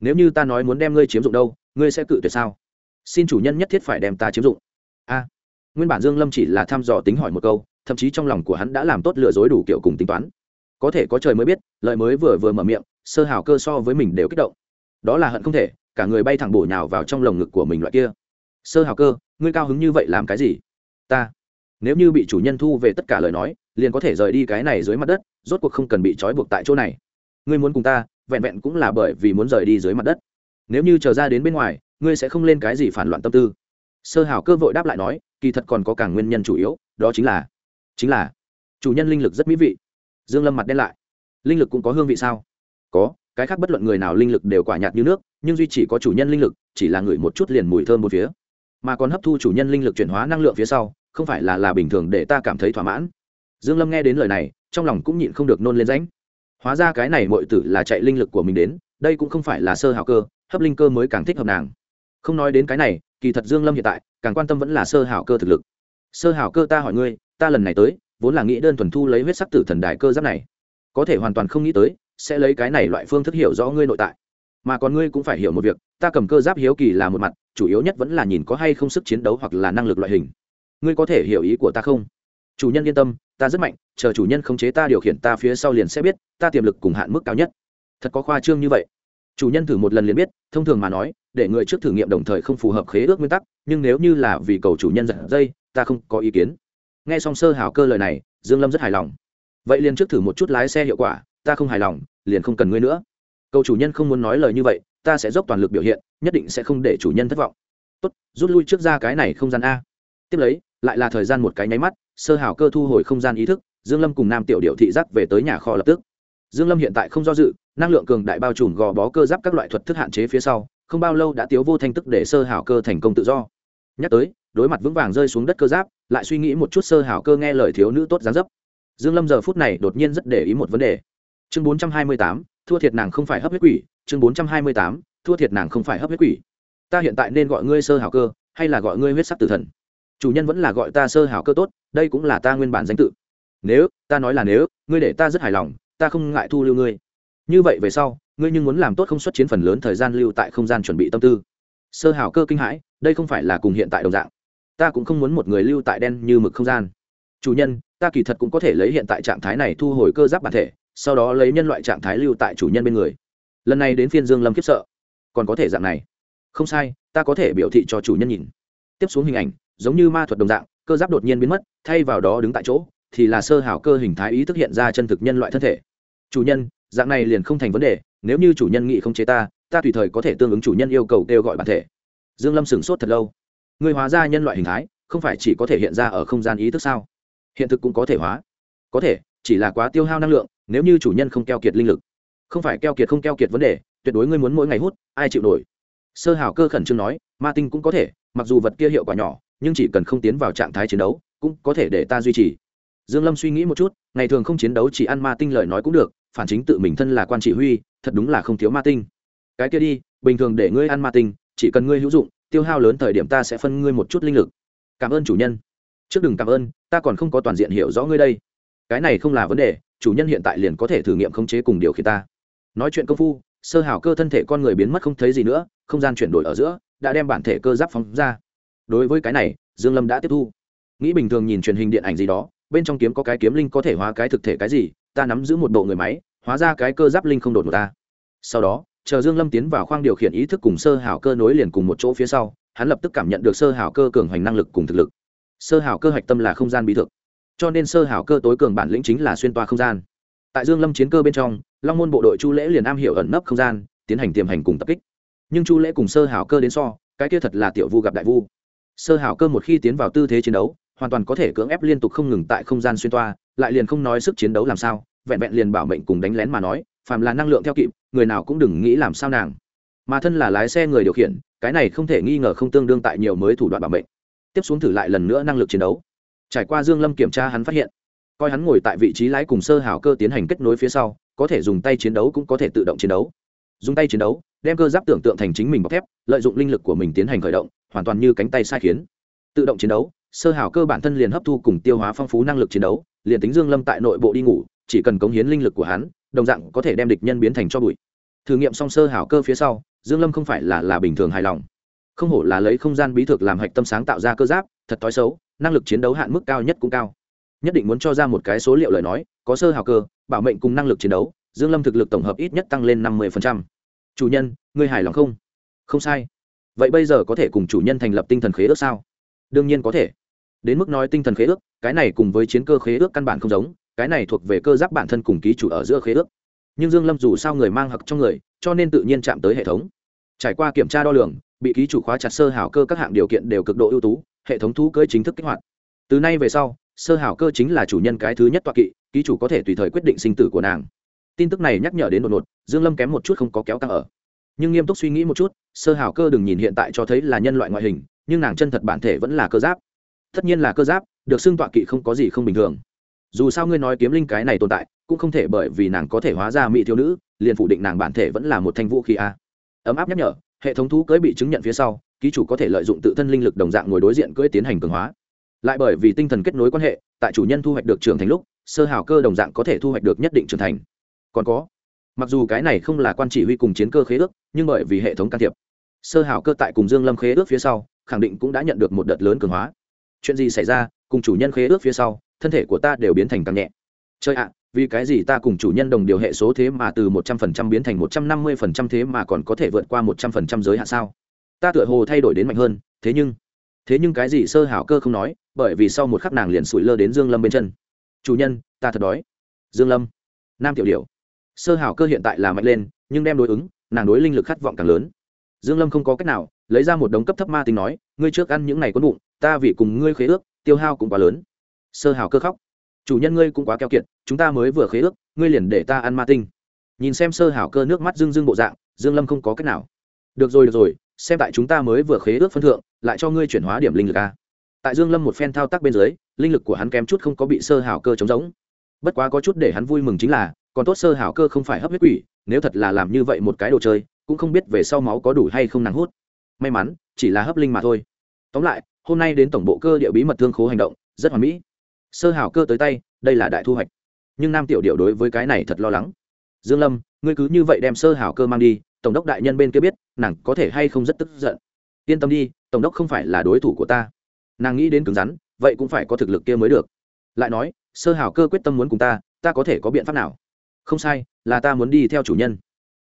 nếu như ta nói muốn đem ngươi chiếm dụng đâu, ngươi sẽ cự tuyệt sao? Xin chủ nhân nhất thiết phải đem ta chiếm dụng. A. Nguyên bản dương lâm chỉ là thăm dò tính hỏi một câu, thậm chí trong lòng của hắn đã làm tốt lừa dối đủ kiểu cùng tính toán. Có thể có trời mới biết lợi mới vừa vừa mở miệng, sơ hào cơ so với mình đều kích động. Đó là hận không thể, cả người bay thẳng bổ nhào vào trong lồng ngực của mình loại kia sơ hào cơ, ngươi cao hứng như vậy làm cái gì? Ta, nếu như bị chủ nhân thu về tất cả lời nói, liền có thể rời đi cái này dưới mặt đất, rốt cuộc không cần bị trói buộc tại chỗ này. Ngươi muốn cùng ta, vẹn vẹn cũng là bởi vì muốn rời đi dưới mặt đất. Nếu như chờ ra đến bên ngoài, ngươi sẽ không lên cái gì phản loạn tâm tư. Sơ hảo cơ vội đáp lại nói, kỳ thật còn có cả nguyên nhân chủ yếu, đó chính là chính là, chủ nhân linh lực rất mỹ vị. Dương lâm mặt đen lại. Linh lực cũng có hương vị sao? Có, cái khác bất luận người nào linh lực đều quả nhạt như nước, nhưng duy chỉ có chủ nhân linh lực, chỉ là người một chút liền mùi thơm một phía mà còn hấp thu chủ nhân linh lực chuyển hóa năng lượng phía sau, không phải là là bình thường để ta cảm thấy thỏa mãn. Dương lâm nghe đến lời này, trong lòng cũng nhịn không được nôn lên rãnh hóa ra cái này mọi tử là chạy linh lực của mình đến, đây cũng không phải là sơ hào cơ, hấp linh cơ mới càng thích hợp nàng. Không nói đến cái này, kỳ thật dương lâm hiện tại, càng quan tâm vẫn là sơ hào cơ thực lực. Sơ hào cơ ta hỏi ngươi, ta lần này tới, vốn là nghĩ đơn thuần thu lấy huyết sắc tử thần đài cơ giáp này. Có thể hoàn toàn không nghĩ tới, sẽ lấy cái này loại phương thức hiểu rõ ngươi nội tại mà còn ngươi cũng phải hiểu một việc, ta cầm cơ giáp hiếu kỳ là một mặt, chủ yếu nhất vẫn là nhìn có hay không sức chiến đấu hoặc là năng lực loại hình. Ngươi có thể hiểu ý của ta không? Chủ nhân yên tâm, ta rất mạnh, chờ chủ nhân khống chế ta điều khiển ta phía sau liền sẽ biết, ta tiềm lực cùng hạn mức cao nhất. Thật có khoa trương như vậy. Chủ nhân thử một lần liền biết, thông thường mà nói, để người trước thử nghiệm đồng thời không phù hợp khế ước nguyên tắc, nhưng nếu như là vì cầu chủ nhân giật dây, ta không có ý kiến. Nghe xong sơ hào cơ lời này, dương lâm rất hài lòng. Vậy liền trước thử một chút lái xe hiệu quả, ta không hài lòng, liền không cần ngươi nữa cầu chủ nhân không muốn nói lời như vậy ta sẽ dốc toàn lực biểu hiện nhất định sẽ không để chủ nhân thất vọng. Tốt rút lui trước ra cái này không gian a. Tiếp lấy lại là thời gian một cái nháy mắt sơ hảo cơ thu hồi không gian ý thức dương lâm cùng nam tiểu điệu thị giác về tới nhà kho lập tức. Dương lâm hiện tại không do dự năng lượng cường đại bao trùm gò bó cơ giáp các loại thuật thức hạn chế phía sau không bao lâu đã tiếu vô thanh tức để sơ hảo cơ thành công tự do. Nhắc tới đối mặt vững vàng rơi xuống đất cơ giáp lại suy nghĩ một chút sơ hảo cơ nghe lời thiếu nữ tốt dáng dấp. Dương lâm giờ phút này đột nhiên rất để ý một vấn đề. Chương 428, thua thiệt nàng không phải hấp huyết quỷ chương 428, thua thiệt nàng không phải hấp huyết quỷ. Ta hiện tại nên gọi ngươi sơ hảo cơ hay là gọi ngươi huyết sắc tử thần? Chủ nhân vẫn là gọi ta sơ hảo cơ tốt đây cũng là ta nguyên bản danh tự. Nếu ta nói là nếu ngươi để ta rất hài lòng ta không ngại thu lưu ngươi. Như vậy về sau ngươi nhưng muốn làm tốt không xuất chiến phần lớn thời gian lưu tại không gian chuẩn bị tâm tư. Sơ hảo cơ kinh hãi đây không phải là cùng hiện tại đồng dạng. Ta cũng không muốn một người lưu tại đen như mực không gian. Chủ nhân ta kỳ thật cũng có thể lấy hiện tại trạng thái này thu hồi cơ giáp bản thể sau đó lấy nhân loại trạng thái lưu tại chủ nhân bên người. Lần này đến phiên dương lâm khiếp sợ. Còn có thể dạng này? Không sai, ta có thể biểu thị cho chủ nhân nhìn. Tiếp xuống hình ảnh, giống như ma thuật đồng dạng, cơ giáp đột nhiên biến mất, thay vào đó đứng tại chỗ, thì là sơ hảo cơ hình thái ý thức hiện ra chân thực nhân loại thân thể. Chủ nhân, dạng này liền không thành vấn đề, nếu như chủ nhân nghị không chế ta ta tùy thời có thể tương ứng chủ nhân yêu cầu kêu gọi bản thể. Dương lâm sửng sốt thật lâu. Người hóa ra nhân loại hình thái, không phải chỉ có thể hiện ra ở không gian ý thức sao? Hiện thực cũng có thể hóa. Có thể, chỉ là quá tiêu hao năng lượng nếu như chủ nhân không keo kiệt linh lực, không phải keo kiệt không keo kiệt vấn đề, tuyệt đối ngươi muốn mỗi ngày hút, ai chịu nổi? Sơ hảo cơ khẩn trương nói, ma tinh cũng có thể, mặc dù vật kia hiệu quả nhỏ, nhưng chỉ cần không tiến vào trạng thái chiến đấu, cũng có thể để ta duy trì. Dương lâm suy nghĩ một chút, ngày thường không chiến đấu chỉ ăn ma tinh lời nói cũng được, phản chính tự mình thân là quan chỉ huy, thật đúng là không thiếu ma tinh. Cái kia đi, bình thường để ngươi ăn ma tinh, chỉ cần ngươi hữu dụng, tiêu hao lớn thời điểm ta sẽ phân ngươi một chút linh lực. Cảm ơn chủ nhân. Trước đừng cảm ơn, ta còn không có toàn diện hiểu rõ ngươi đây. Cái này không là vấn đề chủ nhân hiện tại liền có thể thử nghiệm khống chế cùng điều khiển ta. Nói chuyện công phu, sơ hảo cơ thân thể con người biến mất không thấy gì nữa, không gian chuyển đổi ở giữa, đã đem bản thể cơ giáp phóng ra. Đối với cái này, dương lâm đã tiếp thu. Nghĩ bình thường nhìn truyền hình điện ảnh gì đó, bên trong kiếm có cái kiếm linh có thể hóa cái thực thể cái gì, ta nắm giữ một bộ người máy, hóa ra cái cơ giáp linh không đột một ta. Sau đó, chờ dương lâm tiến vào khoang điều khiển ý thức cùng sơ hảo cơ nối liền cùng một chỗ phía sau, hắn lập tức cảm nhận được sơ hảo cơ cường hoành năng lực cùng thực lực. Sơ hảo cơ hạch tâm là không gian bí thực cho nên sơ hảo cơ tối cường bản lĩnh chính là xuyên toa không gian. Tại dương lâm chiến cơ bên trong, long môn bộ đội chu lễ liền am hiểu ẩn nấp không gian, tiến hành tiềm hành cùng tập kích. Nhưng chu lễ cùng sơ hảo cơ đến so, cái kia thật là tiểu vu gặp đại vu. Sơ hảo cơ một khi tiến vào tư thế chiến đấu, hoàn toàn có thể cưỡng ép liên tục không ngừng tại không gian xuyên toa, lại liền không nói sức chiến đấu làm sao, vẹn vẹn liền bảo mệnh cùng đánh lén mà nói, phàm là năng lượng theo kịp, người nào cũng đừng nghĩ làm sao nàng. Mà thân là lái xe người điều khiển, cái này không thể nghi ngờ không tương đương tại nhiều mới thủ đoạn bảo mệnh. Tiếp xuống thử lại lần nữa năng lực chiến đấu trải qua dương lâm kiểm tra hắn phát hiện, coi hắn ngồi tại vị trí lái cùng sơ hảo cơ tiến hành kết nối phía sau, có thể dùng tay chiến đấu cũng có thể tự động chiến đấu. Dùng tay chiến đấu, đem cơ giáp tưởng tượng thành chính mình bọc thép, lợi dụng linh lực của mình tiến hành khởi động, hoàn toàn như cánh tay sai khiến. Tự động chiến đấu, sơ hảo cơ bản thân liền hấp thu cùng tiêu hóa phong phú năng lực chiến đấu, liền tính dương lâm tại nội bộ đi ngủ, chỉ cần cống hiến linh lực của hắn, đồng dạng có thể đem địch nhân biến thành cho bụi. Thử nghiệm song sơ hảo cơ phía sau, dương lâm không phải là là bình thường hài lòng. Không hổ là lấy không gian bí thực làm hạch tâm sáng tạo ra cơ giáp, thật tối xấu năng lực chiến đấu hạn mức cao nhất cũng cao. Nhất định muốn cho ra một cái số liệu lời nói, có sơ hào cơ, bảo mệnh cùng năng lực chiến đấu, dương lâm thực lực tổng hợp ít nhất tăng lên năm 50%. chủ nhân, ngươi hài lòng không? Không sai. Vậy bây giờ có thể cùng chủ nhân thành lập tinh thần khế ước sao? Đương nhiên có thể. Đến mức nói tinh thần khế ước, cái này cùng với chiến cơ khế ước căn bản không giống, cái này thuộc về cơ giáp bản thân cùng ký chủ ở giữa khế ước. Nhưng dương lâm dù sao người mang hặc trong người, cho nên tự nhiên chạm tới hệ thống. Trải qua kiểm tra đo lường, bị ký chủ khóa chặt sơ hảo cơ các hạng điều kiện đều cực độ ưu tú hệ thống thú cưỡi chính thức kích hoạt. Từ nay về sau, sơ hảo cơ chính là chủ nhân cái thứ nhất toa kỵ, ký chủ có thể tùy thời quyết định sinh tử của nàng. Tin tức này nhắc nhở đến đột ngột, dương lâm kém một chút không có kéo căng ở. Nhưng nghiêm túc suy nghĩ một chút, sơ hảo cơ đừng nhìn hiện tại cho thấy là nhân loại ngoại hình, nhưng nàng chân thật bản thể vẫn là cơ giáp. Tất nhiên là cơ giáp, được xưng tọa kỵ không có gì không bình thường. Dù sao ngươi nói kiếm linh cái này tồn tại, cũng không thể bởi vì nàng có thể hóa ra mỹ thiếu nữ, liền phủ định nàng bản thể vẫn là một thanh vũ khí a. Ấm áp nhắc nhở, hệ thống thú cưới bị chứng nhận phía sau ký chủ có thể lợi dụng tự thân linh lực đồng dạng ngồi đối diện cưỡi tiến hành cường hóa. Lại bởi vì tinh thần kết nối quan hệ, tại chủ nhân thu hoạch được trưởng thành lúc, sơ hào cơ đồng dạng có thể thu hoạch được nhất định trưởng thành. Còn có, mặc dù cái này không là quan chỉ huy cùng chiến cơ khế ước, nhưng bởi vì hệ thống can thiệp, sơ hào cơ tại cùng dương lâm khế ước phía sau, khẳng định cũng đã nhận được một đợt lớn cường hóa. Chuyện gì xảy ra, cùng chủ nhân khế ước phía sau, thân thể của ta đều biến thành càng nhẹ. Chơi ạ, vì cái gì ta cùng chủ nhân đồng điều hệ số thế mà từ một trăm phần trăm biến thành một trăm năm mươi phần trăm thế mà còn có thể vượt qua một trăm phần trăm giới hạn sao? Ta tựa hồ thay đổi đến mạnh hơn, thế nhưng thế nhưng cái gì sơ hảo cơ không nói, bởi vì sau một khắc nàng liền sủi lơ đến dương lâm bên chân. Chủ nhân, ta thật đói. Dương lâm, nam tiểu điểu. Sơ hảo cơ hiện tại là mạnh lên, nhưng đem đối ứng, nàng đối linh lực khát vọng càng lớn. Dương lâm không có cách nào, lấy ra một đống cấp thấp ma tính nói, ngươi trước ăn những này có bụng, ta vì cùng ngươi khế ước, tiêu hao cũng quá lớn. Sơ hảo cơ khóc. Chủ nhân ngươi cũng quá keo kiệt, chúng ta mới vừa khế ước, ngươi liền để ta ăn ma tinh. Nhìn xem sơ hảo cơ nước mắt dưng dưng bộ dạng, dương lâm không có cách nào. Được rồi được rồi xem tại chúng ta mới vừa khế ước phân thượng, lại cho ngươi chuyển hóa điểm linh lực a. Tại dương lâm một phen thao tác bên dưới, linh lực của hắn kém chút không có bị sơ hảo cơ chống giống. Bất quá có chút để hắn vui mừng chính là, còn tốt sơ hảo cơ không phải hấp huyết quỷ, nếu thật là làm như vậy một cái đồ chơi, cũng không biết về sau máu có đủ hay không nắng hút. May mắn, chỉ là hấp linh mà thôi. Tóm lại, hôm nay đến tổng bộ cơ địa bí mật thương khố hành động, rất hoàn mỹ. Sơ hảo cơ tới tay, đây là đại thu hoạch. Nhưng nam tiểu điệu đối với cái này thật lo lắng. Dương lâm, ngươi cứ như vậy đem sơ hảo cơ mang đi tổng đốc đại nhân bên kia biết, nàng có thể hay không rất tức giận. Yên tâm đi, tổng đốc không phải là đối thủ của ta. Nàng nghĩ đến cứng rắn, vậy cũng phải có thực lực kia mới được. Lại nói, sơ hảo cơ quyết tâm muốn cùng ta ta có thể có biện pháp nào? Không sai, là ta muốn đi theo chủ nhân.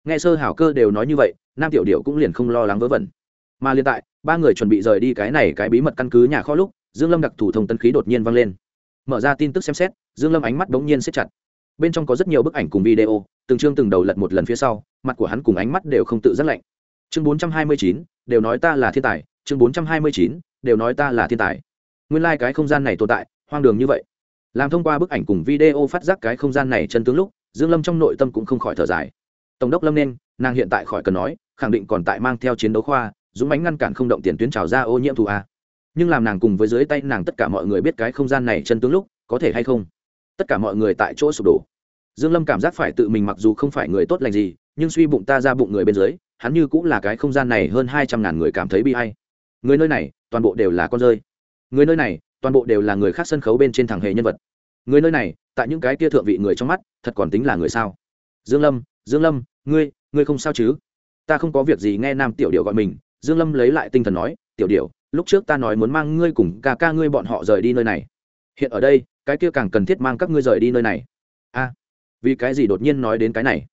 Nghe sơ hảo cơ đều nói như vậy, nam tiểu điệu cũng liền không lo lắng vớ vẩn. Mà liên tại, ba người chuẩn bị rời đi cái này cái bí mật căn cứ nhà kho lúc, dương lâm đặc thủ thông tân khí đột nhiên vang lên. Mở ra tin tức xem xét, dương lâm ánh mắt bỗng nhiên siết chặt. Bên trong có rất nhiều bức ảnh cùng video từng chương từng đầu lật một lần phía sau mặt của hắn cùng ánh mắt đều không tự giác lạnh. Chương 429, đều nói ta là thiên tài. Chương 429, đều nói ta là thiên tài. Nguyên lai like cái không gian này tồn tại hoang đường như vậy. Làm thông qua bức ảnh cùng video phát giác cái không gian này chân tướng lúc dương lâm trong nội tâm cũng không khỏi thở dài. Tổng đốc lâm nên nàng hiện tại khỏi cần nói khẳng định còn tại mang theo chiến đấu khoa dũng mãnh ngăn cản không động tiền tuyến trào ra ô nhiễm thù a. Nhưng làm nàng cùng với dưới tay nàng tất cả mọi người biết cái không gian này chân tướng lúc có thể hay không? Tất cả mọi người tại chỗ sụp đổ dương lâm cảm giác phải tự mình mặc dù không phải người tốt lành gì, nhưng suy bụng ta ra bụng người bên dưới, hắn như cũng là cái không gian này hơn hai trăm ngàn người cảm thấy bi hay người nơi này, toàn bộ đều là con rơi. Người nơi này, toàn bộ đều là người khác sân khấu bên trên thằng hề nhân vật. Người nơi này, tại những cái kia thượng vị người trong mắt, thật còn tính là người sao? Dương lâm dương lâm, ngươi ngươi không sao chứ? Ta không có việc gì nghe nam tiểu điệu gọi mình. Dương lâm lấy lại tinh thần nói, tiểu điệu lúc trước ta nói muốn mang ngươi cùng ca ca ngươi bọn họ rời đi nơi này. Hiện ở đây, cái kia càng cần thiết mang các ngươi rời đi nơi này vì cái gì đột nhiên nói đến cái này?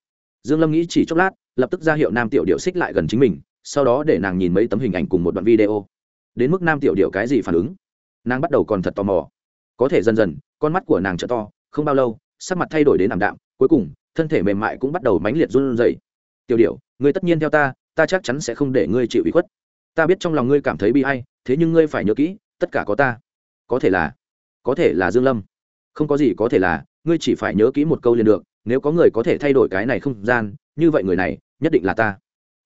Dương lâm nghĩ chỉ chốc lát, lập tức ra hiệu nam tiểu điệu xích lại gần chính mình, sau đó để nàng nhìn mấy tấm hình ảnh cùng một đoạn video. Đến mức nam tiểu điệu cái gì phản ứng? Nàng bắt đầu còn thật tò mò. Có thể dần dần, con mắt của nàng trợ to, không bao lâu, sắc mặt thay đổi đến ảm đạm, cuối cùng, thân thể mềm mại cũng bắt đầu mãnh liệt run rẩy. Tiểu điệu ngươi tất nhiên theo ta ta chắc chắn sẽ không để ngươi chịu ủy khuất. Ta biết trong lòng ngươi cảm thấy bi hay thế nhưng ngươi phải nhớ kỹ, tất cả có ta. Có thể là, có thể là dương lâm. Không có gì có thể là ngươi chỉ phải nhớ kỹ một câu liền được, nếu có người có thể thay đổi cái này không gian, như vậy người này, nhất định là ta.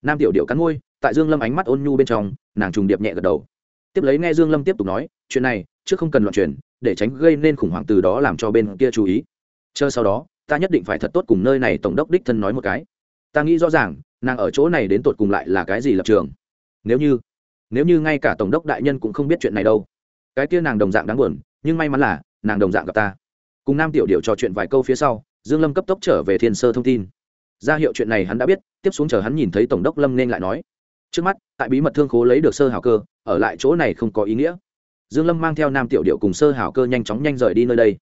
Nam tiểu điệu cắn môi, tại dương lâm ánh mắt ôn nhu bên trong, nàng trùng điệp nhẹ gật đầu. Tiếp lấy nghe dương lâm tiếp tục nói, chuyện này, trước không cần loạn truyền, để tránh gây nên khủng hoảng từ đó làm cho bên kia chú ý. Chờ sau đó, ta nhất định phải thật tốt cùng nơi này tổng đốc đích thân nói một cái. Ta nghĩ rõ ràng, nàng ở chỗ này đến tột cùng lại là cái gì lập trường. Nếu như nếu như ngay cả tổng đốc đại nhân cũng không biết chuyện này đâu. Cái kia nàng đồng dạng đáng buồn, nhưng may mắn là, nàng đồng dạng gặp ta cùng nam tiểu điệu trò chuyện vài câu phía sau, dương lâm cấp tốc trở về thiên sơ thông tin. Ra hiệu chuyện này hắn đã biết, tiếp xuống chờ hắn nhìn thấy tổng đốc lâm nên lại nói. Trước mắt, tại bí mật thương khố lấy được sơ hảo cơ, ở lại chỗ này không có ý nghĩa. Dương lâm mang theo nam tiểu điệu cùng sơ hảo cơ nhanh chóng nhanh rời đi nơi đây.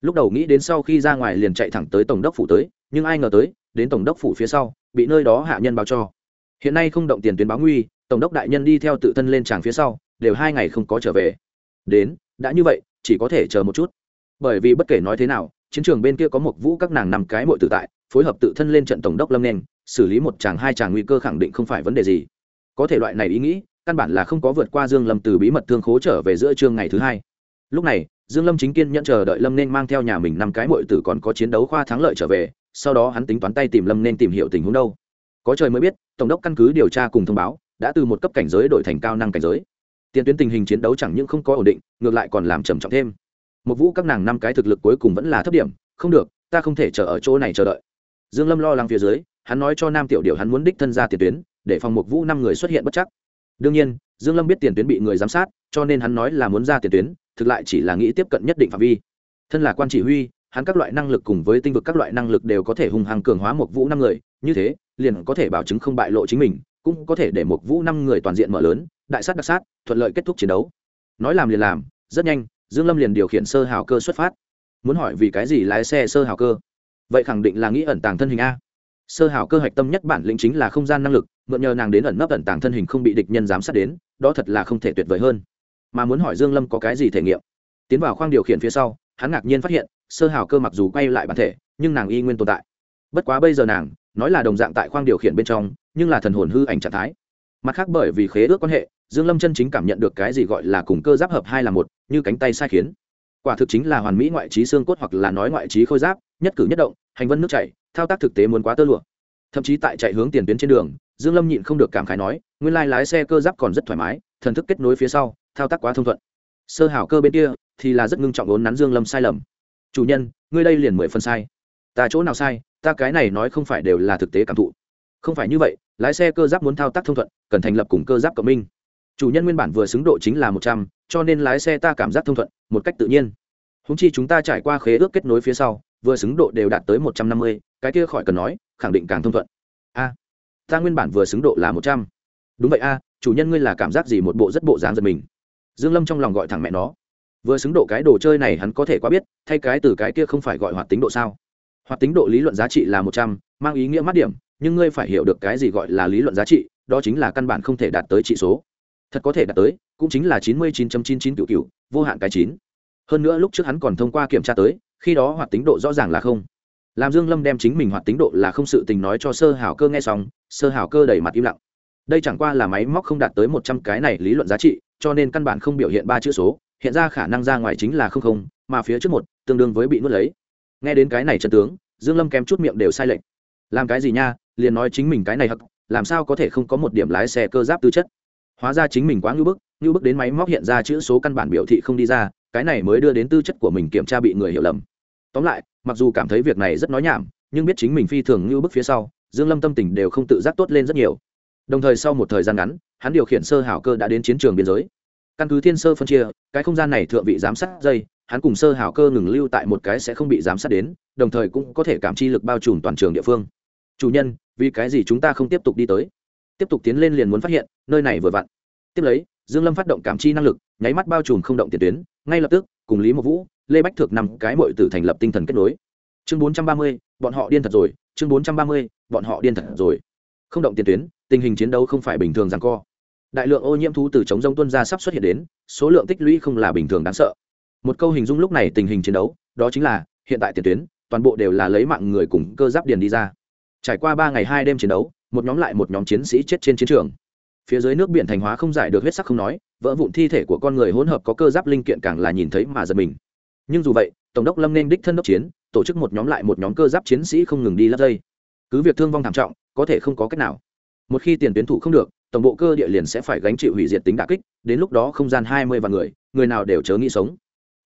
Lúc đầu nghĩ đến sau khi ra ngoài liền chạy thẳng tới tổng đốc phủ tới, nhưng ai ngờ tới, đến tổng đốc phủ phía sau, bị nơi đó hạ nhân báo cho. Hiện nay không động tiền tuyến báo nguy, tổng đốc đại nhân đi theo tự thân lên tràng phía sau, đều hai ngày không có trở về. Đến, đã như vậy, chỉ có thể chờ một chút bởi vì bất kể nói thế nào, chiến trường bên kia có một vũ các nàng nằm cái mội tự tại, phối hợp tự thân lên trận tổng đốc lâm nên xử lý một chàng, hai chàng nguy cơ khẳng định không phải vấn đề gì. Có thể loại này ý nghĩ, căn bản là không có vượt qua dương lâm từ bí mật thương khố trở về giữa trương ngày thứ hai. Lúc này, dương lâm chính kiên nhận chờ đợi lâm nên mang theo nhà mình năm cái mội tử còn có chiến đấu khoa thắng lợi trở về, sau đó hắn tính toán tay tìm lâm nên tìm hiểu tình huống đâu. Có trời mới biết, tổng đốc căn cứ điều tra cùng thông báo, đã từ một cấp cảnh giới đổi thành cao năng cảnh giới. Tiền tuyến tình hình chiến đấu chẳng những không có ổn định, ngược lại còn làm trầm trọng thêm một vũ các nàng năm cái thực lực cuối cùng vẫn là thấp điểm, không được, ta không thể chờ ở chỗ này chờ đợi. Dương lâm lo lắng phía dưới, hắn nói cho nam tiểu Điểu hắn muốn đích thân ra tiền tuyến, để phòng một vũ năm người xuất hiện bất chắc. Đương nhiên, dương lâm biết tiền tuyến bị người giám sát, cho nên hắn nói là muốn ra tiền tuyến, thực lại chỉ là nghĩ tiếp cận nhất định phạm vi. Thân là quan chỉ huy, hắn các loại năng lực cùng với tinh vực các loại năng lực đều có thể hung hăng cường hóa một vũ năm người, như thế, liền có thể bảo chứng không bại lộ chính mình, cũng có thể để một vũ năm người toàn diện mở lớn, đại sát đặc sát, thuận lợi kết thúc chiến đấu. Nói làm liền làm, rất nhanh dương lâm liền điều khiển sơ hào cơ xuất phát. Muốn hỏi vì cái gì lái xe sơ hào cơ? Vậy khẳng định là nghĩ ẩn tàng thân hình a. Sơ hào cơ hạch tâm nhất bản lĩnh chính là không gian năng lực, mượn nhờ nàng đến ẩn nấp ẩn tàng thân hình không bị địch nhân giám sát đến, đó thật là không thể tuyệt vời hơn. Mà muốn hỏi dương lâm có cái gì thể nghiệm? Tiến vào khoang điều khiển phía sau, hắn ngạc nhiên phát hiện, sơ hào cơ mặc dù quay lại bản thể, nhưng nàng y nguyên tồn tại. Bất quá bây giờ nàng, nói là đồng dạng tại khoang điều khiển bên trong, nhưng là thần hồn hư ảnh trạng thái. Mặt khác bởi vì khế ước quan hệ dương lâm chân chính cảm nhận được cái gì gọi là cùng cơ giáp hợp hai là một, như cánh tay sai khiến. Quả thực chính là hoàn mỹ ngoại trí xương cốt hoặc là nói ngoại trí khôi giáp, nhất cử nhất động, hành vân nước chảy, thao tác thực tế muốn quá tơ lụa. Thậm chí tại chạy hướng tiền tuyến trên đường, dương lâm nhịn không được cảm khái nói, nguyên lai lái xe cơ giáp còn rất thoải mái, thần thức kết nối phía sau, thao tác quá thông thuận. Sơ hảo cơ bên kia, thì là rất ngưng trọng vốn nắn dương lâm sai lầm. Chủ nhân, ngươi đây liền mười phần sai. Ta chỗ nào sai, ta cái này nói không phải đều là thực tế cảm thụ. Không phải như vậy, lái xe cơ giáp muốn thao tác thông thuận, cần thành lập cùng cơ giáp cộng minh chủ nhân nguyên bản vừa xứng độ chính là một trăm, cho nên lái xe ta cảm giác thông thuận, một cách tự nhiên. Húng chi chúng ta trải qua khế ước kết nối phía sau, vừa xứng độ đều đạt tới một trăm năm mươi, cái kia khỏi cần nói, khẳng định càng thông thuận. A, ta nguyên bản vừa xứng độ là một trăm. Đúng vậy a, chủ nhân ngươi là cảm giác gì một bộ rất bộ dáng giật mình. Dương lâm trong lòng gọi thẳng mẹ nó. Vừa xứng độ cái đồ chơi này hắn có thể quá biết, thay cái từ cái kia không phải gọi hoạt tính độ sao? Hoạt tính độ lý luận giá trị là một trăm, mang ý nghĩa mát điểm, nhưng ngươi phải hiểu được cái gì gọi là lý luận giá trị, đó chính là căn bản không thể đạt tới trị số thật có thể đạt tới, cũng chính là chín mươi chín chín chín cựu cựu vô hạn cái chín. Hơn nữa lúc trước hắn còn thông qua kiểm tra tới, khi đó hoạt tính độ rõ ràng là không. Làm dương lâm đem chính mình hoạt tính độ là không sự tình nói cho sơ hảo cơ nghe xong, sơ hảo cơ đẩy mặt im lặng. Đây chẳng qua là máy móc không đạt tới một trăm cái này lý luận giá trị, cho nên căn bản không biểu hiện ba chữ số, hiện ra khả năng ra ngoài chính là không không, mà phía trước một, tương đương với bị nuốt lấy. Nghe đến cái này chân tướng, dương lâm kém chút miệng đều sai lệch. Làm cái gì nha, liền nói chính mình cái này hắc, làm sao có thể không có một điểm lái xe cơ giáp tư chất hóa ra chính mình quá ngưỡng bức ngưỡng bức đến máy móc hiện ra chữ số căn bản biểu thị không đi ra, cái này mới đưa đến tư chất của mình kiểm tra bị người hiểu lầm. Tóm lại, mặc dù cảm thấy việc này rất nói nhảm, nhưng biết chính mình phi thường ngưỡng bức phía sau, dương lâm tâm tình đều không tự giác tốt lên rất nhiều. Đồng thời sau một thời gian ngắn, hắn điều khiển sơ hảo cơ đã đến chiến trường biên giới. Căn cứ thiên sơ phân chia, cái không gian này thượng vị giám sát dây, hắn cùng sơ hảo cơ ngừng lưu tại một cái sẽ không bị giám sát đến, đồng thời cũng có thể cảm chi lực bao trùm toàn trường địa phương. Chủ nhân, vì cái gì chúng ta không tiếp tục đi tới? Tiếp tục tiến lên liền muốn phát hiện nơi này vừa vặn. Tiếp lấy dương lâm phát động cảm chi năng lực nháy mắt bao trùm không động tiền tuyến ngay lập tức cùng lý mộc vũ lê bách thực nằm cái mội tử thành lập tinh thần kết nối. Chương 430, bọn họ điên thật rồi chương 430, bọn họ điên thật rồi. Không động tiền tuyến tình hình chiến đấu không phải bình thường rằng co. Đại lượng ô nhiễm thú từ chống rông tuân ra sắp xuất hiện đến số lượng tích lũy không là bình thường đáng sợ. Một câu hình dung lúc này tình hình chiến đấu đó chính là hiện tại tiền tuyến toàn bộ đều là lấy mạng người cùng cơ giáp điền đi ra. Trải qua ba ngày hai đêm chiến đấu một nhóm lại một nhóm chiến sĩ chết trên chiến trường phía dưới nước biển thành hóa không giải được huyết sắc không nói, vỡ vụn thi thể của con người hỗn hợp có cơ giáp linh kiện càng là nhìn thấy mà giật mình. Nhưng dù vậy, tổng đốc lâm nên đích thân đốc chiến, tổ chức một nhóm lại một nhóm cơ giáp chiến sĩ không ngừng đi lấp dây. Cứ việc thương vong thảm trọng, có thể không có cách nào. Một khi tiền tuyến thủ không được, tổng bộ cơ địa liền sẽ phải gánh chịu hủy diệt tính đả kích, đến lúc đó không gian hai mươi vạn người người nào đều chớ nghĩ sống.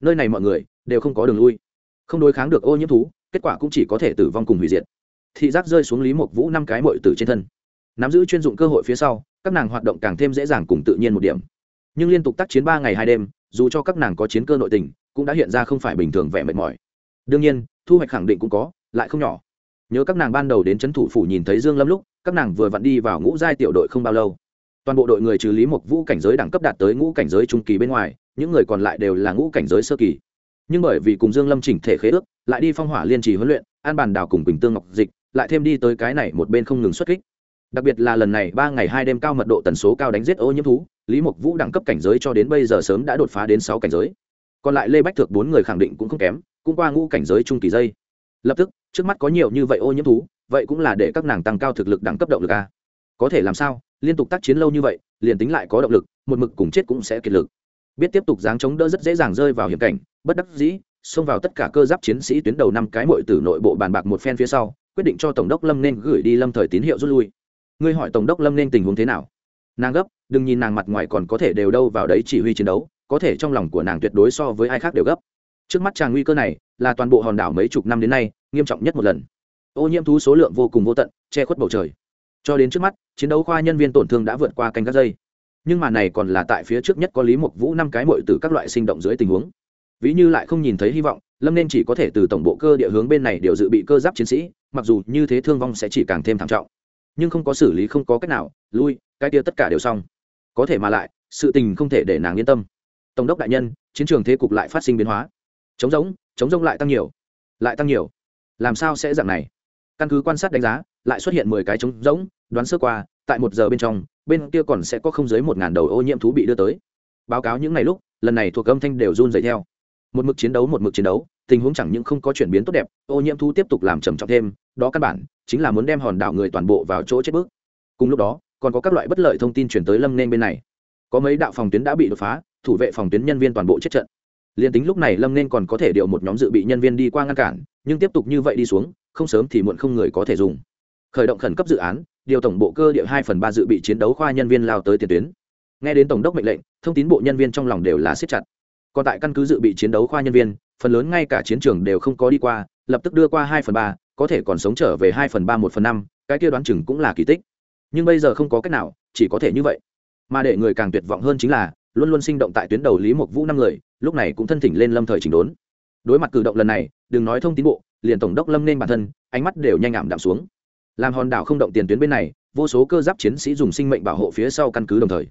Nơi này mọi người đều không có đường lui. Không đối kháng được ô nhiễm thú, kết quả cũng chỉ có thể tử vong cùng hủy diệt. Thị giác rơi xuống lý mộc vũ năm cái mội từ trên thân. Nắm giữ chuyên dụng cơ hội phía sau các nàng hoạt động càng thêm dễ dàng cùng tự nhiên một điểm. Nhưng liên tục tác chiến ba ngày hai đêm, dù cho các nàng có chiến cơ nội tình, cũng đã hiện ra không phải bình thường vẻ mệt mỏi. Đương nhiên, thu hoạch khẳng định cũng có, lại không nhỏ. Nhớ các nàng ban đầu đến c h ấ n thủ phủ nhìn thấy dương lâm lúc, các nàng vừa vặn đi vào ngũ giai tiểu đội không bao lâu. Toàn bộ đội người trừ lý mộc vũ cảnh giới đẳng cấp đạt tới ngũ cảnh giới trung kỳ bên ngoài, những người còn lại đều là ngũ cảnh giới sơ kỳ. Nhưng bởi vì cùng dương lâm chỉnh thể khế ước, lại đi phong hỏa liên trì huấn luyện, an bàn đào cùng bình tương ngọc dịch, lại thêm đi tới cái này một bên không ngừng xuất kích đặc biệt là lần này ba ngày hai đêm cao mật độ tần số cao đánh giết ô nhiễm thú, lý mộc vũ đẳng cấp cảnh giới cho đến bây giờ sớm đã đột phá đến sáu cảnh giới. Còn lại lê bách thược bốn người khẳng định cũng không kém, cũng qua ngũ cảnh giới trung kỳ dây lập tức, trước mắt có nhiều như vậy ô nhiễm thú, vậy cũng là để các nàng tăng cao thực lực đẳng cấp động lực a. Có thể làm sao, liên tục tác chiến lâu như vậy, liền tính lại có động lực, một mực cùng chết cũng sẽ kiệt lực. Biết tiếp tục dáng chống đỡ rất dễ dàng rơi vào hiểm cảnh, bất đắc dĩ, xông vào tất cả cơ giáp chiến sĩ tuyến đầu năm cái mội từ nội bộ bàn bạc một phen phía sau, quyết định cho tổng đốc lâm nên gửi đi lâm thời tín hiệu rút lui ngươi hỏi tổng đốc lâm nên tình huống thế nào? Nàng gấp, đừng nhìn nàng mặt ngoài còn có thể đều đâu vào đấy chỉ huy chiến đấu, có thể trong lòng của nàng tuyệt đối so với ai khác đều gấp. Trước mắt chàng nguy cơ này, là toàn bộ hòn đảo mấy chục năm đến nay, nghiêm trọng nhất một lần. Ô nhiễm thú số lượng vô cùng vô tận, che khuất bầu trời. Cho đến trước mắt, chiến đấu khoa nhân viên tổn thương đã vượt qua canh các dây nhưng mà này còn là tại phía trước nhất có lý mục vũ năm cái mội từ các loại sinh động dưới tình huống. Ví như lại không nhìn thấy hy vọng, lâm nên chỉ có thể từ tổng bộ cơ địa hướng bên này đều dự bị cơ giáp chiến sĩ, mặc dù như thế thương vong sẽ chỉ càng thêm thảm trọng nhưng không có xử lý không có cách nào, lui, cái kia tất cả đều xong. Có thể mà lại, sự tình không thể để nàng yên tâm. Tổng đốc đại nhân, chiến trường thế cục lại phát sinh biến hóa. Chống giống chống giống lại tăng nhiều. Lại tăng nhiều. Làm sao sẽ dạng này? Căn cứ quan sát đánh giá, lại xuất hiện mười cái trống giống đoán sơ qua, tại một giờ bên trong, bên kia còn sẽ có không dưới một ngàn đầu ô nhiễm thú bị đưa tới. Báo cáo những ngày lúc, lần này thuộc âm thanh đều run dày theo. Một mực chiến đấu, một mực chiến đấu tình huống chẳng những không có chuyển biến tốt đẹp, ô nhiễm thu tiếp tục làm trầm trọng thêm, đó căn bản chính là muốn đem hòn đảo người toàn bộ vào chỗ chết bước. Cùng lúc đó, còn có các loại bất lợi thông tin chuyển tới lâm nên bên này. Có mấy đạo phòng tuyến đã bị đột phá, thủ vệ phòng tuyến nhân viên toàn bộ chết trận. Liền tính lúc này lâm nên còn có thể điều một nhóm dự bị nhân viên đi qua ngăn cản, nhưng tiếp tục như vậy đi xuống, không sớm thì muộn không người có thể dùng. Khởi động khẩn cấp dự án, điều tổng bộ cơ địa hai phần ba dự bị chiến đấu khoa nhân viên lao tới tiền tuyến. Nghe đến tổng đốc mệnh lệnh, thông tin bộ nhân viên trong lòng đều là siết chặt. Còn tại căn cứ dự bị chiến đấu khoa nhân viên phần lớn ngay cả chiến trường đều không có đi qua, lập tức đưa qua hai phần ba, có thể còn sống trở về hai phần ba, một phần năm, cái kia đoán chừng cũng là kỳ tích. Nhưng bây giờ không có cách nào, chỉ có thể như vậy. Mà để người càng tuyệt vọng hơn chính là, luôn luôn sinh động tại tuyến đầu lý mộc vũ năm người, lúc này cũng thân thỉnh lên lâm thời chỉnh đốn. Đối mặt cử động lần này, đừng nói thông tín bộ, liền tổng đốc lâm nên bản thân, ánh mắt đều nhanh ảm đạm xuống. Làm hòn đảo không động tiền tuyến bên này, vô số cơ giáp chiến sĩ dùng sinh mệnh bảo hộ phía sau căn cứ đồng thời.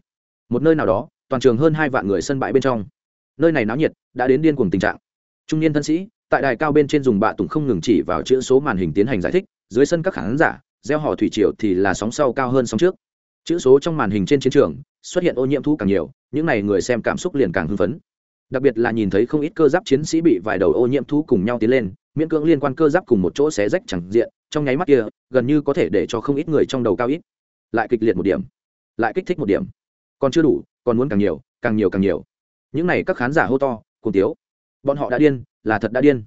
Một nơi nào đó, toàn trường hơn hai vạn người sân bãi bên trong. Nơi này náo nhiệt, đã đến điên cuồng tình trạng trung niên thân sĩ, tại đài cao bên trên dùng bạ tùng không ngừng chỉ vào chữ số màn hình tiến hành giải thích, dưới sân các khán giả, gieo họ thủy triều thì là sóng sau cao hơn sóng trước. Chữ số trong màn hình trên chiến trường, xuất hiện ô nhiễm thu càng nhiều, những n à y người xem cảm xúc liền càng hưng phấn. Đặc biệt là nhìn thấy không ít cơ giáp chiến sĩ bị vài đầu ô nhiễm thu cùng nhau tiến lên, miễn cưỡng liên quan cơ giáp cùng một chỗ xé rách chẳng diện, trong nháy mắt kia, gần như có thể để cho không ít người trong đầu cao ít. Lại kịch liệt một điểm, lại kích thích một điểm. Còn chưa đủ, còn muốn càng nhiều càng nhiều càng nhiều. Những này các khán giả hô to cùng tiếu bọn họ đã điên, là thật đã điên.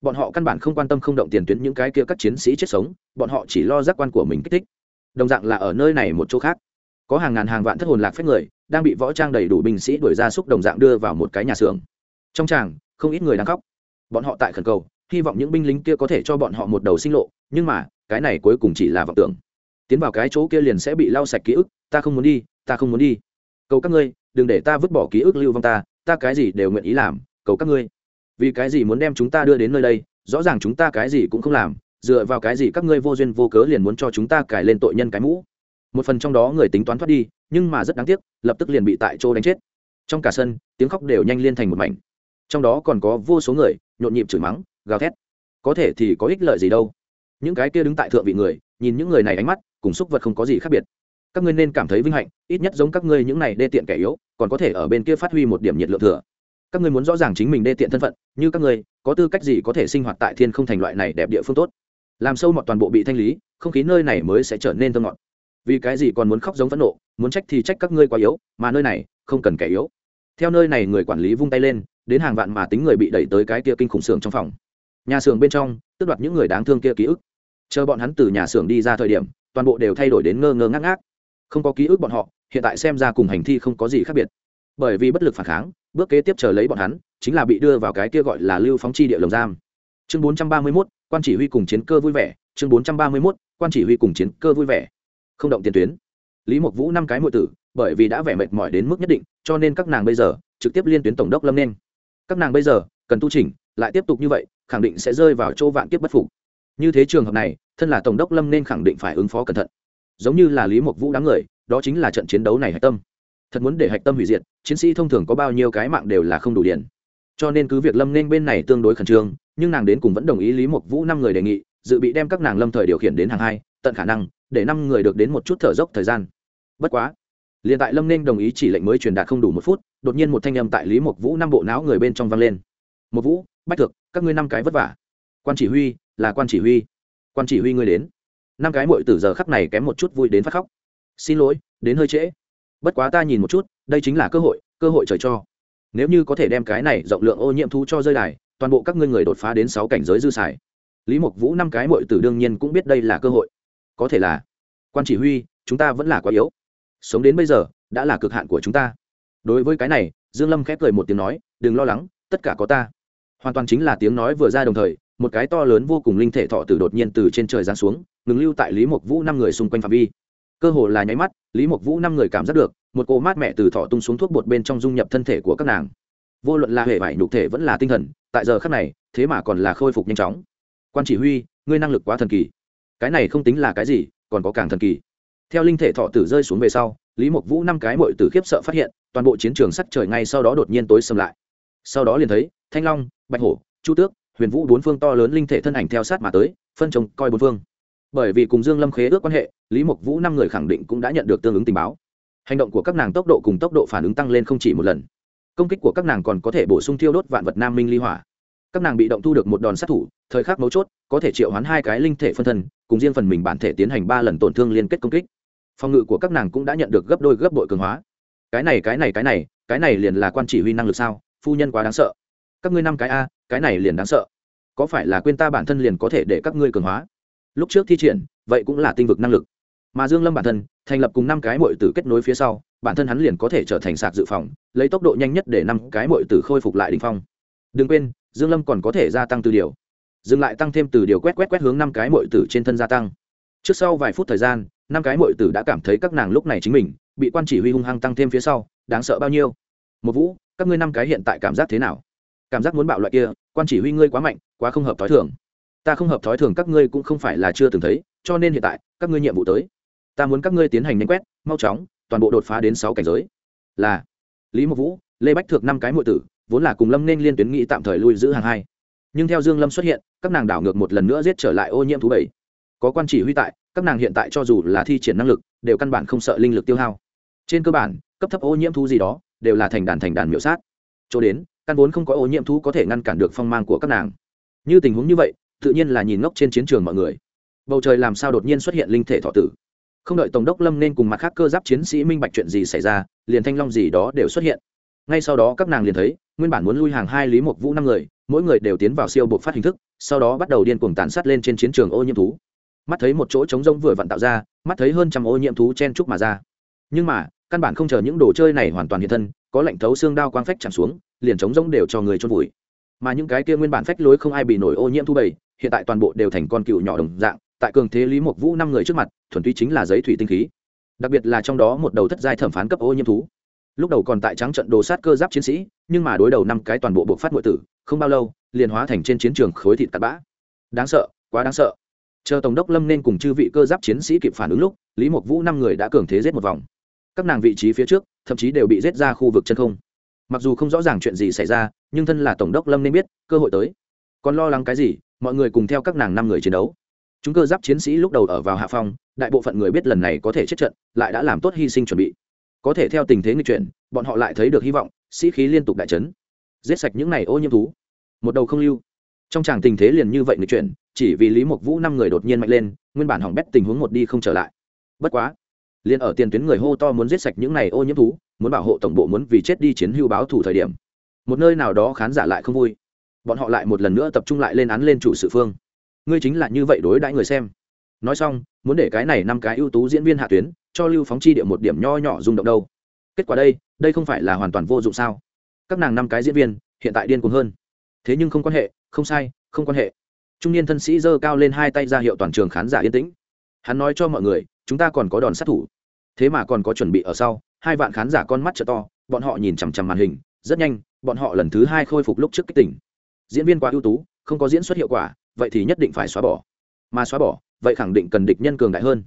Bọn họ căn bản không quan tâm không động tiền tuyến những cái kia các chiến sĩ chết sống, bọn họ chỉ lo giác quan của mình kích thích. Đồng dạng là ở nơi này một chỗ khác. Có hàng ngàn hàng vạn thất hồn lạc phép người, đang bị võ trang đầy đủ binh sĩ đuổi ra xúc đồng dạng đưa vào một cái nhà xưởng. Trong tràng, không ít người đang khóc. Bọn họ tại khẩn cầu, hy vọng những binh lính kia có thể cho bọn họ một đầu sinh lộ, nhưng mà, cái này cuối cùng chỉ là vọng tưởng. Tiến vào cái chỗ kia liền sẽ bị lau sạch ký ức, ta không muốn đi, ta không muốn đi. Cầu các ngươi, đừng để ta vứt bỏ ký ức lưu vong ta ta cái gì đều nguyện ý làm cầu các ngươi. Vì cái gì muốn đem chúng ta đưa đến nơi đây, rõ ràng chúng ta cái gì cũng không làm, dựa vào cái gì các ngươi vô duyên vô cớ liền muốn cho chúng ta cài lên tội nhân cái mũ. Một phần trong đó người tính toán thoát đi, nhưng mà rất đáng tiếc, lập tức liền bị tại chỗ đánh chết. Trong cả sân, tiếng khóc đều nhanh liên thành một mảnh. Trong đó còn có vô số người, nhộn nhịp chửi mắng, gào thét. Có thể thì có ích lợi gì đâu. Những cái kia đứng tại thượng vị người, nhìn những người này ánh mắt, cùng xúc vật không có gì khác biệt. Các ngươi nên cảm thấy vinh hạnh, ít nhất giống các ngươi những này đê tiện kẻ yếu, còn có thể ở bên kia phát huy một điểm nhiệt lượng thừa các ngươi muốn rõ ràng chính mình đê tiện thân phận, như các ngươi, có tư cách gì có thể sinh hoạt tại thiên không thành loại này đẹp địa phương tốt? Làm sâu mọt toàn bộ bị thanh lý, không khí nơi này mới sẽ trở nên thơ ngọt. Vì cái gì còn muốn khóc giống phẫn nộ, muốn trách thì trách các ngươi quá yếu, mà nơi này, không cần kẻ yếu. Theo nơi này người quản lý vung tay lên, đến hàng vạn mà tính người bị đẩy tới cái kia kinh khủng xưởng trong phòng. Nhà xưởng bên trong, tước đoạt những người đáng thương kia ký ức. Chờ bọn hắn từ nhà xưởng đi ra thời điểm, toàn bộ đều thay đổi đến ngơ ngơ ngác ngác. Không có ký ức bọn họ, hiện tại xem ra cùng hành thi không có gì khác biệt. Bởi vì bất lực phản kháng bước kế tiếp chờ lấy bọn hắn chính là bị đưa vào cái kia gọi là lưu phóng chi địa lồng giam. Chương 431, quan chỉ huy cùng chiến cơ vui vẻ. Chương 431, quan chỉ huy cùng chiến cơ vui vẻ. Không động tiền tuyến. Lý mộc vũ năm cái muội tử bởi vì đã vẻ mệt mỏi đến mức nhất định cho nên các nàng bây giờ trực tiếp liên tuyến tổng đốc lâm nên. Các nàng bây giờ cần tu chỉnh lại tiếp tục như vậy khẳng định sẽ rơi vào chỗ vạn kiếp bất phục. Như thế trường hợp này thân là tổng đốc lâm nên khẳng định phải ứng phó cẩn thận. Giống như là lý mộc vũ đám người đó chính là trận chiến đấu này hạch tâm thật muốn để hạch tâm hủy diệt, chiến sĩ thông thường có bao nhiêu cái mạng đều là không đủ điện. Cho nên cứ việc lâm nên bên này tương đối khẩn trương, nhưng nàng đến cùng vẫn đồng ý lý mộc vũ năm người đề nghị, dự bị đem các nàng lâm thời điều khiển đến hàng hai, tận khả năng, để năm người được đến một chút thở dốc thời gian. Bất quá, liền tại lâm nên đồng ý chỉ lệnh mới truyền đạt không đủ một phút, đột nhiên một thanh âm tại lý mộc vũ năm bộ não người bên trong vang lên. Một vũ, bách thực các ngươi năm cái vất vả. Quan chỉ huy, là quan chỉ huy. Quan chỉ huy ngươi đến. Năm cái mội từ giờ khắc này kém một chút vui đến phát khóc. Xin lỗi, đến hơi trễ bất quá ta nhìn một chút, đây chính là cơ hội cơ hội trời cho. Nếu như có thể đem cái này rộng lượng ô nhiễm thú cho rơi đài, toàn bộ các ngươi người đột phá đến sáu cảnh giới dư xài. Lý mộc vũ năm cái mội tử đương nhiên cũng biết đây là cơ hội. Có thể là, quan chỉ huy, chúng ta vẫn là quá yếu. Sống đến bây giờ, đã là cực hạn của chúng ta. Đối với cái này, dương lâm khép cười một tiếng nói, đừng lo lắng, tất cả có ta. Hoàn toàn chính là tiếng nói vừa ra đồng thời, một cái to lớn vô cùng linh thể thọ tử đột nhiên từ trên trời giáng xuống, ngừng lưu tại lý mộc vũ năm người xung quanh phạm vi cơ hồ là nháy mắt, lý mộc vũ năm người cảm giác được, một cô mát mẹ từ thọ tung xuống thuốc bột bên trong dung nhập thân thể của các nàng. Vô luận là hệ vải nhục thể vẫn là tinh thần, tại giờ khắc này, thế mà còn là khôi phục nhanh chóng. Quan chỉ huy, ngươi năng lực quá thần kỳ. Cái này không tính là cái gì, còn có càng thần kỳ. Theo linh thể thọ tử rơi xuống về sau, lý mộc vũ năm cái mội tử khiếp sợ phát hiện, toàn bộ chiến trường sắc trời ngay sau đó đột nhiên tối xâm lại. Sau đó liền thấy, thanh long, bạch hổ, chu tước, huyền vũ bốn phương to lớn linh thể thân ảnh theo sát mà tới, phân trồng coi bốn phương bởi vì cùng dương lâm khế ước quan hệ, lý mộc vũ năm người khẳng định cũng đã nhận được tương ứng tình báo. Hành động của các nàng tốc độ cùng tốc độ phản ứng tăng lên không chỉ một lần. Công kích của các nàng còn có thể bổ sung thiêu đốt vạn vật nam minh ly hỏa. Các nàng bị động thu được một đòn sát thủ, thời khắc mấu chốt, có thể triệu hoán hai cái linh thể phân thân, cùng riêng phần mình bản thể tiến hành ba lần tổn thương liên kết công kích. Phòng ngự của các nàng cũng đã nhận được gấp đôi gấp bội cường hóa. Cái này cái này cái này cái này liền là quan chỉ huy năng lực sao? Phu nhân quá đáng sợ. Các ngươi năm cái a, cái này liền đáng sợ. Có phải là quên ta bản thân liền có thể để các ngươi cường hóa? Lúc trước thi triển, vậy cũng là tinh vực năng lực. Mà dương lâm bản thân, thành lập cùng năm cái mội tử kết nối phía sau, bản thân hắn liền có thể trở thành sạc dự phòng, lấy tốc độ nhanh nhất để năm cái mội tử khôi phục lại đỉnh phong. Đừng quên, dương lâm còn có thể gia tăng từ điều. Dừng lại tăng thêm từ điều quét quét quét hướng năm cái mội tử trên thân gia tăng. Trước sau vài phút thời gian, năm cái mội tử đã cảm thấy các nàng lúc này chính mình, bị quan chỉ huy hung hăng tăng thêm phía sau, đáng sợ bao nhiêu? Một vũ, các ngươi năm cái hiện tại cảm giác thế nào? Cảm giác muốn bạo loại kia, quan chỉ huy ngươi quá mạnh, quá không hợp thói thường ta không hợp thói thường các ngươi cũng không phải là chưa từng thấy, cho nên hiện tại, các ngươi nhiệm vụ tới. Ta muốn các ngươi tiến hành nhanh quét, mau chóng, toàn bộ đột phá đến sáu cảnh giới. Là, lý mộc vũ, lê bách thượng năm cái mội tử, vốn là cùng lâm nên liên tuyến nghị tạm thời lui giữ hàng hai. Nhưng theo dương lâm xuất hiện, các nàng đảo ngược một lần nữa giết trở lại ô nhiễm thú bảy. Có quan chỉ huy tại, các nàng hiện tại cho dù là thi triển năng lực, đều căn bản không sợ linh lực tiêu hao. Trên cơ bản, cấp thấp ô nhiễm thú gì đó, đều là thành đàn thành đàn miểu sát. Chỗ đến, căn vốn không có ô nhiễm thú có thể ngăn cản được phong mang của các nàng. Như tình huống như vậy tự nhiên là nhìn ngốc trên chiến trường mọi người. Bầu trời làm sao đột nhiên xuất hiện linh thể thọ tử? Không đợi tổng đốc lâm nên cùng mặt khác cơ giáp chiến sĩ minh bạch chuyện gì xảy ra, liền thanh long gì đó đều xuất hiện. Ngay sau đó các nàng liền thấy, nguyên bản muốn lui hàng hai lý một vũ năm người, mỗi người đều tiến vào siêu bộ phát hình thức, sau đó bắt đầu điên cuồng tàn sát lên trên chiến trường ô nhiễm thú. Mắt thấy một chỗ trống rông vừa vặn tạo ra, mắt thấy hơn trăm ô nhiễm thú chen trúc mà ra. Nhưng mà, căn bản không chờ những đồ chơi này hoàn toàn hiện thân, có lệnh thấu xương đao quang phách chạm xuống, liền trống rông đều cho người trôn vùi mà những cái kia nguyên bản phách lối không ai bị nổi ô nhiễm thu bầy, hiện tại toàn bộ đều thành con cựu nhỏ đồng dạng, tại cường thế lý mộc vũ năm người trước mặt, thuần túy chính là giấy thủy tinh khí. Đặc biệt là trong đó một đầu thất giai thẩm phán cấp ô nhiễm thú. Lúc đầu còn tại trắng trận đồ sát cơ giáp chiến sĩ, nhưng mà đối đầu năm cái toàn bộ buộc phát nội tử, không bao lâu, liền hóa thành trên chiến trường khối thịt tạt bã. Đáng sợ, quá đáng sợ. Chờ tổng đốc lâm nên cùng chư vị cơ giáp chiến sĩ kịp phản ứng lúc, lý mộc vũ năm người đã cường thế giết một vòng. Các nàng vị trí phía trước, thậm chí đều bị giết ra khu vực chân không mặc dù không rõ ràng chuyện gì xảy ra, nhưng thân là tổng đốc lâm nên biết, cơ hội tới. Còn lo lắng cái gì, mọi người cùng theo các nàng năm người chiến đấu. Chúng cơ giáp chiến sĩ lúc đầu ở vào hạ phong, đại bộ phận người biết lần này có thể chết trận, lại đã làm tốt hy sinh chuẩn bị. Có thể theo tình thế nghịch chuyển, bọn họ lại thấy được hy vọng, sĩ khí liên tục đại chấn. Giết sạch những này ô nhiễm thú. Một đầu không lưu. Trong tràng tình thế liền như vậy nghịch chuyển, chỉ vì lý mộc vũ năm người đột nhiên mạnh lên, nguyên bản hỏng bét tình huống một đi không trở lại. Bất quá liền ở tiền tuyến người hô to muốn giết sạch những này ô nhiễm thú, muốn bảo hộ tổng bộ muốn vì chết đi chiến hưu báo thủ thời điểm. Một nơi nào đó khán giả lại không vui. Bọn họ lại một lần nữa tập trung lại lên án lên chủ sự phương. Ngươi chính là như vậy đối đãi người xem. Nói xong, muốn để cái này năm cái ưu tú diễn viên hạ tuyến, cho lưu phóng chi địa một điểm nho nhỏ rung động đâu. Kết quả đây đây không phải là hoàn toàn vô dụng sao? Các nàng năm cái diễn viên, hiện tại điên cuồng hơn. Thế nhưng không quan hệ, không sai, không quan hệ. Trung niên thân sĩ giơ cao lên hai tay ra hiệu toàn trường khán giả yên tĩnh. Hắn nói cho mọi người, chúng ta còn có đòn sát thủ thế mà còn có chuẩn bị ở sau, hai vạn khán giả con mắt trợ to, bọn họ nhìn chằm chằm màn hình, rất nhanh, bọn họ lần thứ hai khôi phục lúc trước kích tỉnh. Diễn viên quá ưu tú, không có diễn xuất hiệu quả, vậy thì nhất định phải xóa bỏ. Mà xóa bỏ, vậy khẳng định cần địch nhân cường đại hơn.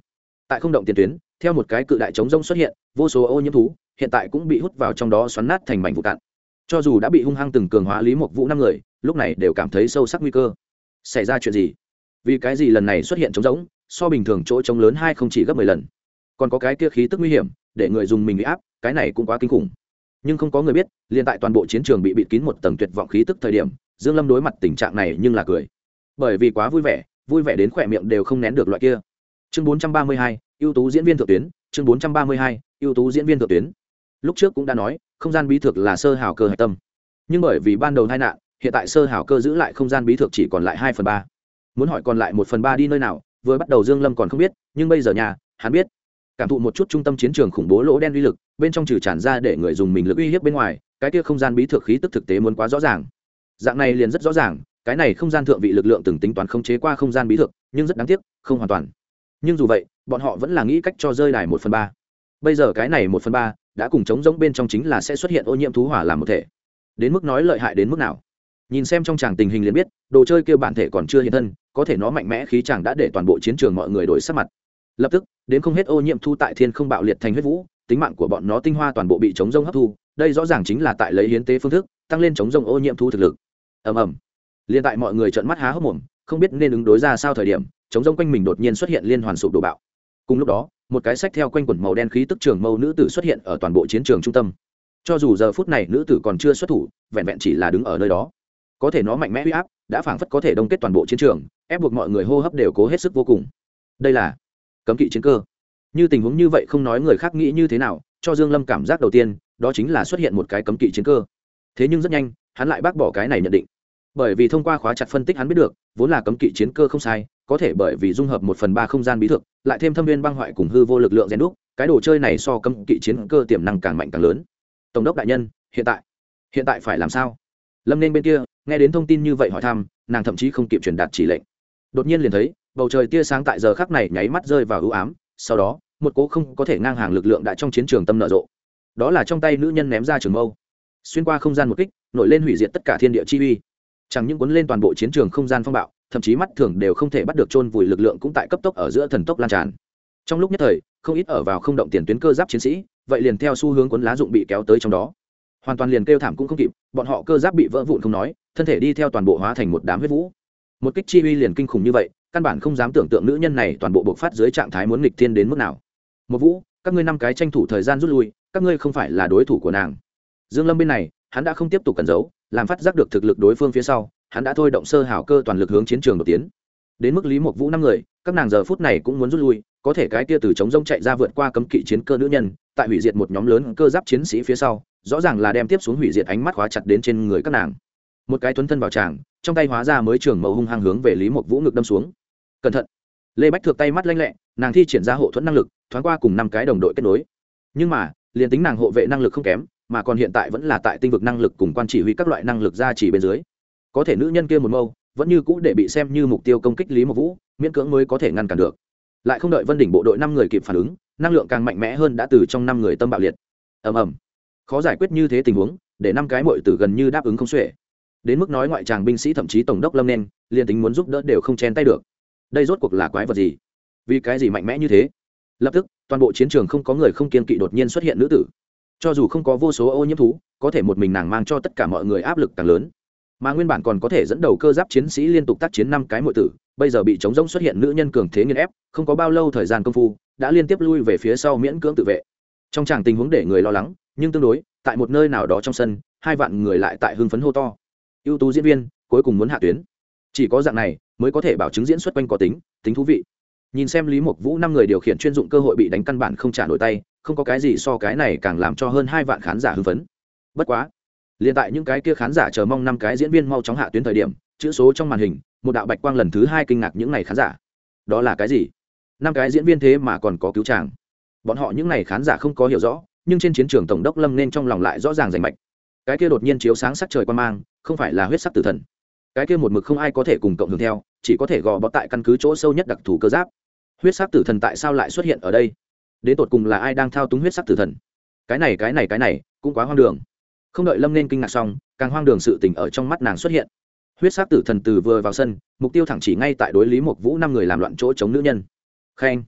Tại không động tiền tuyến, theo một cái cự đại chống rông xuất hiện, vô số ô nhiễm thú, hiện tại cũng bị hút vào trong đó xoắn nát thành mảnh vụ cạn. Cho dù đã bị hung hăng từng cường hóa lý một vũ năm người, lúc này đều cảm thấy sâu sắc nguy cơ. Xảy ra chuyện gì? Vì cái gì lần này xuất hiện trống rỗng, so bình thường chỗ trống lớn hai không chỉ gấp mười lần? Còn có cái kia khí tức nguy hiểm để người dùng mình bị áp cái này cũng quá kinh khủng. Nhưng không có người biết liền tại toàn bộ chiến trường bị bịt kín một tầng tuyệt vọng khí tức thời điểm dương lâm đối mặt tình trạng này nhưng là cười. Bởi vì quá vui vẻ vui vẻ đến khỏe miệng đều không nén được loại kia. Chương 432, ưu tú diễn viên thượng tuyến chương 432, ưu tú diễn viên thượng tuyến. Lúc trước cũng đã nói không gian bí thực là sơ hào cơ hạch tâm. Nhưng bởi vì ban đầu tai nạn hiện tại sơ hào cơ giữ lại không gian bí thực chỉ còn lại hai phần ba. Muốn hỏi còn lại một phần ba đi nơi nào vừa bắt đầu dương lâm còn không biết nhưng bây giờ nhà hắn biết cảm thụ một chút trung tâm chiến trường khủng bố lỗ đen uy lực, bên trong trừ tràn ra để người dùng mình lực uy hiếp bên ngoài, cái kia không gian bí thực khí tức thực tế muốn quá rõ ràng. Dạng này liền rất rõ ràng, cái này không gian thượng vị lực lượng từng tính toán không chế qua không gian bí thực nhưng rất đáng tiếc, không hoàn toàn. Nhưng dù vậy, bọn họ vẫn là nghĩ cách cho rơi đài một phần ba. Bây giờ cái này một phần ba đã cùng chống giống bên trong chính là sẽ xuất hiện ô nhiễm thú hỏa làm một thể. Đến mức nói lợi hại đến mức nào? Nhìn xem trong tràng tình hình liền biết, đồ chơi kêu bản thể còn chưa hiện thân, có thể nó mạnh mẽ khí chàng đã để toàn bộ chiến trường mọi người đổi sắc mặt. Lập tức đến không hết ô nhiễm thu tại thiên không bạo liệt thành huyết vũ, tính mạng của bọn nó tinh hoa toàn bộ bị chống rông hấp thu, đây rõ ràng chính là tại lấy hiến tế phương thức, tăng lên chống rông ô nhiễm thu thực lực. Ầm ầm. Liền tại mọi người trợn mắt há hốc mồm, không biết nên ứng đối ra sao thời điểm, chống rông quanh mình đột nhiên xuất hiện liên hoàn sụp đổ bạo. Cùng lúc đó, một cái sách theo quanh quần màu đen khí tức trường mâu nữ tử xuất hiện ở toàn bộ chiến trường trung tâm. Cho dù giờ phút này nữ tử còn chưa xuất thủ, vẹn vẹn chỉ là đứng ở nơi đó. Có thể nó mạnh mẽ huy áp, đã phảng phất có thể đông kết toàn bộ chiến trường, ép buộc mọi người hô hấp đều cố hết sức vô cùng. Đây là cấm kỵ chiến cơ. Như tình huống như vậy không nói người khác nghĩ như thế nào, cho dương lâm cảm giác đầu tiên, đó chính là xuất hiện một cái cấm kỵ chiến cơ. Thế nhưng rất nhanh, hắn lại bác bỏ cái này nhận định. Bởi vì thông qua khóa chặt phân tích hắn biết được, vốn là cấm kỵ chiến cơ không sai, có thể bởi vì dung hợp một phần ba không gian bí thực lại thêm thâm viên băng hoại cùng hư vô lực lượng rèn đúc, cái đồ chơi này so cấm kỵ chiến cơ tiềm năng càng mạnh càng lớn. Tổng đốc đại nhân, hiện tại hiện tại phải làm sao? Lâm nên bên kia, nghe đến thông tin như vậy hỏi thăm, nàng thậm chí không kịp truyền đạt chỉ lệnh. Đột nhiên liền thấy bầu trời tia sáng tại giờ khắc này nháy mắt rơi vào ưu ám, sau đó, một cố không có thể ngang hàng lực lượng đã trong chiến trường tâm nở rộ. Đó là trong tay nữ nhân ném ra trường mâu. Xuyên qua không gian một kích, nổi lên hủy diệt tất cả thiên địa chi uy. Chẳng những cuốn lên toàn bộ chiến trường không gian phong bạo, thậm chí mắt thường đều không thể bắt được chôn vùi lực lượng cũng tại cấp tốc ở giữa thần tốc lan tràn. Trong lúc nhất thời, không ít ở vào không động tiền tuyến cơ giáp chiến sĩ, vậy liền theo xu hướng cuốn lá dụng bị kéo tới trong đó. Hoàn toàn liền kêu thảm cũng không kịp, bọn họ cơ giáp bị vỡ vụn không nói, thân thể đi theo toàn bộ hóa thành một đám huyết vũ. Một kích chi uy liền kinh khủng như vậy căn bản không dám tưởng tượng nữ nhân này toàn bộ bộc phát dưới trạng thái muốn nghịch thiên đến mức nào. Một vũ, các ngươi năm cái tranh thủ thời gian rút lui, các ngươi không phải là đối thủ của nàng. Dương lâm bên này, hắn đã không tiếp tục cẩn giấu, làm phát giác được thực lực đối phương phía sau, hắn đã thôi động sơ hảo cơ toàn lực hướng chiến trường đột tiến. Đến mức lý một vũ năm người, các nàng giờ phút này cũng muốn rút lui, có thể cái kia từ chống rông chạy ra vượt qua cấm kỵ chiến cơ nữ nhân, tại hủy diệt một nhóm lớn cơ giáp chiến sĩ phía sau, rõ ràng là đem tiếp xuống hủy diệt ánh mắt khóa chặt đến trên người các nàng. Một cái tuấn thân vào tràng, trong tay hóa ra mới trường mẫu hung hăng hướng về lý một vũ ngực đâm xuống cẩn thận. Lê bách thược tay mắt lanh lẹ, nàng thi triển ra hộ thuẫn năng lực, thoáng qua cùng năm cái đồng đội kết nối. Nhưng mà, liền tính nàng hộ vệ năng lực không kém, mà còn hiện tại vẫn là tại tinh vực năng lực cùng quan chỉ huy các loại năng lực ra chỉ bên dưới. Có thể nữ nhân kia một mâu, vẫn như cũ để bị xem như mục tiêu công kích lý một vũ, miễn cưỡng mới có thể ngăn cản được. Lại không đợi vân đỉnh bộ đội năm người kịp phản ứng, năng lượng càng mạnh mẽ hơn đã từ trong năm người tâm bạo liệt. Ầm ầm. Khó giải quyết như thế tình huống, để năm cái mội tử gần như đáp ứng không xuể. Đến mức nói ngoại tràng binh sĩ thậm chí tổng đốc lâm nên, liền tính muốn giúp đỡ đều không chen tay được đây rốt cuộc là quái vật gì? Vì cái gì mạnh mẽ như thế? Lập tức, toàn bộ chiến trường không có người không kiên kỵ đột nhiên xuất hiện nữ tử. Cho dù không có vô số ô nhiễm thú, có thể một mình nàng mang cho tất cả mọi người áp lực càng lớn. Mà nguyên bản còn có thể dẫn đầu cơ giáp chiến sĩ liên tục tác chiến năm cái mọi tử, bây giờ bị chống rỗng xuất hiện nữ nhân cường thế nghiên ép, không có bao lâu thời gian công phu, đã liên tiếp lui về phía sau miễn cưỡng tự vệ. Trong tràng tình huống để người lo lắng, nhưng tương đối, tại một nơi nào đó trong sân, hai vạn người lại tại hưng phấn hô to. Ưu tú diễn viên, cuối cùng muốn hạ tuyến. Chỉ có dạng này mới có thể bảo chứng diễn xuất quanh có tính tính thú vị. Nhìn xem lý mộc vũ năm người điều khiển chuyên dụng cơ hội bị đánh căn bản không trả nổi tay, không có cái gì so cái này càng làm cho hơn hai vạn khán giả hưng phấn. Bất quá, liền tại những cái kia khán giả chờ mong năm cái diễn viên mau chóng hạ tuyến thời điểm, chữ số trong màn hình, một đạo bạch quang lần thứ hai kinh ngạc những này khán giả. Đó là cái gì? Năm cái diễn viên thế mà còn có cứu tràng bọn họ những này khán giả không có hiểu rõ, nhưng trên chiến trường tổng đốc lâm nên trong lòng lại rõ ràng rành mạch. Cái kia đột nhiên chiếu sáng sắc trời quan mang, không phải là huyết sắc tử thần. Cái kia một mực không ai có thể cùng cộng hưởng theo chỉ có thể gò bó tại căn cứ chỗ sâu nhất đặc thù cơ giáp. Huyết sắc tử thần tại sao lại xuất hiện ở đây? Đến tột cùng là ai đang thao túng huyết sắc tử thần? Cái này cái này cái này, cũng quá hoang đường. Không đợi lâm nên kinh ngạc xong, càng hoang đường sự tình ở trong mắt nàng xuất hiện. Huyết sắc tử thần từ vừa vào sân, mục tiêu thẳng chỉ ngay tại đối lý một vũ năm người làm loạn chỗ chống nữ nhân. Khen.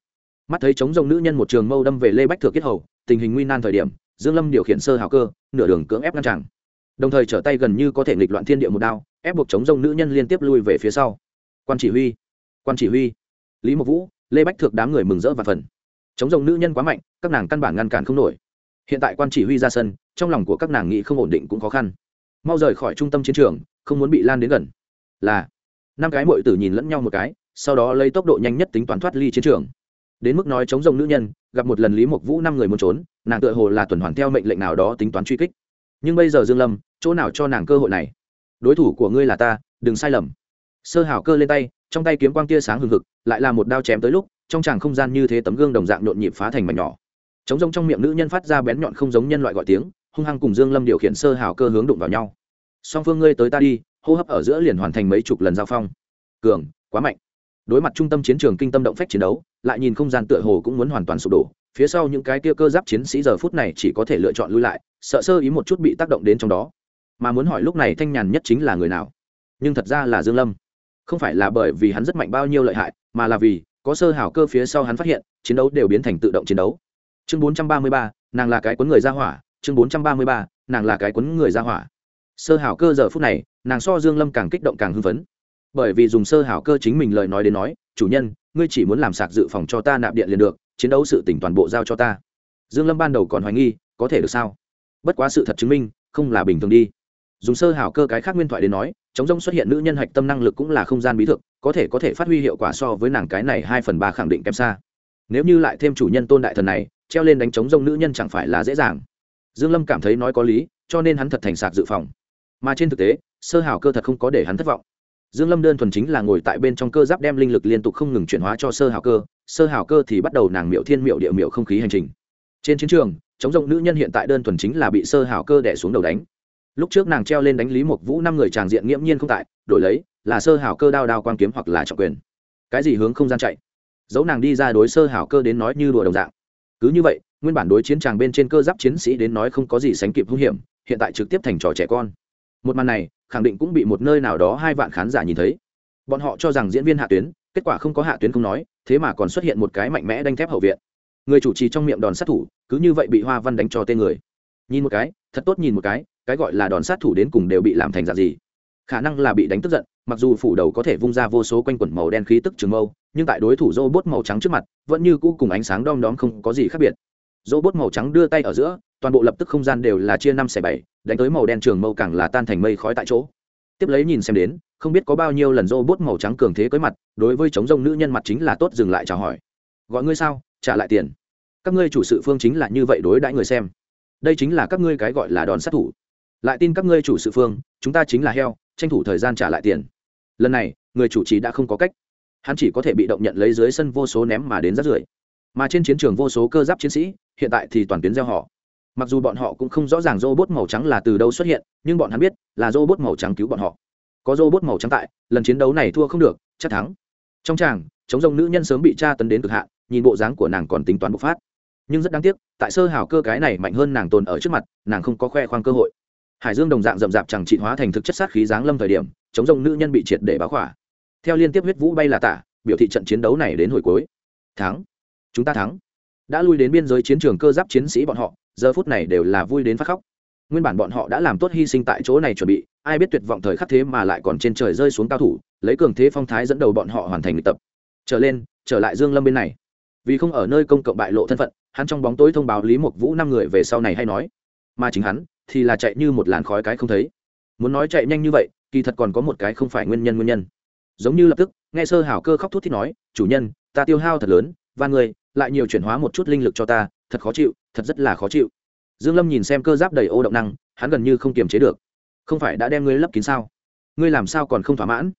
Mắt thấy chống rồng nữ nhân một trường mâu đâm về lê bách thừa kết hầu, tình hình nguy nan thời điểm, dương lâm điều khiển sơ hào cơ, nửa đường cưỡng ép ngăn chặn. Đồng thời trở tay gần như có thể nghịch loạn thiên địa một đao, ép buộc chống rồng nữ nhân liên tiếp lui về phía sau quan chỉ huy. Quan chỉ huy. Lý mộc vũ, lê bách thược đám người mừng rỡ và phần. Chống rồng nữ nhân quá mạnh, các nàng căn bản ngăn cản không nổi. Hiện tại quan chỉ huy ra sân, trong lòng của các nàng nghĩ không ổn định cũng khó khăn. Mau rời khỏi trung tâm chiến trường, không muốn bị lan đến gần. Là, năm cái mội tử nhìn lẫn nhau một cái, sau đó lấy tốc độ nhanh nhất tính toán thoát ly chiến trường. Đến mức nói chống rồng nữ nhân, gặp một lần lý mộc vũ năm người muốn trốn, nàng tựa hồ là tuần hoàn theo mệnh lệnh nào đó tính toán truy kích. Nhưng bây giờ dương lâm, chỗ nào cho nàng cơ hội này? Đối thủ của ngươi là ta, đừng sai lầm sơ hảo cơ lên tay, trong tay kiếm quang tia sáng hừng hực, lại là một đao chém tới lúc, trong tràng không gian như thế tấm gương đồng dạng nhộn nhịp phá thành mảnh nhỏ. Chống rông trong miệng nữ nhân phát ra bén nhọn không giống nhân loại gọi tiếng, hung hăng cùng dương lâm điều khiển sơ hảo cơ hướng đụng vào nhau. Song phương ngươi tới ta đi, hô hấp ở giữa liền hoàn thành mấy chục lần giao phong. Cường, quá mạnh. Đối mặt trung tâm chiến trường kinh tâm động phách chiến đấu, lại nhìn không gian tựa hồ cũng muốn hoàn toàn sụp đổ. Phía sau những cái tia cơ giáp chiến sĩ giờ phút này chỉ có thể lựa chọn lui lại, sợ sơ ý một chút bị tác động đến trong đó. Mà muốn hỏi lúc này thanh nhàn nhất chính là người nào? Nhưng thật ra là dương lâm không phải là bởi vì hắn rất mạnh bao nhiêu lợi hại mà là vì có sơ hảo cơ phía sau hắn phát hiện chiến đấu đều biến thành tự động chiến đấu. Chương 433, nàng là cái cuốn người ra hỏa. Chương 433, nàng là cái cuốn người ra hỏa. Sơ hảo cơ giờ phút này nàng so dương lâm càng kích động càng hưng phấn. Bởi vì dùng sơ hảo cơ chính mình lời nói đến nói chủ nhân ngươi chỉ muốn làm sạc dự phòng cho ta nạp điện liền được chiến đấu sự tỉnh toàn bộ giao cho ta. Dương lâm ban đầu còn hoài nghi có thể được sao? Bất quá sự thật chứng minh không là bình thường đi dùng sơ hảo cơ cái khác nguyên thoại đến nói, chống rông xuất hiện nữ nhân hạch tâm năng lực cũng là không gian bí thực, có thể có thể phát huy hiệu quả so với nàng cái này hai phần ba khẳng định kém xa. Nếu như lại thêm chủ nhân tôn đại thần này, treo lên đánh chống rông nữ nhân chẳng phải là dễ dàng. Dương lâm cảm thấy nói có lý, cho nên hắn thật thành sạc dự phòng. Mà trên thực tế, sơ hảo cơ thật không có để hắn thất vọng. Dương lâm đơn thuần chính là ngồi tại bên trong cơ giáp đem linh lực liên tục không ngừng chuyển hóa cho sơ hảo cơ, sơ hảo cơ thì bắt đầu nàng miệu thiên miệu địa miệu không khí hành trình. Trên chiến trường, chống rộng nữ nhân hiện tại đơn thuần chính là bị sơ hảo cơ đẻ xuống đầu đánh lúc trước nàng treo lên đánh lý một vũ năm người tràng diện nghiễm nhiên không tại, đổi lấy là sơ hảo cơ đao đao quan kiếm hoặc là trọng quyền. Cái gì hướng không gian chạy? Dấu nàng đi ra đối sơ hảo cơ đến nói như đùa đồng dạng. Cứ như vậy, nguyên bản đối chiến tràng bên trên cơ giáp chiến sĩ đến nói không có gì sánh kịp hung hiểm, hiện tại trực tiếp thành trò trẻ con. Một màn này, khẳng định cũng bị một nơi nào đó hai vạn khán giả nhìn thấy. Bọn họ cho rằng diễn viên hạ tuyến, kết quả không có hạ tuyến không nói, thế mà còn xuất hiện một cái mạnh mẽ đanh thép hậu viện. Người chủ trì trong miệng đòn sát thủ, cứ như vậy bị hoa văn đánh cho tên người. Nhìn một cái, thật tốt nhìn một cái cái gọi là đòn sát thủ đến cùng đều bị làm thành dạng gì. Khả năng là bị đánh tức giận, mặc dù phủ đầu có thể vung ra vô số quanh quẩn màu đen khí tức trường mâu, nhưng tại đối thủ robot màu trắng trước mặt, vẫn như cũ cùng ánh sáng đom đóm không có gì khác biệt. Robot màu trắng đưa tay ở giữa, toàn bộ lập tức không gian đều là chia năm xẻ bảy, đánh tới màu đen trường mâu càng là tan thành mây khói tại chỗ. Tiếp lấy nhìn xem đến, không biết có bao nhiêu lần robot màu trắng cường thế cưới mặt, đối với chống rông nữ nhân mặt chính là tốt dừng lại chào hỏi. Gọi ngươi sao? Trả lại tiền. Các ngươi chủ sự phương chính là như vậy đối đãi người xem. Đây chính là các ngươi cái gọi là đòn sát thủ lại tin các ngươi chủ sự phương, chúng ta chính là heo, tranh thủ thời gian trả lại tiền. Lần này, người chủ trì đã không có cách. Hắn chỉ có thể bị động nhận lấy dưới sân vô số ném mà đến rát rưởi. Mà trên chiến trường vô số cơ giáp chiến sĩ, hiện tại thì toàn tuyến gieo họ. Mặc dù bọn họ cũng không rõ ràng robot màu trắng là từ đâu xuất hiện, nhưng bọn hắn biết là robot màu trắng cứu bọn họ. Có robot màu trắng tại, lần chiến đấu này thua không được, chắc thắng. Trong tràng, chống rông nữ nhân sớm bị tra tấn đến cực hạn, nhìn bộ dáng của nàng còn tính toán bộc phát. Nhưng rất đáng tiếc, tại sơ hào cơ cái này mạnh hơn nàng tồn ở trước mặt, nàng không có khoe khoang cơ hội hải dương đồng dạng rậm rạp chẳng trị hóa thành thực chất sát khí giáng lâm thời điểm, chống rông nữ nhân bị triệt để báo khỏa. Theo liên tiếp huyết vũ bay là tả, biểu thị trận chiến đấu này đến hồi cuối. Thắng. Chúng ta thắng. Đã lui đến biên giới chiến trường cơ giáp chiến sĩ bọn họ, giờ phút này đều là vui đến phát khóc. Nguyên bản bọn họ đã làm tốt hy sinh tại chỗ này chuẩn bị, ai biết tuyệt vọng thời khắc thế mà lại còn trên trời rơi xuống cao thủ, lấy cường thế phong thái dẫn đầu bọn họ hoàn thành luyện tập. Trở lên, trở lại dương lâm bên này. Vì không ở nơi công cộng bại lộ thân phận, hắn trong bóng tối thông báo lý Mục vũ năm người về sau này hay nói. Mà chính hắn thì là chạy như một làn khói cái không thấy. Muốn nói chạy nhanh như vậy, kỳ thật còn có một cái không phải nguyên nhân nguyên nhân. Giống như lập tức, nghe sơ hảo cơ khóc thút thít nói, chủ nhân, ta tiêu hao thật lớn, và người, lại nhiều chuyển hóa một chút linh lực cho ta, thật khó chịu, thật rất là khó chịu. Dương lâm nhìn xem cơ giáp đầy ô động năng, hắn gần như không kiềm chế được. Không phải đã đem ngươi lấp kín sao? Ngươi làm sao còn không thỏa mãn?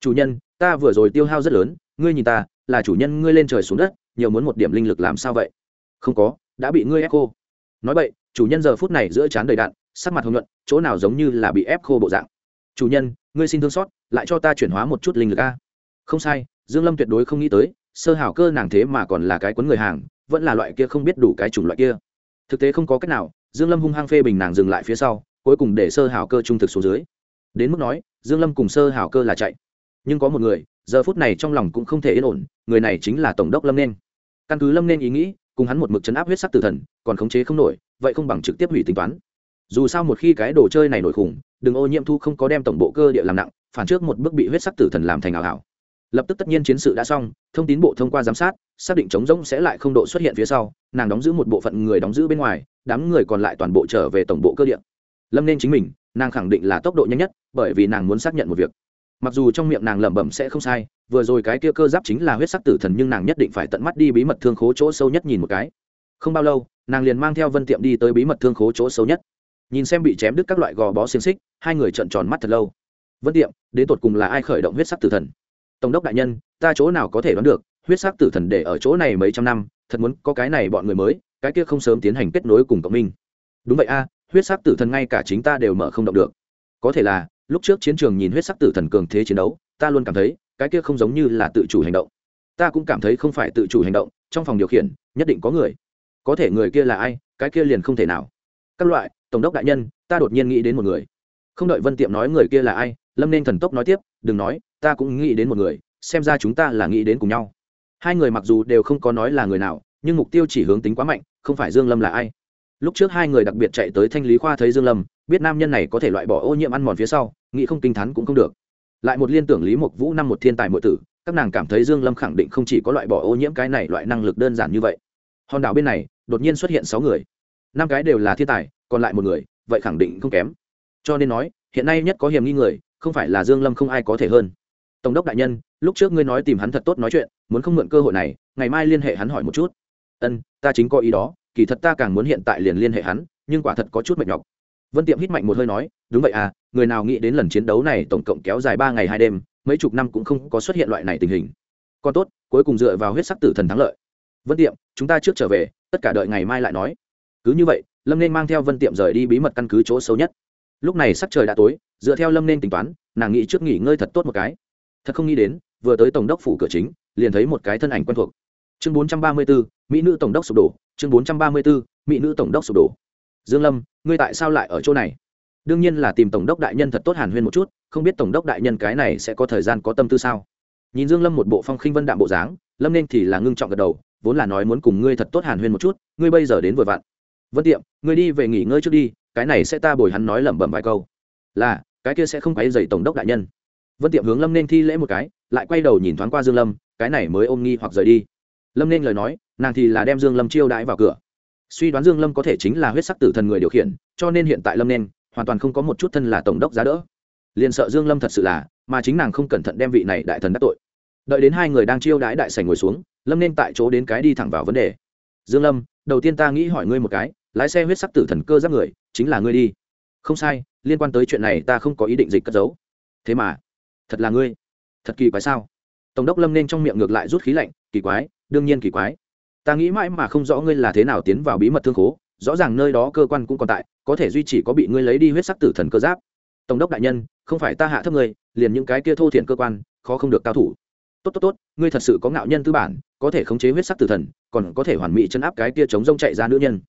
Chủ nhân, ta vừa rồi tiêu hao rất lớn, ngươi nhìn ta, là chủ nhân ngươi lên trời xuống đất, nhiều muốn một điểm linh lực làm sao vậy? Không có, đã bị ngươi ép nói vậy chủ nhân giờ phút này giữa chán đầy đạn, sắc mặt hồng nhuận, chỗ nào giống như là bị ép khô bộ dạng. Chủ nhân, ngươi xin thương xót, lại cho ta chuyển hóa một chút linh lực a. Không sai, dương lâm tuyệt đối không nghĩ tới, sơ hảo cơ nàng thế mà còn là cái cuốn người hàng, vẫn là loại kia không biết đủ cái chủng loại kia. Thực tế không có cách nào, dương lâm hung hăng phê bình nàng dừng lại phía sau, cuối cùng để sơ hảo cơ trung thực xuống dưới. Đến mức nói, dương lâm cùng sơ hảo cơ là chạy. Nhưng có một người, giờ phút này trong lòng cũng không thể yên ổn, người này chính là tổng đốc lâm nên. Căn cứ lâm nên ý nghĩ, cùng hắn một mực chấn áp huyết sắc tử thần, còn khống chế không nổi vậy không bằng trực tiếp hủy tính toán. Dù sao một khi cái đồ chơi này nổi khủng, đừng ô nhiễm thu không có đem tổng bộ cơ địa làm nặng, phản trước một bước bị huyết sắc tử thần làm thành ảo ảo. Lập tức tất nhiên chiến sự đã xong, thông tín bộ thông qua giám sát, xác định chống rỗng sẽ lại không độ xuất hiện phía sau, nàng đóng giữ một bộ phận người đóng giữ bên ngoài, đám người còn lại toàn bộ trở về tổng bộ cơ địa. Lâm nên chính mình, nàng khẳng định là tốc độ nhanh nhất, bởi vì nàng muốn xác nhận một việc. Mặc dù trong miệng nàng lẩm bẩm sẽ không sai, vừa rồi cái kia cơ giáp chính là huyết sắc tử thần nhưng nàng nhất định phải tận mắt đi bí mật thương khố chỗ sâu nhất nhìn một cái không bao lâu, nàng liền mang theo vân tiệm đi tới bí mật thương khố chỗ xấu nhất. Nhìn xem bị chém đứt các loại gò bó xiềng xích, hai người trợn tròn mắt thật lâu. Vân tiệm, đến tột cùng là ai khởi động huyết sắc tử thần? Tổng đốc đại nhân, ta chỗ nào có thể đoán được, huyết sắc tử thần để ở chỗ này mấy trăm năm, thật muốn có cái này bọn người mới, cái kia không sớm tiến hành kết nối cùng cộng minh. Đúng vậy a, huyết sắc tử thần ngay cả chính ta đều mở không động được. Có thể là, lúc trước chiến trường nhìn huyết sắc tử thần cường thế chiến đấu, ta luôn cảm thấy, cái kia không giống như là tự chủ hành động. Ta cũng cảm thấy không phải tự chủ hành động, trong phòng điều khiển, nhất định có người có thể người kia là ai, cái kia liền không thể nào. Các loại, tổng đốc đại nhân, ta đột nhiên nghĩ đến một người. Không đợi vân tiệm nói người kia là ai, lâm nên thần tốc nói tiếp, đừng nói, ta cũng nghĩ đến một người, xem ra chúng ta là nghĩ đến cùng nhau. Hai người mặc dù đều không có nói là người nào, nhưng mục tiêu chỉ hướng tính quá mạnh, không phải dương lâm là ai. Lúc trước hai người đặc biệt chạy tới thanh lý khoa thấy dương lâm, biết nam nhân này có thể loại bỏ ô nhiễm ăn mòn phía sau, nghĩ không kinh thán cũng không được. Lại một liên tưởng lý mục vũ năm một thiên tài muội tử, các nàng cảm thấy dương lâm khẳng định không chỉ có loại bỏ ô nhiễm cái này loại năng lực đơn giản như vậy. Hòn đảo bên này đột nhiên xuất hiện sáu người. Năm cái đều là thiên tài, còn lại một người, vậy khẳng định không kém. Cho nên nói, hiện nay nhất có hiểm nghi người, không phải là dương lâm không ai có thể hơn. Tổng đốc đại nhân, lúc trước ngươi nói tìm hắn thật tốt nói chuyện, muốn không mượn cơ hội này, ngày mai liên hệ hắn hỏi một chút. Ân, ta chính có ý đó, kỳ thật ta càng muốn hiện tại liền liên hệ hắn, nhưng quả thật có chút mệt nhọc. Vân tiệm hít mạnh một hơi nói, đúng vậy à người nào nghĩ đến lần chiến đấu này tổng cộng kéo dài ba ngày hai đêm, mấy chục năm cũng không có xuất hiện loại này tình hình. Còn tốt, cuối cùng dựa vào huyết sắc tử thần thắng lợi. Vân tiệm, chúng ta trước trở về tất cả đợi ngày mai lại nói. Cứ như vậy lâm nên mang theo vân tiệm rời đi bí mật căn cứ chỗ xấu nhất. Lúc này sắc trời đã tối dựa theo lâm nên tính toán nàng nghĩ trước nghỉ ngơi thật tốt một cái. Thật không nghĩ đến vừa tới tổng đốc phủ cửa chính liền thấy một cái thân ảnh quen thuộc. Chương 434, mỹ nữ tổng đốc sụp đổ. Chương 434, mỹ nữ tổng đốc sụp đổ. Dương lâm ngươi tại sao lại ở chỗ này? Đương nhiên là tìm tổng đốc đại nhân thật tốt hàn huyên một chút không biết tổng đốc đại nhân cái này sẽ có thời gian có tâm tư sao? Nhìn dương lâm một bộ phong khinh vân đạm bộ dáng lâm nên thì là ngưng trọng gật đầu vốn là nói muốn cùng ngươi thật tốt hàn huyên một chút, ngươi bây giờ đến vừa vặn. Vân tiệm, ngươi đi về nghỉ ngơi trước đi, cái này sẽ ta bồi hắn nói lẩm bẩm vài câu. Là, cái kia sẽ không quấy dậy tổng đốc đại nhân. Vân tiệm hướng lâm nên thi lễ một cái, lại quay đầu nhìn thoáng qua dương lâm, cái này mới ôm nghi hoặc rời đi. Lâm nên lời nói, nàng thì là đem dương lâm chiêu đãi vào cửa. Suy đoán dương lâm có thể chính là huyết sắc tử thần người điều khiển, cho nên hiện tại lâm nên hoàn toàn không có một chút thân là tổng đốc giá đỡ. Liền sợ dương lâm thật sự là, mà chính nàng không cẩn thận đem vị này đại thần đắc tội. Đợi đến hai người đang chiêu đãi đại sảnh ngồi xuống lâm nên tại chỗ đến cái đi thẳng vào vấn đề. Dương lâm, đầu tiên ta nghĩ hỏi ngươi một cái, lái xe huyết sắc tử thần cơ giáp người, chính là ngươi đi. Không sai, liên quan tới chuyện này ta không có ý định dịch cất giấu. Thế mà, thật là ngươi. Thật kỳ quái sao? Tổng đốc lâm nên trong miệng ngược lại rút khí lạnh, kỳ quái, đương nhiên kỳ quái. Ta nghĩ mãi mà không rõ ngươi là thế nào tiến vào bí mật thương khố, rõ ràng nơi đó cơ quan cũng còn tại, có thể duy trì có bị ngươi lấy đi huyết sắc tử thần cơ giáp. Tổng đốc đại nhân, không phải ta hạ thấp ngươi, liền những cái kia thô thiện cơ quan, khó không được cao thủ. Tốt tốt tốt, ngươi thật sự có ngạo nhân tư bản có thể khống chế huyết sắc tử thần, còn có thể hoàn mỹ chấn áp cái kia chống rông chạy ra nữ nhân.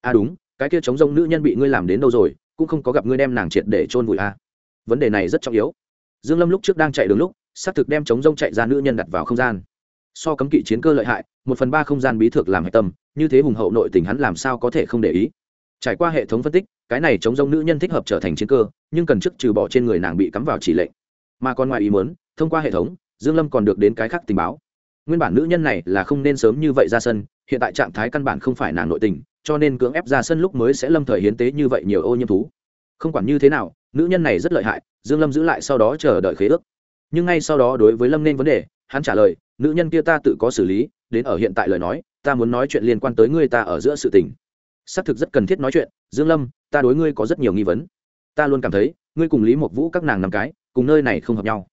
À đúng, cái kia chống rông nữ nhân bị ngươi làm đến đâu rồi, cũng không có gặp ngươi đem nàng triệt để chôn vùi à. vấn đề này rất trọng yếu. Dương lâm lúc trước đang chạy đường lúc, xác thực đem chống rông chạy ra nữ nhân đặt vào không gian. So cấm kỵ chiến cơ lợi hại, một phần ba không gian bí thực làm hệ tâm, như thế hùng hậu nội tình hắn làm sao có thể không để ý. Trải qua hệ thống phân tích, cái này chống rông nữ nhân thích hợp trở thành chiến cơ, nhưng cần chức trừ bỏ trên người nàng bị cắm vào chỉ lệnh. Mà còn ngoài ý muốn, thông qua hệ thống, dương lâm còn được đến cái khác tình báo nguyên bản nữ nhân này là không nên sớm như vậy ra sân, hiện tại trạng thái căn bản không phải nàng nội tình, cho nên cưỡng ép ra sân lúc mới sẽ lâm thời hiến tế như vậy nhiều ô nhiễm thú. Không quản như thế nào, nữ nhân này rất lợi hại, dương lâm giữ lại sau đó chờ đợi khế ước. Nhưng ngay sau đó đối với lâm nên vấn đề, hắn trả lời, nữ nhân kia ta tự có xử lý, đến ở hiện tại lời nói, ta muốn nói chuyện liên quan tới ngươi ta ở giữa sự tình. Xác thực rất cần thiết nói chuyện, dương lâm, ta đối ngươi có rất nhiều nghi vấn. Ta luôn cảm thấy, ngươi cùng lý mộc vũ các nàng nằm cái, cùng nơi này không hợp nhau.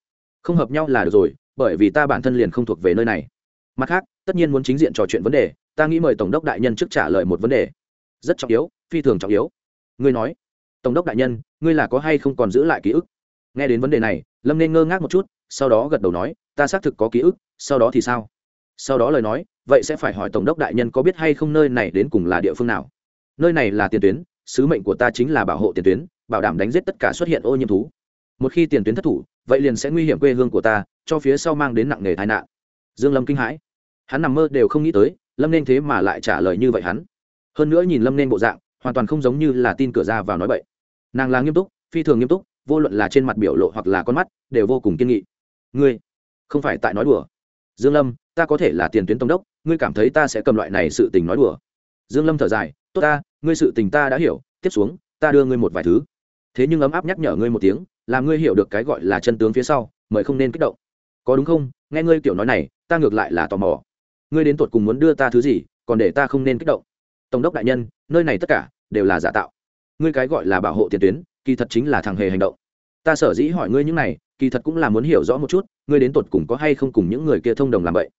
Không hợp nhau là được rồi bởi vì ta bản thân liền không thuộc về nơi này. Mặt khác, tất nhiên muốn chính diện trò chuyện vấn đề, ta nghĩ mời tổng đốc đại nhân trước trả lời một vấn đề. Rất trọng yếu, phi thường trọng yếu. Ngươi nói, tổng đốc đại nhân, ngươi là có hay không còn giữ lại ký ức? Nghe đến vấn đề này, lâm nên ngơ ngác một chút, sau đó gật đầu nói, ta xác thực có ký ức, sau đó thì sao? Sau đó lời nói, vậy sẽ phải hỏi tổng đốc đại nhân có biết hay không nơi này đến cùng là địa phương nào? Nơi này là tiền tuyến, sứ mệnh của ta chính là bảo hộ tiền tuyến, bảo đảm đánh giết tất cả xuất hiện ô nhiễm thú. Một khi tiền tuyến thất thủ, vậy liền sẽ nguy hiểm quê hương của ta cho phía sau mang đến nặng nề tai nạn. Dương lâm kinh hãi. Hắn nằm mơ đều không nghĩ tới, lâm nên thế mà lại trả lời như vậy hắn. Hơn nữa nhìn lâm nên bộ dạng, hoàn toàn không giống như là tin cửa ra vào nói bậy. Nàng là nghiêm túc, phi thường nghiêm túc, vô luận là trên mặt biểu lộ hoặc là con mắt, đều vô cùng kiên nghị. Ngươi, không phải tại nói đùa. Dương lâm, ta có thể là tiền tuyến tổng đốc, ngươi cảm thấy ta sẽ cầm loại này sự tình nói đùa. Dương lâm thở dài, tốt ta, ngươi sự tình ta đã hiểu, tiếp xuống, ta đưa ngươi một vài thứ. Thế nhưng ấm áp nhắc nhở ngươi một tiếng, làm ngươi hiểu được cái gọi là chân tướng phía sau, mời không nên kích động có đúng không? Nghe ngươi kiểu nói này, ta ngược lại là tò mò. Ngươi đến tột cùng muốn đưa ta thứ gì, còn để ta không nên kích động. Tổng đốc đại nhân, nơi này tất cả đều là giả tạo. Ngươi cái gọi là bảo hộ tiền tuyến, kỳ thật chính là thằng hề hành động. Ta sở dĩ hỏi ngươi những này, kỳ thật cũng là muốn hiểu rõ một chút, ngươi đến tột cùng có hay không cùng những người kia thông đồng làm vậy.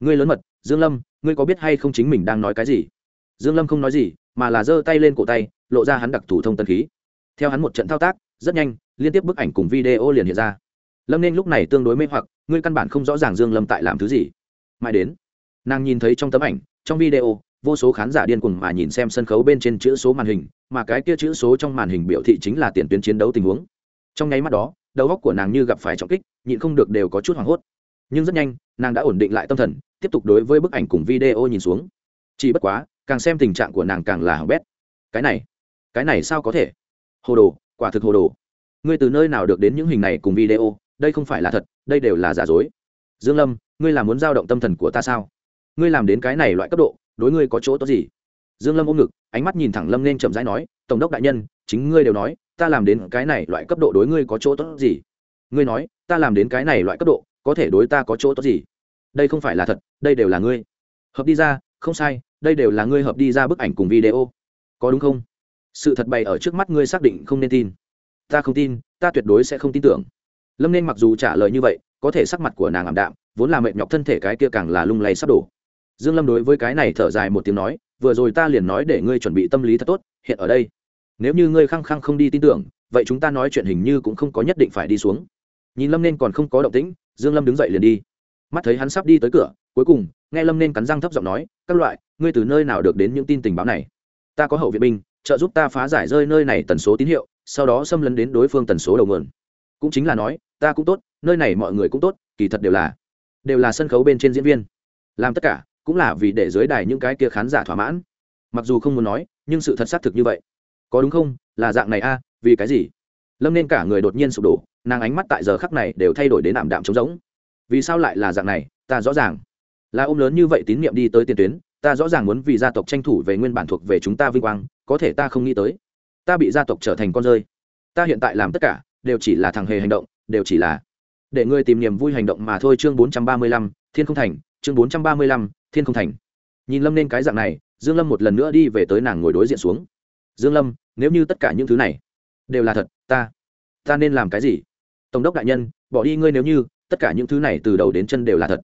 Ngươi lớn mật, dương lâm, ngươi có biết hay không chính mình đang nói cái gì? Dương lâm không nói gì, mà là giơ tay lên cổ tay, lộ ra hắn đặc thủ thông tân khí. Theo hắn một trận thao tác, rất nhanh, liên tiếp bức ảnh cùng video liền hiện ra. Lâm nên lúc này tương đối mê hoặc ngươi căn bản không rõ ràng dương lâm tại làm thứ gì. Mãi đến, nàng nhìn thấy trong tấm ảnh, trong video, vô số khán giả điên cuồng mà nhìn xem sân khấu bên trên chữ số màn hình, mà cái kia chữ số trong màn hình biểu thị chính là tiền tuyến chiến đấu tình huống. Trong nháy mắt đó, đầu óc của nàng như gặp phải trọng kích, nhịn không được đều có chút hoảng hốt. Nhưng rất nhanh, nàng đã ổn định lại tâm thần, tiếp tục đối với bức ảnh cùng video nhìn xuống. Chỉ bất quá, càng xem tình trạng của nàng càng là hỏng bét. Cái này cái này sao có thể? Hồ đồ, quả thực hồ đồ. Ngươi từ nơi nào được đến những hình này cùng video? Đây không phải là thật, đây đều là giả dối. Dương lâm, ngươi là muốn giao động tâm thần của ta sao? Ngươi làm đến cái này loại cấp độ, đối ngươi có chỗ tốt gì? Dương lâm ôm ngực, ánh mắt nhìn thẳng lâm nên chậm rãi nói, tổng đốc đại nhân, chính ngươi đều nói, ta làm đến cái này loại cấp độ đối ngươi có chỗ tốt gì? Ngươi nói, ta làm đến cái này loại cấp độ, có thể đối ta có chỗ tốt gì? Đây không phải là thật, đây đều là ngươi. Hợp đi ra, không sai, đây đều là ngươi hợp đi ra bức ảnh cùng video. Có đúng không? Sự thật bày ở trước mắt ngươi xác định không nên tin. Ta không tin, ta tuyệt đối sẽ không tin tưởng lâm nên mặc dù trả lời như vậy, có thể sắc mặt của nàng ảm đạm, vốn là mệt nhọc thân thể cái kia càng là lung lay sắp đổ. Dương lâm đối với cái này thở dài một tiếng nói, vừa rồi ta liền nói để ngươi chuẩn bị tâm lý thật tốt, hiện ở đây. Nếu như ngươi khăng khăng không đi tin tưởng, vậy chúng ta nói chuyện hình như cũng không có nhất định phải đi xuống. Nhìn lâm nên còn không có động tĩnh, dương lâm đứng dậy liền đi. Mắt thấy hắn sắp đi tới cửa, cuối cùng, nghe lâm nên cắn răng thấp giọng nói, các loại, ngươi từ nơi nào được đến những tin tình báo này? Ta có hậu viện binh, trợ giúp ta phá giải rơi nơi này tần số tín hiệu, sau đó xâm lấn đến đối phương tần số đầu nguồn. Cũng chính là nói ta cũng tốt, nơi này mọi người cũng tốt, kỳ thật đều là đều là sân khấu bên trên diễn viên. Làm tất cả, cũng là vì để dưới đài những cái kia khán giả thỏa mãn. Mặc dù không muốn nói, nhưng sự thật xác thực như vậy. Có đúng không? Là dạng này a, vì cái gì? Lâm nên cả người đột nhiên sụp đổ, nàng ánh mắt tại giờ khắc này đều thay đổi đến ảm đạm trống rỗng. Vì sao lại là dạng này? Ta rõ ràng. Là ôm lớn như vậy tín nhiệm đi tới tiền tuyến, ta rõ ràng muốn vì gia tộc tranh thủ về nguyên bản thuộc về chúng ta vinh quang, có thể ta không nghĩ tới. Ta bị gia tộc trở thành con rơi. Ta hiện tại làm tất cả, đều chỉ là thằng hề hành động đều chỉ là để ngươi tìm niềm vui hành động mà thôi. Chương bốn trăm ba mươi lăm, thiên không thành. Chương bốn trăm ba mươi lăm, thiên không thành. Nhìn lâm nên cái dạng này, dương lâm một lần nữa đi về tới nàng ngồi đối diện xuống. Dương lâm, nếu như tất cả những thứ này đều là thật, ta ta nên làm cái gì? Tổng đốc đại nhân, bỏ đi ngươi nếu như tất cả những thứ này từ đầu đến chân đều là thật.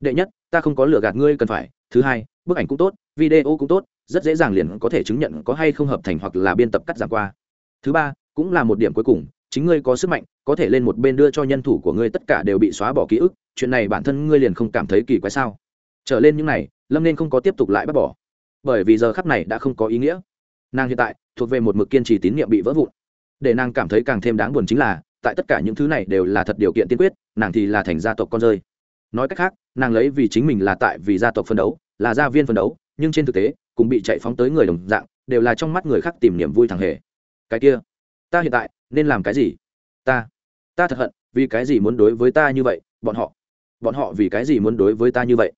Đệ nhất, ta không có lừa gạt ngươi cần phải. Thứ hai, bức ảnh cũng tốt, video cũng tốt, rất dễ dàng liền có thể chứng nhận có hay không hợp thành hoặc là biên tập cắt giảm qua. Thứ ba, cũng là một điểm cuối cùng chính ngươi có sức mạnh, có thể lên một bên đưa cho nhân thủ của ngươi tất cả đều bị xóa bỏ ký ức, chuyện này bản thân ngươi liền không cảm thấy kỳ quái sao? Trở lên những này, lâm nên không có tiếp tục lại bác bỏ. Bởi vì giờ khắc này đã không có ý nghĩa. Nàng hiện tại, thuộc về một mực kiên trì tín nhiệm bị vỡ vụn. Để nàng cảm thấy càng thêm đáng buồn chính là, tại tất cả những thứ này đều là thật điều kiện tiên quyết, nàng thì là thành gia tộc con rơi. Nói cách khác, nàng lấy vì chính mình là tại vì gia tộc phân đấu, là gia viên phân đấu, nhưng trên thực tế cũng bị chạy phóng tới người đồng dạng, đều là trong mắt người khác tìm niềm vui thằng hề. Cái kia ta hiện tại nên làm cái gì? Ta ta thật hận vì cái gì muốn đối với ta như vậy, bọn họ bọn họ vì cái gì muốn đối với ta như vậy?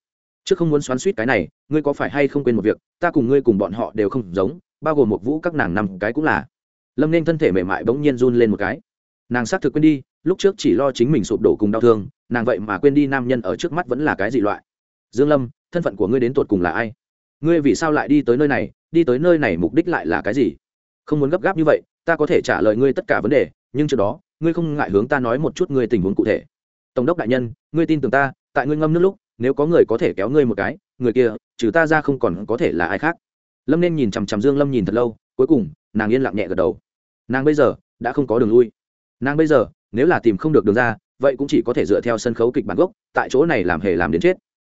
Chứ không muốn xoắn suýt cái này, ngươi có phải hay không quên một việc, ta cùng ngươi cùng bọn họ đều không giống, bao gồm một vũ các nàng nằm cái cũng là. Lâm nên thân thể mềm mại bỗng nhiên run lên một cái. Nàng xác thực quên đi, lúc trước chỉ lo chính mình sụp đổ cùng đau thương, nàng vậy mà quên đi nam nhân ở trước mắt vẫn là cái gì loại. Dương lâm, thân phận của ngươi đến tột cùng là ai? Ngươi vì sao lại đi tới nơi này, đi tới nơi này mục đích lại là cái gì? Không muốn gấp gáp như vậy, ta có thể trả lời ngươi tất cả vấn đề, nhưng trước đó, ngươi không ngại hướng ta nói một chút ngươi tình huống cụ thể. Tổng đốc đại nhân, ngươi tin tưởng ta, tại ngươi ngâm nước lúc, nếu có người có thể kéo ngươi một cái, người kia, trừ ta ra không còn có thể là ai khác. Lâm nên nhìn chằm chằm dương lâm nhìn thật lâu, cuối cùng, nàng yên lặng nhẹ gật đầu. Nàng bây giờ, đã không có đường lui. Nàng bây giờ, nếu là tìm không được đường ra, vậy cũng chỉ có thể dựa theo sân khấu kịch bản gốc, tại chỗ này làm hề làm đến chết.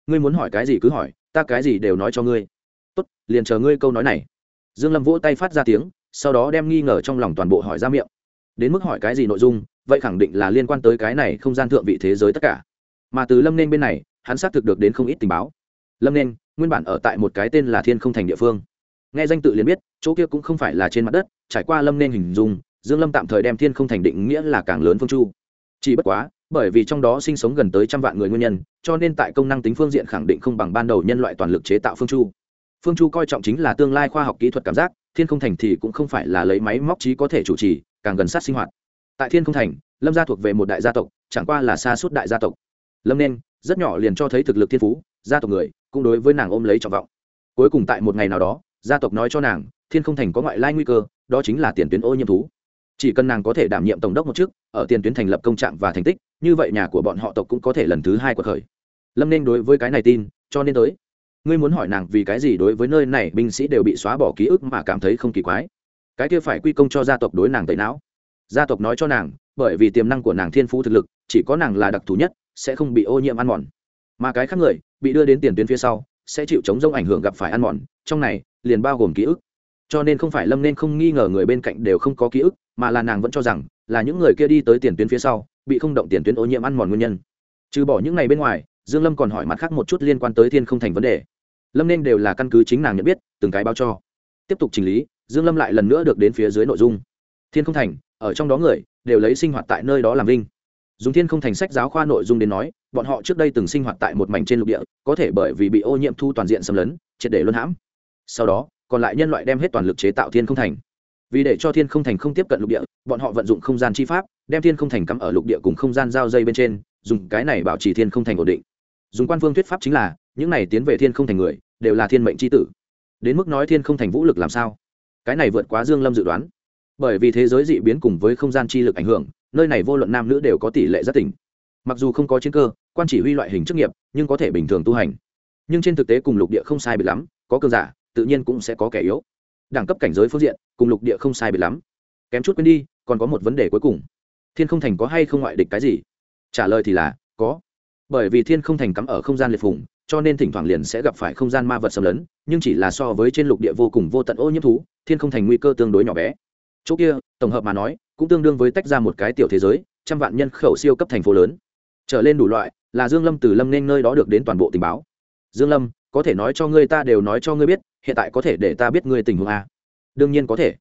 Ngươi muốn hỏi cái gì cứ hỏi, ta cái gì đều nói cho ngươi. Tốt, liền chờ ngươi câu nói này. Dương lâm vỗ tay phát ra tiếng sau đó đem nghi ngờ trong lòng toàn bộ hỏi ra miệng. Đến mức hỏi cái gì nội dung, vậy khẳng định là liên quan tới cái này không gian thượng vị thế giới tất cả. Mà từ lâm nên bên này, hắn xác thực được đến không ít tình báo. Lâm nên, nguyên bản ở tại một cái tên là thiên không thành địa phương. Nghe danh tự liền biết, chỗ kia cũng không phải là trên mặt đất, trải qua lâm nên hình dung, dương lâm tạm thời đem thiên không thành định nghĩa là càng lớn phương chu. Chỉ bất quá, bởi vì trong đó sinh sống gần tới trăm vạn người nguyên nhân, cho nên tại công năng tính phương diện khẳng định không bằng ban đầu nhân loại toàn lực chế tạo phương chu. Phương chu coi trọng chính là tương lai khoa học kỹ thuật cảm giác thiên không thành thì cũng không phải là lấy máy móc trí có thể chủ trì, càng gần sát sinh hoạt. Tại thiên không thành, lâm gia thuộc về một đại gia tộc, chẳng qua là xa suốt đại gia tộc. Lâm nên, rất nhỏ liền cho thấy thực lực thiên phú, gia tộc người cũng đối với nàng ôm lấy trọng vọng. Cuối cùng tại một ngày nào đó, gia tộc nói cho nàng, thiên không thành có ngoại lai nguy cơ, đó chính là tiền tuyến ô nhiễm thú. Chỉ cần nàng có thể đảm nhiệm tổng đốc một chức, ở tiền tuyến thành lập công trạng và thành tích, như vậy nhà của bọn họ tộc cũng có thể lần thứ hai của khởi. Lâm nên đối với cái này tin, cho nên tới ngươi muốn hỏi nàng vì cái gì đối với nơi này binh sĩ đều bị xóa bỏ ký ức mà cảm thấy không kỳ quái. Cái kia phải quy công cho gia tộc đối nàng tẩy não. Gia tộc nói cho nàng, bởi vì tiềm năng của nàng thiên phú thực lực, chỉ có nàng là đặc thù nhất, sẽ không bị ô nhiễm ăn mòn. Mà cái khác người, bị đưa đến tiền tuyến phía sau, sẽ chịu chống rông ảnh hưởng gặp phải ăn mòn, trong này, liền bao gồm ký ức. Cho nên không phải lâm nên không nghi ngờ người bên cạnh đều không có ký ức, mà là nàng vẫn cho rằng, là những người kia đi tới tiền tuyến phía sau, bị không động tiền tuyến ô nhiễm ăn mòn nguyên nhân. Trừ bỏ những ngày bên ngoài dương lâm còn hỏi mặt khác một chút liên quan tới thiên không thành vấn đề. Lâm nên đều là căn cứ chính nàng nhận biết, từng cái báo cho. Tiếp tục chỉnh lý, dương lâm lại lần nữa được đến phía dưới nội dung. Thiên không thành, ở trong đó người, đều lấy sinh hoạt tại nơi đó làm vinh. Dùng thiên không thành sách giáo khoa nội dung đến nói, bọn họ trước đây từng sinh hoạt tại một mảnh trên lục địa, có thể bởi vì bị ô nhiễm thu toàn diện xâm lấn, triệt để luân hãm. Sau đó, còn lại nhân loại đem hết toàn lực chế tạo thiên không thành. Vì để cho thiên không thành không tiếp cận lục địa, bọn họ vận dụng không gian chi pháp, đem thiên không thành cắm ở lục địa cùng không gian giao dây bên trên, dùng cái này bảo trì thiên không thành ổn định dùng quan phương thuyết pháp chính là, những này tiến về thiên không thành người, đều là thiên mệnh c h i tử. Đến mức nói thiên không thành vũ lực làm sao? Cái này vượt quá dương lâm dự đoán. Bởi vì thế giới dị biến cùng với không gian chi lực ảnh hưởng, nơi này vô luận nam nữ đều có tỷ lệ rất tỉnh. Mặc dù không có chiến cơ, quan chỉ huy loại hình chức nghiệp, nhưng có thể bình thường tu hành. Nhưng trên thực tế cùng lục địa không sai biệt lắm, có cường giả, tự nhiên cũng sẽ có kẻ yếu. Đẳng cấp cảnh giới phương diện, cùng lục địa không sai biệt lắm. Kém chút quên đi, còn có một vấn đề cuối cùng. Thiên không thành có hay không ngoại địch cái gì? Trả lời thì là, có bởi vì thiên không thành cắm ở không gian liệt phủng cho nên thỉnh thoảng liền sẽ gặp phải không gian ma vật xâm lấn, nhưng chỉ là so với trên lục địa vô cùng vô tận ô nhiễm thú, thiên không thành nguy cơ tương đối nhỏ bé. Chỗ kia, tổng hợp mà nói, cũng tương đương với tách ra một cái tiểu thế giới, trăm vạn nhân khẩu siêu cấp thành phố lớn. Trở lên đủ loại, là dương lâm từ lâm nên nơi đó được đến toàn bộ tình báo. Dương lâm, có thể nói cho ngươi ta đều nói cho ngươi biết, hiện tại có thể để ta biết ngươi tình huống a? Đương nhiên có thể.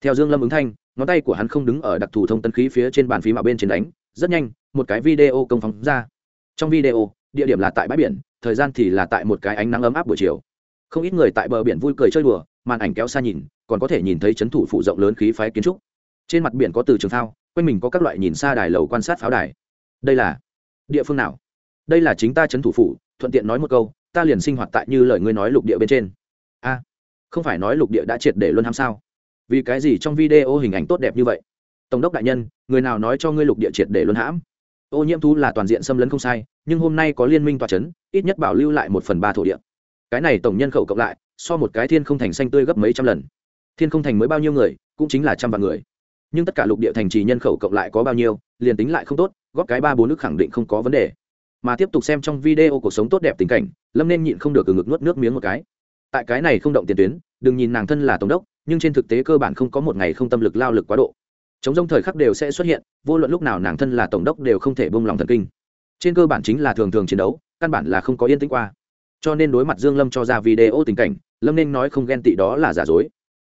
Theo dương lâm ứng thanh, ngón tay của hắn không đứng ở đặc thù thông tấn khí phía trên bàn phím mà bên trên đánh, rất nhanh, một cái video công phóng ra trong video, địa điểm là tại bãi biển, thời gian thì là tại một cái ánh nắng ấm áp buổi chiều. Không ít người tại bờ biển vui cười chơi đùa, màn ảnh kéo xa nhìn, còn có thể nhìn thấy chấn thủ phụ rộng lớn khí phái kiến trúc. Trên mặt biển có từ trường thao, quanh mình có các loại nhìn xa đài lầu quan sát pháo đài. Đây là địa phương nào? Đây là chính ta chấn thủ phủ, thuận tiện nói một câu, ta liền sinh hoạt tại như lời ngươi nói lục địa bên trên. A, không phải nói lục địa đã triệt để luôn ham sao? Vì cái gì trong video hình ảnh tốt đẹp như vậy? Tổng đốc đại nhân, người nào nói cho ngươi lục địa triệt để luân hãm? Ô nhiễm thú là toàn diện xâm lấn không sai, nhưng hôm nay có liên minh tòa c h ấ n ít nhất bảo lưu lại một phần ba thổ địa. Cái này tổng nhân khẩu cộng lại, so một cái thiên không thành xanh tươi gấp mấy trăm lần. Thiên không thành mới bao nhiêu người, cũng chính là trăm vạn người. Nhưng tất cả lục địa thành trì nhân khẩu cộng lại có bao nhiêu, liền tính lại không tốt, góp cái ba bốn nước khẳng định không có vấn đề. Mà tiếp tục xem trong video cuộc sống tốt đẹp tình cảnh, lâm nên nhịn không được từ ngực nuốt nước miếng một cái. Tại cái này không động tiền tuyến, đừng nhìn nàng thân là tổng đốc, nhưng trên thực tế cơ bản không có một ngày không tâm lực, lao lực quá độ chống rông thời khắc đều sẽ xuất hiện vô luận lúc nào nàng thân là tổng đốc đều không thể bông lòng thần kinh. Trên cơ bản chính là thường thường chiến đấu căn bản là không có yên tĩnh qua. Cho nên đối mặt dương lâm cho ra video tình cảnh lâm nên nói không ghen tị đó là giả dối.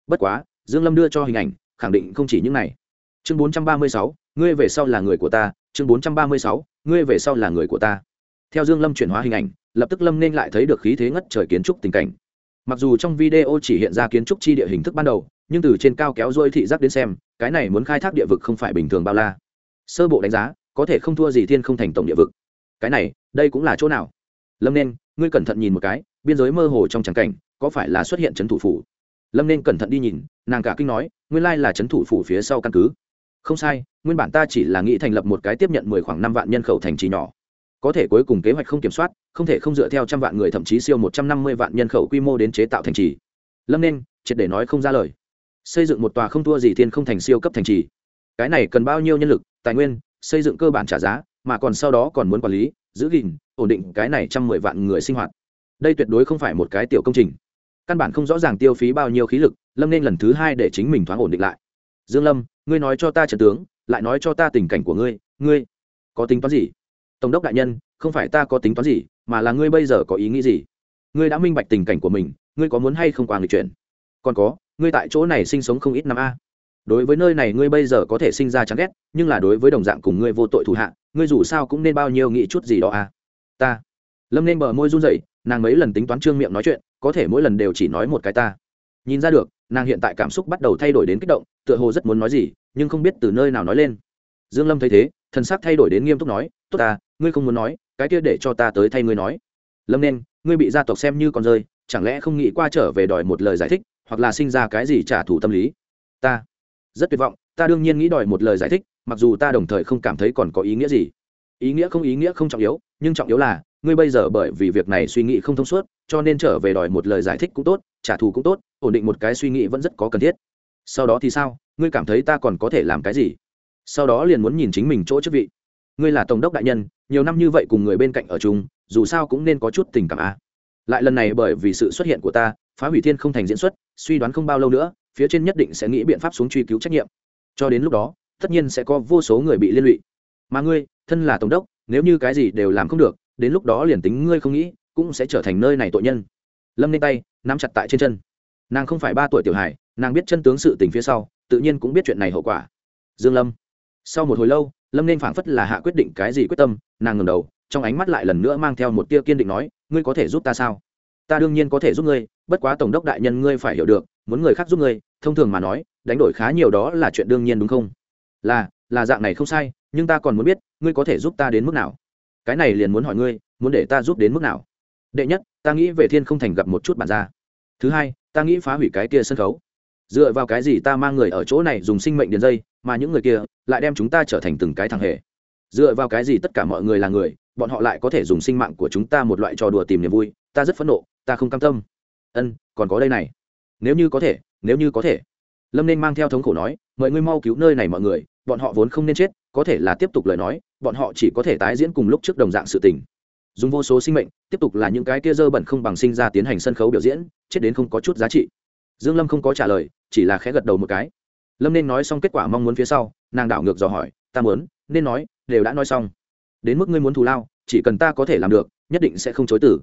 Bất quá dương lâm đưa cho hình ảnh khẳng định không chỉ những này. Chương 436, ngươi về sau là người của ta. Chương 436, ngươi về sau là người của ta. Theo dương lâm chuyển hóa hình ảnh lập tức lâm nên lại thấy được khí thế ngất trời kiến trúc tình cảnh. Mặc dù trong video chỉ hiện ra kiến trúc chi địa hình thức ban đầu nhưng từ trên cao kéo dôi thị giác đến xem, cái này muốn khai thác địa vực không phải bình thường bao la. Sơ bộ đánh giá, có thể không thua gì thiên không thành tổng địa vực. Cái này, đây cũng là chỗ nào? Lâm nên, ngươi cẩn thận nhìn một cái, biên giới mơ hồ trong tràng cảnh, có phải là xuất hiện trấn thủ phủ? Lâm nên cẩn thận đi nhìn, nàng cả kinh nói, nguyên lai là trấn thủ phủ phía sau căn cứ. Không sai, nguyên bản ta chỉ là nghĩ thành lập một cái tiếp nhận mười khoảng năm vạn nhân khẩu thành trì nhỏ. Có thể cuối cùng kế hoạch không kiểm soát, không thể không dựa theo trăm vạn người thậm chí siêu một trăm năm mươi vạn nhân khẩu quy mô đến chế tạo thành trì. Lâm nên, triệt để nói không ra lời xây dựng một tòa không thua gì thiên không thành siêu cấp thành trì. Cái này cần bao nhiêu nhân lực, tài nguyên, xây dựng cơ bản trả giá, mà còn sau đó còn muốn quản lý, giữ gìn, ổn định cái này trăm mười vạn người sinh hoạt. Đây tuyệt đối không phải một cái tiểu công trình. Căn bản không rõ ràng tiêu phí bao nhiêu khí lực, lâm nên lần thứ hai để chính mình thoáng ổn định lại. Dương lâm, ngươi nói cho ta trận tướng, lại nói cho ta tình cảnh của ngươi ngươi có tính toán gì? Tổng đốc đại nhân, không phải ta có tính toán gì, mà là ngươi bây giờ có ý nghĩ gì? Ngươi đã minh bạch tình cảnh của mình, ngươi có muốn hay không qua người chuyển? Còn có ngươi tại chỗ này sinh sống không ít năm a. Đối với nơi này ngươi bây giờ có thể sinh ra chán ghét, nhưng là đối với đồng dạng cùng ngươi vô tội thủ hạ, ngươi dù sao cũng nên bao nhiêu nghĩ chút gì đó a. Ta. Lâm nên bờ môi run rẩy, nàng mấy lần tính toán trương miệng nói chuyện, có thể mỗi lần đều chỉ nói một cái ta. Nhìn ra được, nàng hiện tại cảm xúc bắt đầu thay đổi đến kích động, tựa hồ rất muốn nói gì, nhưng không biết từ nơi nào nói lên. Dương lâm thấy thế, thần sắc thay đổi đến nghiêm túc nói, tốt ta, ngươi không muốn nói, cái kia để cho ta tới thay ngươi nói. Lâm nên, ngươi bị gia tộc xem như con rơi chẳng lẽ không nghĩ qua trở về đòi một lời giải thích, hoặc là sinh ra cái gì trả thù tâm lý? Ta rất tuyệt vọng, ta đương nhiên nghĩ đòi một lời giải thích, mặc dù ta đồng thời không cảm thấy còn có ý nghĩa gì. Ý nghĩa không ý nghĩa không trọng yếu, nhưng trọng yếu là, ngươi bây giờ bởi vì việc này suy nghĩ không thông suốt, cho nên trở về đòi một lời giải thích cũng tốt, trả thù cũng tốt, ổn định một cái suy nghĩ vẫn rất có cần thiết. Sau đó thì sao? Ngươi cảm thấy ta còn có thể làm cái gì? Sau đó liền muốn nhìn chính mình chỗ chức vị. Ngươi là tổng đốc đại nhân, nhiều năm như vậy cùng người bên cạnh ở chung, dù sao cũng nên có chút tình cảm a lại lần này bởi vì sự xuất hiện của ta, phá hủy thiên không thành diễn xuất, suy đoán không bao lâu nữa, phía trên nhất định sẽ nghĩ biện pháp xuống truy cứu trách nhiệm. Cho đến lúc đó, tất nhiên sẽ có vô số người bị liên lụy. Mà ngươi, thân là tổng đốc, nếu như cái gì đều làm không được, đến lúc đó liền tính ngươi không nghĩ, cũng sẽ trở thành nơi này tội nhân. Lâm lên tay, nắm chặt tại trên chân. Nàng không phải ba tuổi tiểu hải nàng biết chân tướng sự tình phía sau, tự nhiên cũng biết chuyện này hậu quả. Dương lâm. Sau một hồi lâu, lâm nên phảng phất là hạ quyết định cái gì quyết tâm, nàng ngẩng đầu, trong ánh mắt lại lần nữa mang theo một tia kiên định nói ngươi có thể giúp ta sao? Ta đương nhiên có thể giúp ngươi, bất quá tổng đốc đại nhân ngươi phải hiểu được, muốn người khác giúp ngươi, thông thường mà nói, đánh đổi khá nhiều đó là chuyện đương nhiên đúng không? Là là dạng này không sai, nhưng ta còn muốn biết, ngươi có thể giúp ta đến mức nào? Cái này liền muốn hỏi ngươi, muốn để ta giúp đến mức nào? Đệ nhất, ta nghĩ về thiên không thành gặp một chút bản ra thứ hai, ta nghĩ phá hủy cái kia sân khấu. Dựa vào cái gì ta mang người ở chỗ này dùng sinh mệnh điền dây, mà những người kia lại đem chúng ta trở thành từng cái thằng hề? Dựa vào cái gì tất cả mọi người là người, bọn họ lại có thể dùng sinh mạng của chúng ta một loại trò đùa tìm niềm vui? Ta rất phẫn nộ, ta không cam tâm. Ân, còn có đây này. Nếu như có thể, nếu như có thể. Lâm nên mang theo thống khổ nói, mời ngươi mau cứu nơi này mọi người, bọn họ vốn không nên chết, có thể là tiếp tục lời nói, bọn họ chỉ có thể tái diễn cùng lúc trước đồng dạng sự tình. Dùng vô số sinh mệnh, tiếp tục là những cái kia dơ bẩn không bằng sinh ra tiến hành sân khấu biểu diễn, chết đến không có chút giá trị. Dương lâm không có trả lời, chỉ là khẽ gật đầu một cái. Lâm nên nói xong kết quả mong muốn phía sau, nàng đảo ngược dò hỏi, ta muốn, nên nói đều đã nói xong. Đến mức ngươi muốn thù lao, chỉ cần ta có thể làm được, nhất định sẽ không chối tử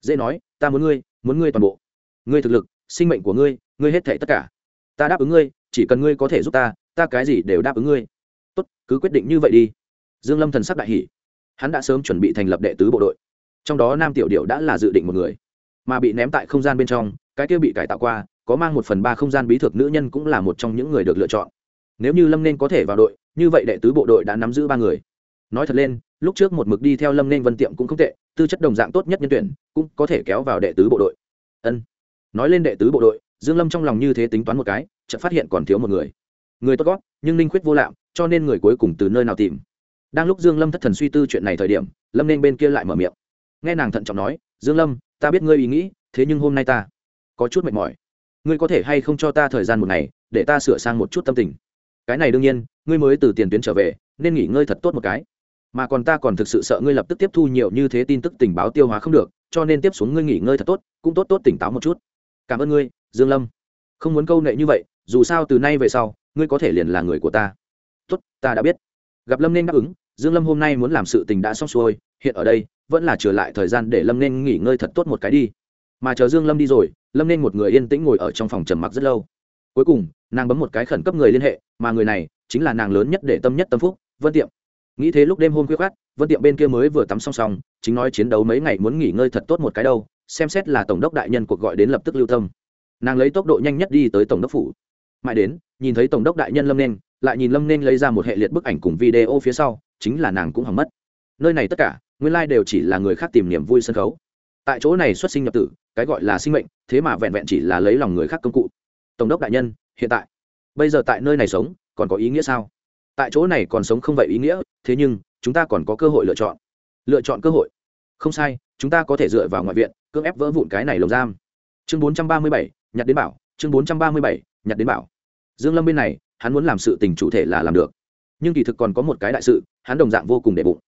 dễ nói, ta muốn ngươi muốn ngươi toàn bộ. Ngươi thực lực, sinh mệnh của ngươi ngươi hết thể tất cả. Ta đáp ứng ngươi, chỉ cần ngươi có thể giúp ta ta cái gì đều đáp ứng ngươi. Tốt, cứ quyết định như vậy đi. Dương lâm thần sắc đại hỷ hắn đã sớm chuẩn bị thành lập đệ tứ bộ đội. Trong đó nam tiểu điệu đã là dự định một người. Mà bị ném tại không gian bên trong, cái kia bị cải tạo qua, có mang một phần ba không gian bí thực nữ nhân cũng là một trong những người được lựa chọn. Nếu như lâm nên có thể vào đội, như vậy đệ tứ bộ đội đã nắm giữ ba người nói thật lên, lúc trước một mực đi theo lâm nên vân tiệm cũng không tệ, tư chất đồng dạng tốt nhất nhân tuyển, cũng có thể kéo vào đệ tứ bộ đội. Ân. Nói lên đệ tứ bộ đội, dương lâm trong lòng như thế tính toán một cái, chợt phát hiện còn thiếu một người. Người tốt gót, nhưng ninh khuyết vô lạm, cho nên người cuối cùng từ nơi nào tìm? Đang lúc dương lâm thất thần suy tư chuyện này thời điểm, lâm nên bên kia lại mở miệng. Nghe nàng thận trọng nói, dương lâm, ta biết ngươi ý nghĩ, thế nhưng hôm nay ta có chút mệt mỏi. Ngươi có thể hay không cho ta thời gian một ngày, để ta sửa sang một chút tâm tình? Cái này đương nhiên, ngươi mới từ tiền tuyến trở về, nên nghỉ ngơi thật tốt một cái mà còn ta còn thực sự sợ ngươi lập tức tiếp thu nhiều như thế tin tức tình báo tiêu hóa không được, cho nên tiếp xuống ngươi nghỉ ngơi thật tốt, cũng tốt tốt tỉnh táo một chút. Cảm ơn ngươi, dương lâm. Không muốn câu nệ như vậy, dù sao từ nay về sau, ngươi có thể liền là người của ta. Tốt, ta đã biết. Gặp lâm nên đáp ứng, dương lâm hôm nay muốn làm sự tình đã xong xuôi, hiện ở đây, vẫn là trở lại thời gian để lâm nên nghỉ ngơi thật tốt một cái đi. Mà chờ dương lâm đi rồi, lâm nên một người yên tĩnh ngồi ở trong phòng trầm mặc rất lâu. Cuối cùng, nàng bấm một cái khẩn cấp người liên hệ, mà người này chính là nàng lớn nhất để tâm nhất tâm phúc, vân tiệm nghĩ thế lúc đêm hôm khuya khoát vân tiệm bên kia mới vừa tắm xong xong, chính nói chiến đấu mấy ngày muốn nghỉ ngơi thật tốt một cái đâu, xem xét là tổng đốc đại nhân cuộc gọi đến lập tức lưu tâm. Nàng lấy tốc độ nhanh nhất đi tới tổng đốc phủ. Mãi đến, nhìn thấy tổng đốc đại nhân lâm nên, lại nhìn lâm nên lấy ra một hệ liệt bức ảnh cùng video phía sau, chính là nàng cũng hỏng mất. Nơi này tất cả, nguyên lai、like、đều chỉ là người khác tìm niềm vui sân khấu. Tại chỗ này xuất sinh nhập tử, cái gọi là sinh mệnh, thế mà vẹn vẹn chỉ là lấy lòng người khác công cụ. Tổng đốc đại nhân, hiện tại, bây giờ tại nơi này sống, còn có ý nghĩa sao? Tại chỗ này còn sống không vậy ý nghĩa, thế nhưng, chúng ta còn có cơ hội lựa chọn. Lựa chọn cơ hội. Không sai, chúng ta có thể dựa vào ngoại viện, cưỡng ép vỡ vụn cái này lồng giam. Chương bốn trăm ba mươi bảy, nhặt đến bảo. Chương bốn trăm ba mươi bảy, nhặt đến bảo. Dương lâm bên này, hắn muốn làm sự tình chủ thể là làm được. Nhưng kỳ thực còn có một cái đại sự, hắn đồng dạng vô cùng để bụng.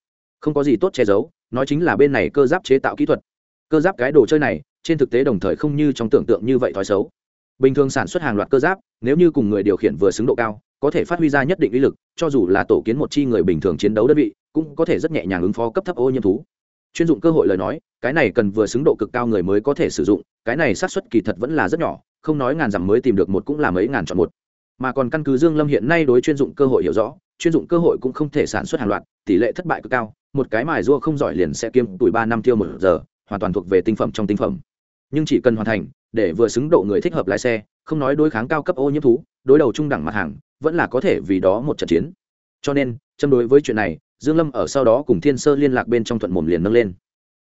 Không có gì tốt che giấu, nói chính là bên này cơ giáp chế tạo kỹ thuật. Cơ giáp cái đồ chơi này, trên thực tế đồng thời không như trong tưởng tượng như vậy thói xấu. Bình thường sản xuất hàng loạt cơ giáp, nếu như cùng người điều khiển vừa xứng độ cao có thể phát huy ra nhất định uy lực, cho dù là tổ kiến một chi người bình thường chiến đấu đơn vị, cũng có thể rất nhẹ nhàng ứng phó cấp thấp ô nhiễm thú. Chuyên dụng cơ hội lời nói, cái này cần vừa xứng độ cực cao người mới có thể sử dụng, cái này xác suất kỳ thật vẫn là rất nhỏ, không nói ngàn dặm mới tìm được một cũng là mấy ngàn chọn một. Mà còn căn cứ dương lâm hiện nay đối chuyên dụng cơ hội hiểu rõ, chuyên dụng cơ hội cũng không thể sản xuất hàng loạt, tỷ lệ thất bại cực cao, một cái mài rua không giỏi liền sẽ kiêm tuổi ba năm tiêu một giờ, hoàn toàn thuộc về tinh phẩm trong tinh phẩm. Nhưng chỉ cần hoàn thành, để vừa xứng độ người thích hợp lái xe, không nói đối kháng cao cấp ô nhiễm thú, đối đầu trung đẳng mặt hàng vẫn là có thể vì đó một trận chiến. Cho nên, châm đối với chuyện này, dương lâm ở sau đó cùng thiên sơ liên lạc bên trong thuận mồm liền nâng lên.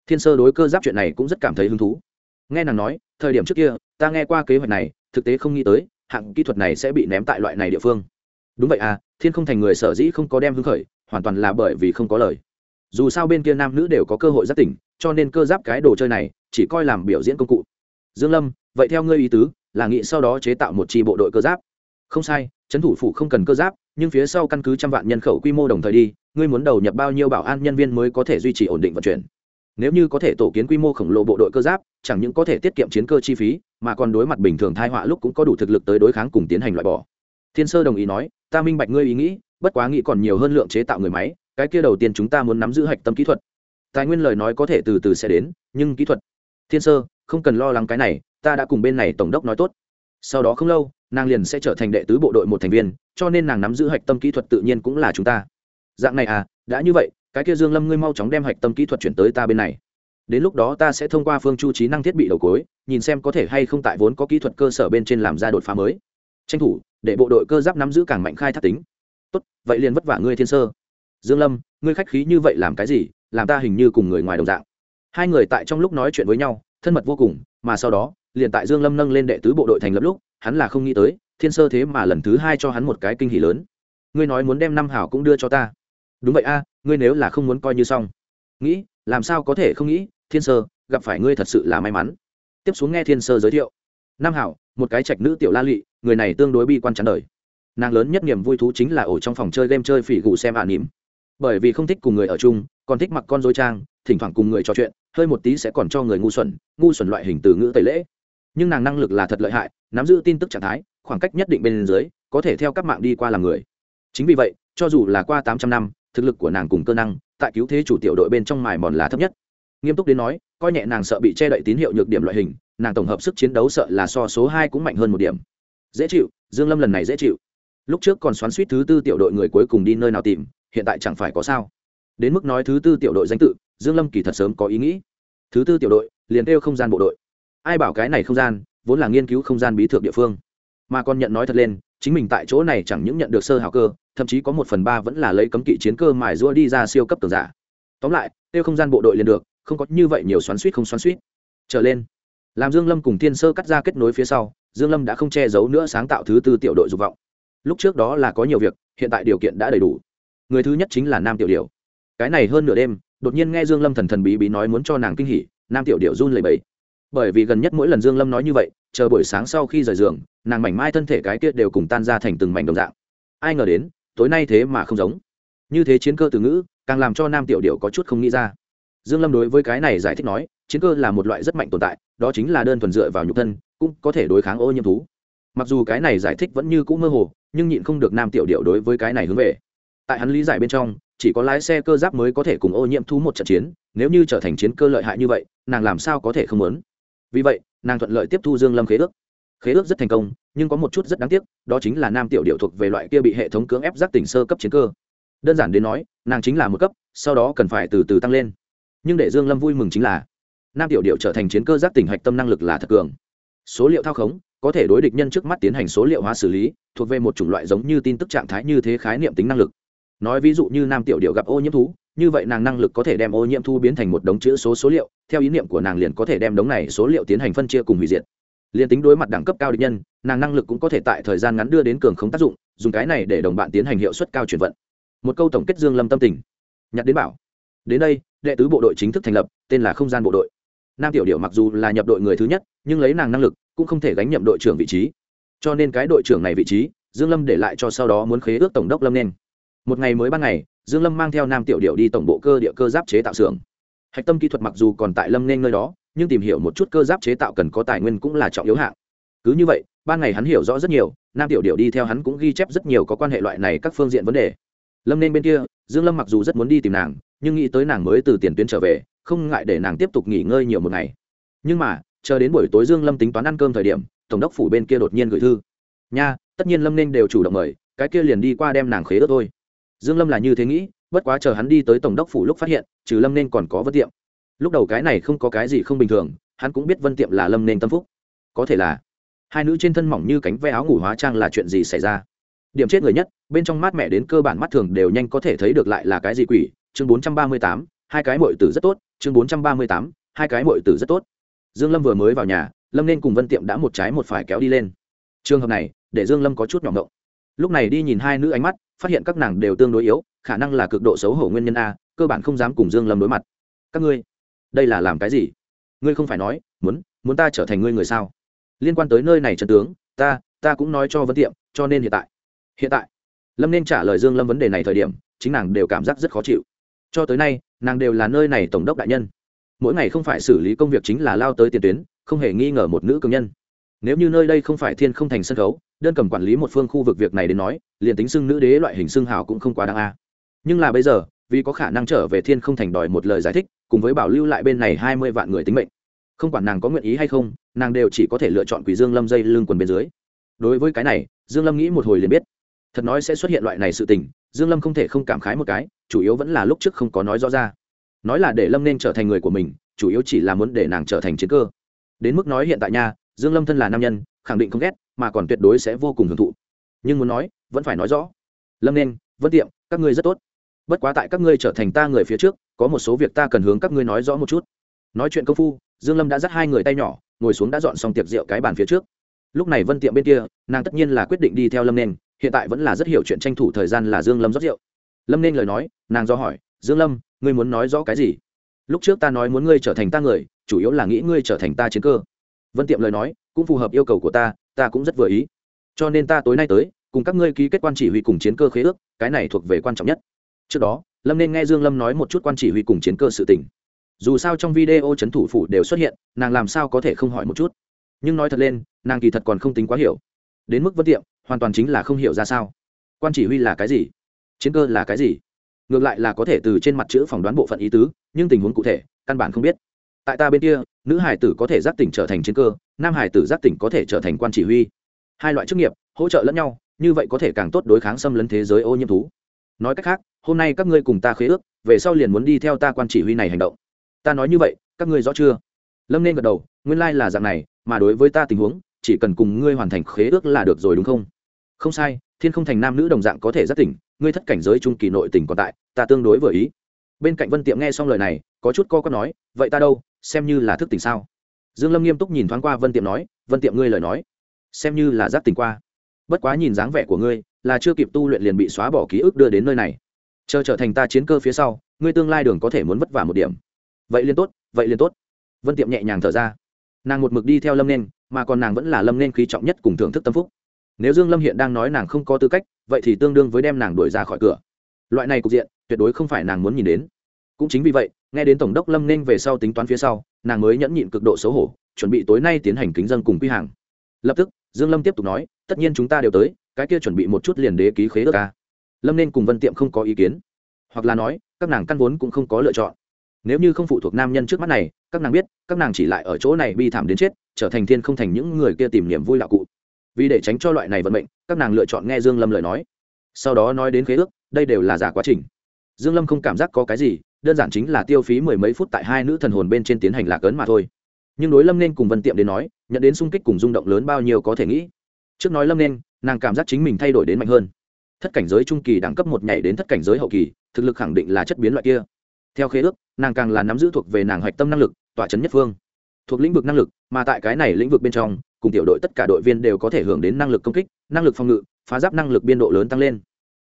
Thiên sơ đối cơ giáp chuyện này cũng rất cảm thấy hứng thú. Nghe nàng nói, thời điểm trước kia, ta nghe qua kế hoạch này, thực tế không nghĩ tới, hạng kỹ thuật này sẽ bị ném tại loại này địa phương. Đúng vậy à thiên không thành người sở dĩ không có đem hứng khởi, hoàn toàn là bởi vì không có lời. Dù sao bên kia nam nữ đều có cơ hội giác tỉnh, cho nên cơ giáp cái đồ chơi này, chỉ coi làm biểu diễn công cụ. Dương lâm, vậy theo ngươi ý tứ, là nghĩ sau đó chế tạo một chi bộ đội cơ giáp không sai, trấn thủ phủ không cần cơ giáp, nhưng phía sau căn cứ trăm vạn nhân khẩu quy mô đồng thời đi, ngươi muốn đầu nhập bao nhiêu bảo an nhân viên mới có thể duy trì ổn định vận chuyển? Nếu như có thể tổ kiến quy mô khổng lồ bộ đội cơ giáp, chẳng những có thể tiết kiệm chiến cơ chi phí, mà còn đối mặt bình thường thai họa lúc cũng có đủ thực lực tới đối kháng cùng tiến hành loại bỏ. Thiên sơ đồng ý nói, ta minh bạch ngươi ý nghĩ, bất quá nghĩ còn nhiều hơn lượng chế tạo người máy, cái kia đầu tiên chúng ta muốn nắm giữ hạch tâm kỹ thuật. Tài nguyên lời nói có thể từ từ sẽ đến, nhưng kỹ thuật. Thiên sơ, không cần lo lắng cái này, ta đã cùng bên này tổng đốc nói tốt sau đó không lâu, nàng liền sẽ trở thành đệ tứ bộ đội một thành viên, cho nên nàng nắm giữ hạch tâm kỹ thuật tự nhiên cũng là chúng ta. Dạng này à đã như vậy, cái kia dương lâm ngươi mau chóng đem hạch tâm kỹ thuật chuyển tới ta bên này. Đến lúc đó ta sẽ thông qua phương chu trí năng thiết bị đầu cối, nhìn xem có thể hay không tại vốn có kỹ thuật cơ sở bên trên làm ra đột phá mới. Tranh thủ, để bộ đội cơ giáp nắm giữ càng mạnh khai thác tính. Tốt, vậy liền vất vả ngươi thiên sơ. Dương lâm, ngươi khách khí như vậy làm cái gì, làm ta hình như cùng người ngoài đồng dạng. Hai người tại trong lúc nói chuyện với nhau, thân mật vô cùng, mà sau đó liền tại dương lâm nâng lên đệ tứ bộ đội thành lập lúc, hắn là không nghĩ tới, thiên sơ thế mà lần thứ hai cho hắn một cái kinh hỉ lớn. Ngươi nói muốn đem năm hảo cũng đưa cho ta. Đúng vậy a, ngươi nếu là không muốn coi như xong. Nghĩ, làm sao có thể không nghĩ, thiên sơ, gặp phải ngươi thật sự là may mắn. Tiếp xuống nghe thiên sơ giới thiệu. Nam hảo, một cái trạch nữ tiểu la lị người này tương đối bi quan chán đời. Nàng lớn nhất niềm vui thú chính là ở trong phòng chơi game chơi phỉ gù xem ả nỉm. Bởi vì không thích cùng người ở chung, còn thích mặc con dối trang, thỉnh thoảng cùng người trò chuyện, hơi một tí sẽ còn cho người ngu xuẩn ngu xuẩn loại hình từ ngữ tẩy lễ nhưng nàng năng lực là thật lợi hại, nắm giữ tin tức trạng thái, khoảng cách nhất định bên dưới, có thể theo các mạng đi qua làm người. Chính vì vậy, cho dù là qua tám trăm năm, thực lực của nàng cùng cơ năng, tại cứu thế chủ tiểu đội bên trong mài mòn là thấp nhất. Nghiêm túc đến nói, coi nhẹ nàng sợ bị che đậy tín hiệu nhược điểm loại hình, nàng tổng hợp sức chiến đấu sợ là so số hai cũng mạnh hơn một điểm. Dễ chịu, dương lâm lần này dễ chịu. Lúc trước còn xoắn suýt thứ tư tiểu đội người cuối cùng đi nơi nào tìm, hiện tại chẳng phải có sao. Đến mức nói thứ tư tiểu đội danh tự, dương lâm kỳ thật sớm có ý nghĩ. Thứ tư tiểu đội, liền kêu không gian bộ đội ai bảo cái này không gian, vốn là nghiên cứu không gian bí thượng địa phương. Mà còn nhận nói thật lên, chính mình tại chỗ này chẳng những nhận được sơ hào cơ, thậm chí có một phần ba vẫn là lấy cấm kỵ chiến cơ mài rua đi ra siêu cấp tường giả. Tóm lại, tiêu không gian bộ đội liền được, không có như vậy nhiều xoắn suýt không xoắn suýt. Trở lên, làm dương lâm cùng thiên sơ cắt ra kết nối phía sau, dương lâm đã không che giấu nữa sáng tạo thứ tư tiểu đội dục vọng. Lúc trước đó là có nhiều việc, hiện tại điều kiện đã đầy đủ. Người thứ nhất chính là nam tiểu điệu cái này hơn nửa đêm, đột nhiên nghe dương lâm thần thần bí bí nói muốn cho nàng kinh hỉ, nam tiểu điệu run lẩy bẩy bởi vì gần nhất mỗi lần dương lâm nói như vậy, chờ buổi sáng sau khi rời giường, nàng mảnh mai thân thể cái kia đều cùng tan ra thành từng mảnh đồng dạng. Ai ngờ đến, tối nay thế mà không giống. Như thế chiến cơ từ ngữ, càng làm cho nam tiểu điệu có chút không nghĩ ra. Dương lâm đối với cái này giải thích nói, chiến cơ là một loại rất mạnh tồn tại, đó chính là đơn thuần dựa vào nhục thân, cũng có thể đối kháng ô nhiễm thú. Mặc dù cái này giải thích vẫn như cũ mơ hồ, nhưng nhịn không được nam tiểu điệu đối với cái này hướng về. Tại hắn lý giải bên trong, chỉ có lái xe cơ giáp mới có thể cùng ô nhiễm thú một trận chiến, nếu như trở thành chiến cơ lợi hại như vậy, nàng làm sao có thể không muốn? Vì vậy, nàng thuận lợi tiếp thu dương lâm khế ước. Khế ước rất thành công, nhưng có một chút rất đáng tiếc, đó chính là nam tiểu điệu thuộc về loại kia bị hệ thống cưỡng ép giác tỉnh sơ cấp chiến cơ. Đơn giản đến nói, nàng chính là một cấp, sau đó cần phải từ từ tăng lên. Nhưng để dương lâm vui mừng chính là, nam tiểu điệu trở thành chiến cơ giác tỉnh hạch tâm năng lực là thật cường. Số liệu thao khống, có thể đối địch nhân trước mắt tiến hành số liệu hóa xử lý, thuộc về một chủng loại giống như tin tức trạng thái như thế khái niệm tính năng lực. Nói ví dụ như nam tiểu điệu gặp ô nhiễm thú như vậy nàng năng lực có thể đem ô nhiễm thu biến thành một đống chữ số số liệu, theo ý niệm của nàng liền có thể đem đống này số liệu tiến hành phân chia cùng hủy diệt. Liền tính đối mặt đẳng cấp cao địch nhân, nàng năng lực cũng có thể tại thời gian ngắn đưa đến cường không tác dụng, dùng cái này để đồng bạn tiến hành hiệu suất cao chuyển vận. Một câu tổng kết dương lâm tâm tình. Nhặt đến bảo. Đến đây, đệ tứ bộ đội chính thức thành lập, tên là không gian bộ đội. Nam tiểu điệu mặc dù là nhập đội người thứ nhất, nhưng lấy nàng năng lực, cũng không thể gánh nhậm đội trưởng vị trí. Cho nên cái đội trưởng này vị trí, dương lâm để lại cho sau đó muốn khế ước tổng đốc lâm nên một ngày mới ban ngày, dương lâm mang theo nam tiểu điệu đi tổng bộ cơ địa cơ giáp chế tạo xưởng. Hạch tâm kỹ thuật mặc dù còn tại lâm nên nơi đó, nhưng tìm hiểu một chút cơ giáp chế tạo cần có tài nguyên cũng là trọng yếu hạng. Cứ như vậy, ban ngày hắn hiểu rõ rất nhiều, nam tiểu điệu đi theo hắn cũng ghi chép rất nhiều có quan hệ loại này các phương diện vấn đề. Lâm nên bên kia, dương lâm mặc dù rất muốn đi tìm nàng, nhưng nghĩ tới nàng mới từ tiền tuyến trở về, không ngại để nàng tiếp tục nghỉ ngơi nhiều một ngày. Nhưng mà, chờ đến buổi tối dương lâm tính toán ăn cơm thời điểm, tổng đốc phủ bên kia đột nhiên gửi thư. Nha, tất nhiên lâm nên đều chủ động mời, cái kia liền đi qua đem nàng khế ớt thôi dương lâm là như thế nghĩ bất quá chờ hắn đi tới tổng đốc phủ lúc phát hiện trừ lâm nên còn có vân tiệm. Lúc đầu cái này không có cái gì không bình thường hắn cũng biết vân tiệm là lâm nên tâm phúc. Có thể là hai nữ trên thân mỏng như cánh ve áo ngủ hóa trang là chuyện gì xảy ra? Điểm chết người nhất bên trong mát mẹ đến cơ bản mắt thường đều nhanh có thể thấy được lại là cái gì quỷ? Chương 438, hai cái muội tử rất tốt. Chương 438, hai cái muội tử rất tốt. Dương lâm vừa mới vào nhà lâm nên cùng vân tiệm đã một trái một phải kéo đi lên. Trường hợp này để dương lâm có chút nhỏ ngộng. Lúc này đi nhìn hai nữ ánh mắt phát hiện các nàng đều tương đối yếu, khả năng là cực độ xấu hổ nguyên nhân a, cơ bản không dám cùng dương lâm đối mặt. Các ngươi, đây là làm cái gì? Ngươi không phải nói, muốn muốn ta trở thành ngươi người sao? Liên quan tới nơi này trần tướng, ta ta cũng nói cho vân tiệm, cho nên hiện tại hiện tại, lâm nên trả lời dương lâm vấn đề này thời điểm, chính nàng đều cảm giác rất khó chịu. Cho tới nay, nàng đều là nơi này tổng đốc đại nhân. Mỗi ngày không phải xử lý công việc chính là lao tới tiền tuyến, không hề nghi ngờ một nữ cường nhân. Nếu như nơi đây không phải thiên không thành sân khấu đơn cầm quản lý một phương khu vực việc này đến nói, liền tính xưng nữ đế loại hình xưng hào cũng không quá đáng a. Nhưng là bây giờ, vì có khả năng trở về thiên không thành đòi một lời giải thích, cùng với bảo lưu lại bên này hai mươi vạn người tính mệnh. Không quản nàng có nguyện ý hay không, nàng đều chỉ có thể lựa chọn quỷ dương lâm dây lưng quần bên dưới. Đối với cái này, dương lâm nghĩ một hồi liền biết. Thật nói sẽ xuất hiện loại này sự tình, dương lâm không thể không cảm khái một cái, chủ yếu vẫn là lúc trước không có nói rõ ra. Nói là để lâm nên trở thành người của mình, chủ yếu chỉ là muốn để nàng trở thành chiến cơ. Đến mức nói hiện tại nha, dương lâm thân là nam nhân, khẳng định không ghét mà còn tuyệt đối sẽ vô cùng hưởng thụ. Nhưng muốn nói, vẫn phải nói rõ. Lâm nên, vân tiệm, các ngươi rất tốt. Bất quá tại các ngươi trở thành ta người phía trước, có một số việc ta cần hướng các ngươi nói rõ một chút. Nói chuyện công phu, dương lâm đã dắt hai người tay nhỏ, ngồi xuống đã dọn xong tiệc rượu cái bàn phía trước. Lúc này vân tiệm bên kia, nàng tất nhiên là quyết định đi theo lâm nên, hiện tại vẫn là rất hiểu chuyện tranh thủ thời gian là dương lâm rót rượu. Lâm nên lời nói, nàng do hỏi, dương lâm, ngươi muốn nói rõ cái gì? Lúc trước ta nói muốn ngươi trở thành ta người, chủ yếu là nghĩ ngươi trở thành ta chiến cơ. Vân tiệm lời nói, cũng phù hợp yêu cầu của ta ta cũng rất vừa ý. Cho nên ta tối nay tới, cùng các ngươi ký kết quan chỉ huy cùng chiến cơ khế ước, cái này thuộc về quan trọng nhất. Trước đó, lâm nên nghe dương lâm nói một chút quan chỉ huy cùng chiến cơ sự tình. Dù sao trong video chấn thủ phủ đều xuất hiện, nàng làm sao có thể không hỏi một chút? Nhưng nói thật lên, nàng kỳ thật còn không tính quá hiểu. Đến mức vất tiệm, hoàn toàn chính là không hiểu ra sao. Quan chỉ huy là cái gì? Chiến cơ là cái gì? Ngược lại là có thể từ trên mặt chữ phỏng đoán bộ phận ý tứ, nhưng tình huống cụ thể, căn bản không biết tại ta bên kia, nữ hải tử có thể giác tỉnh trở thành chiến cơ, nam hải tử giác tỉnh có thể trở thành quan chỉ huy. Hai loại chức nghiệp, hỗ trợ lẫn nhau, như vậy có thể càng tốt đối kháng xâm lấn thế giới ô nhiễm thú. Nói cách khác, hôm nay các ngươi cùng ta khế ước, về sau liền muốn đi theo ta quan chỉ huy này hành động. Ta nói như vậy, các ngươi rõ chưa? Lâm nên gật đầu, nguyên lai、like、là dạng này, mà đối với ta tình huống, chỉ cần cùng ngươi hoàn thành khế ước là được rồi đúng không? Không sai, thiên không thành nam nữ đồng dạng có thể giác tỉnh, ngươi thất cảnh giới trung kỳ nội tỉnh còn tại, ta tương đối vừa ý. Bên cạnh vân tiệm nghe xong lời này, có chút co có nói, vậy ta đâu? Xem như là thức tỉnh sao? Dương lâm nghiêm túc nhìn thoáng qua vân tiệm nói, vân tiệm ngươi lời nói, xem như là giác tỉnh qua. Bất quá nhìn dáng vẻ của ngươi, là chưa kịp tu luyện liền bị xóa bỏ ký ức đưa đến nơi này. Chờ trở thành ta chiến cơ phía sau, ngươi tương lai đường có thể muốn vất vả một điểm. Vậy liền tốt, vậy liền tốt. Vân tiệm nhẹ nhàng thở ra. Nàng một mực đi theo lâm nên, mà còn nàng vẫn là lâm nên khí trọng nhất cùng thưởng thức tâm phúc. Nếu dương lâm hiện đang nói nàng không có tư cách, vậy thì tương đương với đem nàng đuổi ra khỏi cửa. Loại này cục diện, tuyệt đối không phải nàng muốn nhìn đến. Cũng chính vì vậy nghe đến tổng đốc lâm nên về sau tính toán phía sau, nàng mới nhẫn nhịn cực độ xấu hổ, chuẩn bị tối nay tiến hành kính dân cùng quy hàng. Lập tức, dương lâm tiếp tục nói, tất nhiên chúng ta đều tới, cái kia chuẩn bị một chút liền đế ký khế ước ca lâm nên cùng vân tiệm không có ý kiến, hoặc là nói, các nàng căn vốn cũng không có lựa chọn. Nếu như không phụ thuộc nam nhân trước mắt này, các nàng biết, các nàng chỉ lại ở chỗ này bi thảm đến chết, trở thành thiên không thành những người kia tìm niềm vui lạ cụ. Vì để tránh cho loại này vận mệnh, các nàng lựa chọn nghe dương lâm lời nói. Sau đó nói đến khế ước, đây đều là giả quá trình. Dương lâm không cảm giác có cái gì đơn giản chính là tiêu phí mười mấy phút tại hai nữ thần hồn bên trên tiến hành lạc ấn mà thôi. Nhưng đối lâm nên cùng vân tiệm đến nói, nhận đến sung kích cùng rung động lớn bao nhiêu có thể nghĩ. Trước nói lâm nên, nàng cảm giác chính mình thay đổi đến mạnh hơn. Thất cảnh giới trung kỳ đẳng cấp một nhảy đến thất cảnh giới hậu kỳ, thực lực khẳng định là chất biến loại kia. Theo khế ước, nàng càng là nắm giữ thuộc về nàng hoạch tâm năng lực tỏa chấn nhất phương. Thuộc lĩnh vực năng lực, mà tại cái này lĩnh vực bên trong, cùng tiểu đội tất cả đội viên đều có thể hưởng đến năng lực công kích, năng lực phòng ngự, phá giáp năng lực biên độ lớn tăng lên.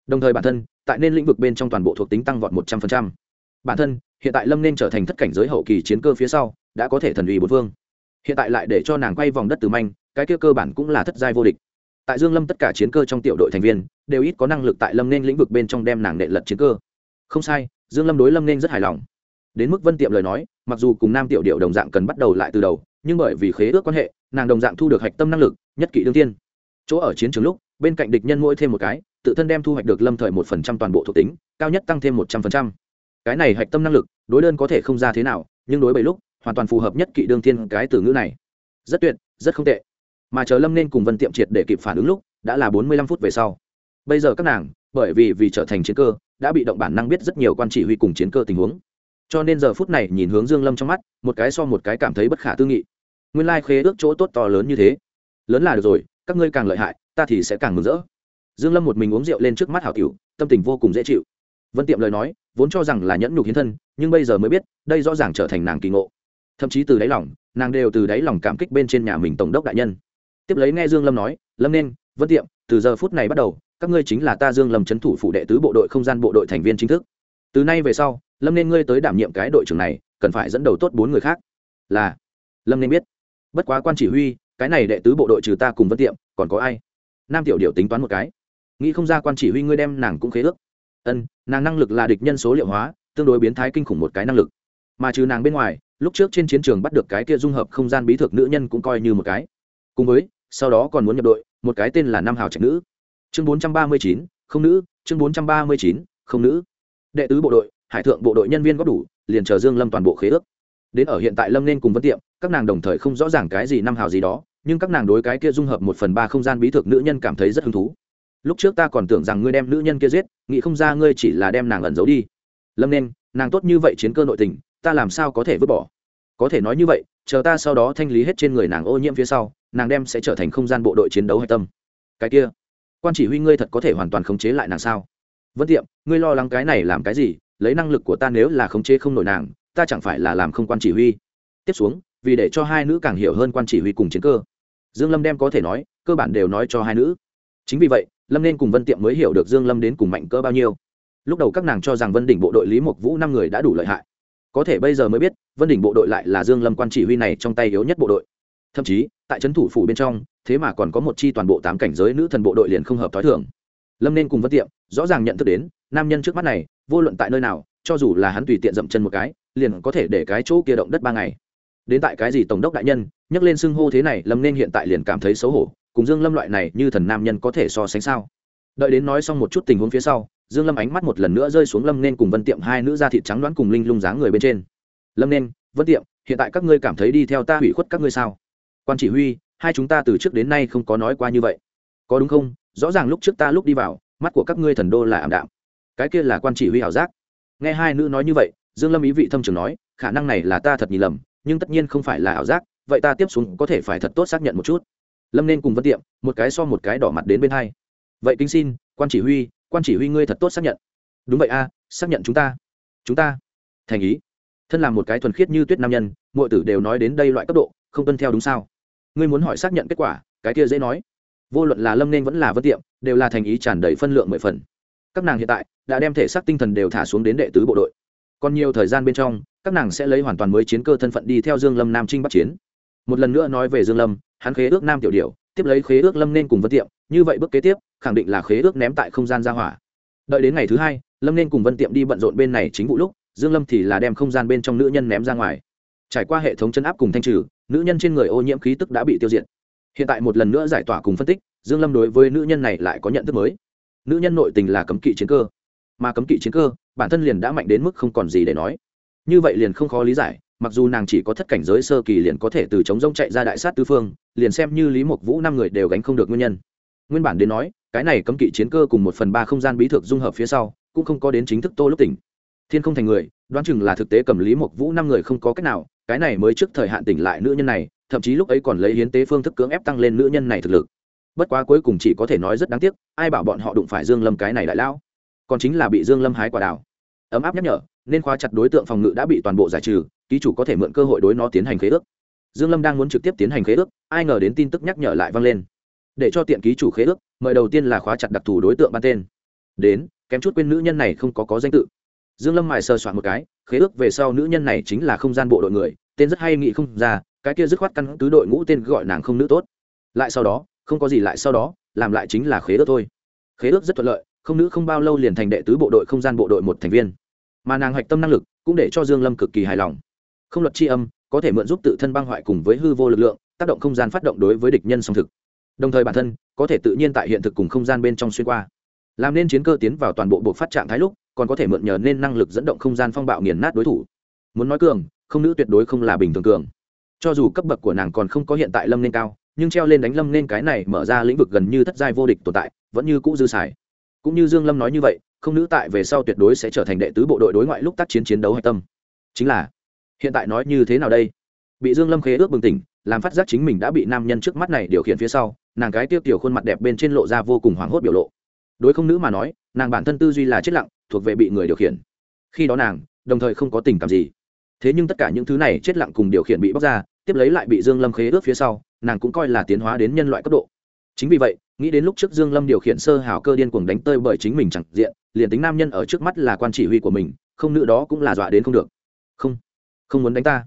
Đồng thời bản thân, tại nên lĩnh vực bên trong toàn bộ thuộc tính tăng vọt một trăm linh bản thân, hiện tại lâm nên trở thành thất cảnh giới hậu kỳ chiến cơ phía sau, đã có thể thần uy bốn phương. Hiện tại lại để cho nàng quay vòng đất từ manh, cái kia cơ bản cũng là thất giai vô địch. Tại dương lâm tất cả chiến cơ trong tiểu đội thành viên, đều ít có năng lực tại lâm nên lĩnh vực bên trong đem nàng nệ lật chiến cơ. Không sai, dương lâm đối lâm nên rất hài lòng. Đến mức vân tiệm lời nói, mặc dù cùng nam tiểu điệu đồng dạng cần bắt đầu lại từ đầu, nhưng bởi vì khế ước quan hệ, nàng đồng dạng thu được hạch tâm năng lực, nhất kỵ đương tiên. Chỗ ở chiến trường lúc, bên cạnh địch nhân mỗi thêm một cái, tự thân đem thu hoạch được lâm thời một phần trăm toàn bộ thuộc tính, cao nhất tăng thêm một trăm phần trăm cái này hạch tâm năng lực, đối đơn có thể không ra thế nào, nhưng đối bảy lúc, hoàn toàn phù hợp nhất kỵ đương thiên cái từ ngữ này. Rất tuyệt, rất không tệ. Mà chờ lâm nên cùng vân tiệm triệt để kịp phản ứng lúc, đã là bốn mươi lăm phút về sau. Bây giờ các nàng, bởi vì vì trở thành chiến cơ, đã bị động bản năng biết rất nhiều quan chỉ huy cùng chiến cơ tình huống. Cho nên giờ phút này nhìn hướng dương lâm trong mắt, một cái so một cái cảm thấy bất khả tư nghị. Nguyên lai khế ước chỗ tốt to lớn như thế. Lớn là được rồi, các ngươi càng lợi hại, ta thì sẽ càng mừng rỡ. Dương lâm một mình uống rượu lên trước mắt hảo tiểu, tâm tình vô cùng dễ chịu vân tiệm lời nói, vốn cho rằng là nhẫn nhục hiến thân, nhưng bây giờ mới biết, đây rõ ràng trở thành nàng kỳ ngộ. Thậm chí từ đáy lòng, nàng đều từ đáy lòng cảm kích bên trên nhà mình tổng đốc đại nhân. Tiếp lấy nghe dương lâm nói, lâm nên, vân tiệm, từ giờ phút này bắt đầu, các ngươi chính là ta dương lâm chấn thủ phụ đệ tứ bộ đội không gian bộ đội thành viên chính thức. Từ nay về sau, lâm nên ngươi tới đảm nhiệm cái đội trưởng này, cần phải dẫn đầu tốt bốn người khác. Là. Lâm nên biết. Bất quá quan chỉ huy, cái này đệ tứ bộ đội trừ ta cùng vân tiệm, còn có ai? Nam tiểu điều tính toán một cái. Nghĩ không ra quan chỉ huy ngươi đem nàng cũng khế ước ân, nàng năng lực là địch nhân số liệu hóa, tương đối biến thái kinh khủng một cái năng lực. Mà trừ nàng bên ngoài, lúc trước trên chiến trường bắt được cái kia dung hợp không gian bí thực nữ nhân cũng coi như một cái. Cùng với, sau đó còn muốn nhập đội, một cái tên là nam hào trạch nữ. Chương bốn trăm ba mươi chín, không nữ, chương bốn trăm ba mươi chín, không nữ. Đệ tứ bộ đội, hải thượng bộ đội nhân viên góp đủ, liền chờ dương lâm toàn bộ khế ước. Đến ở hiện tại lâm nên cùng vấn tiệm, các nàng đồng thời không rõ ràng cái gì năm hào gì đó, nhưng các nàng đối cái kia dung hợp một phần ba không gian bí thực nữ nhân cảm thấy rất hứng thú lúc trước ta còn tưởng rằng ngươi đem nữ nhân kia giết, nghĩ không ra ngươi chỉ là đem nàng ẩn giấu đi. Lâm nên, nàng tốt như vậy chiến cơ nội tình, ta làm sao có thể vứt bỏ? Có thể nói như vậy, chờ ta sau đó thanh lý hết trên người nàng ô nhiễm phía sau, nàng đem sẽ trở thành không gian bộ đội chiến đấu hạch tâm. Cái kia, quan chỉ huy ngươi thật có thể hoàn toàn khống chế lại nàng sao? Vân tiệm, ngươi lo lắng cái này làm cái gì? Lấy năng lực của ta nếu là khống chế không nổi nàng, ta chẳng phải là làm không quan chỉ huy? Tiếp xuống, vì để cho hai nữ càng hiểu hơn quan chỉ huy cùng chiến cơ. Dương lâm đem có thể nói, cơ bản đều nói cho hai nữ. Chính vì vậy lâm nên cùng vân tiệm mới hiểu được dương lâm đến cùng mạnh cỡ bao nhiêu. Lúc đầu các nàng cho rằng vân đỉnh bộ đội lý mộc vũ năm người đã đủ lợi hại. Có thể bây giờ mới biết, vân đỉnh bộ đội lại là dương lâm quan chỉ huy này trong tay yếu nhất bộ đội. Thậm chí, tại trấn thủ phủ bên trong, thế mà còn có một chi toàn bộ tám cảnh giới nữ thần bộ đội liền không hợp thói thường. Lâm nên cùng vân tiệm, rõ ràng nhận thức đến, nam nhân trước mắt này, vô luận tại nơi nào, cho dù là hắn tùy tiện dậm chân một cái, liền có thể để cái chỗ kia động đất ba ngày. Đến tại cái gì tổng đốc đại nhân, nhắc lên xưng hô thế này, lâm nên hiện tại liền cảm thấy xấu hổ cùng dương lâm loại này như thần nam nhân có thể so sánh sao? Đợi đến nói xong một chút tình huống phía sau, dương lâm ánh mắt một lần nữa rơi xuống lâm nên cùng vân tiệm hai nữ da thịt trắng đoán cùng linh lung dáng người bên trên. Lâm nên, vân tiệm, hiện tại các ngươi cảm thấy đi theo ta hủy khuất các ngươi sao? Quan chỉ huy, hai chúng ta từ trước đến nay không có nói qua như vậy. Có đúng không? Rõ ràng lúc trước ta lúc đi vào, mắt của các ngươi thần đô là ảm đạm. Cái kia là quan chỉ huy ảo giác. Nghe hai nữ nói như vậy, dương lâm ý vị thâm trường nói, khả năng này là ta thật nhìn lầm, nhưng tất nhiên không phải là ảo giác, vậy ta tiếp xuống có thể phải thật tốt xác nhận một chút lâm nên cùng vân tiệm, một cái so một cái đỏ mặt đến bên hai. Vậy kính xin, quan chỉ huy, quan chỉ huy ngươi thật tốt xác nhận. Đúng vậy a, xác nhận chúng ta. Chúng ta. Thành ý. Thân là một cái thuần khiết như tuyết nam nhân mọi tử đều nói đến đây loại cấp độ, không tuân theo đúng sao? Ngươi muốn hỏi xác nhận kết quả, cái kia dễ nói. Vô luận là lâm nên vẫn là vân tiệm, đều là thành ý tràn đầy phân lượng mười phần. Các nàng hiện tại, đã đem thể xác tinh thần đều thả xuống đến đệ tứ bộ đội. Còn nhiều thời gian bên trong, các nàng sẽ lấy hoàn toàn mới chiến cơ thân phận đi theo dương lâm nam trinh bắc chiến. Một lần nữa nói về dương lâm hắn khế ước nam tiểu điệu tiếp lấy khế ước lâm nên cùng vân tiệm, như vậy bước kế tiếp, khẳng định là khế ước ném tại không gian ra hỏa. Đợi đến ngày thứ hai, lâm nên cùng vân tiệm đi bận rộn bên này chính vụ lúc, dương lâm thì là đem không gian bên trong nữ nhân ném ra ngoài. Trải qua hệ thống chân áp cùng thanh trừ, nữ nhân trên người ô nhiễm khí tức đã bị tiêu diệt. Hiện tại một lần nữa giải tỏa cùng phân tích, dương lâm đối với nữ nhân này lại có nhận thức mới. Nữ nhân nội tình là cấm kỵ chiến cơ. Mà cấm kỵ chiến cơ, bản thân liền đã mạnh đến mức không còn gì để nói. Như vậy liền không khó lý giải mặc dù nàng chỉ có thất cảnh giới sơ kỳ liền có thể từ chống rông chạy ra đại sát tứ phương, liền xem như lý mộc vũ năm người đều gánh không được nguyên nhân. Nguyên bản đến nói, cái này cấm kỵ chiến cơ cùng một phần ba không gian bí thực dung hợp phía sau, cũng không có đến chính thức tô lúc tỉnh. Thiên không thành người, đoán chừng là thực tế cầm lý mộc vũ năm người không có cách nào, cái này mới trước thời hạn tỉnh lại nữ nhân này, thậm chí lúc ấy còn lấy hiến tế phương thức cưỡng ép tăng lên nữ nhân này thực lực. Bất quá cuối cùng chỉ có thể nói rất đáng tiếc, ai bảo bọn họ đụng phải dương lâm cái này đại lão. Còn chính là bị dương lâm hái quả đào. Ấm áp nhắc nhở, nên khóa chặt đối tượng phòng ngự đã bị toàn bộ giải trừ ký chủ có thể mượn cơ hội đối nó tiến hành khế ước. Dương lâm đang muốn trực tiếp tiến hành khế ước, ai ngờ đến tin tức nhắc nhở lại vang lên. Để cho tiện ký chủ khế ước, mời đầu tiên là khóa chặt đặc thù đối tượng ban tên. Đến, kém chút quên nữ nhân này không có có danh tự. Dương lâm mài sờ soạn một cái, khế ước về sau nữ nhân này chính là không gian bộ đội người, tên rất hay nghĩ không ra, cái kia dứt khoát căn cứ đội ngũ tên gọi nàng không nữ tốt. Lại sau đó, không có gì lại sau đó, làm lại chính là khế ước thôi. Khế ước rất thuận lợi, không nữ không bao lâu liền thành đệ tứ bộ đội không gian bộ đội một thành viên. Mà nàng hoạch tâm năng lực cũng để cho dương lâm cực kỳ hài lòng không luật tri âm, có thể mượn giúp tự thân băng hoại cùng với hư vô lực lượng, tác động không gian phát động đối với địch nhân song thực. Đồng thời bản thân, có thể tự nhiên tại hiện thực cùng không gian bên trong xuyên qua. Làm nên chiến cơ tiến vào toàn bộ buộc phát trạng thái lúc, còn có thể mượn nhờ nên năng lực dẫn động không gian phong bạo nghiền nát đối thủ. Muốn nói cường, không nữ tuyệt đối không là bình thường cường. Cho dù cấp bậc của nàng còn không có hiện tại lâm nên cao, nhưng treo lên đánh lâm nên cái này mở ra lĩnh vực gần như thất giai vô địch tồn tại, vẫn như cũ dư xài. Cũng như dương lâm nói như vậy, không nữ tại về sau tuyệt đối sẽ trở thành đệ tứ bộ đội đối ngoại lúc tác chiến chiến đấu hạch tâm. Chính là hiện tại nói như thế nào đây? Bị dương lâm khế ước bừng tỉnh, làm phát giác chính mình đã bị nam nhân trước mắt này điều khiển phía sau, nàng cái tiêu tiểu khuôn mặt đẹp bên trên lộ ra vô cùng hoảng hốt biểu lộ. Đối không nữ mà nói, nàng bản thân tư duy là chết lặng, thuộc về bị người điều khiển. Khi đó nàng, đồng thời không có tình cảm gì. Thế nhưng tất cả những thứ này chết lặng cùng điều khiển bị bóc ra, tiếp lấy lại bị dương lâm khế ước phía sau, nàng cũng coi là tiến hóa đến nhân loại cấp độ. Chính vì vậy, nghĩ đến lúc trước dương lâm điều khiển sơ hào cơ điên cuồng đánh tơi bởi chính mình chẳng diện, liền tính nam nhân ở trước mắt là quan chỉ huy của mình, không nữ đó cũng là dọa đến không được. Không không muốn đánh ta.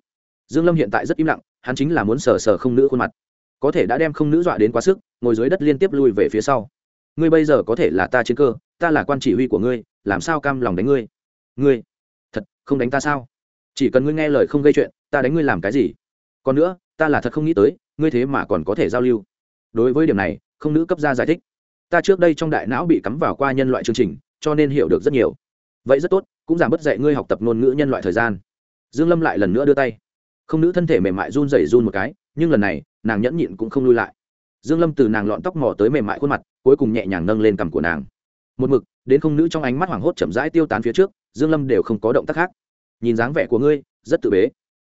Dương lâm hiện tại rất im lặng, hắn chính là muốn sờ sờ không nữ khuôn mặt. Có thể đã đem không nữ dọa đến quá sức, ngồi dưới đất liên tiếp lui về phía sau. Ngươi bây giờ có thể là ta chiến cơ, ta là quan chỉ huy của ngươi, làm sao cam lòng đánh ngươi? Ngươi, thật không đánh ta sao? Chỉ cần ngươi nghe lời không gây chuyện, ta đánh ngươi làm cái gì? Còn nữa, ta là thật không nghĩ tới, ngươi thế mà còn có thể giao lưu. Đối với điểm này, không nữ cấp ra giải thích. Ta trước đây trong đại não bị cắm vào qua nhân loại chương trình, cho nên hiểu được rất nhiều. Vậy rất tốt, cũng giảm bớt dạy ngươi học tập ngôn ngữ nhân loại thời gian dương lâm lại lần nữa đưa tay. Không nữ thân thể mềm mại run rẩy run một cái, nhưng lần này, nàng nhẫn nhịn cũng không lui lại. Dương lâm từ nàng lọn tóc mò tới mềm mại khuôn mặt, cuối cùng nhẹ nhàng nâng lên cằm của nàng. Một mực, đến không nữ trong ánh mắt hoảng hốt chậm rãi tiêu tán phía trước, dương lâm đều không có động tác khác. Nhìn dáng vẻ của ngươi, rất tự bế.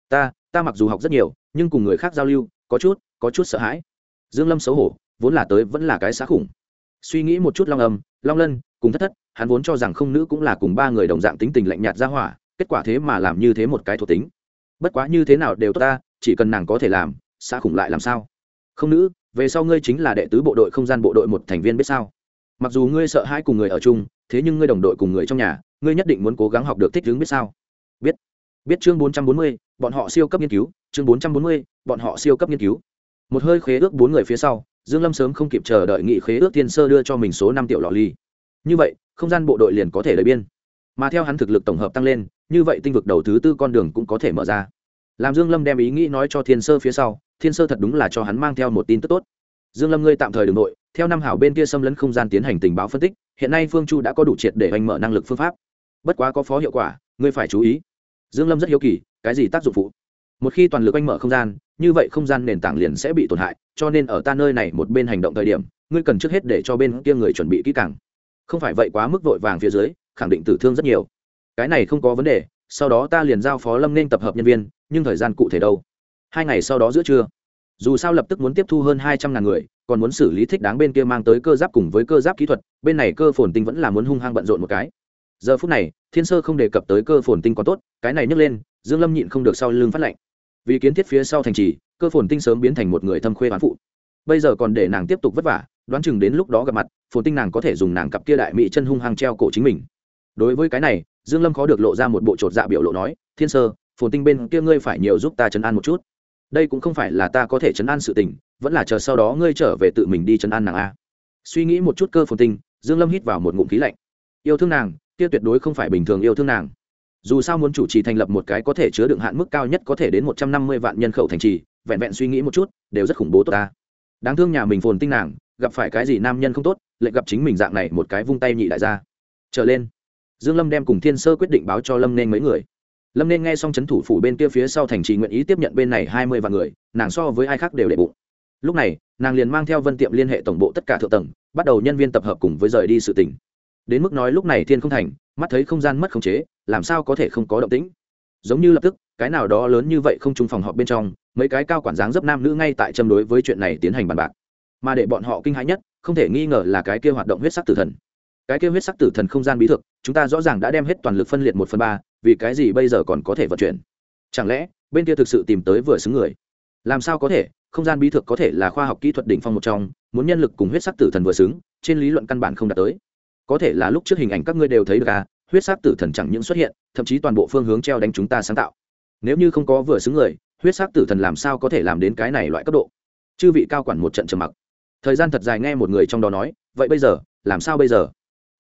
Ta ta mặc dù học rất nhiều, nhưng cùng người khác giao lưu, có chút có chút sợ hãi. Dương lâm xấu hổ, vốn là tới vẫn là cái xá khủng. Suy nghĩ một chút long âm, long lân, cùng thất thất, hắn vốn cho rằng không nữ cũng là cùng ba người đồng dạng tính tình lạnh nhạt ra hỏa kết quả thế mà làm như thế một cái thuộc tính. Bất quá như thế nào đều tốt ta, chỉ cần nàng có thể làm, xã khủng lại làm sao? Không nữ, về sau ngươi chính là đệ tứ bộ đội không gian bộ đội một thành viên biết sao? Mặc dù ngươi sợ hai cùng người ở chung, thế nhưng ngươi đồng đội cùng người trong nhà, ngươi nhất định muốn cố gắng học được thích ứng biết sao? Biết. Biết chương bốn trăm bốn mươi, bọn họ siêu cấp nghiên cứu, chương bốn trăm bốn mươi, bọn họ siêu cấp nghiên cứu. Một hơi khế ước bốn người phía sau, dương lâm sớm không kịp chờ đợi nghị khế ước thiên sơ đưa cho mình số năm triệu lọ ly. Như vậy, không gian bộ đội liền có thể đợi biên. Mà theo hắn thực lực tổng hợp tăng lên như vậy tinh vực đầu thứ tư con đường cũng có thể mở ra. Làm dương lâm đem ý nghĩ nói cho thiên sơ phía sau, thiên sơ thật đúng là cho hắn mang theo một tin tức tốt. Dương lâm ngươi tạm thời đừng nội, theo năm hảo bên kia xâm lấn không gian tiến hành tình báo phân tích, hiện nay phương chu đã có đủ triệt để hành mở năng lực phương pháp. Bất quá có phó hiệu quả, ngươi phải chú ý. Dương lâm rất hiếu kỳ, cái gì tác dụng phụ? Một khi toàn lực anh mở không gian, như vậy không gian nền tảng liền sẽ bị tổn hại, cho nên ở ta nơi này một bên hành động thời điểm, ngươi cần trước hết để cho bên kia người chuẩn bị kỹ càng. Không phải vậy quá mức vội vàng phía dưới, khẳng định tử thương rất nhiều cái này không có vấn đề, sau đó ta liền giao phó lâm nên tập hợp nhân viên, nhưng thời gian cụ thể đâu? Hai ngày sau đó giữa trưa. Dù sao lập tức muốn tiếp thu hơn hai trăm ngàn người, còn muốn xử lý thích đáng bên kia mang tới cơ giáp cùng với cơ giáp kỹ thuật, bên này cơ phồn tinh vẫn là muốn hung hăng bận rộn một cái. Giờ phút này, thiên sơ không đề cập tới cơ phồn tinh có tốt, cái này nhấc lên, dương lâm nhịn không được sau lưng phát lệnh. Vì kiến thiết phía sau thành trì, cơ phồn tinh sớm biến thành một người thâm khuê bán phụ. Bây giờ còn để nàng tiếp tục vất vả, đoán chừng đến lúc đó gặp mặt, phồn tinh nàng có thể dùng nàng cặp kia đại mỹ chân hung hăng treo cổ chính mình. Đối với cái này dương lâm khó được lộ ra một bộ trột dạ biểu lộ nói, thiên sơ, phồn tinh bên kia ngươi phải nhiều giúp ta chấn an một chút. Đây cũng không phải là ta có thể chấn an sự tình, vẫn là chờ sau đó ngươi trở về tự mình đi chấn an nàng a. Suy nghĩ một chút cơ phồn tinh, dương lâm hít vào một ngụm khí lạnh. Yêu thương nàng, kia tuyệt đối không phải bình thường yêu thương nàng. Dù sao muốn chủ trì thành lập một cái có thể chứa đựng hạn mức cao nhất có thể đến một trăm năm mươi vạn nhân khẩu thành trì, vẹn vẹn suy nghĩ một chút, đều rất khủng bố tốt ta. Đáng thương nhà mình phồn tinh nàng, gặp phải cái gì nam nhân không tốt, lại gặp chính mình dạng này một cái vung tay nhị đại gia. Trở lên dương lâm đem cùng thiên sơ quyết định báo cho lâm nên mấy người. Lâm nên nghe xong chấn thủ phủ bên kia phía sau thành trì nguyện ý tiếp nhận bên này hai mươi vạn người, nàng so với ai khác đều để bụng. Lúc này, nàng liền mang theo vân tiệm liên hệ tổng bộ tất cả thượng tầng, bắt đầu nhân viên tập hợp cùng với rời đi sự tỉnh đến mức nói lúc này thiên không thành, mắt thấy không gian mất khống chế, làm sao có thể không có động tĩnh? Giống như lập tức, cái nào đó lớn như vậy không chung phòng họp bên trong, mấy cái cao quản dáng dấp nam nữ ngay tại châm đối với chuyện này tiến hành bàn bạc. Mà để bọn họ kinh hãi nhất, không thể nghi ngờ là cái kia hoạt động huyết sắc tử thần cái kêu huyết sắc tử thần không gian bí thực, chúng ta rõ ràng đã đem hết toàn lực phân liệt một phần ba, vì cái gì bây giờ còn có thể vận chuyển? Chẳng lẽ, bên kia thực sự tìm tới vừa xứng người? Làm sao có thể? Không gian bí thực có thể là khoa học kỹ thuật đỉnh phong một trong, muốn nhân lực cùng huyết sắc tử thần vừa xứng, trên lý luận căn bản không đạt tới. Có thể là lúc trước hình ảnh các ngươi đều thấy được à huyết sắc tử thần chẳng những xuất hiện, thậm chí toàn bộ phương hướng treo đánh chúng ta sáng tạo. Nếu như không có vừa xứng người, huyết sắc tử thần làm sao có thể làm đến cái này loại cấp độ? Chư vị cao quản một trận trầm mặc. Thời gian thật dài nghe một người trong đó nói, vậy bây giờ, làm sao bây giờ?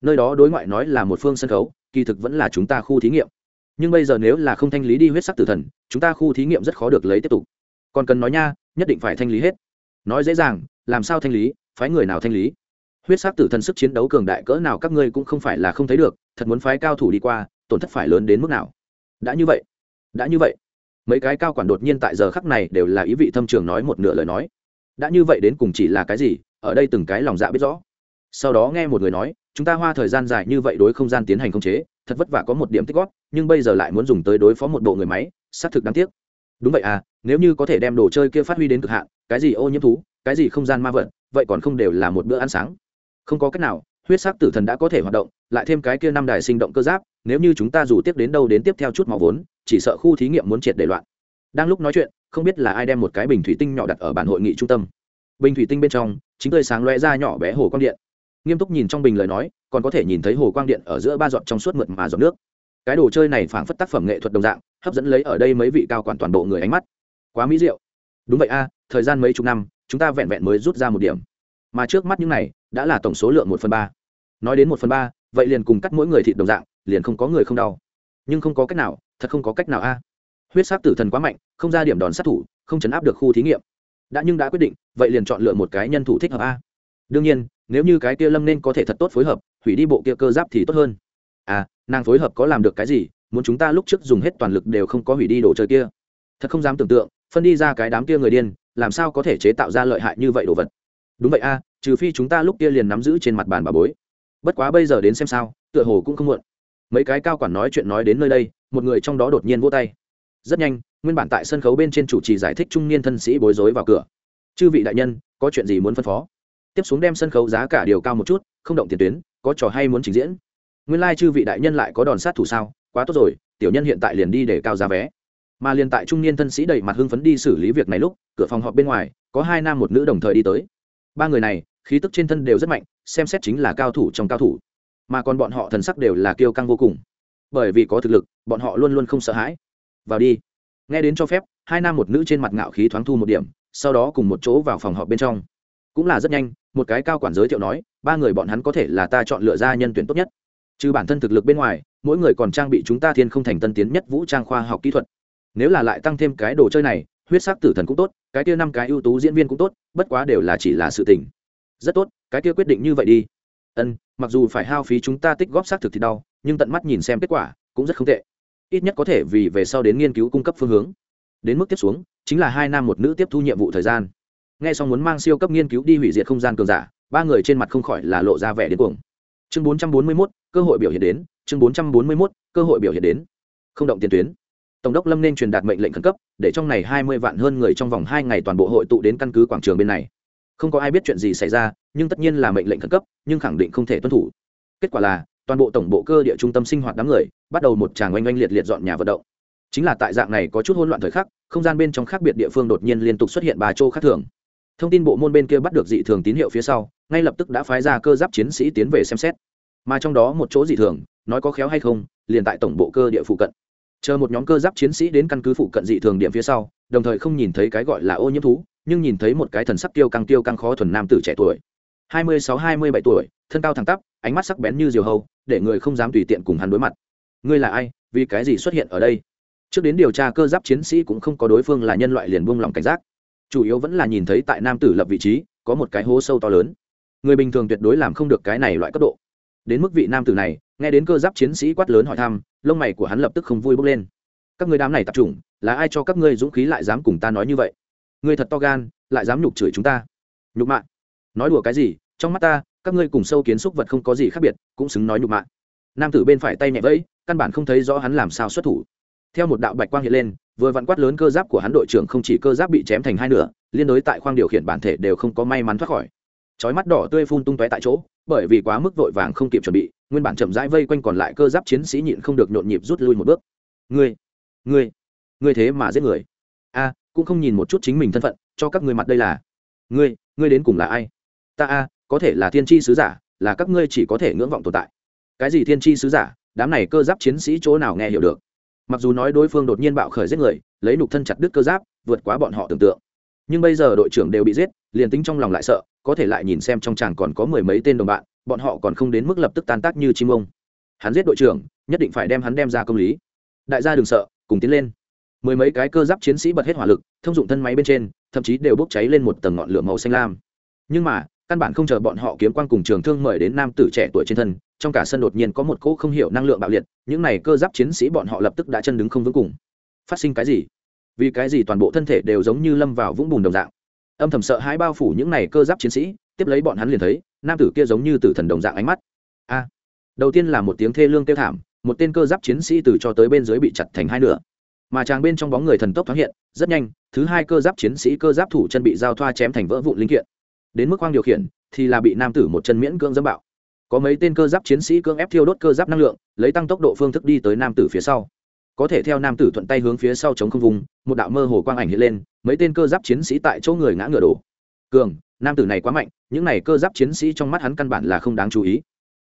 Nơi đó đối ngoại nói là một phương sân khấu, kỳ thực vẫn là chúng ta khu thí nghiệm. Nhưng bây giờ nếu là không thanh lý đi huyết sắc tử thần, chúng ta khu thí nghiệm rất khó được lấy tiếp tục. Còn cần nói nha, nhất định phải thanh lý hết. Nói dễ dàng, làm sao thanh lý, phái người nào thanh lý? Huyết sắc tử thần sức chiến đấu cường đại cỡ nào các ngươi cũng không phải là không thấy được, thật muốn phái cao thủ đi qua, tổn thất phải lớn đến mức nào? Đã như vậy, đã như vậy. Mấy cái cao quản đột nhiên tại giờ khắc này đều là ý vị thâm trường nói một nửa lời nói. Đã như vậy đến cùng chỉ là cái gì? Ở đây từng cái lòng dạ biết rõ. Sau đó nghe một người nói chúng ta hoa thời gian dài như vậy đối không gian tiến hành khống chế, thật vất vả có một điểm tích góp, nhưng bây giờ lại muốn dùng tới đối phó một bộ người máy, xác thực đáng tiếc. Đúng vậy à nếu như có thể đem đồ chơi kia phát huy đến cực hạn, cái gì ô nhiễm thú, cái gì không gian ma vật, vậy còn không đều là một bữa ăn sáng. Không có cách nào, huyết sắc tử thần đã có thể hoạt động, lại thêm cái kia năm đài sinh động cơ giáp, nếu như chúng ta dù tiếp đến đâu đến tiếp theo chút máu vốn, chỉ sợ khu thí nghiệm muốn triệt để loạn. Đang lúc nói chuyện, không biết là ai đem một cái bình thủy tinh nhỏ đặt ở bản hội nghị trung tâm. Bình thủy tinh bên trong, chính tươi sáng loe ra nhỏ bé hồ quang điện nghiêm túc nhìn trong bình lời nói, còn có thể nhìn thấy hồ quang điện ở giữa ba giọt trong suốt mượt mà giọt nước. Cái đồ chơi này phảng phất tác phẩm nghệ thuật đồng dạng, hấp dẫn lấy ở đây mấy vị cao quản toàn bộ người ánh mắt. Quá mỹ diệu. Đúng vậy a, thời gian mấy chục năm, chúng ta vẹn vẹn mới rút ra một điểm. Mà trước mắt những này, đã là tổng số lượng một phần ba. Nói đến một phần ba, vậy liền cùng cắt mỗi người thịt đồng dạng, liền không có người không đau. Nhưng không có cách nào, thật không có cách nào a. Huyết sát tử thần quá mạnh, không ra điểm đòn sát thủ, không chấn áp được khu thí nghiệm. Đã nhưng đã quyết định, vậy liền chọn lựa một cái nhân thủ thích hợp a đương nhiên, nếu như cái kia lâm nên có thể thật tốt phối hợp, hủy đi bộ kia cơ giáp thì tốt hơn. À nàng phối hợp có làm được cái gì? Muốn chúng ta lúc trước dùng hết toàn lực đều không có hủy đi đồ chơi kia. Thật không dám tưởng tượng, phân đi ra cái đám kia người điên, làm sao có thể chế tạo ra lợi hại như vậy đồ vật? Đúng vậy a, trừ phi chúng ta lúc kia liền nắm giữ trên mặt bàn bà bối. Bất quá bây giờ đến xem sao, tựa hồ cũng không muộn. Mấy cái cao quản nói chuyện nói đến nơi đây, một người trong đó đột nhiên vỗ tay. Rất nhanh, nguyên bản tại sân khấu bên trên chủ trì giải thích trung niên thân sĩ bối rối vào cửa. Chư vị đại nhân, có chuyện gì muốn phân phó? Tiếp xuống đem sân khấu giá cả điều cao một chút, không động tiền tuyến, có trò hay muốn trình diễn. Nguyên lai、like、chư vị đại nhân lại có đòn sát thủ sao? Quá tốt rồi, tiểu nhân hiện tại liền đi để cao giá vé. Mà liền tại trung niên thân sĩ đầy mặt hưng phấn đi xử lý việc này lúc, cửa phòng họp bên ngoài, có hai nam một nữ đồng thời đi tới. Ba người này, khí tức trên thân đều rất mạnh, xem xét chính là cao thủ trong cao thủ. Mà còn bọn họ thần sắc đều là kiêu căng vô cùng. Bởi vì có thực lực, bọn họ luôn luôn không sợ hãi. Vào đi. Nghe đến cho phép, hai nam một nữ trên mặt ngạo khí thoáng thu một điểm, sau đó cùng một chỗ vào phòng họp bên trong. Cũng là rất nhanh một cái cao quản giới thiệu nói, ba người bọn hắn có thể là ta chọn lựa ra nhân tuyển tốt nhất. Trừ bản thân thực lực bên ngoài, mỗi người còn trang bị chúng ta thiên không thành tân tiến nhất vũ trang khoa học kỹ thuật. Nếu là lại tăng thêm cái đồ chơi này, huyết sắc tử thần cũng tốt, cái kia năm cái ưu tú diễn viên cũng tốt, bất quá đều là chỉ là sự tình. Rất tốt, cái kia quyết định như vậy đi. Ân, mặc dù phải hao phí chúng ta tích góp xác thực thì đau, nhưng tận mắt nhìn xem kết quả, cũng rất không tệ. Ít nhất có thể vì về sau đến nghiên cứu cung cấp phương hướng. Đến mức tiếp xuống, chính là hai nam một nữ tiếp thu nhiệm vụ thời gian nghe xong muốn mang siêu cấp nghiên cứu đi hủy diệt không gian cường giả, ba người trên mặt không khỏi là lộ ra vẻ đến cuồng. Chương bốn trăm bốn mươi mốt, cơ hội biểu hiện đến, chương bốn trăm bốn mươi mốt, cơ hội biểu hiện đến. Không động tiền tuyến. Tổng đốc lâm nên truyền đạt mệnh lệnh khẩn cấp, để trong này hai mươi vạn hơn người trong vòng hai ngày toàn bộ hội tụ đến căn cứ quảng trường bên này. Không có ai biết chuyện gì xảy ra, nhưng tất nhiên là mệnh lệnh khẩn cấp, nhưng khẳng định không thể tuân thủ. Kết quả là, toàn bộ tổng bộ cơ địa trung tâm sinh hoạt đám người, bắt đầu một tràng oanh oanh liệt liệt dọn nhà vận động. Chính là tại dạng này có chút hỗn loạn thời khắc, không gian bên trong khác biệt địa phương đột nhiên liên tục xuất hiện bà châu khác thường thông tin bộ môn bên kia bắt được dị thường tín hiệu phía sau, ngay lập tức đã phái ra cơ giáp chiến sĩ tiến về xem xét. Mà trong đó một chỗ dị thường, nói có khéo hay không, liền tại tổng bộ cơ địa phụ cận. Chờ một nhóm cơ giáp chiến sĩ đến căn cứ phụ cận dị thường điểm phía sau, đồng thời không nhìn thấy cái gọi là ô nhiễm thú, nhưng nhìn thấy một cái thần sắc tiêu căng tiêu căng khó thuần nam tử trẻ tuổi. Hai mươi sáu, hai mươi bảy tuổi, thân cao thẳng tắp, ánh mắt sắc bén như diều hâu, để người không dám tùy tiện cùng hắn đối mặt. Ngươi là ai, vì cái gì xuất hiện ở đây? Trước đến điều tra cơ giáp chiến sĩ cũng không có đối phương là nhân loại liền buông lỏng cảnh giác chủ yếu vẫn là nhìn thấy tại nam tử lập vị trí, có một cái hố sâu to lớn. Người bình thường tuyệt đối làm không được cái này loại cấp độ. Đến mức vị nam tử này, nghe đến cơ giáp chiến sĩ quát lớn hỏi thăm, lông mày của hắn lập tức không vui bốc lên. Các người đám này tập trung, là ai cho các ngươi dũng khí lại dám cùng ta nói như vậy? Ngươi thật to gan, lại dám nhục chửi chúng ta. Nhục mạ. Nói đùa cái gì, trong mắt ta, các ngươi cùng sâu kiến xúc vật không có gì khác biệt, cũng xứng nói nhục mạ. Nam tử bên phải tay nhẹ vẫy, căn bản không thấy rõ hắn làm sao xuất thủ. Theo một đạo bạch quang hiện lên vừa vặn quát lớn cơ giáp của hắn đội trưởng không chỉ cơ giáp bị chém thành hai nửa, liên đối tại khoang điều khiển bản thể đều không có may mắn thoát khỏi. Chói mắt đỏ tươi phun tung tóe tại chỗ, bởi vì quá mức vội vàng không kịp chuẩn bị, nguyên bản chậm rãi vây quanh còn lại cơ giáp chiến sĩ nhịn không được nhộn nhịp rút lui một bước. Ngươi ngươi ngươi thế mà giết người. A, cũng không nhìn một chút chính mình thân phận, cho các ngươi mặt đây là. Ngươi ngươi đến cùng là ai? Ta a, có thể là thiên tri sứ giả, là các ngươi chỉ có thể ngưỡng vọng tồn tại. Cái gì thiên tri sứ giả? Đám này cơ giáp chiến sĩ chỗ nào nghe hiểu được? Mặc dù nói đối phương đột nhiên bạo khởi giết người, lấy nục thân chặt đứt cơ giáp, vượt quá bọn họ tưởng tượng. Nhưng bây giờ đội trưởng đều bị giết, liền tính trong lòng lại sợ, có thể lại nhìn xem trong chàng còn có mười mấy tên đồng bạn, bọn họ còn không đến mức lập tức tan tác như chim ông. Hắn giết đội trưởng, nhất định phải đem hắn đem ra công lý. Đại gia đừng sợ, cùng tiến lên. Mười mấy cái cơ giáp chiến sĩ bật hết hỏa lực, thông dụng thân máy bên trên, thậm chí đều bốc cháy lên một tầng ngọn lửa màu xanh lam. Nhưng mà căn bản không chờ bọn họ kiếm quan cùng trường thương mời đến nam tử trẻ tuổi trên thân, trong cả sân đột nhiên có một cỗ không hiểu năng lượng bạo liệt, những này cơ giáp chiến sĩ bọn họ lập tức đã chân đứng không vững cùng. Phát sinh cái gì? Vì cái gì toàn bộ thân thể đều giống như lâm vào vũng bùn đồng dạng? Âm thầm sợ hãi bao phủ những này cơ giáp chiến sĩ, tiếp lấy bọn hắn liền thấy, nam tử kia giống như tử thần đồng dạng ánh mắt. A! Đầu tiên là một tiếng thê lương kêu thảm, một tên cơ giáp chiến sĩ từ cho tới bên dưới bị chặt thành hai nửa. Mà chàng bên trong bóng người thần tốc thoáng hiện, rất nhanh, thứ hai cơ giáp chiến sĩ cơ giáp thủ chân bị giao thoa chém thành vỡ vụn linh kiện đến mức khoang điều khiển, thì là bị nam tử một chân miễn cưỡng dẫm bạo. Có mấy tên cơ giáp chiến sĩ cưỡng ép thiêu đốt cơ giáp năng lượng, lấy tăng tốc độ phương thức đi tới nam tử phía sau. Có thể theo nam tử thuận tay hướng phía sau chống không vùng, một đạo mơ hồ quang ảnh hiện lên, mấy tên cơ giáp chiến sĩ tại chỗ người ngã ngựa đổ. Cường, nam tử này quá mạnh, những này cơ giáp chiến sĩ trong mắt hắn căn bản là không đáng chú ý.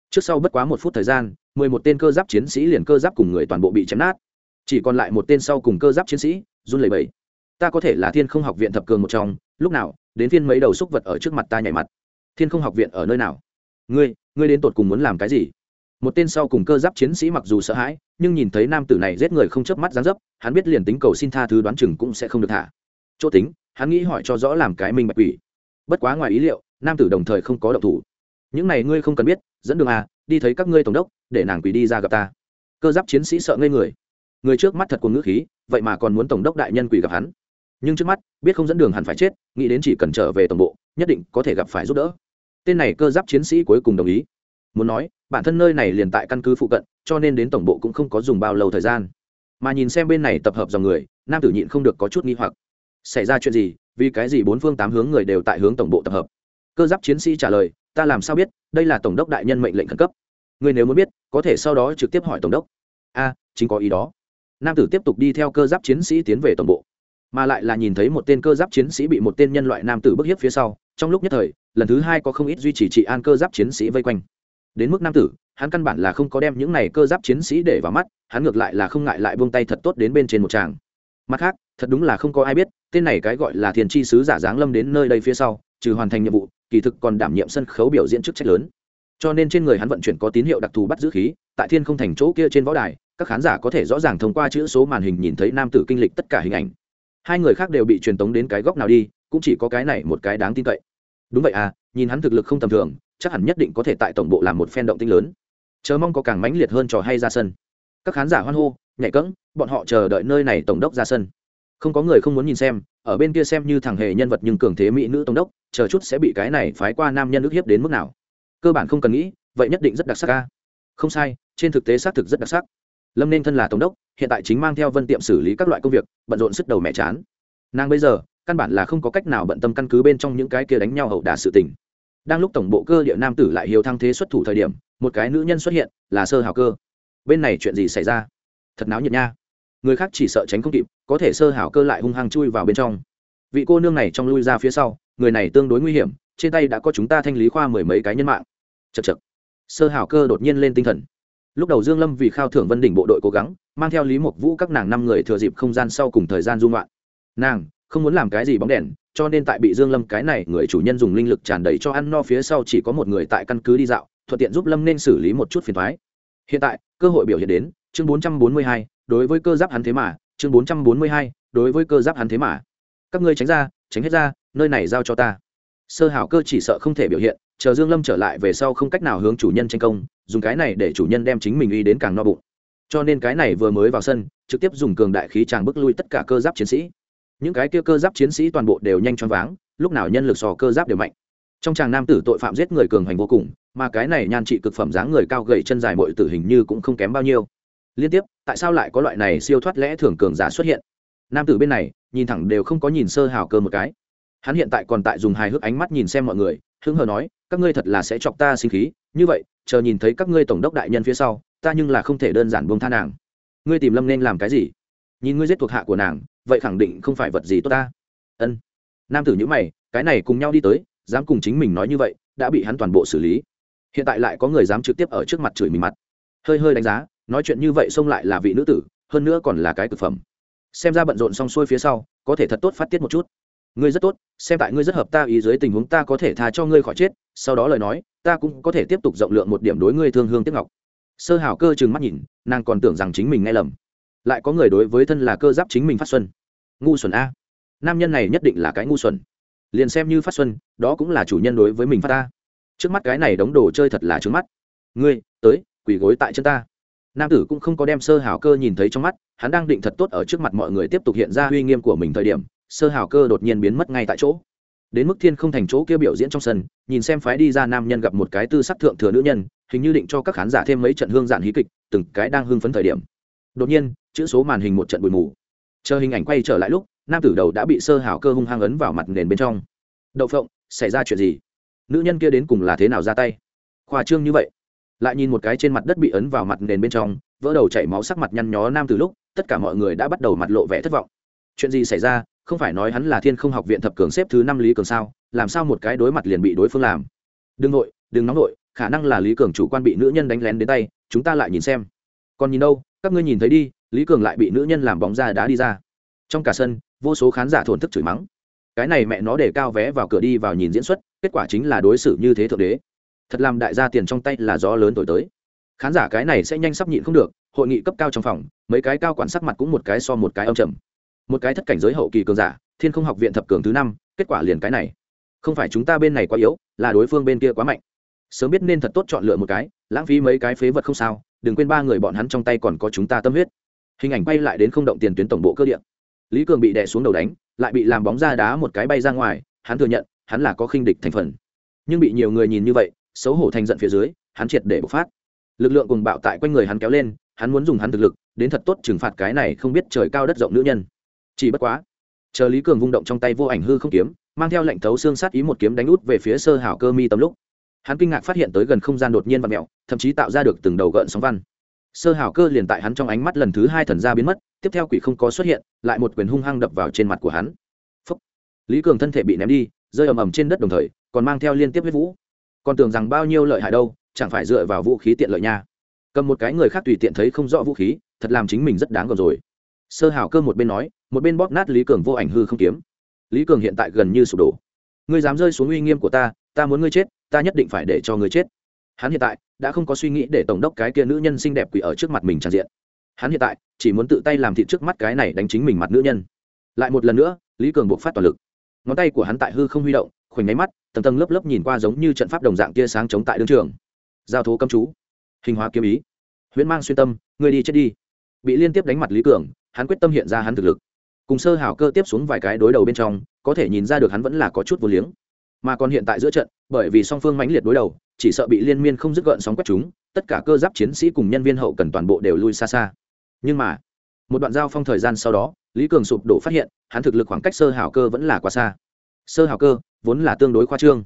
Trước sau bất quá một phút thời gian, mười một tên cơ giáp chiến sĩ liền cơ giáp cùng người toàn bộ bị chém nát. Chỉ còn lại một tên sau cùng cơ giáp chiến sĩ, run lẩy bẩy. Ta có thể là thiên không học viện thập cường một trong, lúc nào đến phiên mấy đầu xúc vật ở trước mặt ta nhảy mặt. Thiên không học viện ở nơi nào? Ngươi ngươi đến tột cùng muốn làm cái gì? Một tên sau cùng cơ giáp chiến sĩ mặc dù sợ hãi, nhưng nhìn thấy nam tử này giết người không chớp mắt dáng dấp, hắn biết liền tính cầu xin tha thứ đoán chừng cũng sẽ không được thả. Chỗ tính, hắn nghĩ hỏi cho rõ làm cái minh bạch quỷ. Bất quá ngoài ý liệu, nam tử đồng thời không có động thủ. Những này ngươi không cần biết, dẫn đường à đi thấy các ngươi tổng đốc, để nàng quỷ đi ra gặp ta. Cơ giáp chiến sĩ sợ ngây người. Người trước mắt thật cuồng ngữ khí, vậy mà còn muốn tổng đốc đại nhân quỷ gặp hắn nhưng trước mắt, biết không dẫn đường hẳn phải chết, nghĩ đến chỉ cần trở về tổng bộ, nhất định có thể gặp phải giúp đỡ. Tên này cơ giáp chiến sĩ cuối cùng đồng ý. Muốn nói, bản thân nơi này liền tại căn cứ phụ cận, cho nên đến tổng bộ cũng không có dùng bao lâu thời gian. Mà nhìn xem bên này tập hợp dòng người, nam tử nhịn không được có chút nghi hoặc. Xảy ra chuyện gì? Vì cái gì bốn phương tám hướng người đều tại hướng tổng bộ tập hợp? Cơ giáp chiến sĩ trả lời, ta làm sao biết? Đây là tổng đốc đại nhân mệnh lệnh khẩn cấp. Người nếu muốn biết, có thể sau đó trực tiếp hỏi tổng đốc. A, chính có ý đó. Nam tử tiếp tục đi theo cơ giáp chiến sĩ tiến về tổng bộ mà lại là nhìn thấy một tên cơ giáp chiến sĩ bị một tên nhân loại nam tử bức hiếp phía sau, trong lúc nhất thời, lần thứ hai có không ít duy trì trị an cơ giáp chiến sĩ vây quanh. Đến mức nam tử, hắn căn bản là không có đem những này cơ giáp chiến sĩ để vào mắt, hắn ngược lại là không ngại lại buông tay thật tốt đến bên trên một tràng. Mặt khác, thật đúng là không có ai biết, tên này cái gọi là thiền chi sứ giả dáng lâm đến nơi đây phía sau, trừ hoàn thành nhiệm vụ, kỳ thực còn đảm nhiệm sân khấu biểu diễn chức trách lớn. Cho nên trên người hắn vận chuyển có tín hiệu đặc thù bắt giữ khí, tại thiên không thành chỗ kia trên võ đài, các khán giả có thể rõ ràng thông qua chữ số màn hình nhìn thấy nam tử kinh lịch tất cả hình ảnh hai người khác đều bị truyền tống đến cái góc nào đi, cũng chỉ có cái này một cái đáng tin cậy. Đúng vậy à nhìn hắn thực lực không tầm thường, chắc hẳn nhất định có thể tại tổng bộ làm một phen động tinh lớn. Chờ mong có càng mãnh liệt hơn trò hay ra sân. Các khán giả hoan hô, nhảy cẫng, bọn họ chờ đợi nơi này tổng đốc ra sân. Không có người không muốn nhìn xem, ở bên kia xem như thằng hề nhân vật nhưng cường thế mỹ nữ tổng đốc, chờ chút sẽ bị cái này phái qua nam nhân ức hiếp đến mức nào. Cơ bản không cần nghĩ, vậy nhất định rất đặc sắc ca không sai, trên thực tế xác thực rất đặc sắc lâm nên thân là tổng đốc hiện tại chính mang theo vân tiệm xử lý các loại công việc bận rộn sức đầu mẹ chán nàng bây giờ căn bản là không có cách nào bận tâm căn cứ bên trong những cái kia đánh nhau hậu đả sự tình đang lúc tổng bộ cơ địa nam tử lại hiếu thăng thế xuất thủ thời điểm một cái nữ nhân xuất hiện là sơ hào cơ bên này chuyện gì xảy ra thật náo nhiệt nha người khác chỉ sợ tránh không kịp có thể sơ hảo cơ lại hung hăng chui vào bên trong vị cô nương này trong lui ra phía sau người này tương đối nguy hiểm trên tay đã có chúng ta thanh lý khoa mười mấy cái nhân mạng chật chật sơ hảo cơ đột nhiên lên tinh thần lúc đầu dương lâm vì khao thưởng vân đỉnh bộ đội cố gắng mang theo lý mộc vũ các nàng năm người thừa dịp không gian sau cùng thời gian dung loạn. Nàng không muốn làm cái gì bóng đèn cho nên tại bị dương lâm cái này người chủ nhân dùng linh lực tràn đầy cho ăn no phía sau chỉ có một người tại căn cứ đi dạo thuận tiện giúp lâm nên xử lý một chút phiền thoái hiện tại cơ hội biểu hiện đến chương 442, đối với cơ giáp hắn thế mà chương 442, đối với cơ giáp hắn thế mà. Các ngươi tránh ra tránh hết ra nơi này giao cho ta. Sơ hảo cơ chỉ sợ không thể biểu hiện chờ dương lâm trở lại về sau không cách nào hướng chủ nhân tranh công dùng cái này để chủ nhân đem chính mình uy đến càng no bụng. Cho nên cái này vừa mới vào sân, trực tiếp dùng cường đại khí tràng bức lui tất cả cơ giáp chiến sĩ. Những cái kia cơ giáp chiến sĩ toàn bộ đều nhanh choáng váng, lúc nào nhân lực sò cơ giáp đều mạnh. Trong tràng nam tử tội phạm giết người cường hành vô cùng, mà cái này nhan trị cực phẩm dáng người cao gầy chân dài mọi tử hình như cũng không kém bao nhiêu. Liên tiếp, tại sao lại có loại này siêu thoát lẽ thường cường giả xuất hiện? Nam tử bên này, nhìn thẳng đều không có nhìn sơ hào cơ một cái. Hắn hiện tại còn tại dùng hài hước ánh mắt nhìn xem mọi người, hứng hờ nói các ngươi thật là sẽ chọc ta sinh khí, như vậy, chờ nhìn thấy các ngươi tổng đốc đại nhân phía sau, ta nhưng là không thể đơn giản buông tha nàng. Ngươi tìm lâm nên làm cái gì? Nhìn ngươi giết thuộc hạ của nàng, vậy khẳng định không phải vật gì tốt ta. Ân. Nam tử nhữ mày, cái này cùng nhau đi tới, dám cùng chính mình nói như vậy, đã bị hắn toàn bộ xử lý. Hiện tại lại có người dám trực tiếp ở trước mặt chửi mình mặt. Hơi hơi đánh giá, nói chuyện như vậy xông lại là vị nữ tử, hơn nữa còn là cái thực phẩm. Xem ra bận rộn xong xuôi phía sau, có thể thật tốt phát tiết một chút ngươi rất tốt, xem tại ngươi rất hợp ta ý dưới tình huống ta có thể tha cho ngươi khỏi chết, sau đó lời nói, ta cũng có thể tiếp tục rộng lượng một điểm đối ngươi thương hương tiếp ngọc. Sơ hảo cơ chừng mắt nhìn, nàng còn tưởng rằng chính mình nghe lầm. Lại có người đối với thân là cơ giáp chính mình phát xuân. Ngu xuẩn a. Nam nhân này nhất định là cái ngu xuẩn. Liền xem như phát xuân, đó cũng là chủ nhân đối với mình phát ta. Trước mắt cái này đóng đồ chơi thật là trước mắt. Ngươi, tới, quỳ gối tại chân ta. Nam tử cũng không có đem sơ hảo cơ nhìn thấy trong mắt, hắn đang định thật tốt ở trước mặt mọi người tiếp tục hiện ra uy nghiêm của mình thời điểm sơ hảo cơ đột nhiên biến mất ngay tại chỗ. Đến mức thiên không thành chỗ kia biểu diễn trong sân, nhìn xem phái đi ra nam nhân gặp một cái tư sắc thượng thừa nữ nhân, hình như định cho các khán giả thêm mấy trận hương giản hí kịch, từng cái đang hưng phấn thời điểm. Đột nhiên, chữ số màn hình một trận bụi mù. Chờ hình ảnh quay trở lại lúc, nam tử đầu đã bị sơ hảo cơ hung hăng ấn vào mặt nền bên trong. Đậu phộng, xảy ra chuyện gì? Nữ nhân kia đến cùng là thế nào ra tay? Khoa trương như vậy. Lại nhìn một cái trên mặt đất bị ấn vào mặt nền bên trong, vỡ đầu chảy máu sắc mặt nhăn nhó nam từ lúc, tất cả mọi người đã bắt đầu mặt lộ vẻ thất vọng. Chuyện gì xảy ra? Không phải nói hắn là thiên không học viện thập cường xếp thứ năm lý cường sao, làm sao một cái đối mặt liền bị đối phương làm? Đừng nội, đừng nóng nội, khả năng là lý cường chủ quan bị nữ nhân đánh lén đến tay, chúng ta lại nhìn xem. Còn nhìn đâu, các ngươi nhìn thấy đi, lý cường lại bị nữ nhân làm bóng ra đá đi ra. Trong cả sân, vô số khán giả thổn thức chửi mắng. Cái này mẹ nó để cao vé vào cửa đi vào nhìn diễn xuất, kết quả chính là đối xử như thế thượng đế. Thật làm đại gia tiền trong tay là gió lớn thổi tới. Khán giả cái này sẽ nhanh sắp nhịn không được, hội nghị cấp cao trong phòng, mấy cái cao quản sắc mặt cũng một cái so một cái âm trầm một cái thất cảnh giới hậu kỳ cường giả, thiên không học viện thập cường thứ năm, kết quả liền cái này. Không phải chúng ta bên này quá yếu, là đối phương bên kia quá mạnh. Sớm biết nên thật tốt chọn lựa một cái, lãng phí mấy cái phế vật không sao, đừng quên ba người bọn hắn trong tay còn có chúng ta tâm huyết. Hình ảnh bay lại đến không động tiền tuyến tổng bộ cơ điện lý cường bị đè xuống đầu đánh, lại bị làm bóng ra đá một cái bay ra ngoài, hắn thừa nhận, hắn là có khinh địch thành phần. Nhưng bị nhiều người nhìn như vậy, xấu hổ thành giận phía dưới, hắn triệt để bộc phát. Lực lượng cùng bạo tại quanh người hắn kéo lên, hắn muốn dùng hắn thực lực, đến thật tốt trừng phạt cái này không biết trời cao đất rộng nữ nhân chỉ bất quá, chờ lý cường vung động trong tay vô ảnh hư không kiếm, mang theo lệnh thấu xương sát ý một kiếm đánh út về phía sơ hảo cơ mi tầm lúc. Hắn kinh ngạc phát hiện tới gần không gian đột nhiên và mẹo thậm chí tạo ra được từng đầu gợn sóng văn. Sơ hảo cơ liền tại hắn trong ánh mắt lần thứ hai thần ra biến mất, tiếp theo quỷ không có xuất hiện, lại một quyền hung hăng đập vào trên mặt của hắn. Phúc. lý cường thân thể bị ném đi, rơi ầm ầm trên đất đồng thời, còn mang theo liên tiếp huyết vũ. Còn tưởng rằng bao nhiêu lợi hại đâu, chẳng phải dựa vào vũ khí tiện lợi nha. Cầm một cái người khác tùy tiện thấy không rõ vũ khí, thật làm chính mình rất đáng gờm rồi. Sơ hảo cơ một bên nói một bên bóp nát lý cường vô ảnh hư không kiếm. Lý cường hiện tại gần như sụp đổ. Ngươi dám rơi xuống uy nghiêm của ta ta muốn ngươi chết, ta nhất định phải để cho ngươi chết. Hắn hiện tại đã không có suy nghĩ để tổng đốc cái kia nữ nhân xinh đẹp quỷ ở trước mặt mình tràn diện. Hắn hiện tại chỉ muốn tự tay làm thịt trước mắt cái này đánh chính mình mặt nữ nhân. Lại một lần nữa, lý cường buộc phát toàn lực. Ngón tay của hắn tại hư không huy động, khoảnh nháy mắt, tầng tầng lớp lớp nhìn qua giống như trận pháp đồng dạng tia sáng chống tại đương trường. Giao thố cấm chú. Hình hóa kiếm ý. Huyễn mang xuyên tâm người đi chết đi. Bị liên tiếp đánh mặt lý cường, hắn quyết tâm hiện ra hắn thực lực cùng sơ hảo cơ tiếp xuống vài cái đối đầu bên trong, có thể nhìn ra được hắn vẫn là có chút vô liếng. Mà còn hiện tại giữa trận, bởi vì song phương mãnh liệt đối đầu, chỉ sợ bị liên miên không dứt gợn sóng quét chúng, tất cả cơ giáp chiến sĩ cùng nhân viên hậu cần toàn bộ đều lui xa xa. Nhưng mà, một đoạn giao phong thời gian sau đó, lý cường sụp đổ phát hiện, hắn thực lực khoảng cách sơ hảo cơ vẫn là quá xa. Sơ hảo cơ, vốn là tương đối khoa trương.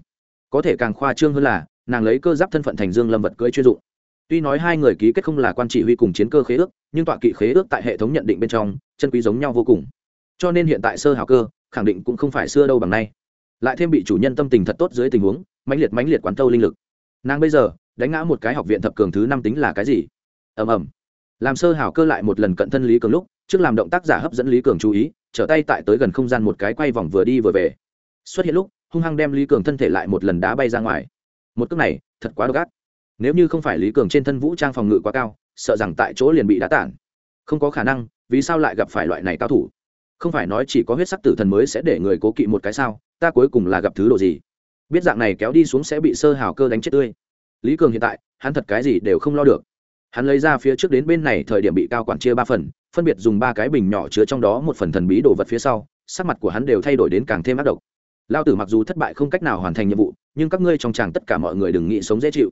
Có thể càng khoa trương hơn là, nàng lấy cơ giáp thân phận thành dương lâm vật cưỡi chuyên dụng. Tuy nói hai người ký kết không là quan chỉ huy cùng chiến cơ khế ước, nhưng tọa kỵ khế ước tại hệ thống nhận định bên trong, chân quý giống nhau vô cùng cho nên hiện tại sơ hào cơ, khẳng định cũng không phải xưa đâu bằng nay. Lại thêm bị chủ nhân tâm tình thật tốt dưới tình huống, mãnh liệt mãnh liệt quán thâu linh lực. Nàng bây giờ, đánh ngã một cái học viện thập cường thứ năm tính là cái gì? Ầm ầm. Làm sơ hảo cơ lại một lần cận thân lý cường lúc, trước làm động tác giả hấp dẫn lý cường chú ý, trở tay tại tới gần không gian một cái quay vòng vừa đi vừa về. Xuất hiện lúc, hung hăng đem lý cường thân thể lại một lần đá bay ra ngoài. Một cước này, thật quá độc ác. Nếu như không phải lý cường trên thân vũ trang phòng ngự quá cao, sợ rằng tại chỗ liền bị đá tản. Không có khả năng, vì sao lại gặp phải loại này cao thủ? Không phải nói chỉ có huyết sắc tử thần mới sẽ để người cố kỵ một cái sao, ta cuối cùng là gặp thứ độ gì? Biết dạng này kéo đi xuống sẽ bị sơ hào cơ đánh chết tươi. Lý cường hiện tại, hắn thật cái gì đều không lo được. Hắn lấy ra phía trước đến bên này thời điểm bị cao quản chia ba phần, phân biệt dùng ba cái bình nhỏ chứa trong đó một phần thần bí đồ vật phía sau, sắc mặt của hắn đều thay đổi đến càng thêm ác độc. Lao tử mặc dù thất bại không cách nào hoàn thành nhiệm vụ, nhưng các ngươi trong tràng tất cả mọi người đừng nghĩ sống dễ chịu.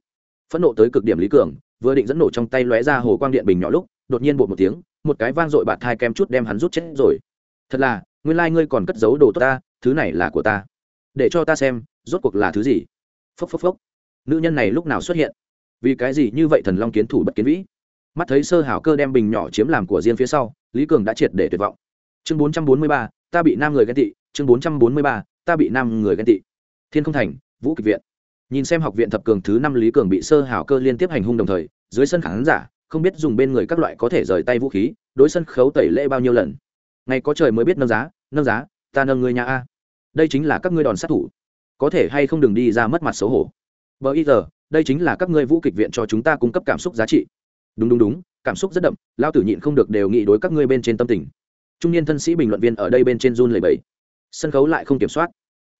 Phẫn nộ tới cực điểm lý cường, vừa định dẫn nổ trong tay lóe ra hồ quang điện bình nhỏ lúc, đột nhiên bột một tiếng, một cái vang dội bạt thai kem chút đem hắn rút chết rồi thật là, nguyên lai、like、ngươi còn cất giấu đồ tốt ta, thứ này là của ta. Để cho ta xem, rốt cuộc là thứ gì. Phốc phốc phốc. Nữ nhân này lúc nào xuất hiện? Vì cái gì như vậy thần long kiến thủ bất kiến vĩ? Mắt thấy sơ hảo cơ đem bình nhỏ chiếm làm của riêng phía sau, lý cường đã triệt để tuyệt vọng. Chương bốn trăm bốn mươi ba, ta bị nam người ghen tị. Chương bốn trăm bốn mươi ba, ta bị nam người ghen tị. Thiên không thành, vũ kịch viện. Nhìn xem học viện thập cường thứ năm lý cường bị sơ hảo cơ liên tiếp hành hung đồng thời, dưới sân khán giả, không biết dùng bên người các loại có thể rời tay vũ khí, đối sân khấu tẩy lễ bao nhiêu lần ngày có trời mới biết nâng giá nâng giá, ta nâng người nhà a. Đây chính là các ngươi đòn sát thủ. Có thể hay không đừng đi ra mất mặt xấu hổ. Bởi ý giờ, đây chính là các ngươi vũ kịch viện cho chúng ta cung cấp cảm xúc giá trị. Đúng đúng đúng, cảm xúc rất đậm lao tử nhịn không được đều nghĩ đối các ngươi bên trên tâm tình. Trung niên thân sĩ bình luận viên ở đây bên trên run lầy bẫy sân khấu lại không kiểm soát.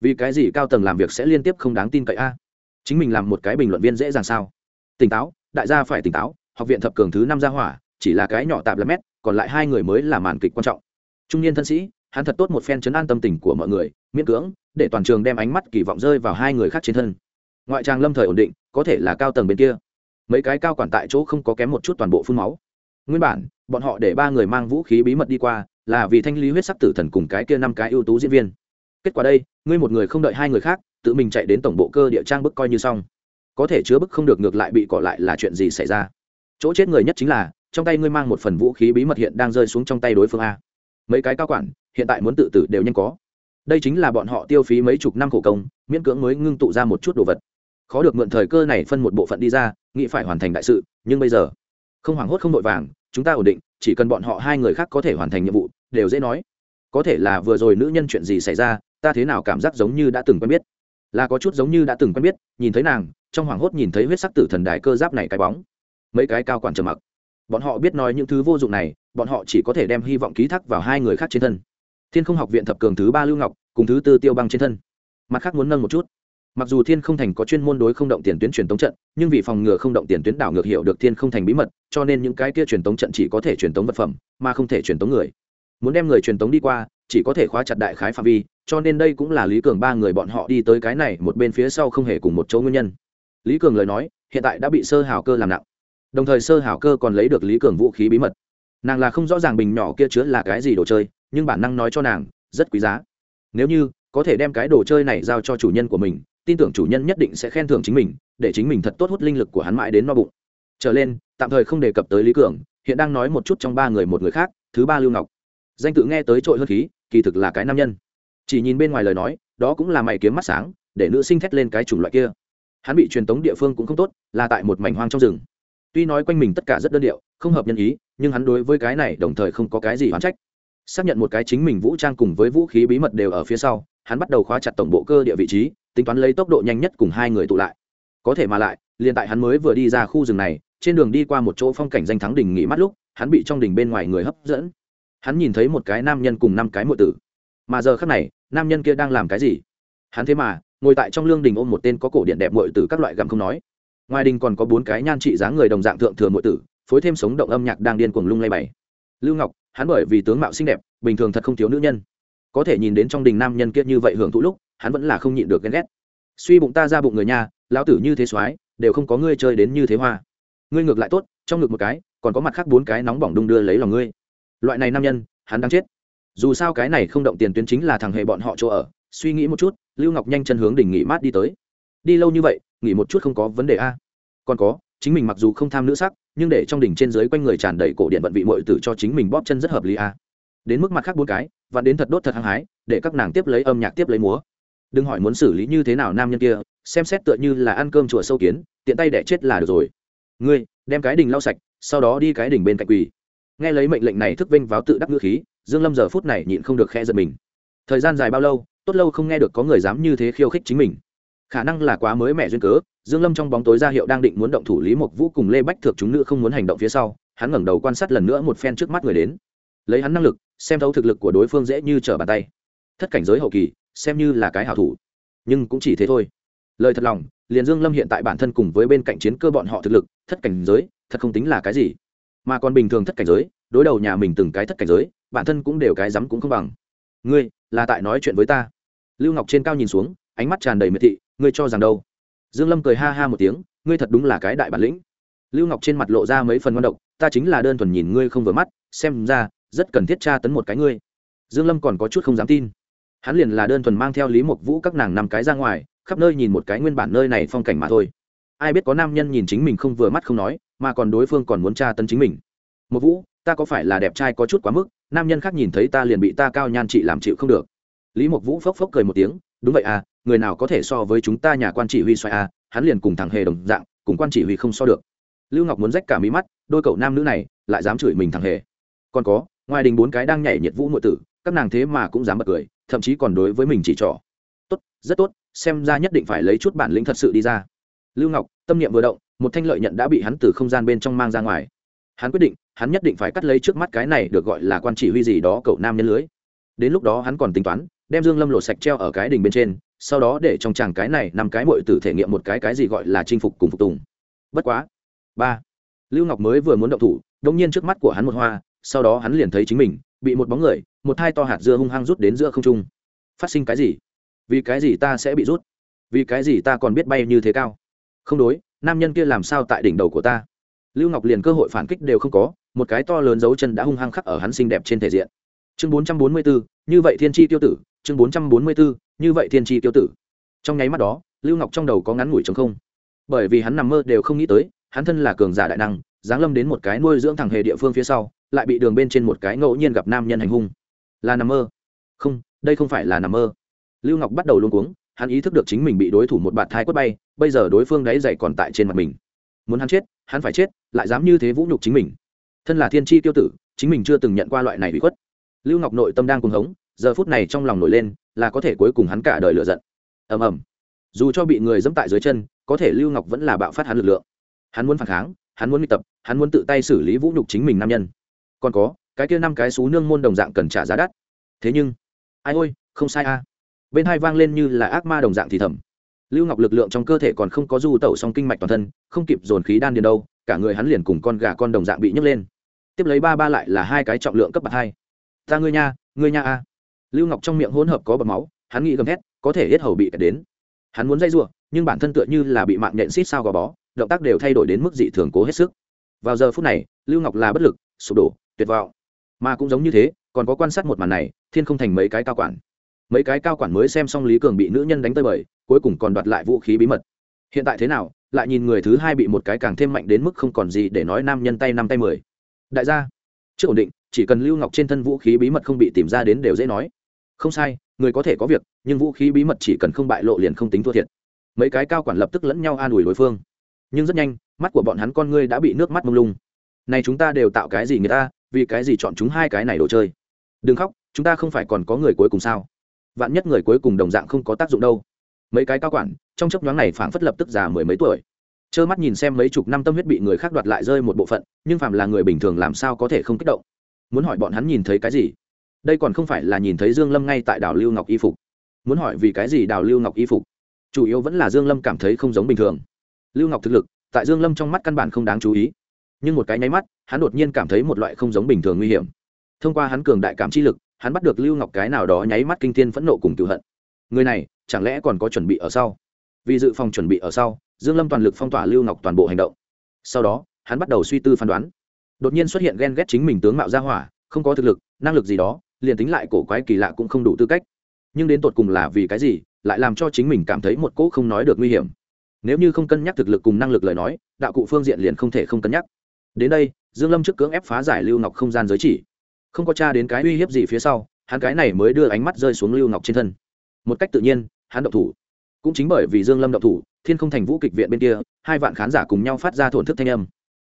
Vì cái gì cao tầng làm việc sẽ liên tiếp không đáng tin cậy a? Chính mình làm một cái bình luận viên dễ dàng sao? Tỉnh táo, đại gia phải tỉnh táo, học viện thập cường thứ năm gia hỏa, chỉ là cái nhỏ tạp là mét, còn lại hai người mới là màn kịch quan trọng trung niên thân sĩ, hắn thật tốt một phen chấn an tâm tình của mọi người, miễn cưỡng, để toàn trường đem ánh mắt kỳ vọng rơi vào hai người khác trên thân. Ngoại trang lâm thời ổn định, có thể là cao tầng bên kia. Mấy cái cao quản tại chỗ không có kém một chút toàn bộ phun máu. Nguyên bản, bọn họ để ba người mang vũ khí bí mật đi qua, là vì thanh lý huyết sắc tử thần cùng cái kia năm cái ưu tú diễn viên. Kết quả đây, ngươi một người không đợi hai người khác, tự mình chạy đến tổng bộ cơ địa trang bức coi như xong. Có thể chứa bức không được ngược lại bị cọ lại là chuyện gì xảy ra? Chỗ chết người nhất chính là, trong tay ngươi mang một phần vũ khí bí mật hiện đang rơi xuống trong tay đối phương a mấy cái cao quản, hiện tại muốn tự tử đều nhanh có. Đây chính là bọn họ tiêu phí mấy chục năm khổ công, miễn cưỡng mới ngưng tụ ra một chút đồ vật. Khó được mượn thời cơ này phân một bộ phận đi ra, nghĩ phải hoàn thành đại sự, nhưng bây giờ, không hoảng hốt không vội vàng, chúng ta ổn định, chỉ cần bọn họ hai người khác có thể hoàn thành nhiệm vụ, đều dễ nói. Có thể là vừa rồi nữ nhân chuyện gì xảy ra, ta thế nào cảm giác giống như đã từng quen biết. Là có chút giống như đã từng quen biết, nhìn thấy nàng, trong hoảng hốt nhìn thấy huyết sắc tử thần đài cơ giáp này cái bóng. Mấy cái cao quản trầm mặc bọn họ biết nói những thứ vô dụng này, bọn họ chỉ có thể đem hy vọng ký thác vào hai người khác trên thân. Thiên không học viện thập cường thứ ba lưu ngọc, cùng thứ tư tiêu băng trên thân. Mặt khác muốn nâng một chút. Mặc dù thiên không thành có chuyên môn đối không động tiền tuyến truyền tống trận, nhưng vì phòng ngừa không động tiền tuyến đảo ngược hiệu được thiên không thành bí mật, cho nên những cái kia truyền tống trận chỉ có thể truyền tống vật phẩm, mà không thể truyền tống người. Muốn đem người truyền tống đi qua, chỉ có thể khóa chặt đại khái phạm vi, cho nên đây cũng là lý cường ba người bọn họ đi tới cái này một bên phía sau không hề cùng một chỗ nguyên nhân. Lý cường lời nói, hiện tại đã bị sơ hào cơ làm nặng đồng thời sơ hảo cơ còn lấy được lý cường vũ khí bí mật nàng là không rõ ràng bình nhỏ kia chứa là cái gì đồ chơi nhưng bản năng nói cho nàng rất quý giá nếu như có thể đem cái đồ chơi này giao cho chủ nhân của mình tin tưởng chủ nhân nhất định sẽ khen thưởng chính mình để chính mình thật tốt hút linh lực của hắn mãi đến no bụng trở lên tạm thời không đề cập tới lý cường hiện đang nói một chút trong ba người một người khác thứ ba lưu ngọc danh tự nghe tới trội hơn khí kỳ thực là cái nam nhân chỉ nhìn bên ngoài lời nói đó cũng là mày kiếm mắt sáng để nữ sinh thét lên cái chủng loại kia hắn bị truyền tống địa phương cũng không tốt là tại một mảnh hoang trong rừng tuy nói quanh mình tất cả rất đơn điệu, không hợp nhân ý, nhưng hắn đối với cái này đồng thời không có cái gì hoán trách. Xác nhận một cái chính mình vũ trang cùng với vũ khí bí mật đều ở phía sau, hắn bắt đầu khóa chặt tổng bộ cơ địa vị trí, tính toán lấy tốc độ nhanh nhất cùng hai người tụ lại. Có thể mà lại, liền tại hắn mới vừa đi ra khu rừng này, trên đường đi qua một chỗ phong cảnh danh thắng đình nghỉ mắt lúc, hắn bị trong đình bên ngoài người hấp dẫn. Hắn nhìn thấy một cái nam nhân cùng năm cái mộ tử. Mà giờ khác này, nam nhân kia đang làm cái gì? Hắn thế mà, ngồi tại trong lương đình ôm một tên có cổ điện đẹp mội tử các loại gặm không nói ngoài đình còn có bốn cái nhan trị dáng người đồng dạng thượng thừa mội tử, phối thêm sống động âm nhạc đang điên cuồng lung lay bày. Lưu ngọc, hắn bởi vì tướng mạo xinh đẹp, bình thường thật không thiếu nữ nhân. Có thể nhìn đến trong đình nam nhân kiệt như vậy hưởng thụ lúc, hắn vẫn là không nhịn được ghen ghét. Suy bụng ta ra bụng người nhà lão tử như thế soái, đều không có ngươi chơi đến như thế hoa. Ngươi ngược lại tốt, trong ngực một cái, còn có mặt khác bốn cái nóng bỏng đung đưa lấy lòng ngươi. Loại này nam nhân, hắn đang chết. Dù sao cái này không động tiền tuyến chính là thằng hệ bọn họ chỗ ở. Suy nghĩ một chút, lưu ngọc nhanh chân hướng đỉnh nghỉ mát đi tới đi lâu như vậy, nghỉ một chút không có vấn đề a. Còn có, chính mình mặc dù không tham nữ sắc, nhưng để trong đỉnh trên dưới quanh người tràn đầy cổ điện vận vị mội tử cho chính mình bóp chân rất hợp lý a. Đến mức mặt khác bốn cái và đến thật đốt thật hăng hái, để các nàng tiếp lấy âm nhạc tiếp lấy múa. Đừng hỏi muốn xử lý như thế nào nam nhân kia, xem xét tựa như là ăn cơm chùa sâu kiến, tiện tay đẻ chết là được rồi. Ngươi, đem cái đình lau sạch, sau đó đi cái đình bên cạnh quỳ. Nghe lấy mệnh lệnh này thức vinh váo tự đắc ngữ khí, dương lâm giờ phút này nhịn không được khe giật mình. Thời gian dài bao lâu, tốt lâu không nghe được có người dám như thế khiêu khích chính mình khả năng là quá mới mẹ duyên cớ, dương lâm trong bóng tối ra hiệu đang định muốn động thủ lý mộc vũ cùng lê bách thượng chúng nữ không muốn hành động phía sau, hắn ngẩng đầu quan sát lần nữa một phen trước mắt người đến. Lấy hắn năng lực, xem thấu thực lực của đối phương dễ như trở bàn tay. Thất cảnh giới hậu kỳ, xem như là cái hảo thủ. Nhưng cũng chỉ thế thôi. Lời thật lòng, liền dương lâm hiện tại bản thân cùng với bên cạnh chiến cơ bọn họ thực lực, thất cảnh giới, thật không tính là cái gì. Mà còn bình thường thất cảnh giới, đối đầu nhà mình từng cái thất cảnh giới, bản thân cũng đều cái dám cũng không bằng. Ngươi, là tại nói chuyện với ta. Lưu ngọc trên cao nhìn xuống, ánh mắt tràn đầy miệt thị ngươi cho rằng đâu? Dương lâm cười ha ha một tiếng, ngươi thật đúng là cái đại bản lĩnh. Lưu ngọc trên mặt lộ ra mấy phần ngon độc, ta chính là đơn thuần nhìn ngươi không vừa mắt, xem ra, rất cần thiết tra tấn một cái ngươi. Dương lâm còn có chút không dám tin. Hắn liền là đơn thuần mang theo lý mộc vũ các nàng năm cái ra ngoài, khắp nơi nhìn một cái nguyên bản nơi này phong cảnh mà thôi. Ai biết có nam nhân nhìn chính mình không vừa mắt không nói, mà còn đối phương còn muốn tra tấn chính mình. Một vũ, ta có phải là đẹp trai có chút quá mức, nam nhân khác nhìn thấy ta liền bị ta cao nhan trị làm chịu không được. Lý mộc vũ phốc phốc cười một tiếng, đúng vậy à người nào có thể so với chúng ta nhà quan chỉ huy xoay a, hắn liền cùng thằng hề đồng dạng, cùng quan chỉ huy không so được. Lưu ngọc muốn rách cả mí mắt, đôi cậu nam nữ này lại dám chửi mình thằng hề. Còn có, ngoài đình bốn cái đang nhảy nhiệt vũ nội tử, các nàng thế mà cũng dám bật cười, thậm chí còn đối với mình chỉ trỏ. Tốt, rất tốt, xem ra nhất định phải lấy chút bản lĩnh thật sự đi ra. Lưu ngọc, tâm niệm vừa động, một thanh lợi nhận đã bị hắn từ không gian bên trong mang ra ngoài. Hắn quyết định, hắn nhất định phải cắt lấy trước mắt cái này được gọi là quan chỉ huy gì đó cậu nam nhân lưới. Đến lúc đó hắn còn tính toán, đem dương lâm lộ sạch treo ở cái đình bên trên sau đó để trong chàng cái này nằm cái muội tử thể nghiệm một cái cái gì gọi là chinh phục cùng phục tùng. Bất quá. Ba. Lưu ngọc mới vừa muốn động thủ đông nhiên trước mắt của hắn một hoa, sau đó hắn liền thấy chính mình, bị một bóng người, một hai to hạt dưa hung hăng rút đến giữa không trung. Phát sinh cái gì? Vì cái gì ta sẽ bị rút? Vì cái gì ta còn biết bay như thế cao? Không đối, nam nhân kia làm sao tại đỉnh đầu của ta? Lưu ngọc liền cơ hội phản kích đều không có, một cái to lớn dấu chân đã hung hăng khắc ở hắn xinh đẹp trên thể diện. Chương bốn trăm bốn mươi bốn như vậy thiên tri tiêu tử chương bốn trăm bốn mươi bốn như vậy thiên tri tiêu tử. Trong nháy mắt đó, lưu ngọc trong đầu có ngắn ngủi chống không. Bởi vì hắn nằm mơ đều không nghĩ tới, hắn thân là cường giả đại năng, giáng lâm đến một cái nuôi dưỡng thằng hề địa phương phía sau, lại bị đường bên trên một cái ngẫu nhiên gặp nam nhân hành hung. Là nằm mơ. Không, đây không phải là nằm mơ. Lưu ngọc bắt đầu luôn cuống, hắn ý thức được chính mình bị đối thủ một bạt thai quất bay, bây giờ đối phương đáy dày còn tại trên mặt mình. Muốn hắn chết, hắn phải chết, lại dám như thế vũ nhục chính mình. Thân là thiên tri tiêu tử, chính mình chưa từng nhận qua loại này bị khuất. Lưu ngọc nội tâm đang cuồng hống giờ phút này trong lòng nổi lên là có thể cuối cùng hắn cả đời lựa giận. Ầm ầm. Dù cho bị người dẫm tại dưới chân, có thể lưu ngọc vẫn là bạo phát hắn lực lượng. Hắn muốn phản kháng, hắn muốn bị tập, hắn muốn tự tay xử lý vũ nhục chính mình nam nhân. Còn có, cái kia năm cái xú nương môn đồng dạng cần trả giá đắt. Thế nhưng, ai ôi, không sai a. Bên hai vang lên như là ác ma đồng dạng thì thầm. Lưu ngọc lực lượng trong cơ thể còn không có du tẩu song kinh mạch toàn thân, không kịp dồn khí đan điền đâu, cả người hắn liền cùng con gà con đồng dạng bị nhấc lên. Tiếp lấy ba ba lại là hai cái trọng lượng cấp bậc hai. Ta ngươi nha ngươi nha a lưu ngọc trong miệng hỗn hợp có bọt máu, hắn nghĩ gầm thét, có thể hết hầu bị kẹt đến. Hắn muốn dây giụa nhưng bản thân tựa như là bị mạng nhện xít sao gò bó, động tác đều thay đổi đến mức dị thường cố hết sức. Vào giờ phút này, lưu ngọc là bất lực, sụp đổ, tuyệt vọng. Mà cũng giống như thế, còn có quan sát một màn này, thiên không thành mấy cái cao quản. Mấy cái cao quản mới xem xong lý cường bị nữ nhân đánh tơi bời, cuối cùng còn đoạt lại vũ khí bí mật. Hiện tại thế nào, lại nhìn người thứ hai bị một cái càng thêm mạnh đến mức không còn gì để nói nam nhân tay năm tay mười. Đại gia trước ổn định, chỉ cần lưu ngọc trên thân vũ khí bí mật không bị tìm ra đến đều dễ nói không sai, người có thể có việc, nhưng vũ khí bí mật chỉ cần không bại lộ liền không tính thua thiệt. Mấy cái cao quản lập tức lẫn nhau an ủi đối phương. Nhưng rất nhanh, mắt của bọn hắn con ngươi đã bị nước mắt mông lung. Này chúng ta đều tạo cái gì người ta, vì cái gì chọn chúng hai cái này đồ chơi? Đừng khóc, chúng ta không phải còn có người cuối cùng sao? Vạn nhất người cuối cùng đồng dạng không có tác dụng đâu. Mấy cái cao quản, trong chấp nhoáng này phảng phất lập tức già mười mấy tuổi. Trơ mắt nhìn xem mấy chục năm tâm huyết bị người khác đoạt lại rơi một bộ phận, nhưng phàm là người bình thường làm sao có thể không kích động? Muốn hỏi bọn hắn nhìn thấy cái gì? Đây còn không phải là nhìn thấy dương lâm ngay tại đảo lưu ngọc y phục. Muốn hỏi vì cái gì đào lưu ngọc y phục? Chủ yếu vẫn là dương lâm cảm thấy không giống bình thường. Lưu ngọc thực lực, tại dương lâm trong mắt căn bản không đáng chú ý. Nhưng một cái nháy mắt, hắn đột nhiên cảm thấy một loại không giống bình thường nguy hiểm. Thông qua hắn cường đại cảm chi lực, hắn bắt được lưu ngọc cái nào đó nháy mắt kinh thiên phẫn nộ cùng cựu hận. Người này, chẳng lẽ còn có chuẩn bị ở sau? Vì dự phòng chuẩn bị ở sau, dương lâm toàn lực phong tỏa lưu ngọc toàn bộ hành động. Sau đó, hắn bắt đầu suy tư phán đoán. Đột nhiên xuất hiện ghen ghét chính mình tướng mạo gia hỏa, không có thực lực, năng lực gì đó liền tính lại cổ quái kỳ lạ cũng không đủ tư cách. Nhưng đến tột cùng là vì cái gì, lại làm cho chính mình cảm thấy một cỗ không nói được nguy hiểm. Nếu như không cân nhắc thực lực cùng năng lực lời nói, đạo cụ phương diện liền không thể không cân nhắc. Đến đây, dương lâm trước cưỡng ép phá giải lưu ngọc không gian giới chỉ. Không có tra đến cái uy hiếp gì phía sau, hắn cái này mới đưa ánh mắt rơi xuống lưu ngọc trên thân. Một cách tự nhiên, hắn động thủ. Cũng chính bởi vì dương lâm động thủ, thiên không thành vũ kịch viện bên kia, hai vạn khán giả cùng nhau phát ra thổn thức thanh âm.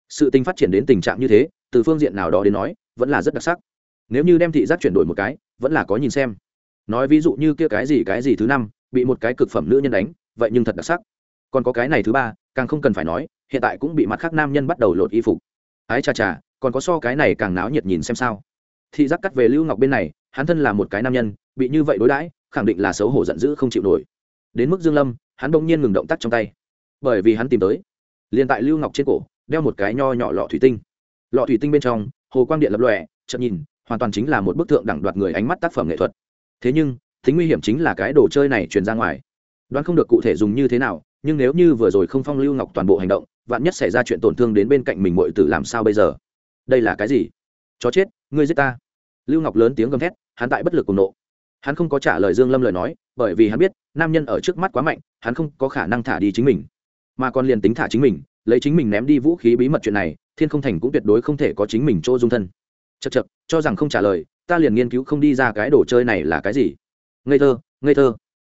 Sự tình phát triển đến tình trạng như thế, từ phương diện nào đó đến nói, vẫn là rất đặc sắc nếu như đem thị giác chuyển đổi một cái, vẫn là có nhìn xem. Nói ví dụ như kia cái gì cái gì thứ năm, bị một cái cực phẩm nữ nhân đánh, vậy nhưng thật đặc sắc. Còn có cái này thứ ba, càng không cần phải nói, hiện tại cũng bị mặt khác nam nhân bắt đầu lột y phục. Ái chà chà, còn có so cái này càng náo nhiệt nhìn xem sao. Thị giác cắt về lưu ngọc bên này, hắn thân là một cái nam nhân, bị như vậy đối đãi, khẳng định là xấu hổ giận dữ không chịu nổi. Đến mức dương lâm, hắn bỗng nhiên ngừng động tác trong tay. Bởi vì hắn tìm tới, liền tại lưu ngọc trên cổ, đeo một cái nho nhỏ lọ thủy tinh. Lọ thủy tinh bên trong, hồ quang điện lập lòe chậm nhìn hoàn toàn chính là một bức tượng đẳng đoạt người ánh mắt tác phẩm nghệ thuật. Thế nhưng, tính nguy hiểm chính là cái đồ chơi này truyền ra ngoài. Đoán không được cụ thể dùng như thế nào, nhưng nếu như vừa rồi không phong lưu ngọc toàn bộ hành động, vạn nhất xảy ra chuyện tổn thương đến bên cạnh mình muội tử làm sao bây giờ? Đây là cái gì? Chó chết, ngươi giết ta. Lưu ngọc lớn tiếng gầm thét, hắn tại bất lực cùng nộ. Hắn không có trả lời dương lâm lời nói, bởi vì hắn biết, nam nhân ở trước mắt quá mạnh, hắn không có khả năng thả đi chính mình. Mà còn liền tính thả chính mình, lấy chính mình ném đi vũ khí bí mật chuyện này, thiên không thành cũng tuyệt đối không thể có chính mình chỗ dung thân chật chật cho rằng không trả lời, ta liền nghiên cứu không đi ra cái đồ chơi này là cái gì. Ngây thơ ngây thơ.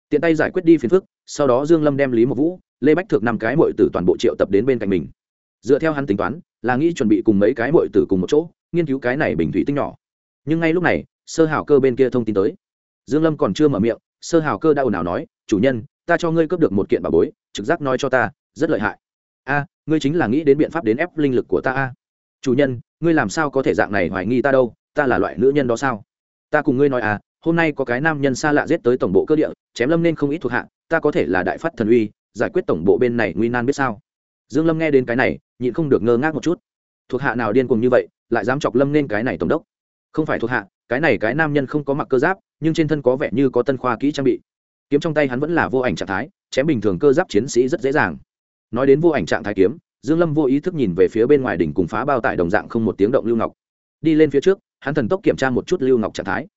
Tiện tay giải quyết đi phiền phức, sau đó dương lâm đem lý một vũ, lê bách thượng năm cái mội tử toàn bộ triệu tập đến bên cạnh mình. Dựa theo hắn tính toán, là nghĩ chuẩn bị cùng mấy cái mội tử cùng một chỗ, nghiên cứu cái này bình thủy tinh nhỏ. Nhưng ngay lúc này, sơ hảo cơ bên kia thông tin tới. Dương lâm còn chưa mở miệng, sơ hảo cơ đã ồn ào nói, chủ nhân, ta cho ngươi cướp được một kiện bà bối, trực giác nói cho ta, rất lợi hại. A, ngươi chính là nghĩ đến biện pháp đến ép linh lực của ta a. Chủ nhân ngươi làm sao có thể dạng này hoài nghi ta đâu, ta là loại nữ nhân đó sao? Ta cùng ngươi nói à hôm nay có cái nam nhân xa lạ giết tới tổng bộ cơ địa, chém lâm nên không ít thuộc hạ, ta có thể là đại phát thần uy, giải quyết tổng bộ bên này nguy nan biết sao? Dương lâm nghe đến cái này, nhịn không được ngơ ngác một chút. Thuộc hạ nào điên cùng như vậy, lại dám chọc lâm nên cái này tổng đốc? Không phải thuộc hạ, cái này cái nam nhân không có mặc cơ giáp, nhưng trên thân có vẻ như có tân khoa kỹ trang bị. Kiếm trong tay hắn vẫn là vô ảnh trạng thái, chém bình thường cơ giáp chiến sĩ rất dễ dàng. Nói đến vô ảnh trạng thái kiếm dương lâm vô ý thức nhìn về phía bên ngoài đỉnh cùng phá bao tải đồng dạng không một tiếng động lưu ngọc. Đi lên phía trước, hắn thần tốc kiểm tra một chút lưu ngọc trạng thái.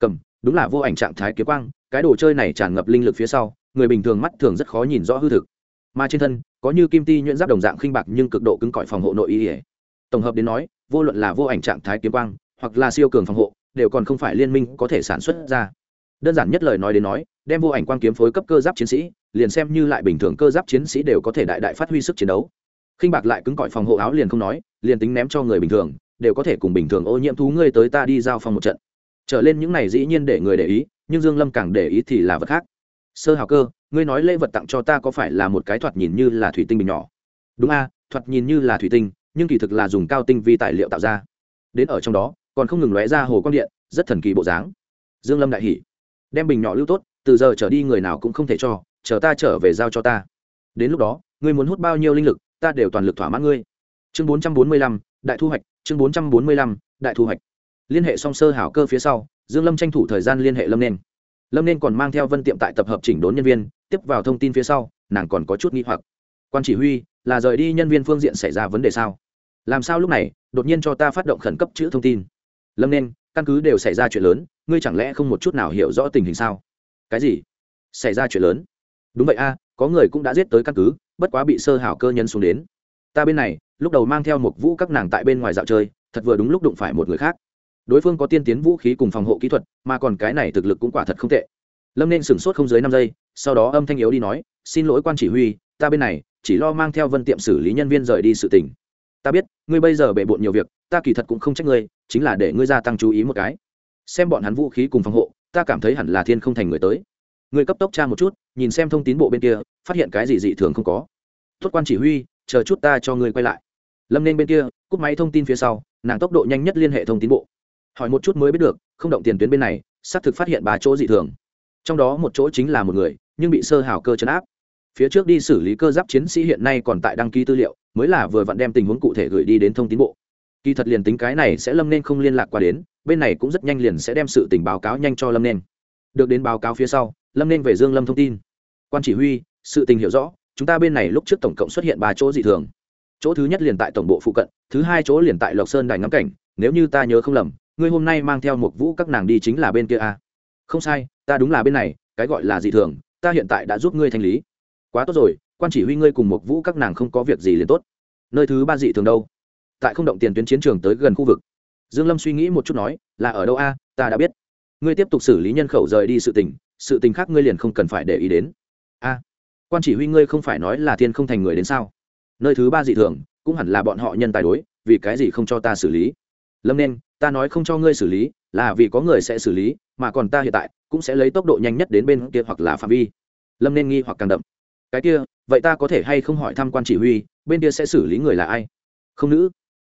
Cầm, đúng là vô ảnh trạng thái kiếm quang, cái đồ chơi này tràn ngập linh lực phía sau, người bình thường mắt thường rất khó nhìn rõ hư thực. Mà trên thân, có như kim ti nhuyễn giáp đồng dạng khinh bạc nhưng cực độ cứng cỏi phòng hộ nội y tổng hợp đến nói, vô luận là vô ảnh trạng thái kiếm quang, hoặc là siêu cường phòng hộ, đều còn không phải liên minh có thể sản xuất ra. Đơn giản nhất lời nói đến nói, đem vô ảnh quang kiếm phối cấp cơ giáp chiến sĩ, liền xem như lại bình thường cơ giáp chiến sĩ đều có thể đại đại phát huy sức chiến đấu khinh bạc lại cứng cỏi phòng hộ áo liền không nói, liền tính ném cho người bình thường, đều có thể cùng bình thường ô nhiễm thú ngươi tới ta đi giao phòng một trận. Trở lên những này dĩ nhiên để người để ý, nhưng dương lâm càng để ý thì là vật khác. Sơ hào cơ, ngươi nói lễ vật tặng cho ta có phải là một cái thoạt nhìn như là thủy tinh bình nhỏ? Đúng a, thoạt nhìn như là thủy tinh, nhưng kỳ thực là dùng cao tinh vi tài liệu tạo ra. Đến ở trong đó, còn không ngừng lóe ra hồ quang điện, rất thần kỳ bộ dáng. Dương lâm đại hỉ. Đem bình nhỏ lưu tốt, từ giờ trở đi người nào cũng không thể cho, chờ ta trở về giao cho ta. Đến lúc đó, ngươi muốn hút bao nhiêu linh lực ta đều toàn lực thỏa mãn ngươi. Chương 445, đại thu hoạch chương 445, đại thu hoạch. Liên hệ song sơ hảo cơ phía sau dương lâm tranh thủ thời gian liên hệ lâm nên. Lâm nên còn mang theo vân tiệm tại tập hợp chỉnh đốn nhân viên tiếp vào thông tin phía sau nàng còn có chút nghi hoặc. Quan chỉ huy là rời đi nhân viên phương diện xảy ra vấn đề sao? Làm sao lúc này đột nhiên cho ta phát động khẩn cấp chữ thông tin? Lâm nên căn cứ đều xảy ra chuyện lớn ngươi chẳng lẽ không một chút nào hiểu rõ tình hình sao? Cái gì? Xảy ra chuyện lớn? Đúng vậy a có người cũng đã giết tới căn cứ bất quá bị sơ hảo cơ nhân xuống đến. Ta bên này, lúc đầu mang theo một vũ các nàng tại bên ngoài dạo chơi, thật vừa đúng lúc đụng phải một người khác. Đối phương có tiên tiến vũ khí cùng phòng hộ kỹ thuật, mà còn cái này thực lực cũng quả thật không tệ. Lâm nên sửng sốt không dưới năm giây, sau đó âm thanh yếu đi nói, xin lỗi quan chỉ huy, ta bên này chỉ lo mang theo vân tiệm xử lý nhân viên rời đi sự tình. Ta biết, ngươi bây giờ bệ bộn nhiều việc, ta kỳ thật cũng không trách ngươi, chính là để ngươi gia tăng chú ý một cái. Xem bọn hắn vũ khí cùng phòng hộ, ta cảm thấy hẳn là thiên không thành người tới. Ngươi cấp tốc tra một chút, nhìn xem thông tin bộ bên kia phát hiện cái gì dị thường không có. Tốt quan chỉ huy, chờ chút ta cho ngươi quay lại. Lâm nên bên kia, cúp máy thông tin phía sau, nàng tốc độ nhanh nhất liên hệ thông tín bộ. Hỏi một chút mới biết được, không động tiền tuyến bên này, xác thực phát hiện ba chỗ dị thường. Trong đó một chỗ chính là một người, nhưng bị sơ hào cơ chấn áp. Phía trước đi xử lý cơ giáp chiến sĩ hiện nay còn tại đăng ký tư liệu, mới là vừa vặn đem tình huống cụ thể gửi đi đến thông tín bộ. Kỳ thật liền tính cái này sẽ lâm nên không liên lạc qua đến, bên này cũng rất nhanh liền sẽ đem sự tình báo cáo nhanh cho lâm nên. Được đến báo cáo phía sau, lâm nên về dương lâm thông tin. Quan chỉ huy sự tình hiểu rõ, chúng ta bên này lúc trước tổng cộng xuất hiện ba chỗ dị thường. Chỗ thứ nhất liền tại tổng bộ phụ cận, thứ hai chỗ liền tại lộc sơn đài ngắm cảnh, nếu như ta nhớ không lầm, ngươi hôm nay mang theo một vũ các nàng đi chính là bên kia a. À? không sai, ta đúng là bên này, cái gọi là dị thường, ta hiện tại đã giúp ngươi thanh lý. Quá tốt rồi, quan chỉ huy ngươi cùng một vũ các nàng không có việc gì liền tốt. Nơi thứ ba dị thường đâu? Tại không động tiền tuyến chiến trường tới gần khu vực. Dương lâm suy nghĩ một chút nói, là ở đâu a? Ta đã biết. Ngươi tiếp tục xử lý nhân khẩu rời đi sự tình sự tình khác ngươi liền không cần phải để ý đến. A quan chỉ huy ngươi không phải nói là thiên không thành người đến sao? Nơi thứ ba dị thường, cũng hẳn là bọn họ nhân tài đối, vì cái gì không cho ta xử lý? Lâm nên, ta nói không cho ngươi xử lý, là vì có người sẽ xử lý, mà còn ta hiện tại cũng sẽ lấy tốc độ nhanh nhất đến bên kia hoặc là phạm vi. Lâm nên nghi hoặc càng đậm. Cái kia, vậy ta có thể hay không hỏi thăm quan chỉ huy, bên kia sẽ xử lý người là ai? Không nữ.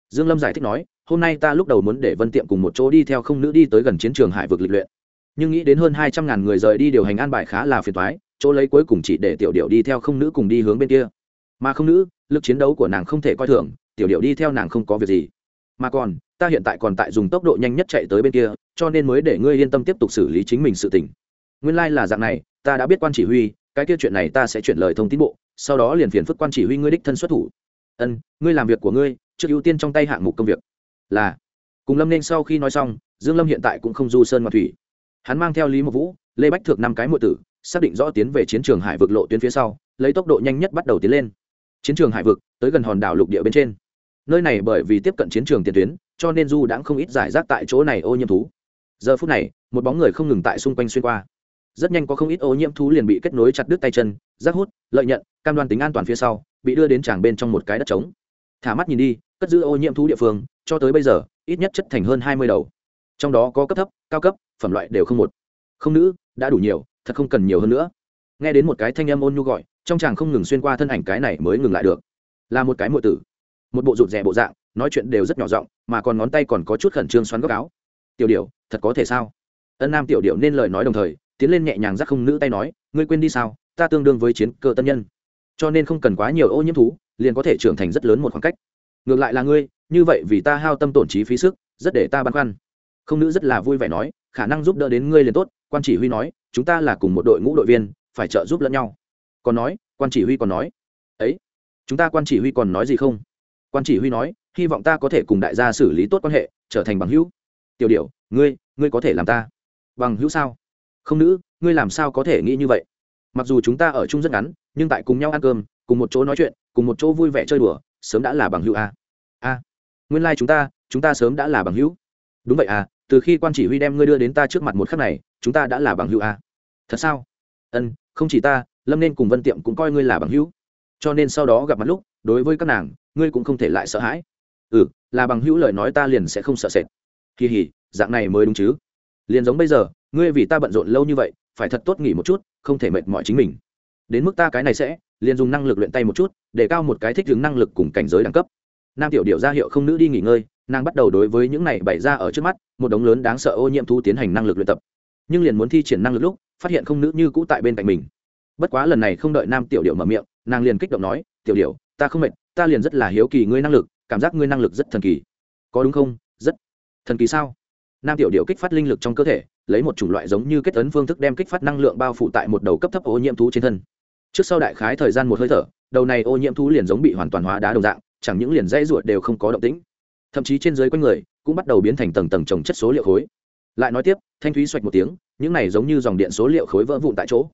Dương lâm giải thích nói, hôm nay ta lúc đầu muốn để vân tiệm cùng một chỗ đi theo không nữ đi tới gần chiến trường hải vực lịch luyện. Nhưng nghĩ đến hơn hai trăm ngàn người rời đi điều hành an bài khá là phiền toái chỗ lấy cuối cùng chỉ để tiểu điệu đi theo không nữ cùng đi hướng bên kia. Mà không nữ, lực chiến đấu của nàng không thể coi thường, tiểu điệu đi theo nàng không có việc gì. Mà còn, ta hiện tại còn tại dùng tốc độ nhanh nhất chạy tới bên kia, cho nên mới để ngươi yên tâm tiếp tục xử lý chính mình sự tình. Nguyên lai、like、là dạng này, ta đã biết quan chỉ huy, cái kia chuyện này ta sẽ chuyển lời thông tin bộ, sau đó liền phiền phức quan chỉ huy ngươi đích thân xuất thủ. Ân, ngươi làm việc của ngươi, trước ưu tiên trong tay hạng mục công việc. Là. Cùng lâm nên sau khi nói xong, dương lâm hiện tại cũng không du sơn ngoại thủy. Hắn mang theo lý mộc vũ, lê bách thượng năm cái mộ tử xác định rõ tiến về chiến trường hải vực lộ tuyến phía sau, lấy tốc độ nhanh nhất bắt đầu tiến lên. Chiến trường hải vực, tới gần hòn đảo lục địa bên trên. Nơi này bởi vì tiếp cận chiến trường tiền tuyến, cho nên du đãng không ít giải rác tại chỗ này ô nhiễm thú. Giờ phút này, một bóng người không ngừng tại xung quanh xuyên qua. Rất nhanh có không ít ô nhiễm thú liền bị kết nối chặt đứt tay chân, rác hút, lợi nhận, cam đoan tính an toàn phía sau, bị đưa đến tràng bên trong một cái đất trống. Thả mắt nhìn đi, cất giữ ô nhiễm thú địa phương, cho tới bây giờ, ít nhất chất thành hơn hai mươi đầu. Trong đó có cấp thấp, cao cấp, phẩm loại đều không một. Không nữ, đã đủ nhiều thật không cần nhiều hơn nữa. Nghe đến một cái thanh âm ôn nhu gọi, trong chàng không ngừng xuyên qua thân ảnh cái này mới ngừng lại được. Là một cái mộ tử. Một bộ rụt rè bộ dạng, nói chuyện đều rất nhỏ giọng, mà còn ngón tay còn có chút khẩn trương xoắn góc áo. Tiểu điệu thật có thể sao? Ân nam tiểu điệu nên lời nói đồng thời, tiến lên nhẹ nhàng giác không nữ tay nói, ngươi quên đi sao? Ta tương đương với chiến cơ tân nhân. Cho nên không cần quá nhiều ô nhiễm thú, liền có thể trưởng thành rất lớn một khoảng cách. Ngược lại là ngươi, như vậy vì ta hao tâm tổn trí phí sức, rất để ta băn khoăn. Không nữ rất là vui vẻ nói khả năng giúp đỡ đến ngươi liền tốt, quan chỉ huy nói, chúng ta là cùng một đội ngũ đội viên, phải trợ giúp lẫn nhau. Còn nói, quan chỉ huy còn nói, ấy, chúng ta quan chỉ huy còn nói gì không? Quan chỉ huy nói, hy vọng ta có thể cùng đại gia xử lý tốt quan hệ, trở thành bằng hữu. Tiểu điệu ngươi ngươi có thể làm ta. Bằng hữu sao? Không nữ, ngươi làm sao có thể nghĩ như vậy? Mặc dù chúng ta ở chung rất ngắn, nhưng tại cùng nhau ăn cơm, cùng một chỗ nói chuyện, cùng một chỗ vui vẻ chơi đùa, sớm đã là bằng hữu a. A, nguyên lai、like、chúng ta chúng ta sớm đã là bằng hữu. Đúng vậy à từ khi quan chỉ huy đem ngươi đưa đến ta trước mặt một khắc này, chúng ta đã là bằng hữu a. Thật sao? Ân, không chỉ ta, lâm nên cùng vân tiệm cũng coi ngươi là bằng hữu. Cho nên sau đó gặp mặt lúc, đối với các nàng, ngươi cũng không thể lại sợ hãi. Ừ là bằng hữu lời nói ta liền sẽ không sợ sệt. Kỳ hỉ, dạng này mới đúng chứ. Liền giống bây giờ, ngươi vì ta bận rộn lâu như vậy, phải thật tốt nghỉ một chút, không thể mệt mỏi chính mình. Đến mức ta cái này sẽ, liền dùng năng lực luyện tay một chút, để cao một cái thích ứng năng lực cùng cảnh giới đẳng cấp nam tiểu điệu ra hiệu không nữ đi nghỉ ngơi, nàng bắt đầu đối với những này bày ra ở trước mắt, một đống lớn đáng sợ ô nhiễm thú tiến hành năng lực luyện tập. Nhưng liền muốn thi triển năng lực lúc, phát hiện không nữ như cũ tại bên cạnh mình. Bất quá lần này không đợi nam tiểu điệu mở miệng, nàng liền kích động nói, tiểu điệu ta không mệt, ta liền rất là hiếu kỳ ngươi năng lực, cảm giác ngươi năng lực rất thần kỳ. Có đúng không? Rất. Thần kỳ sao? Nam tiểu điệu kích phát linh lực trong cơ thể, lấy một chủng loại giống như kết ấn phương thức đem kích phát năng lượng bao phủ tại một đầu cấp thấp ô nhiễm thú trên thân. Trước sau đại khái thời gian một hơi thở, đầu này ô nhiễm thú liền giống bị hoàn toàn hóa đá đồng dạng chẳng những liền dây ruột đều không có động tĩnh. Thậm chí trên dưới quanh người cũng bắt đầu biến thành tầng tầng trồng chất số liệu khối. Lại nói tiếp, thanh thúy xoạch một tiếng, những này giống như dòng điện số liệu khối vỡ vụn tại chỗ.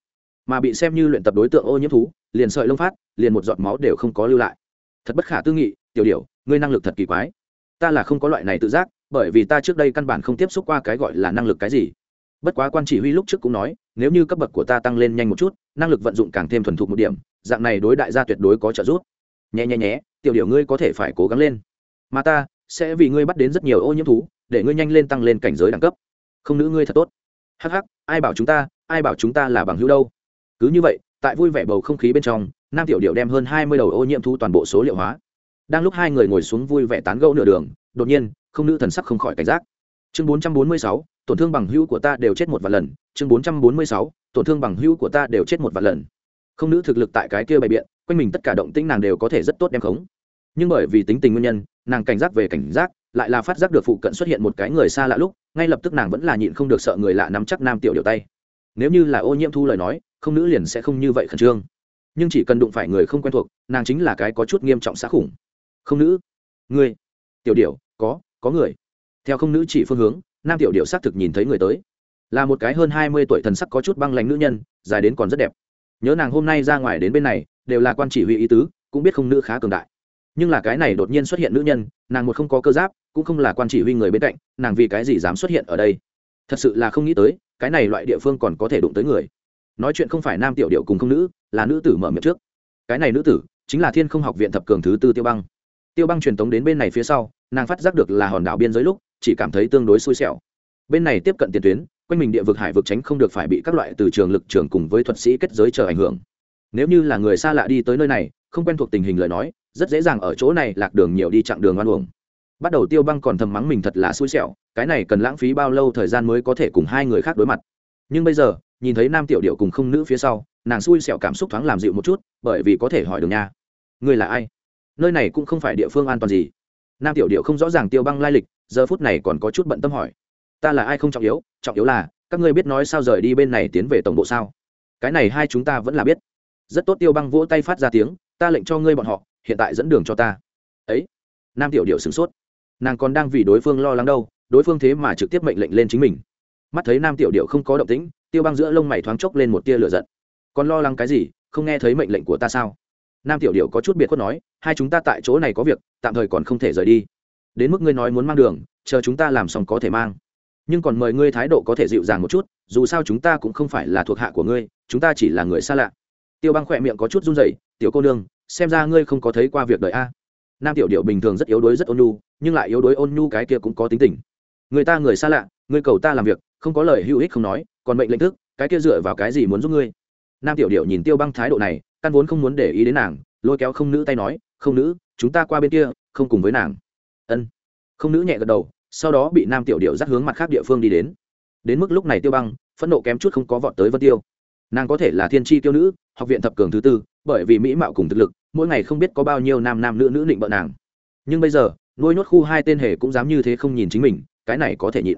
Mà bị xem như luyện tập đối tượng ô nhiễm thú, liền sợi lông phát, liền một giọt máu đều không có lưu lại. Thật bất khả tư nghị, tiểu điều ngươi năng lực thật kỳ quái. Ta là không có loại này tự giác, bởi vì ta trước đây căn bản không tiếp xúc qua cái gọi là năng lực cái gì. Bất quá quan chỉ huy lúc trước cũng nói, nếu như cấp bậc của ta tăng lên nhanh một chút, năng lực vận dụng càng thêm thuần thục một điểm, dạng này đối đại gia tuyệt đối có trợ giúp. Nhé nhé nhé tiểu điểu ngươi có thể phải cố gắng lên. Mà ta sẽ vì ngươi bắt đến rất nhiều ô nhiễm thú, để ngươi nhanh lên tăng lên cảnh giới đẳng cấp. Không nữ ngươi thật tốt. Hắc hắc, ai bảo chúng ta, ai bảo chúng ta là bằng hữu đâu? Cứ như vậy, tại vui vẻ bầu không khí bên trong, nam tiểu điệu đem hơn hai mươi đầu ô nhiễm thú toàn bộ số liệu hóa. Đang lúc hai người ngồi xuống vui vẻ tán gẫu nửa đường, đột nhiên, không nữ thần sắc không khỏi cảnh giác. Chương bốn trăm bốn mươi sáu, tổn thương bằng hữu của ta đều chết một vài lần. Chương bốn trăm bốn mươi sáu, tổn thương bằng hữu của ta đều chết một vài lần. Không nữ thực lực tại cái kia bày biện quanh mình tất cả động tĩnh nàng đều có thể rất tốt đem khống. Nhưng bởi vì tính tình nguyên nhân, nàng cảnh giác về cảnh giác, lại là phát giác được phụ cận xuất hiện một cái người xa lạ lúc, ngay lập tức nàng vẫn là nhịn không được sợ người lạ nắm chắc nam tiểu điều tay. Nếu như là ô nhiễm thu lời nói, không nữ liền sẽ không như vậy khẩn trương. Nhưng chỉ cần đụng phải người không quen thuộc, nàng chính là cái có chút nghiêm trọng xã khủng. Không nữ, người, tiểu điệu, có có người. Theo không nữ chỉ phương hướng, nam tiểu điệu xác thực nhìn thấy người tới. Là một cái hơn hai mươi tuổi thần sắc có chút băng lánh nữ nhân, dài đến còn rất đẹp nhớ nàng hôm nay ra ngoài đến bên này, đều là quan chỉ huy ý tứ, cũng biết không nữ khá cường đại. Nhưng là cái này đột nhiên xuất hiện nữ nhân, nàng một không có cơ giáp, cũng không là quan chỉ huy người bên cạnh, nàng vì cái gì dám xuất hiện ở đây? Thật sự là không nghĩ tới, cái này loại địa phương còn có thể đụng tới người. Nói chuyện không phải nam tiểu điệu cùng không nữ, là nữ tử mở miệng trước. Cái này nữ tử, chính là thiên không học viện thập cường thứ tư tiêu băng. Tiêu băng truyền tống đến bên này phía sau, nàng phát giác được là hòn đảo biên giới lúc, chỉ cảm thấy tương đối xui xẻo. Bên này tiếp cận tiền tuyến quanh mình địa vực hải vực tránh không được phải bị các loại từ trường lực trường cùng với thuật sĩ kết giới chờ ảnh hưởng. Nếu như là người xa lạ đi tới nơi này, không quen thuộc tình hình lời nói, rất dễ dàng ở chỗ này lạc đường nhiều đi chặng đường oan uổng. Bắt đầu tiêu băng còn thầm mắng mình thật là xui xẻo, cái này cần lãng phí bao lâu thời gian mới có thể cùng hai người khác đối mặt. Nhưng bây giờ, nhìn thấy nam tiểu điệu cùng không nữ phía sau, nàng xui xẻo cảm xúc thoáng làm dịu một chút, bởi vì có thể hỏi được nha. Ngươi là ai? Nơi này cũng không phải địa phương an toàn gì. Nam tiểu điệu không rõ ràng tiêu băng lai lịch, giờ phút này còn có chút bận tâm hỏi. Ta là ai không trọng yếu trọng yếu là, các ngươi biết nói sao rời đi bên này tiến về tổng bộ sao? Cái này hai chúng ta vẫn là biết. Rất tốt, tiêu băng vỗ tay phát ra tiếng, ta lệnh cho ngươi bọn họ, hiện tại dẫn đường cho ta. Ấy, nam tiểu điệu sửng sốt. Nàng còn đang vì đối phương lo lắng đâu, đối phương thế mà trực tiếp mệnh lệnh lên chính mình. Mắt thấy nam tiểu điệu không có động tĩnh, tiêu băng giữa lông mày thoáng chốc lên một tia lửa giận. Còn lo lắng cái gì, không nghe thấy mệnh lệnh của ta sao? Nam tiểu điệu có chút biệt khuất nói, hai chúng ta tại chỗ này có việc, tạm thời còn không thể rời đi. Đến mức ngươi nói muốn mang đường, chờ chúng ta làm xong có thể mang nhưng còn mời ngươi thái độ có thể dịu dàng một chút, dù sao chúng ta cũng không phải là thuộc hạ của ngươi, chúng ta chỉ là người xa lạ. Tiêu băng khỏe miệng có chút run rẩy, tiểu cô nương, xem ra ngươi không có thấy qua việc đời a. Nam tiểu điệu bình thường rất yếu đuối, rất ôn nhu, nhưng lại yếu đuối ôn nhu cái kia cũng có tính tình. Người ta người xa lạ, ngươi cầu ta làm việc, không có lời hữu ích không nói, còn mệnh lệnh thức, cái kia dựa vào cái gì muốn giúp ngươi? Nam tiểu điệu nhìn tiêu băng thái độ này, căn vốn không muốn để ý đến nàng, lôi kéo không nữ tay nói, không nữ, chúng ta qua bên kia, không cùng với nàng. Ân. Không nữ nhẹ gật đầu sau đó bị nam tiểu điệu dắt hướng mặt khác địa phương đi đến. Đến mức lúc này tiêu băng, phẫn nộ kém chút không có vọt tới vân tiêu. Nàng có thể là thiên tri tiêu nữ, học viện thập cường thứ tư, bởi vì mỹ mạo cùng thực lực, mỗi ngày không biết có bao nhiêu nam nam nữ nữ định bợ nàng. Nhưng bây giờ, nuôi nhốt khu hai tên hề cũng dám như thế không nhìn chính mình, cái này có thể nhịn.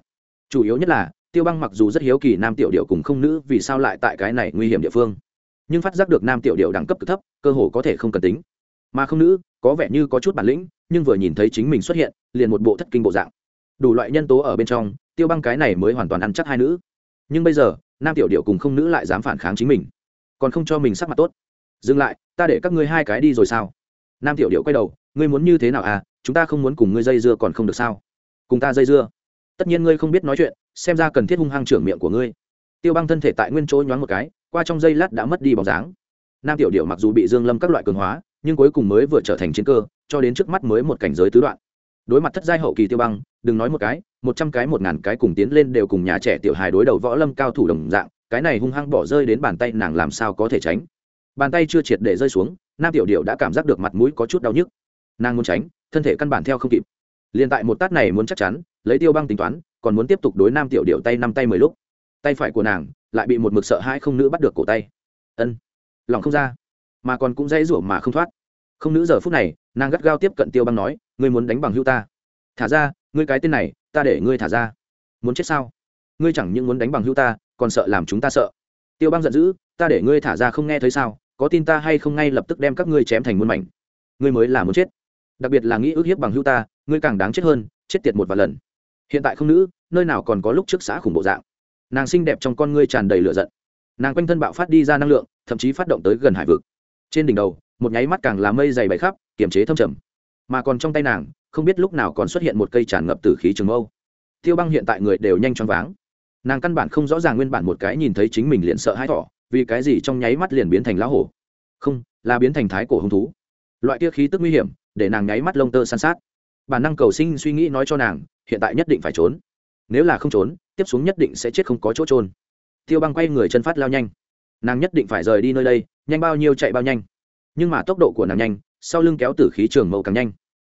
Chủ yếu nhất là, tiêu băng mặc dù rất hiếu kỳ nam tiểu điệu cùng không nữ vì sao lại tại cái này nguy hiểm địa phương. Nhưng phát giác được nam tiểu điệu đẳng cấp cực thấp, cơ hồ có thể không cần tính. Mà không nữ, có vẻ như có chút bản lĩnh, nhưng vừa nhìn thấy chính mình xuất hiện, liền một bộ thất kinh bộ dạng đủ loại nhân tố ở bên trong, tiêu băng cái này mới hoàn toàn ăn chắc hai nữ. Nhưng bây giờ, nam tiểu điệu cùng không nữ lại dám phản kháng chính mình. Còn không cho mình sắc mặt tốt. Dừng lại, ta để các ngươi hai cái đi rồi sao? Nam tiểu điệu quay đầu, ngươi muốn như thế nào à? Chúng ta không muốn cùng ngươi dây dưa còn không được sao? Cùng ta dây dưa. Tất nhiên ngươi không biết nói chuyện, xem ra cần thiết hung hăng trưởng miệng của ngươi. Tiêu băng thân thể tại nguyên chỗ nhoáng một cái, qua trong giây lát đã mất đi bóng dáng. Nam tiểu điệu mặc dù bị dương lâm các loại cường hóa, nhưng cuối cùng mới vừa trở thành chiến cơ, cho đến trước mắt mới một cảnh giới tứ đoạn đối mặt thất giai hậu kỳ tiêu băng, đừng nói một cái, một trăm cái, một ngàn cái cùng tiến lên đều cùng nhà trẻ tiểu hài đối đầu võ lâm cao thủ đồng dạng, cái này hung hăng bỏ rơi đến bàn tay nàng làm sao có thể tránh. Bàn tay chưa triệt để rơi xuống, nam tiểu điệu đã cảm giác được mặt mũi có chút đau nhức. Nàng muốn tránh, thân thể căn bản theo không kịp. Liền tại một tát này muốn chắc chắn, lấy tiêu băng tính toán, còn muốn tiếp tục đối nam tiểu điệu tay năm tay mười lúc. Tay phải của nàng lại bị một mực sợ hai không nữ bắt được cổ tay. Ân, lòng không ra, mà còn cũng dây rủa mà không thoát. Không nữ giờ phút này, nàng gắt gao tiếp cận tiêu băng nói ngươi muốn đánh bằng hưu ta. Thả ra, ngươi cái tên này, ta để ngươi thả ra. Muốn chết sao? Ngươi chẳng những muốn đánh bằng hưu ta, còn sợ làm chúng ta sợ. Tiêu băng giận dữ, ta để ngươi thả ra không nghe thấy sao? Có tin ta hay không ngay lập tức đem các ngươi chém thành muôn mảnh. Ngươi mới là muốn chết. Đặc biệt là nghĩ ước hiếp bằng hưu ta, ngươi càng đáng chết hơn, chết tiệt một vài lần. Hiện tại không nữ, nơi nào còn có lúc trước xã khủng bộ dạng. Nàng xinh đẹp trong con ngươi tràn đầy lửa giận. Nàng quanh thân bạo phát đi ra năng lượng, thậm chí phát động tới gần hải vực. Trên đỉnh đầu, một nháy mắt càng là mây dày bày khắp, kiềm chế thâm trầm mà còn trong tay nàng, không biết lúc nào còn xuất hiện một cây tràn ngập từ khí trường mâu. Tiêu băng hiện tại người đều nhanh choáng váng. Nàng căn bản không rõ ràng nguyên bản một cái nhìn thấy chính mình liền sợ hãi thỏ vì cái gì trong nháy mắt liền biến thành lá hổ. Không, là biến thành thái cổ hung thú. Loại kia khí tức nguy hiểm, để nàng nháy mắt lông tơ san sát. Bản năng cầu sinh suy nghĩ nói cho nàng, hiện tại nhất định phải trốn. Nếu là không trốn, tiếp xuống nhất định sẽ chết không có chỗ trôn. Tiêu băng quay người chân phát lao nhanh. Nàng nhất định phải rời đi nơi đây, nhanh bao nhiêu chạy bao nhanh. Nhưng mà tốc độ của nàng nhanh, sau lưng kéo tử khí trường mẫu càng nhanh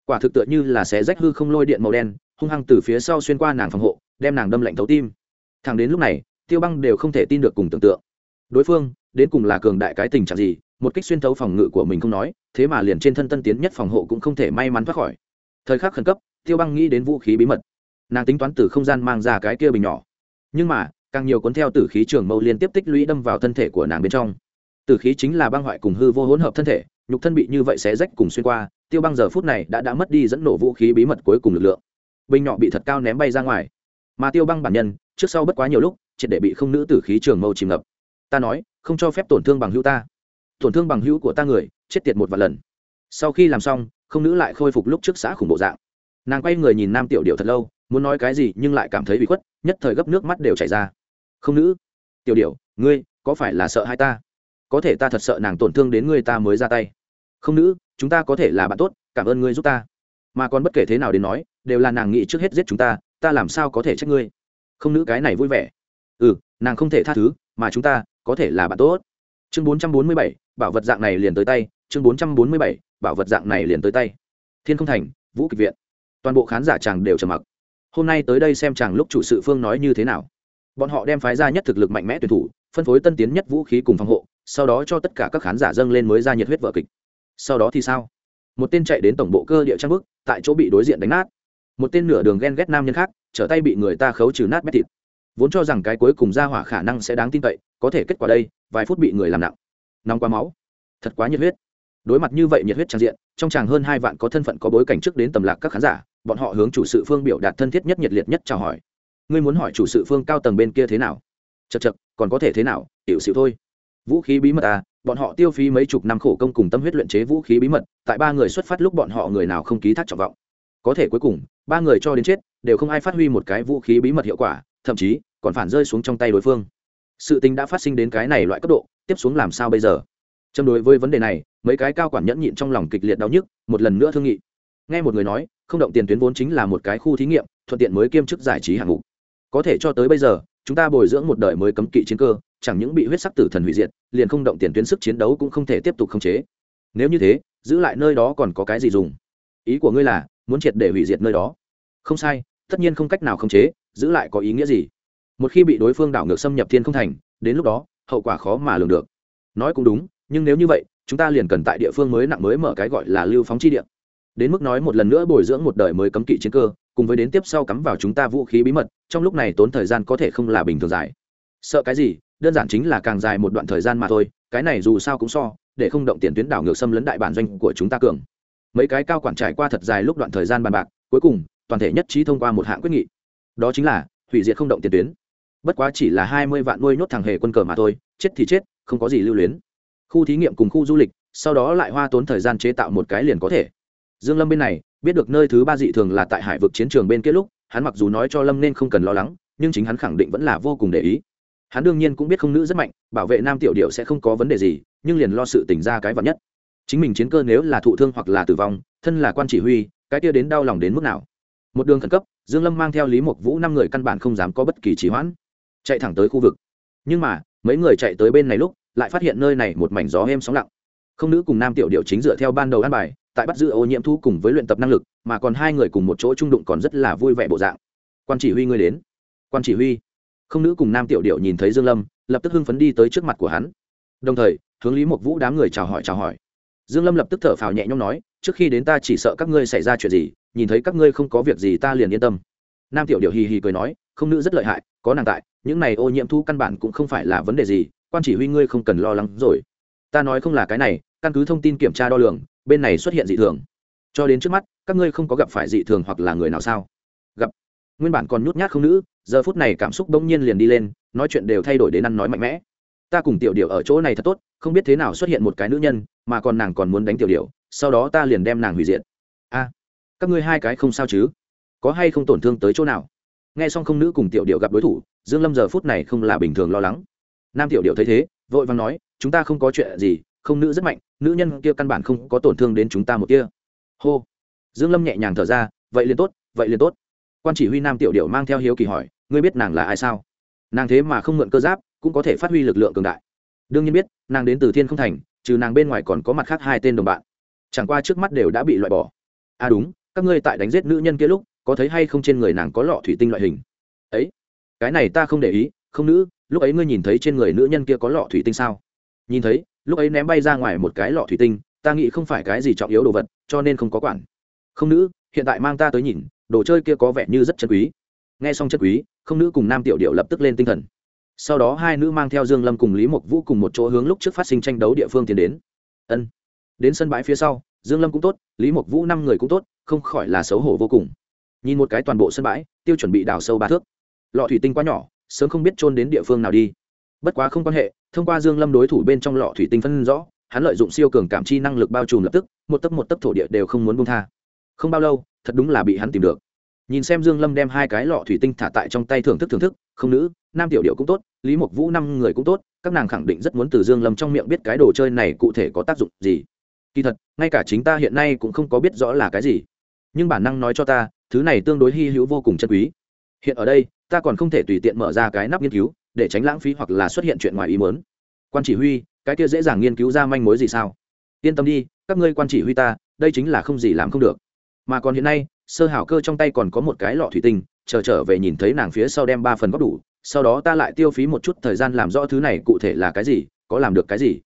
quả thực tựa như là xé rách hư không lôi điện màu đen, hung hăng từ phía sau xuyên qua nàng phòng hộ, đem nàng đâm lạnh thấu tim. Thẳng đến lúc này, tiêu băng đều không thể tin được cùng tưởng tượng. Đối phương, đến cùng là cường đại cái tình trạng gì, một kích xuyên thấu phòng ngự của mình không nói, thế mà liền trên thân tân tiến nhất phòng hộ cũng không thể may mắn thoát khỏi. Thời khắc khẩn cấp, tiêu băng nghĩ đến vũ khí bí mật. Nàng tính toán từ không gian mang ra cái kia bình nhỏ. Nhưng mà, càng nhiều cuốn theo tử khí trường mâu liên tiếp tích lũy đâm vào thân thể của nàng bên trong. Tử khí chính là băng hoại cùng hư vô hỗn hợp thân thể, nhục thân bị như vậy xé rách cùng xuyên qua tiêu băng giờ phút này đã đã mất đi dẫn nổ vũ khí bí mật cuối cùng lực lượng. Bình nhỏ bị thật cao ném bay ra ngoài. Mà tiêu băng bản nhân, trước sau bất quá nhiều lúc, triệt để bị không nữ tử khí trường mâu chìm ngập. Ta nói, không cho phép tổn thương bằng hữu ta. Tổn thương bằng hữu của ta người, chết tiệt một vài lần. Sau khi làm xong, không nữ lại khôi phục lúc trước xã khủng bộ dạng. Nàng quay người nhìn nam tiểu điệu thật lâu, muốn nói cái gì nhưng lại cảm thấy bị khuất, nhất thời gấp nước mắt đều chảy ra. Không nữ. Tiểu điệu ngươi, có phải là sợ hai ta? Có thể ta thật sợ nàng tổn thương đến ngươi ta mới ra tay không nữ, chúng ta có thể là bạn tốt, cảm ơn ngươi giúp ta. Mà còn bất kể thế nào đến nói, đều là nàng nghĩ trước hết giết chúng ta ta làm sao có thể trách ngươi? Không nữ cái này vui vẻ. Ừ nàng không thể tha thứ, mà chúng ta có thể là bạn tốt. Chương bốn trăm bốn mươi bảy, bảo vật dạng này liền tới tay. Chương bốn trăm bốn mươi bảy, bảo vật dạng này liền tới tay. Thiên không thành, vũ kịch viện. Toàn bộ khán giả chàng đều trầm mặc. Hôm nay tới đây xem chàng lúc chủ sự phương nói như thế nào. Bọn họ đem phái ra nhất thực lực mạnh mẽ tuyển thủ, phân phối tân tiến nhất vũ khí cùng phòng hộ, sau đó cho tất cả các khán giả dâng lên mới ra nhiệt huyết vở kịch sau đó thì sao? Một tên chạy đến tổng bộ cơ địa trang bức, tại chỗ bị đối diện đánh nát. Một tên nửa đường ghen ghét nam nhân khác, trở tay bị người ta khấu trừ nát bét thịt. Vốn cho rằng cái cuối cùng ra hỏa khả năng sẽ đáng tin cậy, có thể kết quả đây, vài phút bị người làm nặng. Nóng quá máu. Thật quá nhiệt huyết. Đối mặt như vậy nhiệt huyết trang diện, trong chàng hơn hai vạn có thân phận có bối cảnh trước đến tầm lạc các khán giả, bọn họ hướng chủ sự phương biểu đạt thân thiết nhất nhiệt liệt nhất chào hỏi. Ngươi muốn hỏi chủ sự phương cao tầng bên kia thế nào? Chật chật còn có thể thế nào? Hiểu xịu thôi. Vũ khí bí mật à bọn họ tiêu phí mấy chục năm khổ công cùng tâm huyết luyện chế vũ khí bí mật, tại ba người xuất phát lúc bọn họ người nào không ký thác trọng vọng. Có thể cuối cùng, ba người cho đến chết, đều không ai phát huy một cái vũ khí bí mật hiệu quả, thậm chí, còn phản rơi xuống trong tay đối phương. Sự tình đã phát sinh đến cái này loại cấp độ, tiếp xuống làm sao bây giờ? Châm đối với vấn đề này, mấy cái cao quản nhẫn nhịn trong lòng kịch liệt đau nhức, một lần nữa thương nghị. Nghe một người nói, không động tiền tuyến vốn chính là một cái khu thí nghiệm, thuận tiện mới kiêm chức giải trí hạng mục. Có thể cho tới bây giờ, chúng ta bồi dưỡng một đời mới cấm kỵ chiến cơ chẳng những bị huyết sắc tử thần hủy diệt, liền không động tiền tuyến sức chiến đấu cũng không thể tiếp tục khống chế. Nếu như thế, giữ lại nơi đó còn có cái gì dùng? Ý của ngươi là, muốn triệt để hủy diệt nơi đó. Không sai, tất nhiên không cách nào khống chế, giữ lại có ý nghĩa gì? Một khi bị đối phương đảo ngược xâm nhập thiên không thành, đến lúc đó, hậu quả khó mà lường được. Nói cũng đúng, nhưng nếu như vậy, chúng ta liền cần tại địa phương mới nặng mới mở cái gọi là lưu phóng chi địa. Đến mức nói một lần nữa bồi dưỡng một đời mới cấm kỵ chiến cơ, cùng với đến tiếp sau cắm vào chúng ta vũ khí bí mật, trong lúc này tốn thời gian có thể không là bình thường dài. Sợ cái gì? Đơn giản chính là càng dài một đoạn thời gian mà thôi, cái này dù sao cũng so, để không động tiền tuyến đảo ngược xâm lấn đại bản doanh của chúng ta cường. Mấy cái cao quản trải qua thật dài lúc đoạn thời gian bàn bạc, cuối cùng, toàn thể nhất trí thông qua một hạng quyết nghị. Đó chính là, hủy diệt không động tiền tuyến. Bất quá chỉ là hai mươi vạn nuôi nhốt thằng hề quân cờ mà thôi, chết thì chết, không có gì lưu luyến. Khu thí nghiệm cùng khu du lịch, sau đó lại hoa tốn thời gian chế tạo một cái liền có thể. Dương lâm bên này, biết được nơi thứ ba dị thường là tại hải vực chiến trường bên kia lúc, hắn mặc dù nói cho lâm nên không cần lo lắng, nhưng chính hắn khẳng định vẫn là vô cùng để ý hắn đương nhiên cũng biết không nữ rất mạnh, bảo vệ nam tiểu điệu sẽ không có vấn đề gì, nhưng liền lo sự tỉnh ra cái vật nhất. Chính mình chiến cơ nếu là thụ thương hoặc là tử vong, thân là quan chỉ huy, cái kia đến đau lòng đến mức nào? Một đường khẩn cấp, dương lâm mang theo lý mộc vũ năm người căn bản không dám có bất kỳ trì hoãn. Chạy thẳng tới khu vực. Nhưng mà, mấy người chạy tới bên này lúc, lại phát hiện nơi này một mảnh gió êm sóng lặng. Không nữ cùng nam tiểu điệu chính dựa theo ban đầu ăn bài, tại bắt giữ ô nhiễm thu cùng với luyện tập năng lực, mà còn hai người cùng một chỗ trung đụng còn rất là vui vẻ bộ dạng. Quan chỉ huy ngươi đến. Quan chỉ huy không nữ cùng nam tiểu điệu nhìn thấy dương lâm, lập tức hưng phấn đi tới trước mặt của hắn. Đồng thời, hướng lý mộc vũ đám người chào hỏi chào hỏi. Dương lâm lập tức thở phào nhẹ nhõm nói, trước khi đến ta chỉ sợ các ngươi xảy ra chuyện gì, nhìn thấy các ngươi không có việc gì ta liền yên tâm. Nam tiểu điệu hì hì cười nói, không nữ rất lợi hại, có nàng tại, những này ô nhiễm thu căn bản cũng không phải là vấn đề gì, quan chỉ huy ngươi không cần lo lắng rồi. Ta nói không là cái này, căn cứ thông tin kiểm tra đo lường, bên này xuất hiện dị thường. Cho đến trước mắt, các ngươi không có gặp phải dị thường hoặc là người nào sao? Gặp nguyên bản còn nhút nhát không nữ, giờ phút này cảm xúc bỗng nhiên liền đi lên, nói chuyện đều thay đổi đến ăn nói mạnh mẽ. Ta cùng tiểu điệu ở chỗ này thật tốt, không biết thế nào xuất hiện một cái nữ nhân, mà còn nàng còn muốn đánh tiểu điệu sau đó ta liền đem nàng hủy diệt. A, các ngươi hai cái không sao chứ? Có hay không tổn thương tới chỗ nào? Nghe xong không nữ cùng tiểu điệu gặp đối thủ, dương lâm giờ phút này không là bình thường lo lắng. Nam tiểu điệu thấy thế, vội vàng nói, chúng ta không có chuyện gì, không nữ rất mạnh, nữ nhân kia căn bản không có tổn thương đến chúng ta một kia hô. Dương lâm nhẹ nhàng thở ra, vậy liền tốt, vậy liền tốt quan chỉ huy nam tiểu điệu mang theo hiếu kỳ hỏi, ngươi biết nàng là ai sao? Nàng thế mà không mượn cơ giáp, cũng có thể phát huy lực lượng cường đại. Đương nhiên biết, nàng đến từ thiên không thành, trừ nàng bên ngoài còn có mặt khác hai tên đồng bạn. Chẳng qua trước mắt đều đã bị loại bỏ. À đúng, các ngươi tại đánh giết nữ nhân kia lúc, có thấy hay không trên người nàng có lọ thủy tinh loại hình? Ấy, cái này ta không để ý, không nữ, lúc ấy ngươi nhìn thấy trên người nữ nhân kia có lọ thủy tinh sao? Nhìn thấy, lúc ấy ném bay ra ngoài một cái lọ thủy tinh, ta nghĩ không phải cái gì trọng yếu đồ vật, cho nên không có quản. Không nữ, hiện tại mang ta tới nhìn đồ chơi kia có vẻ như rất chân quý. Nghe xong chân quý, không nữ cùng nam tiểu điệu lập tức lên tinh thần. Sau đó hai nữ mang theo dương lâm cùng lý mộc vũ cùng một chỗ hướng lúc trước phát sinh tranh đấu địa phương tiến đến. Ân. Đến sân bãi phía sau, dương lâm cũng tốt, lý mộc vũ năm người cũng tốt, không khỏi là xấu hổ vô cùng. Nhìn một cái toàn bộ sân bãi, tiêu chuẩn bị đào sâu ba thước. Lọ thủy tinh quá nhỏ, sớm không biết trôn đến địa phương nào đi. Bất quá không quan hệ, thông qua dương lâm đối thủ bên trong lọ thủy tinh phân rõ, hắn lợi dụng siêu cường cảm chi năng lực bao trùm lập tức, một tấc một tấc thổ địa đều không muốn buông tha không bao lâu, thật đúng là bị hắn tìm được. Nhìn xem dương lâm đem hai cái lọ thủy tinh thả tại trong tay thưởng thức thưởng thức, không nữ, nam tiểu điệu cũng tốt, lý mộc vũ năm người cũng tốt, các nàng khẳng định rất muốn từ dương lâm trong miệng biết cái đồ chơi này cụ thể có tác dụng gì. Kỳ thật, ngay cả chính ta hiện nay cũng không có biết rõ là cái gì. Nhưng bản năng nói cho ta, thứ này tương đối hy hữu vô cùng chân quý. Hiện ở đây, ta còn không thể tùy tiện mở ra cái nắp nghiên cứu, để tránh lãng phí hoặc là xuất hiện chuyện ngoài ý muốn. Quan chỉ huy, cái kia dễ dàng nghiên cứu ra manh mối gì sao? Yên tâm đi, các ngươi quan chỉ huy ta, đây chính là không gì làm không được mà còn hiện nay, sơ hảo cơ trong tay còn có một cái lọ thủy tinh, chờ trở về nhìn thấy nàng phía sau đem ba phần góp đủ, sau đó ta lại tiêu phí một chút thời gian làm rõ thứ này cụ thể là cái gì, có làm được cái gì.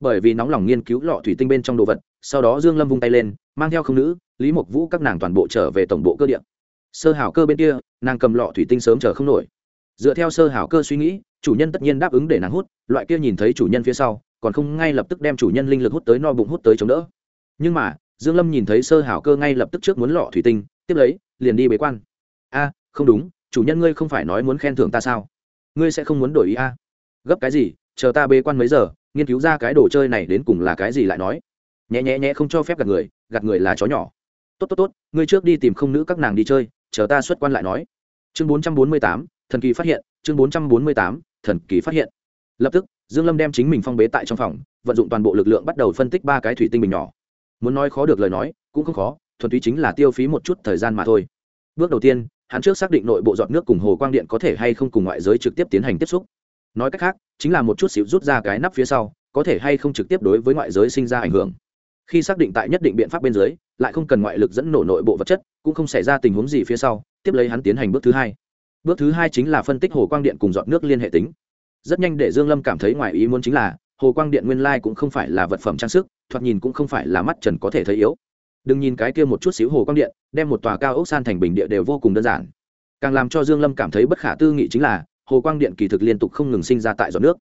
Bởi vì nóng lòng nghiên cứu lọ thủy tinh bên trong đồ vật, sau đó dương lâm vung tay lên, mang theo không nữ, lý mộc vũ các nàng toàn bộ trở về tổng bộ cơ điện sơ hảo cơ bên kia, nàng cầm lọ thủy tinh sớm chờ không nổi. Dựa theo sơ hảo cơ suy nghĩ, chủ nhân tất nhiên đáp ứng để nàng hút, loại kia nhìn thấy chủ nhân phía sau, còn không ngay lập tức đem chủ nhân linh lực hút tới no bụng hút tới chống đỡ. Nhưng mà dương lâm nhìn thấy sơ hảo cơ ngay lập tức trước muốn lọ thủy tinh, tiếp lấy, liền đi bế quan. A, không đúng, chủ nhân ngươi không phải nói muốn khen thưởng ta sao? Ngươi sẽ không muốn đổi ý a? Gấp cái gì, chờ ta bế quan mấy giờ, nghiên cứu ra cái đồ chơi này đến cùng là cái gì lại nói. Nhẹ nhẹ nhẹ, không cho phép gạt người gạt người là chó nhỏ. Tốt tốt tốt, ngươi trước đi tìm không nữ các nàng đi chơi, chờ ta xuất quan lại nói. Chương bốn trăm bốn mươi tám, thần kỳ phát hiện, chương bốn trăm bốn mươi tám, thần kỳ phát hiện. Lập tức, dương lâm đem chính mình phong bế tại trong phòng, vận dụng toàn bộ lực lượng bắt đầu phân tích ba cái thủy tinh bình nhỏ muốn nói khó được lời nói, cũng không khó, thuần túy chính là tiêu phí một chút thời gian mà thôi. Bước đầu tiên, hắn trước xác định nội bộ giọt nước cùng hồ quang điện có thể hay không cùng ngoại giới trực tiếp tiến hành tiếp xúc. Nói cách khác, chính là một chút xíu rút ra cái nắp phía sau, có thể hay không trực tiếp đối với ngoại giới sinh ra ảnh hưởng. Khi xác định tại nhất định biện pháp bên dưới, lại không cần ngoại lực dẫn nổ nội bộ vật chất, cũng không xảy ra tình huống gì phía sau, tiếp lấy hắn tiến hành bước thứ hai. Bước thứ hai chính là phân tích hồ quang điện cùng dọn nước liên hệ tính. Rất nhanh để dương lâm cảm thấy ngoài ý muốn chính là, hồ quang điện nguyên lai cũng không phải là vật phẩm trang sức thoạt nhìn cũng không phải là mắt trần có thể thấy yếu. Đừng nhìn cái kia một chút xíu hồ quang điện, đem một tòa cao ốc san thành bình địa đều vô cùng đơn giản. Càng làm cho dương lâm cảm thấy bất khả tư nghị chính là, hồ quang điện kỳ thực liên tục không ngừng sinh ra tại giọt nước.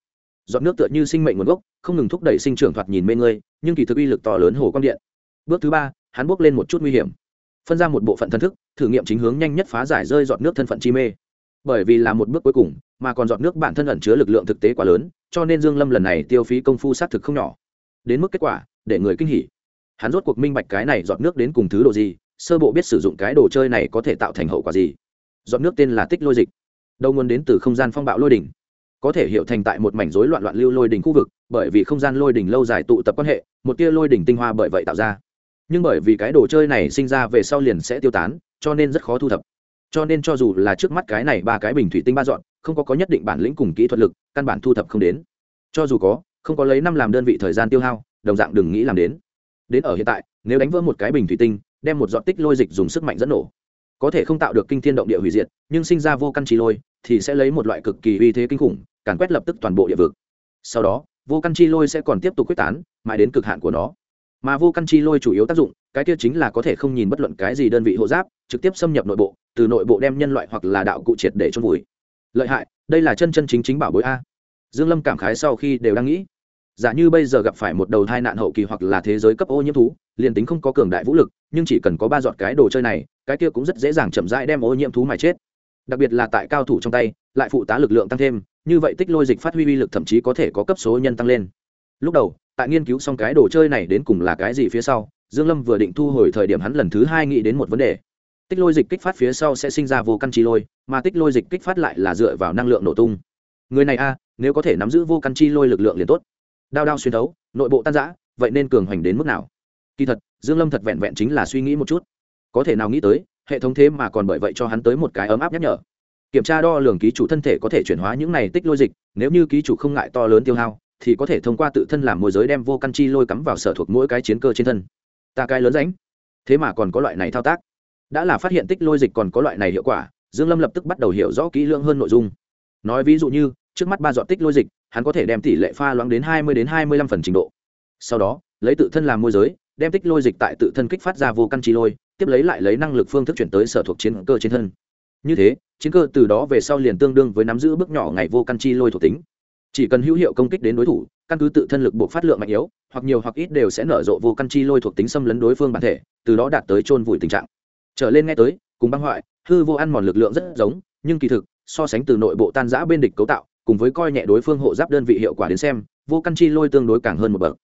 Giọt nước tựa như sinh mệnh nguồn gốc, không ngừng thúc đẩy sinh trưởng thoạt nhìn mê ngươi nhưng kỳ thực uy lực to lớn hồ quang điện. Bước thứ ba, hắn bước lên một chút nguy hiểm. Phân ra một bộ phận thân thức, thử nghiệm chính hướng nhanh nhất phá giải rơi giọt nước thân phận chi mê. Bởi vì là một bước cuối cùng, mà còn giọt nước bản thân ẩn chứa lực lượng thực tế quá lớn, cho nên dương lâm lần này tiêu phí công phu sát thực không nhỏ. Đến mức kết quả để người kinh hỉ. Hắn rốt cuộc minh bạch cái này dọn nước đến cùng thứ đồ gì, sơ bộ biết sử dụng cái đồ chơi này có thể tạo thành hậu quả gì. Dọn nước tên là tích lôi dịch. Đầu nguồn đến từ không gian phong bạo lôi đỉnh. Có thể hiểu thành tại một mảnh rối loạn loạn lưu lôi đỉnh khu vực, bởi vì không gian lôi đỉnh lâu dài tụ tập quan hệ, một tia lôi đỉnh tinh hoa bởi vậy tạo ra. Nhưng bởi vì cái đồ chơi này sinh ra về sau liền sẽ tiêu tán, cho nên rất khó thu thập. Cho nên cho dù là trước mắt cái này ba cái bình thủy tinh ba dọn, không có có nhất định bản lĩnh cùng kỹ thuật lực, căn bản thu thập không đến. Cho dù có, không có lấy năm làm đơn vị thời gian tiêu hao đồng dạng đừng nghĩ làm đến. Đến ở hiện tại, nếu đánh vỡ một cái bình thủy tinh, đem một giọt tích lôi dịch dùng sức mạnh dẫn nổ. Có thể không tạo được kinh thiên động địa hủy diệt, nhưng sinh ra vô căn chi lôi thì sẽ lấy một loại cực kỳ uy thế kinh khủng, càn quét lập tức toàn bộ địa vực. Sau đó, vô căn chi lôi sẽ còn tiếp tục quyết tán, mãi đến cực hạn của nó. Mà vô căn chi lôi chủ yếu tác dụng, cái kia chính là có thể không nhìn bất luận cái gì đơn vị hộ giáp, trực tiếp xâm nhập nội bộ, từ nội bộ đem nhân loại hoặc là đạo cụ triệt để trôn vùi. Lợi hại, đây là chân chân chính chính bảo bối a. Dương lâm cảm khái sau khi đều đang nghĩ giả như bây giờ gặp phải một đầu thai nạn hậu kỳ hoặc là thế giới cấp ô nhiễm thú, liền tính không có cường đại vũ lực, nhưng chỉ cần có ba giọt cái đồ chơi này, cái kia cũng rất dễ dàng chậm rãi đem ô nhiễm thú mà chết. Đặc biệt là tại cao thủ trong tay, lại phụ tá lực lượng tăng thêm, như vậy tích lôi dịch phát huy uy lực thậm chí có thể có cấp số nhân tăng lên. Lúc đầu, tại nghiên cứu xong cái đồ chơi này đến cùng là cái gì phía sau, dương lâm vừa định thu hồi thời điểm hắn lần thứ hai nghĩ đến một vấn đề. Tích lôi dịch kích phát phía sau sẽ sinh ra vô căn chi lôi, mà tích lôi dịch kích phát lại là dựa vào năng lượng nổ tung. Người này a, nếu có thể nắm giữ vô căn chi lôi lực lượng liền tốt đao đao xuyên thấu, nội bộ tan rã, vậy nên cường hoành đến mức nào? Kỳ thật, dương lâm thật vẹn vẹn chính là suy nghĩ một chút. Có thể nào nghĩ tới, hệ thống thế mà còn bởi vậy cho hắn tới một cái ấm áp nhắc nhở. Kiểm tra đo lường ký chủ thân thể có thể chuyển hóa những này tích lôi dịch nếu như ký chủ không ngại to lớn tiêu hao, thì có thể thông qua tự thân làm môi giới đem vô căn chi lôi cắm vào sở thuộc mỗi cái chiến cơ trên thân. Ta cái lớn ránh thế mà còn có loại này thao tác. Đã là phát hiện tích lôi dịch còn có loại này hiệu quả, dương lâm lập tức bắt đầu hiểu rõ kỹ lưỡng hơn nội dung. Nói ví dụ như trước mắt ba dọn tích lôi dịch, hắn có thể đem tỷ lệ pha loãng đến 20 đến 25 phần trình độ. Sau đó, lấy tự thân làm môi giới, đem tích lôi dịch tại tự thân kích phát ra vô căn chi lôi, tiếp lấy lại lấy năng lực phương thức chuyển tới sở thuộc chiến cơ trên thân. Như thế, chiến cơ từ đó về sau liền tương đương với nắm giữ bước nhỏ ngày vô căn chi lôi thuộc tính. Chỉ cần hữu hiệu công kích đến đối thủ, căn cứ tự thân lực buộc phát lượng mạnh yếu, hoặc nhiều hoặc ít đều sẽ nở rộ vô căn chi lôi thuộc tính xâm lấn đối phương bản thể, từ đó đạt tới chôn vùi tình trạng. Trở lên nghe tới, cùng băng hoại, hư vô ăn mòn lực lượng rất giống, nhưng kỳ thực, so sánh từ nội bộ tan giã bên địch cấu tạo cùng với coi nhẹ đối phương hộ giáp đơn vị hiệu quả đến xem, vô căn chi lôi tương đối càng hơn một bậc.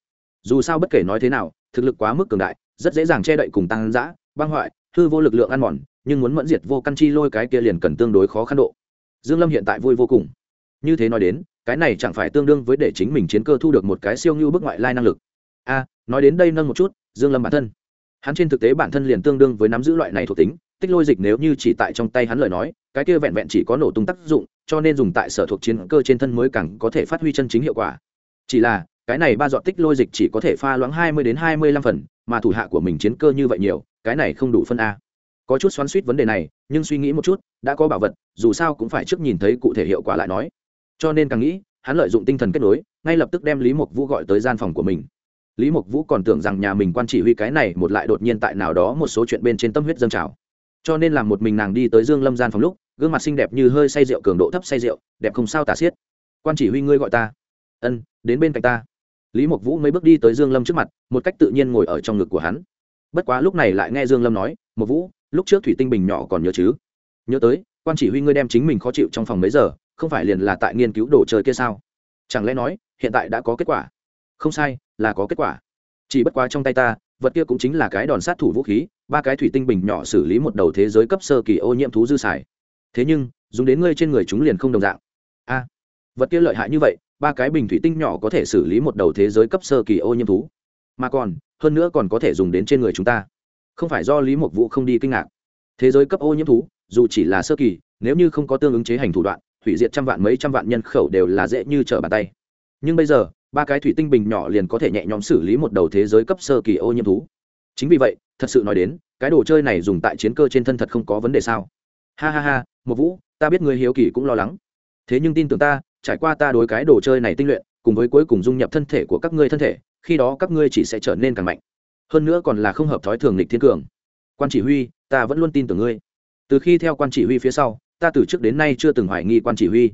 Dù sao bất kể nói thế nào, thực lực quá mức cường đại, rất dễ dàng che đậy cùng tăng giã, băng hoại, hư vô lực lượng ăn mòn, nhưng muốn mẫn diệt vô căn chi lôi cái kia liền cần tương đối khó khăn độ. Dương lâm hiện tại vui vô cùng. Như thế nói đến, cái này chẳng phải tương đương với để chính mình chiến cơ thu được một cái siêu ngưu bức ngoại lai năng lực. A, nói đến đây nâng một chút, dương lâm bản thân. Hắn trên thực tế bản thân liền tương đương với nắm giữ loại này thuộc tính, tích lôi dịch nếu như chỉ tại trong tay hắn lời nói, cái kia vẹn vẹn chỉ có nổ tung tác dụng cho nên dùng tại sở thuộc chiến cơ trên thân mới càng có thể phát huy chân chính hiệu quả. Chỉ là, cái này ba dọn tích lôi dịch chỉ có thể pha loãng hai mươi đến hai mươi lăm phần, mà thủ hạ của mình chiến cơ như vậy nhiều, cái này không đủ phân a. Có chút xoắn suýt vấn đề này, nhưng suy nghĩ một chút, đã có bảo vật, dù sao cũng phải trước nhìn thấy cụ thể hiệu quả lại nói. Cho nên càng nghĩ, hắn lợi dụng tinh thần kết nối, ngay lập tức đem lý mộc vũ gọi tới gian phòng của mình. Lý mộc vũ còn tưởng rằng nhà mình quan chỉ huy cái này một lại đột nhiên tại nào đó một số chuyện bên trên tâm huyết dâng trào. Cho nên làm một mình nàng đi tới dương lâm gian phòng lúc gương mặt xinh đẹp như hơi say rượu cường độ thấp say rượu, đẹp không sao tả xiết. Quan chỉ huy ngươi gọi ta. Ân, đến bên cạnh ta. Lý mộc vũ mấy bước đi tới dương lâm trước mặt, một cách tự nhiên ngồi ở trong ngực của hắn. Bất quá lúc này lại nghe dương lâm nói, mộc vũ, lúc trước thủy tinh bình nhỏ còn nhớ chứ? Nhớ tới, quan chỉ huy ngươi đem chính mình khó chịu trong phòng mấy giờ, không phải liền là tại nghiên cứu đồ chơi kia sao? Chẳng lẽ nói, hiện tại đã có kết quả? Không sai, là có kết quả. Chỉ bất quá trong tay ta, vật kia cũng chính là cái đòn sát thủ vũ khí, ba cái thủy tinh bình nhỏ xử lý một đầu thế giới cấp sơ kỳ ô nhiễm thú dư xài thế nhưng dùng đến ngươi trên người chúng liền không đồng dạng a à, vật kia lợi hại như vậy ba cái bình thủy tinh nhỏ có thể xử lý một đầu thế giới cấp sơ kỳ ô nhiễm thú mà còn hơn nữa còn có thể dùng đến trên người chúng ta không phải do lý mộc vũ không đi kinh ngạc thế giới cấp ô nhiễm thú dù chỉ là sơ kỳ nếu như không có tương ứng chế hành thủ đoạn hủy diệt trăm vạn mấy trăm vạn nhân khẩu đều là dễ như trở bàn tay nhưng bây giờ ba cái thủy tinh bình nhỏ liền có thể nhẹ nhõm xử lý một đầu thế giới cấp sơ kỳ ô nhiễm thú chính vì vậy thật sự nói đến cái đồ chơi này dùng tại chiến cơ trên thân thật không có vấn đề sao ha ha ha một vũ ta biết người hiếu kỳ cũng lo lắng. Thế nhưng tin tưởng ta trải qua ta đối cái đồ chơi này tinh luyện cùng với cuối cùng dung nhập thân thể của các ngươi thân thể khi đó các ngươi chỉ sẽ trở nên càng mạnh. Hơn nữa còn là không hợp thói thường lịch thiên cường. Quan chỉ huy ta vẫn luôn tin tưởng ngươi. Từ khi theo quan chỉ huy phía sau ta từ trước đến nay chưa từng hoài nghi quan chỉ huy.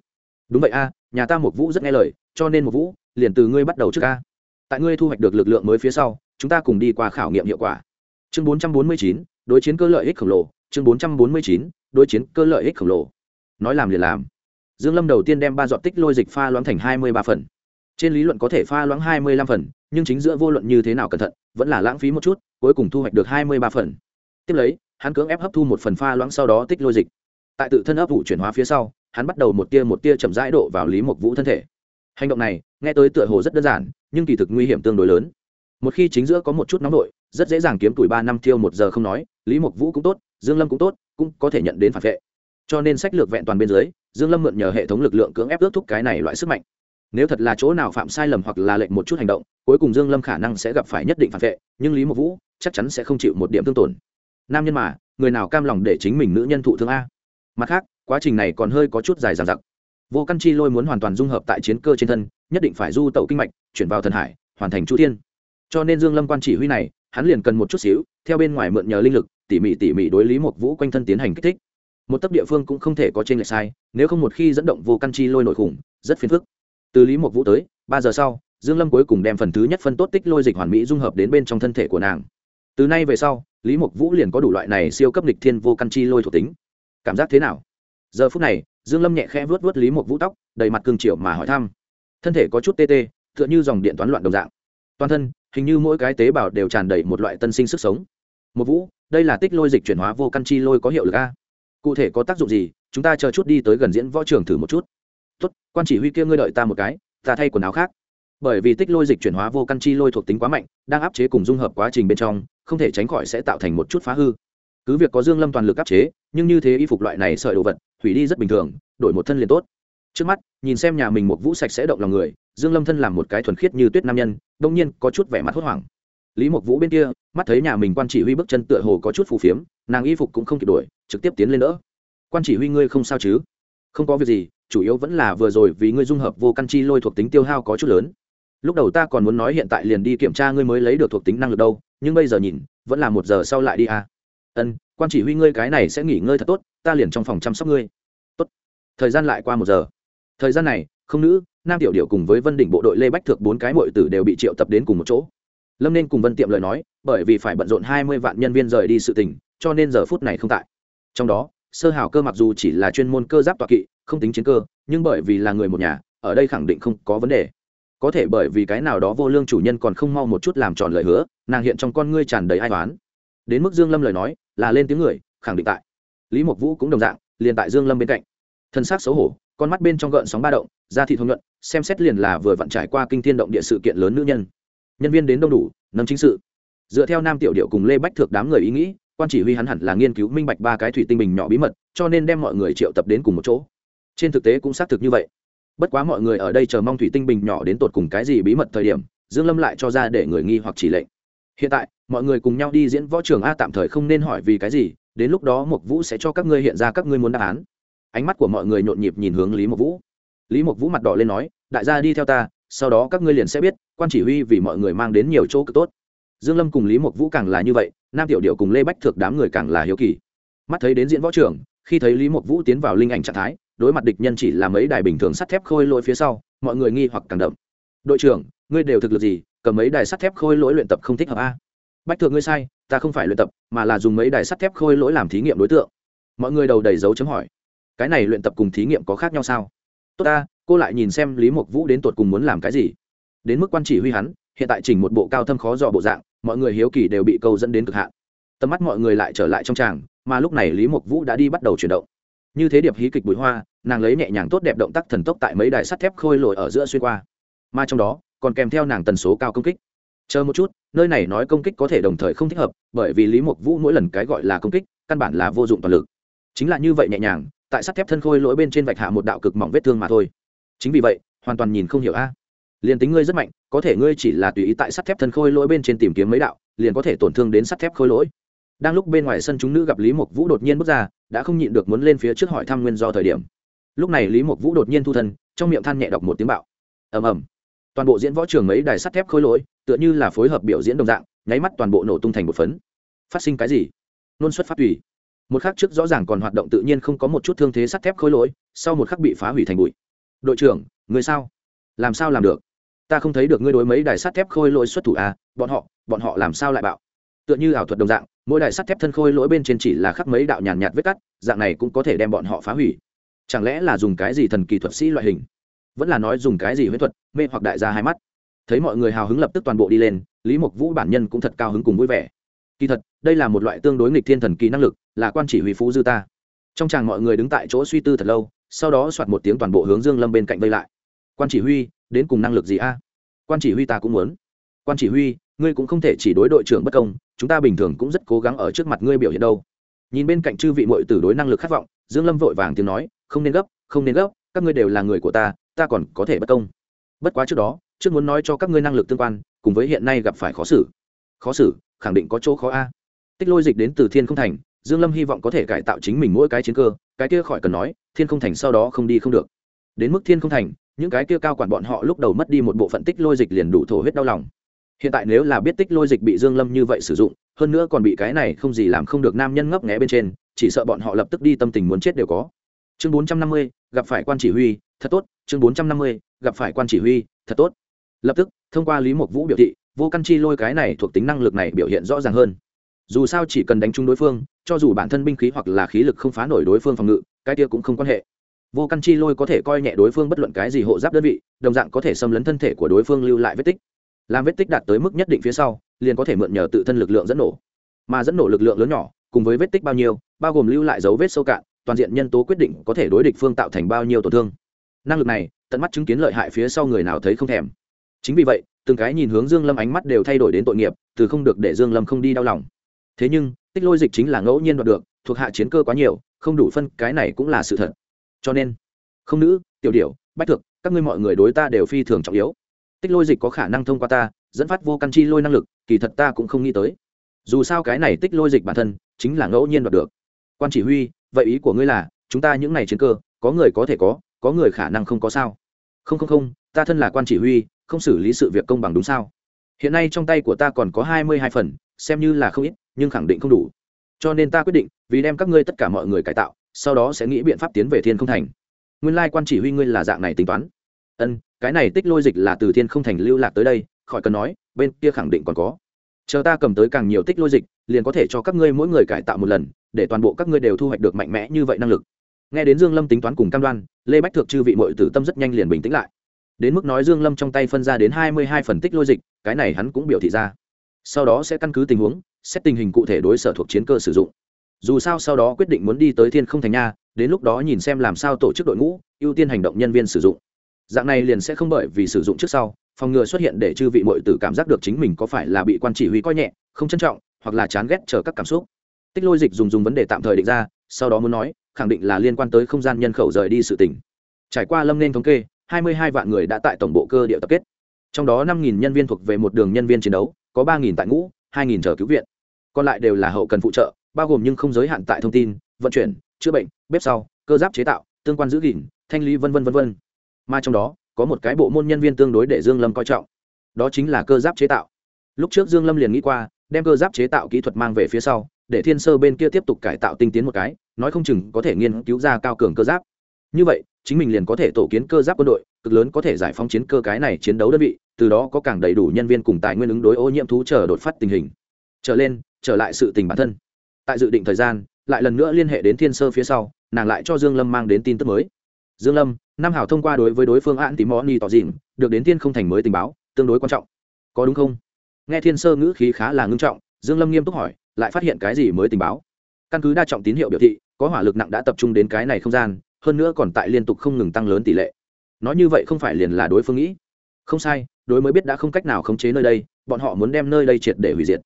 Đúng vậy a nhà ta một vũ rất nghe lời cho nên một vũ liền từ ngươi bắt đầu trước a. Tại ngươi thu hoạch được lực lượng mới phía sau chúng ta cùng đi qua khảo nghiệm hiệu quả. Chương 449, đối chiến cơ lợi ích khổng lồ. Chương 449, đối chiến cơ lợi ích khổng lồ. Nói làm liền làm. Dương lâm đầu tiên đem ba giọt tích lôi dịch pha loãng thành hai mươi ba phần. Trên lý luận có thể pha loãng hai mươi lăm phần, nhưng chính giữa vô luận như thế nào cẩn thận, vẫn là lãng phí một chút, cuối cùng thu hoạch được hai mươi ba phần. Tiếp lấy, hắn cưỡng ép hấp thu một phần pha loãng sau đó tích lôi dịch. Tại tự thân ấp vụ chuyển hóa phía sau, hắn bắt đầu một tia một tia chậm rãi độ vào lý mộc vũ thân thể. Hành động này, nghe tới tựa hồ rất đơn giản, nhưng kỳ thực nguy hiểm tương đối lớn. Một khi chính giữa có một chút nóng nổi rất dễ dàng kiếm tuổi ba năm tiêu một giờ không nói, lý mộc vũ cũng tốt dương lâm cũng tốt, cũng có thể nhận đến phản vệ. Cho nên sách lược vẹn toàn bên dưới, dương lâm mượn nhờ hệ thống lực lượng cưỡng ép ước thúc cái này loại sức mạnh. Nếu thật là chỗ nào phạm sai lầm hoặc là lệnh một chút hành động, cuối cùng dương lâm khả năng sẽ gặp phải nhất định phản vệ, nhưng lý mộc vũ chắc chắn sẽ không chịu một điểm thương tổn. Nam nhân mà, người nào cam lòng để chính mình nữ nhân thụ thương a? Mặt khác, quá trình này còn hơi có chút dài dằng dặc. Vô căn chi lôi muốn hoàn toàn dung hợp tại chiến cơ trên thân, nhất định phải du tẩu kinh mạch, chuyển vào thần hải, hoàn thành chu thiên. Cho nên dương lâm quan chỉ huy này, hắn liền cần một chút xíu, theo bên ngoài mượn nhờ linh lực tỉ mỉ tỉ mỉ đối lý một vũ quanh thân tiến hành kích thích. Một tấc địa phương cũng không thể có trên lệch sai, nếu không một khi dẫn động vô căn chi lôi nổi khủng, rất phiền phức. Từ lý một vũ tới, ba giờ sau, dương lâm cuối cùng đem phần thứ nhất phân tốt tích lôi dịch hoàn mỹ dung hợp đến bên trong thân thể của nàng. Từ nay về sau, lý mộc vũ liền có đủ loại này siêu cấp lịch thiên vô căn chi lôi thuộc tính. Cảm giác thế nào? Giờ phút này, dương lâm nhẹ khẽ vuốt vuốt lý mộc vũ tóc, đầy mặt cương triệu mà hỏi thăm. Thân thể có chút tê tê, tựa như dòng điện toán loạn đồng dạng. Toàn thân, hình như mỗi cái tế bào đều tràn đầy một loại tân sinh sức sống. Một vũ đây là tích lôi dịch chuyển hóa vô căn chi lôi có hiệu lực a. Cụ thể có tác dụng gì? Chúng ta chờ chút đi tới gần diễn võ trường thử một chút. Tốt, quan chỉ huy kia ngươi đợi ta một cái, ta thay quần áo khác. Bởi vì tích lôi dịch chuyển hóa vô căn chi lôi thuộc tính quá mạnh, đang áp chế cùng dung hợp quá trình bên trong, không thể tránh khỏi sẽ tạo thành một chút phá hư. Cứ việc có dương lâm toàn lực áp chế, nhưng như thế y phục loại này sợi đồ vật, hủy đi rất bình thường, đổi một thân liền tốt. Trước mắt, nhìn xem nhà mình một vũ sạch sẽ động lòng người, dương lâm thân làm một cái thuần khiết như tuyết nam nhân đông nhiên có chút vẻ mặt hốt hoảng lý mộc vũ bên kia, mắt thấy nhà mình quan chỉ huy bước chân tựa hồ có chút phù phiếm, nàng y phục cũng không kịp đuổi trực tiếp tiến lên đỡ. Quan chỉ huy ngươi không sao chứ? Không có việc gì, chủ yếu vẫn là vừa rồi vì ngươi dung hợp vô căn chi lôi thuộc tính tiêu hao có chút lớn. Lúc đầu ta còn muốn nói hiện tại liền đi kiểm tra ngươi mới lấy được thuộc tính năng lực đâu, nhưng bây giờ nhìn, vẫn là một giờ sau lại đi à. ân, quan chỉ huy ngươi cái này sẽ nghỉ ngơi thật tốt, ta liền trong phòng chăm sóc ngươi. Tốt. Thời gian lại qua một giờ. Thời gian này, không nữ, nam tiểu điệu cùng với vân đỉnh bộ đội lê bách thượng bốn cái mội tử đều bị triệu tập đến cùng một chỗ lâm nên cùng vân tiệm lời nói, bởi vì phải bận rộn hai mươi vạn nhân viên rời đi sự tình, cho nên giờ phút này không tại. Trong đó, sơ hào cơ mặc dù chỉ là chuyên môn cơ giáp tọa kỵ, không tính chiến cơ, nhưng bởi vì là người một nhà, ở đây khẳng định không có vấn đề. Có thể bởi vì cái nào đó vô lương chủ nhân còn không mau một chút làm tròn lời hứa, nàng hiện trong con ngươi tràn đầy ai toán đến mức dương lâm lời nói, là lên tiếng người, khẳng định tại. Lý mộc vũ cũng đồng dạng, liền tại dương lâm bên cạnh. Thân xác xấu hổ, con mắt bên trong gợn sóng ba động, da thị thông nhuận, xem xét liền là vừa vặn trải qua kinh thiên động địa sự kiện lớn nữ nhân nhân viên đến đông đủ nâng chính sự. Dựa theo nam tiểu điệu cùng lê bách thược đám người ý nghĩ, quan chỉ huy hắn hẳn là nghiên cứu minh bạch ba cái thủy tinh bình nhỏ bí mật, cho nên đem mọi người triệu tập đến cùng một chỗ. Trên thực tế cũng xác thực như vậy. Bất quá mọi người ở đây chờ mong thủy tinh bình nhỏ đến tột cùng cái gì bí mật thời điểm, dương lâm lại cho ra để người nghi hoặc chỉ lệnh. Hiện tại, mọi người cùng nhau đi diễn võ trường a tạm thời không nên hỏi vì cái gì, đến lúc đó mộc vũ sẽ cho các ngươi hiện ra các ngươi muốn đáp án. Ánh mắt của mọi người nhộn nhịp nhìn hướng lý mộc vũ. Lý mộc vũ mặt đỏ lên nói, đại gia đi theo ta sau đó các ngươi liền sẽ biết, quan chỉ huy vì mọi người mang đến nhiều chỗ cực tốt. Dương lâm cùng lý mộc vũ càng là như vậy, nam tiểu điệu cùng lê bách thược đám người càng là hiếu kỳ. Mắt thấy đến diễn võ trường khi thấy lý mộc vũ tiến vào linh ảnh trạng thái, đối mặt địch nhân chỉ là mấy đài bình thường sắt thép khôi lỗi phía sau, mọi người nghi hoặc càng đậm. Đội trưởng, ngươi đều thực lực gì, cầm mấy đài sắt thép khôi lỗi luyện tập không thích hợp a? Bách thượng ngươi sai, ta không phải luyện tập, mà là dùng mấy đài sắt thép khôi lỗi làm thí nghiệm đối tượng. Mọi người đầu đầy dấu chấm hỏi. Cái này luyện tập cùng thí nghiệm có khác nhau sao? Tốt ta cô lại nhìn xem lý mộc vũ đến tột cùng muốn làm cái gì. Đến mức quan chỉ huy hắn, hiện tại chỉnh một bộ cao thâm khó dò bộ dạng, mọi người hiếu kỳ đều bị câu dẫn đến cực hạn. Tầm mắt mọi người lại trở lại trong tràng, mà lúc này lý mộc vũ đã đi bắt đầu chuyển động. Như thế điệp hí kịch bụi hoa, nàng lấy nhẹ nhàng tốt đẹp động tác thần tốc tại mấy đài sắt thép khôi lội ở giữa xuyên qua. Mà trong đó, còn kèm theo nàng tần số cao công kích. Chờ một chút, nơi này nói công kích có thể đồng thời không thích hợp, bởi vì lý mộc vũ mỗi lần cái gọi là công kích, căn bản là vô dụng toàn lực. Chính là như vậy nhẹ nhàng, tại sắt thép thân khôi lỗi bên trên vạch hạ một đạo cực mỏng vết thương mà thôi chính vì vậy, hoàn toàn nhìn không hiểu a. À. liền tính ngươi rất mạnh, có thể ngươi chỉ là tùy ý tại sắt thép thân khôi lỗi bên trên tìm kiếm mấy đạo, liền có thể tổn thương đến sắt thép khôi lỗi. Đang lúc bên ngoài sân chúng nữ gặp lý mộc vũ đột nhiên bước ra, đã không nhịn được muốn lên phía trước hỏi thăm nguyên do thời điểm. Lúc này lý mộc vũ đột nhiên thu thân, trong miệng than nhẹ đọc một tiếng bạo. Ầm ầm. Toàn bộ diễn võ trường mấy đài sắt thép khôi lỗi, tựa như là phối hợp biểu diễn đồng dạng, nháy mắt toàn bộ nổ tung thành một phấn. Phát sinh cái gì? Nôn xuất phát tùy. Một khắc trước rõ ràng còn hoạt động tự nhiên không có một chút thương thế sắt thép khôi lỗi, sau một khắc bị phá hủy thành bụi đội trưởng, người sao? Làm sao làm được? Ta không thấy được ngươi đối mấy đài sắt thép khôi lỗi xuất thủ à? Bọn họ bọn họ làm sao lại bạo? Tựa như ảo thuật đồng dạng, mỗi đài sắt thép thân khôi lỗi bên trên chỉ là khắc mấy đạo nhàn nhạt vết cắt, dạng này cũng có thể đem bọn họ phá hủy. Chẳng lẽ là dùng cái gì thần kỳ thuật sĩ loại hình? Vẫn là nói dùng cái gì huyết thuật, mê hoặc đại gia hai mắt. Thấy mọi người hào hứng lập tức toàn bộ đi lên, lý mộc vũ bản nhân cũng thật cao hứng cùng vui vẻ. Kỳ thật, đây là một loại tương đối nghịch thiên thần kỳ năng lực, là quan chỉ huy phú dư ta. Trong chàng mọi người đứng tại chỗ suy tư thật lâu sau đó soạt một tiếng toàn bộ hướng dương lâm bên cạnh vây lại. Quan chỉ huy, đến cùng năng lực gì a? Quan chỉ huy ta cũng muốn. Quan chỉ huy, ngươi cũng không thể chỉ đối đội trưởng bất công, chúng ta bình thường cũng rất cố gắng ở trước mặt ngươi biểu hiện đâu. Nhìn bên cạnh chư vị mội tử đối năng lực khát vọng, dương lâm vội vàng tiếng nói, không nên gấp, không nên gấp, các ngươi đều là người của ta ta còn có thể bất công. Bất quá trước đó, trước muốn nói cho các ngươi năng lực tương quan, cùng với hiện nay gặp phải khó xử. Khó xử, khẳng định có chỗ khó a. Tích lôi dịch đến từ thiên không thành dương lâm hy vọng có thể cải tạo chính mình mỗi cái chiến cơ cái kia khỏi cần nói thiên không thành sau đó không đi không được. Đến mức thiên không thành những cái kia cao quản bọn họ lúc đầu mất đi một bộ phận tích lôi dịch liền đủ thổ huyết đau lòng. Hiện tại nếu là biết tích lôi dịch bị dương lâm như vậy sử dụng hơn nữa còn bị cái này không gì làm không được nam nhân ngấp nghé bên trên chỉ sợ bọn họ lập tức đi tâm tình muốn chết đều có. Chương 450, gặp phải quan chỉ huy thật tốt. Chương 450, gặp phải quan chỉ huy thật tốt. Lập tức thông qua lý Mục vũ biểu thị vô căn chi lôi cái này thuộc tính năng lực này biểu hiện rõ ràng hơn. Dù sao chỉ cần đánh trúng đối phương cho dù bản thân binh khí hoặc là khí lực không phá nổi đối phương phòng ngự, cái kia cũng không quan hệ. Vô căn chi lôi có thể coi nhẹ đối phương bất luận cái gì hộ giáp đơn vị, đồng dạng có thể xâm lấn thân thể của đối phương lưu lại vết tích. Làm vết tích đạt tới mức nhất định phía sau, liền có thể mượn nhờ tự thân lực lượng dẫn nổ. Mà dẫn nổ lực lượng lớn nhỏ, cùng với vết tích bao nhiêu, bao gồm lưu lại dấu vết sâu cạn, toàn diện nhân tố quyết định có thể đối địch phương tạo thành bao nhiêu tổn thương. Năng lực này, tận mắt chứng kiến lợi hại phía sau người nào thấy không thèm. Chính vì vậy, từng cái nhìn hướng dương lâm ánh mắt đều thay đổi đến tội nghiệp, từ không được để dương lâm không đi đau lòng. Thế nhưng tích lôi dịch chính là ngẫu nhiên đoạt được, thuộc hạ chiến cơ quá nhiều, không đủ phân, cái này cũng là sự thật. Cho nên, không nữ, tiểu điểu, bách thực các ngươi mọi người đối ta đều phi thường trọng yếu. Tích lôi dịch có khả năng thông qua ta, dẫn phát vô căn chi lôi năng lực, kỳ thật ta cũng không nghĩ tới. Dù sao cái này tích lôi dịch bản thân, chính là ngẫu nhiên đoạt được. Quan chỉ huy, vậy ý của ngươi là, chúng ta những này chiến cơ, có người có thể có có người khả năng không có sao. Không không không, ta thân là quan chỉ huy, không xử lý sự việc công bằng đúng sao? Hiện nay trong tay của ta còn có hai mươi hai phần, xem như là không ít nhưng khẳng định không đủ. Cho nên ta quyết định, vì đem các ngươi tất cả mọi người cải tạo, sau đó sẽ nghĩ biện pháp tiến về thiên không thành. Nguyên lai quan chỉ huy ngươi là dạng này tính toán. Ân, cái này tích lôi dịch là từ thiên không thành lưu lạc tới đây, khỏi cần nói, bên kia khẳng định còn có. Chờ ta cầm tới càng nhiều tích lôi dịch, liền có thể cho các ngươi mỗi người cải tạo một lần, để toàn bộ các ngươi đều thu hoạch được mạnh mẽ như vậy năng lực. Nghe đến dương lâm tính toán cùng cam đoan, lê bách thượng chư vị mội tử tâm rất nhanh liền bình tĩnh lại. Đến mức nói dương lâm trong tay phân ra đến hai mươi hai phần tích lôi dịch, cái này hắn cũng biểu thị ra. Sau đó sẽ căn cứ tình huống xét tình hình cụ thể đối sở thuộc chiến cơ sử dụng. Dù sao sau đó quyết định muốn đi tới thiên không thành nha, đến lúc đó nhìn xem làm sao tổ chức đội ngũ, ưu tiên hành động nhân viên sử dụng. Dạng này liền sẽ không bởi vì sử dụng trước sau, phòng ngừa xuất hiện để chư vị mội tử cảm giác được chính mình có phải là bị quan chỉ huy coi nhẹ, không trân trọng, hoặc là chán ghét chờ các cảm xúc. Tích lôi dịch dùng dùng vấn đề tạm thời định ra, sau đó muốn nói, khẳng định là liên quan tới không gian nhân khẩu rời đi sự tỉnh trải qua lâm nên thống kê, hai mươi hai vạn người đã tại tổng bộ cơ địa tập kết. Trong đó năm nhân viên thuộc về một đường nhân viên chiến đấu, có ba tại ngũ, hai chờ cứu viện còn lại đều là hậu cần phụ trợ, bao gồm nhưng không giới hạn tại thông tin, vận chuyển, chữa bệnh, bếp sau, cơ giáp chế tạo, tương quan giữ gìn, thanh lý v v v v mà trong đó, có một cái bộ môn nhân viên tương đối để dương lâm coi trọng. Đó chính là cơ giáp chế tạo. Lúc trước dương lâm liền nghĩ qua, đem cơ giáp chế tạo kỹ thuật mang về phía sau, để thiên sơ bên kia tiếp tục cải tạo tinh tiến một cái, nói không chừng có thể nghiên cứu ra cao cường cơ giáp. Như vậy, chính mình liền có thể tổ kiến cơ giáp quân đội, cực lớn có thể giải phóng chiến cơ cái này chiến đấu đơn vị, từ đó có càng đầy đủ nhân viên cùng tài nguyên ứng đối ô nhiễm thú chờ đột phát tình hình. Trở lên trở lại sự tình bản thân. Tại dự định thời gian, lại lần nữa liên hệ đến thiên sơ phía sau, nàng lại cho dương lâm mang đến tin tức mới. Dương lâm, nam hảo thông qua đối với đối phương an tím món ni tỏ dịn được đến thiên không thành mới tình báo, tương đối quan trọng. Có đúng không? Nghe thiên sơ ngữ khí khá là ngưng trọng, dương lâm nghiêm túc hỏi, lại phát hiện cái gì mới tình báo? Căn cứ đa trọng tín hiệu biểu thị, có hỏa lực nặng đã tập trung đến cái này không gian, hơn nữa còn tại liên tục không ngừng tăng lớn tỷ lệ. Nói như vậy không phải liền là đối phương nghĩ. Không sai, đối mới biết đã không cách nào khống chế nơi đây, bọn họ muốn đem nơi đây triệt để hủy diệt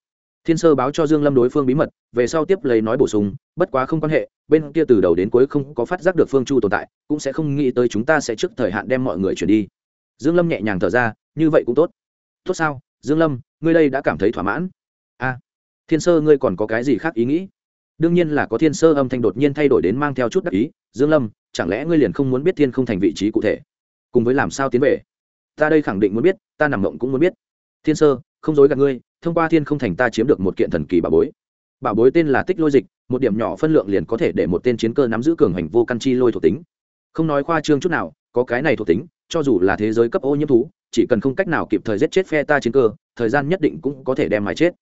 thiên sơ báo cho dương lâm đối phương bí mật, về sau tiếp lấy nói bổ sung, bất quá không quan hệ, bên kia từ đầu đến cuối không có phát giác được phương chu tồn tại, cũng sẽ không nghĩ tới chúng ta sẽ trước thời hạn đem mọi người chuyển đi. Dương lâm nhẹ nhàng thở ra, như vậy cũng tốt. Tốt sao? Dương lâm, ngươi đây đã cảm thấy thỏa mãn? A, thiên sơ, ngươi còn có cái gì khác ý nghĩ? Đương nhiên là có thiên sơ âm thanh đột nhiên thay đổi đến mang theo chút đắc ý, dương lâm, chẳng lẽ ngươi liền không muốn biết thiên không thành vị trí cụ thể? Cùng với làm sao tiến về? Ta đây khẳng định muốn biết, ta nằm mộng cũng muốn biết. Thiên sơ, không dối gạt ngươi thông qua thiên không thành ta chiếm được một kiện thần kỳ bảo bối. Bảo bối tên là tích lôi dịch, một điểm nhỏ phân lượng liền có thể để một tên chiến cơ nắm giữ cường hành vô căn chi lôi thuộc tính. Không nói khoa trương chút nào, có cái này thuộc tính, cho dù là thế giới cấp ô nhiễm thú, chỉ cần không cách nào kịp thời giết chết phe ta chiến cơ, thời gian nhất định cũng có thể đem mái chết.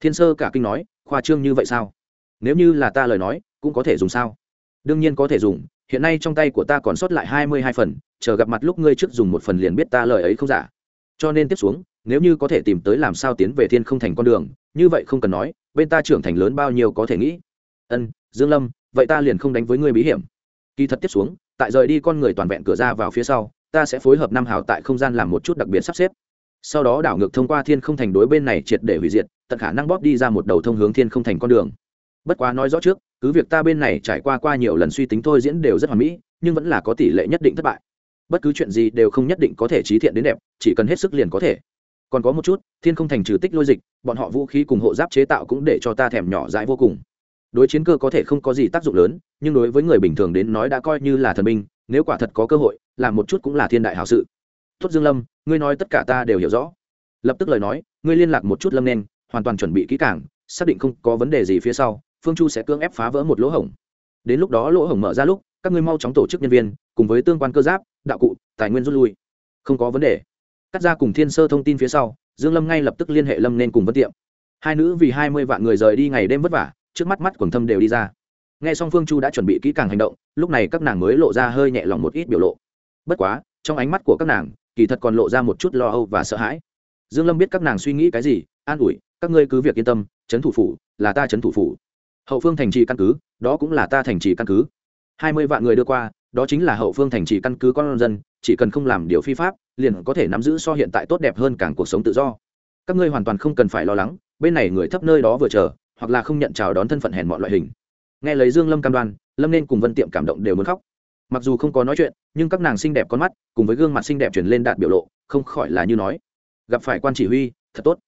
Thiên sơ cả kinh nói, khoa trương như vậy sao? Nếu như là ta lời nói, cũng có thể dùng sao? Đương nhiên có thể dùng, hiện nay trong tay của ta còn sót lại hai mươi hai phần, chờ gặp mặt lúc ngươi trước dùng một phần liền biết ta lời ấy không giả. Cho nên tiếp xuống nếu như có thể tìm tới làm sao tiến về thiên không thành con đường, như vậy không cần nói, bên ta trưởng thành lớn bao nhiêu có thể nghĩ. Ân, dương lâm, vậy ta liền không đánh với ngươi bí hiểm. Kỳ thật tiếp xuống, tại rời đi con người toàn vẹn cửa ra vào phía sau, ta sẽ phối hợp năm hào tại không gian làm một chút đặc biệt sắp xếp. Sau đó đảo ngược thông qua thiên không thành đối bên này triệt để hủy diệt, tận khả năng bóp đi ra một đầu thông hướng thiên không thành con đường. Bất quá nói rõ trước, cứ việc ta bên này trải qua qua nhiều lần suy tính thôi diễn đều rất hoàn mỹ, nhưng vẫn là có tỷ lệ nhất định thất bại. Bất cứ chuyện gì đều không nhất định có thể trí thiện đến đẹp, chỉ cần hết sức liền có thể còn có một chút, thiên không thành trừ tích lôi dịch, bọn họ vũ khí cùng hộ giáp chế tạo cũng để cho ta thèm nhỏ dãi vô cùng. Đối chiến cơ có thể không có gì tác dụng lớn, nhưng đối với người bình thường đến nói đã coi như là thần binh, nếu quả thật có cơ hội, làm một chút cũng là thiên đại hảo sự. Tốt dương lâm, ngươi nói tất cả ta đều hiểu rõ. Lập tức lời nói, ngươi liên lạc một chút lâm nên hoàn toàn chuẩn bị kỹ càng, xác định không có vấn đề gì phía sau, phương chu sẽ cưỡng ép phá vỡ một lỗ hổng. Đến lúc đó lỗ hổng mở ra lúc, các ngươi mau chóng tổ chức nhân viên, cùng với tương quan cơ giáp, đạo cụ, tài nguyên rút lui. Không có vấn đề cắt ra cùng thiên sơ thông tin phía sau, dương lâm ngay lập tức liên hệ lâm nên cùng vân tiệm. Hai nữ vì hai mươi vạn người rời đi ngày đêm vất vả, trước mắt mắt quần thâm đều đi ra. Nghe xong phương chu đã chuẩn bị kỹ càng hành động, lúc này các nàng mới lộ ra hơi nhẹ lòng một ít biểu lộ. Bất quá, trong ánh mắt của các nàng, kỳ thật còn lộ ra một chút lo âu và sợ hãi. Dương lâm biết các nàng suy nghĩ cái gì, an ủi, các ngươi cứ việc yên tâm chấn thủ phủ, là ta chấn thủ phủ. Hậu phương thành trì căn cứ, đó cũng là ta thành trì căn cứ. Hai mươi vạn người đưa qua đó chính là hậu phương thành trì căn cứ con dân, chỉ cần không làm điều phi pháp, liền có thể nắm giữ so hiện tại tốt đẹp hơn càng cuộc sống tự do. Các ngươi hoàn toàn không cần phải lo lắng, bên này người thấp nơi đó vừa chờ, hoặc là không nhận chào đón thân phận hèn mọi loại hình. Nghe lấy dương lâm cam đoan, lâm nên cùng vân tiệm cảm động đều muốn khóc. Mặc dù không có nói chuyện, nhưng các nàng xinh đẹp con mắt, cùng với gương mặt xinh đẹp chuyển lên đạt biểu lộ, không khỏi là như nói. Gặp phải quan chỉ huy, thật tốt.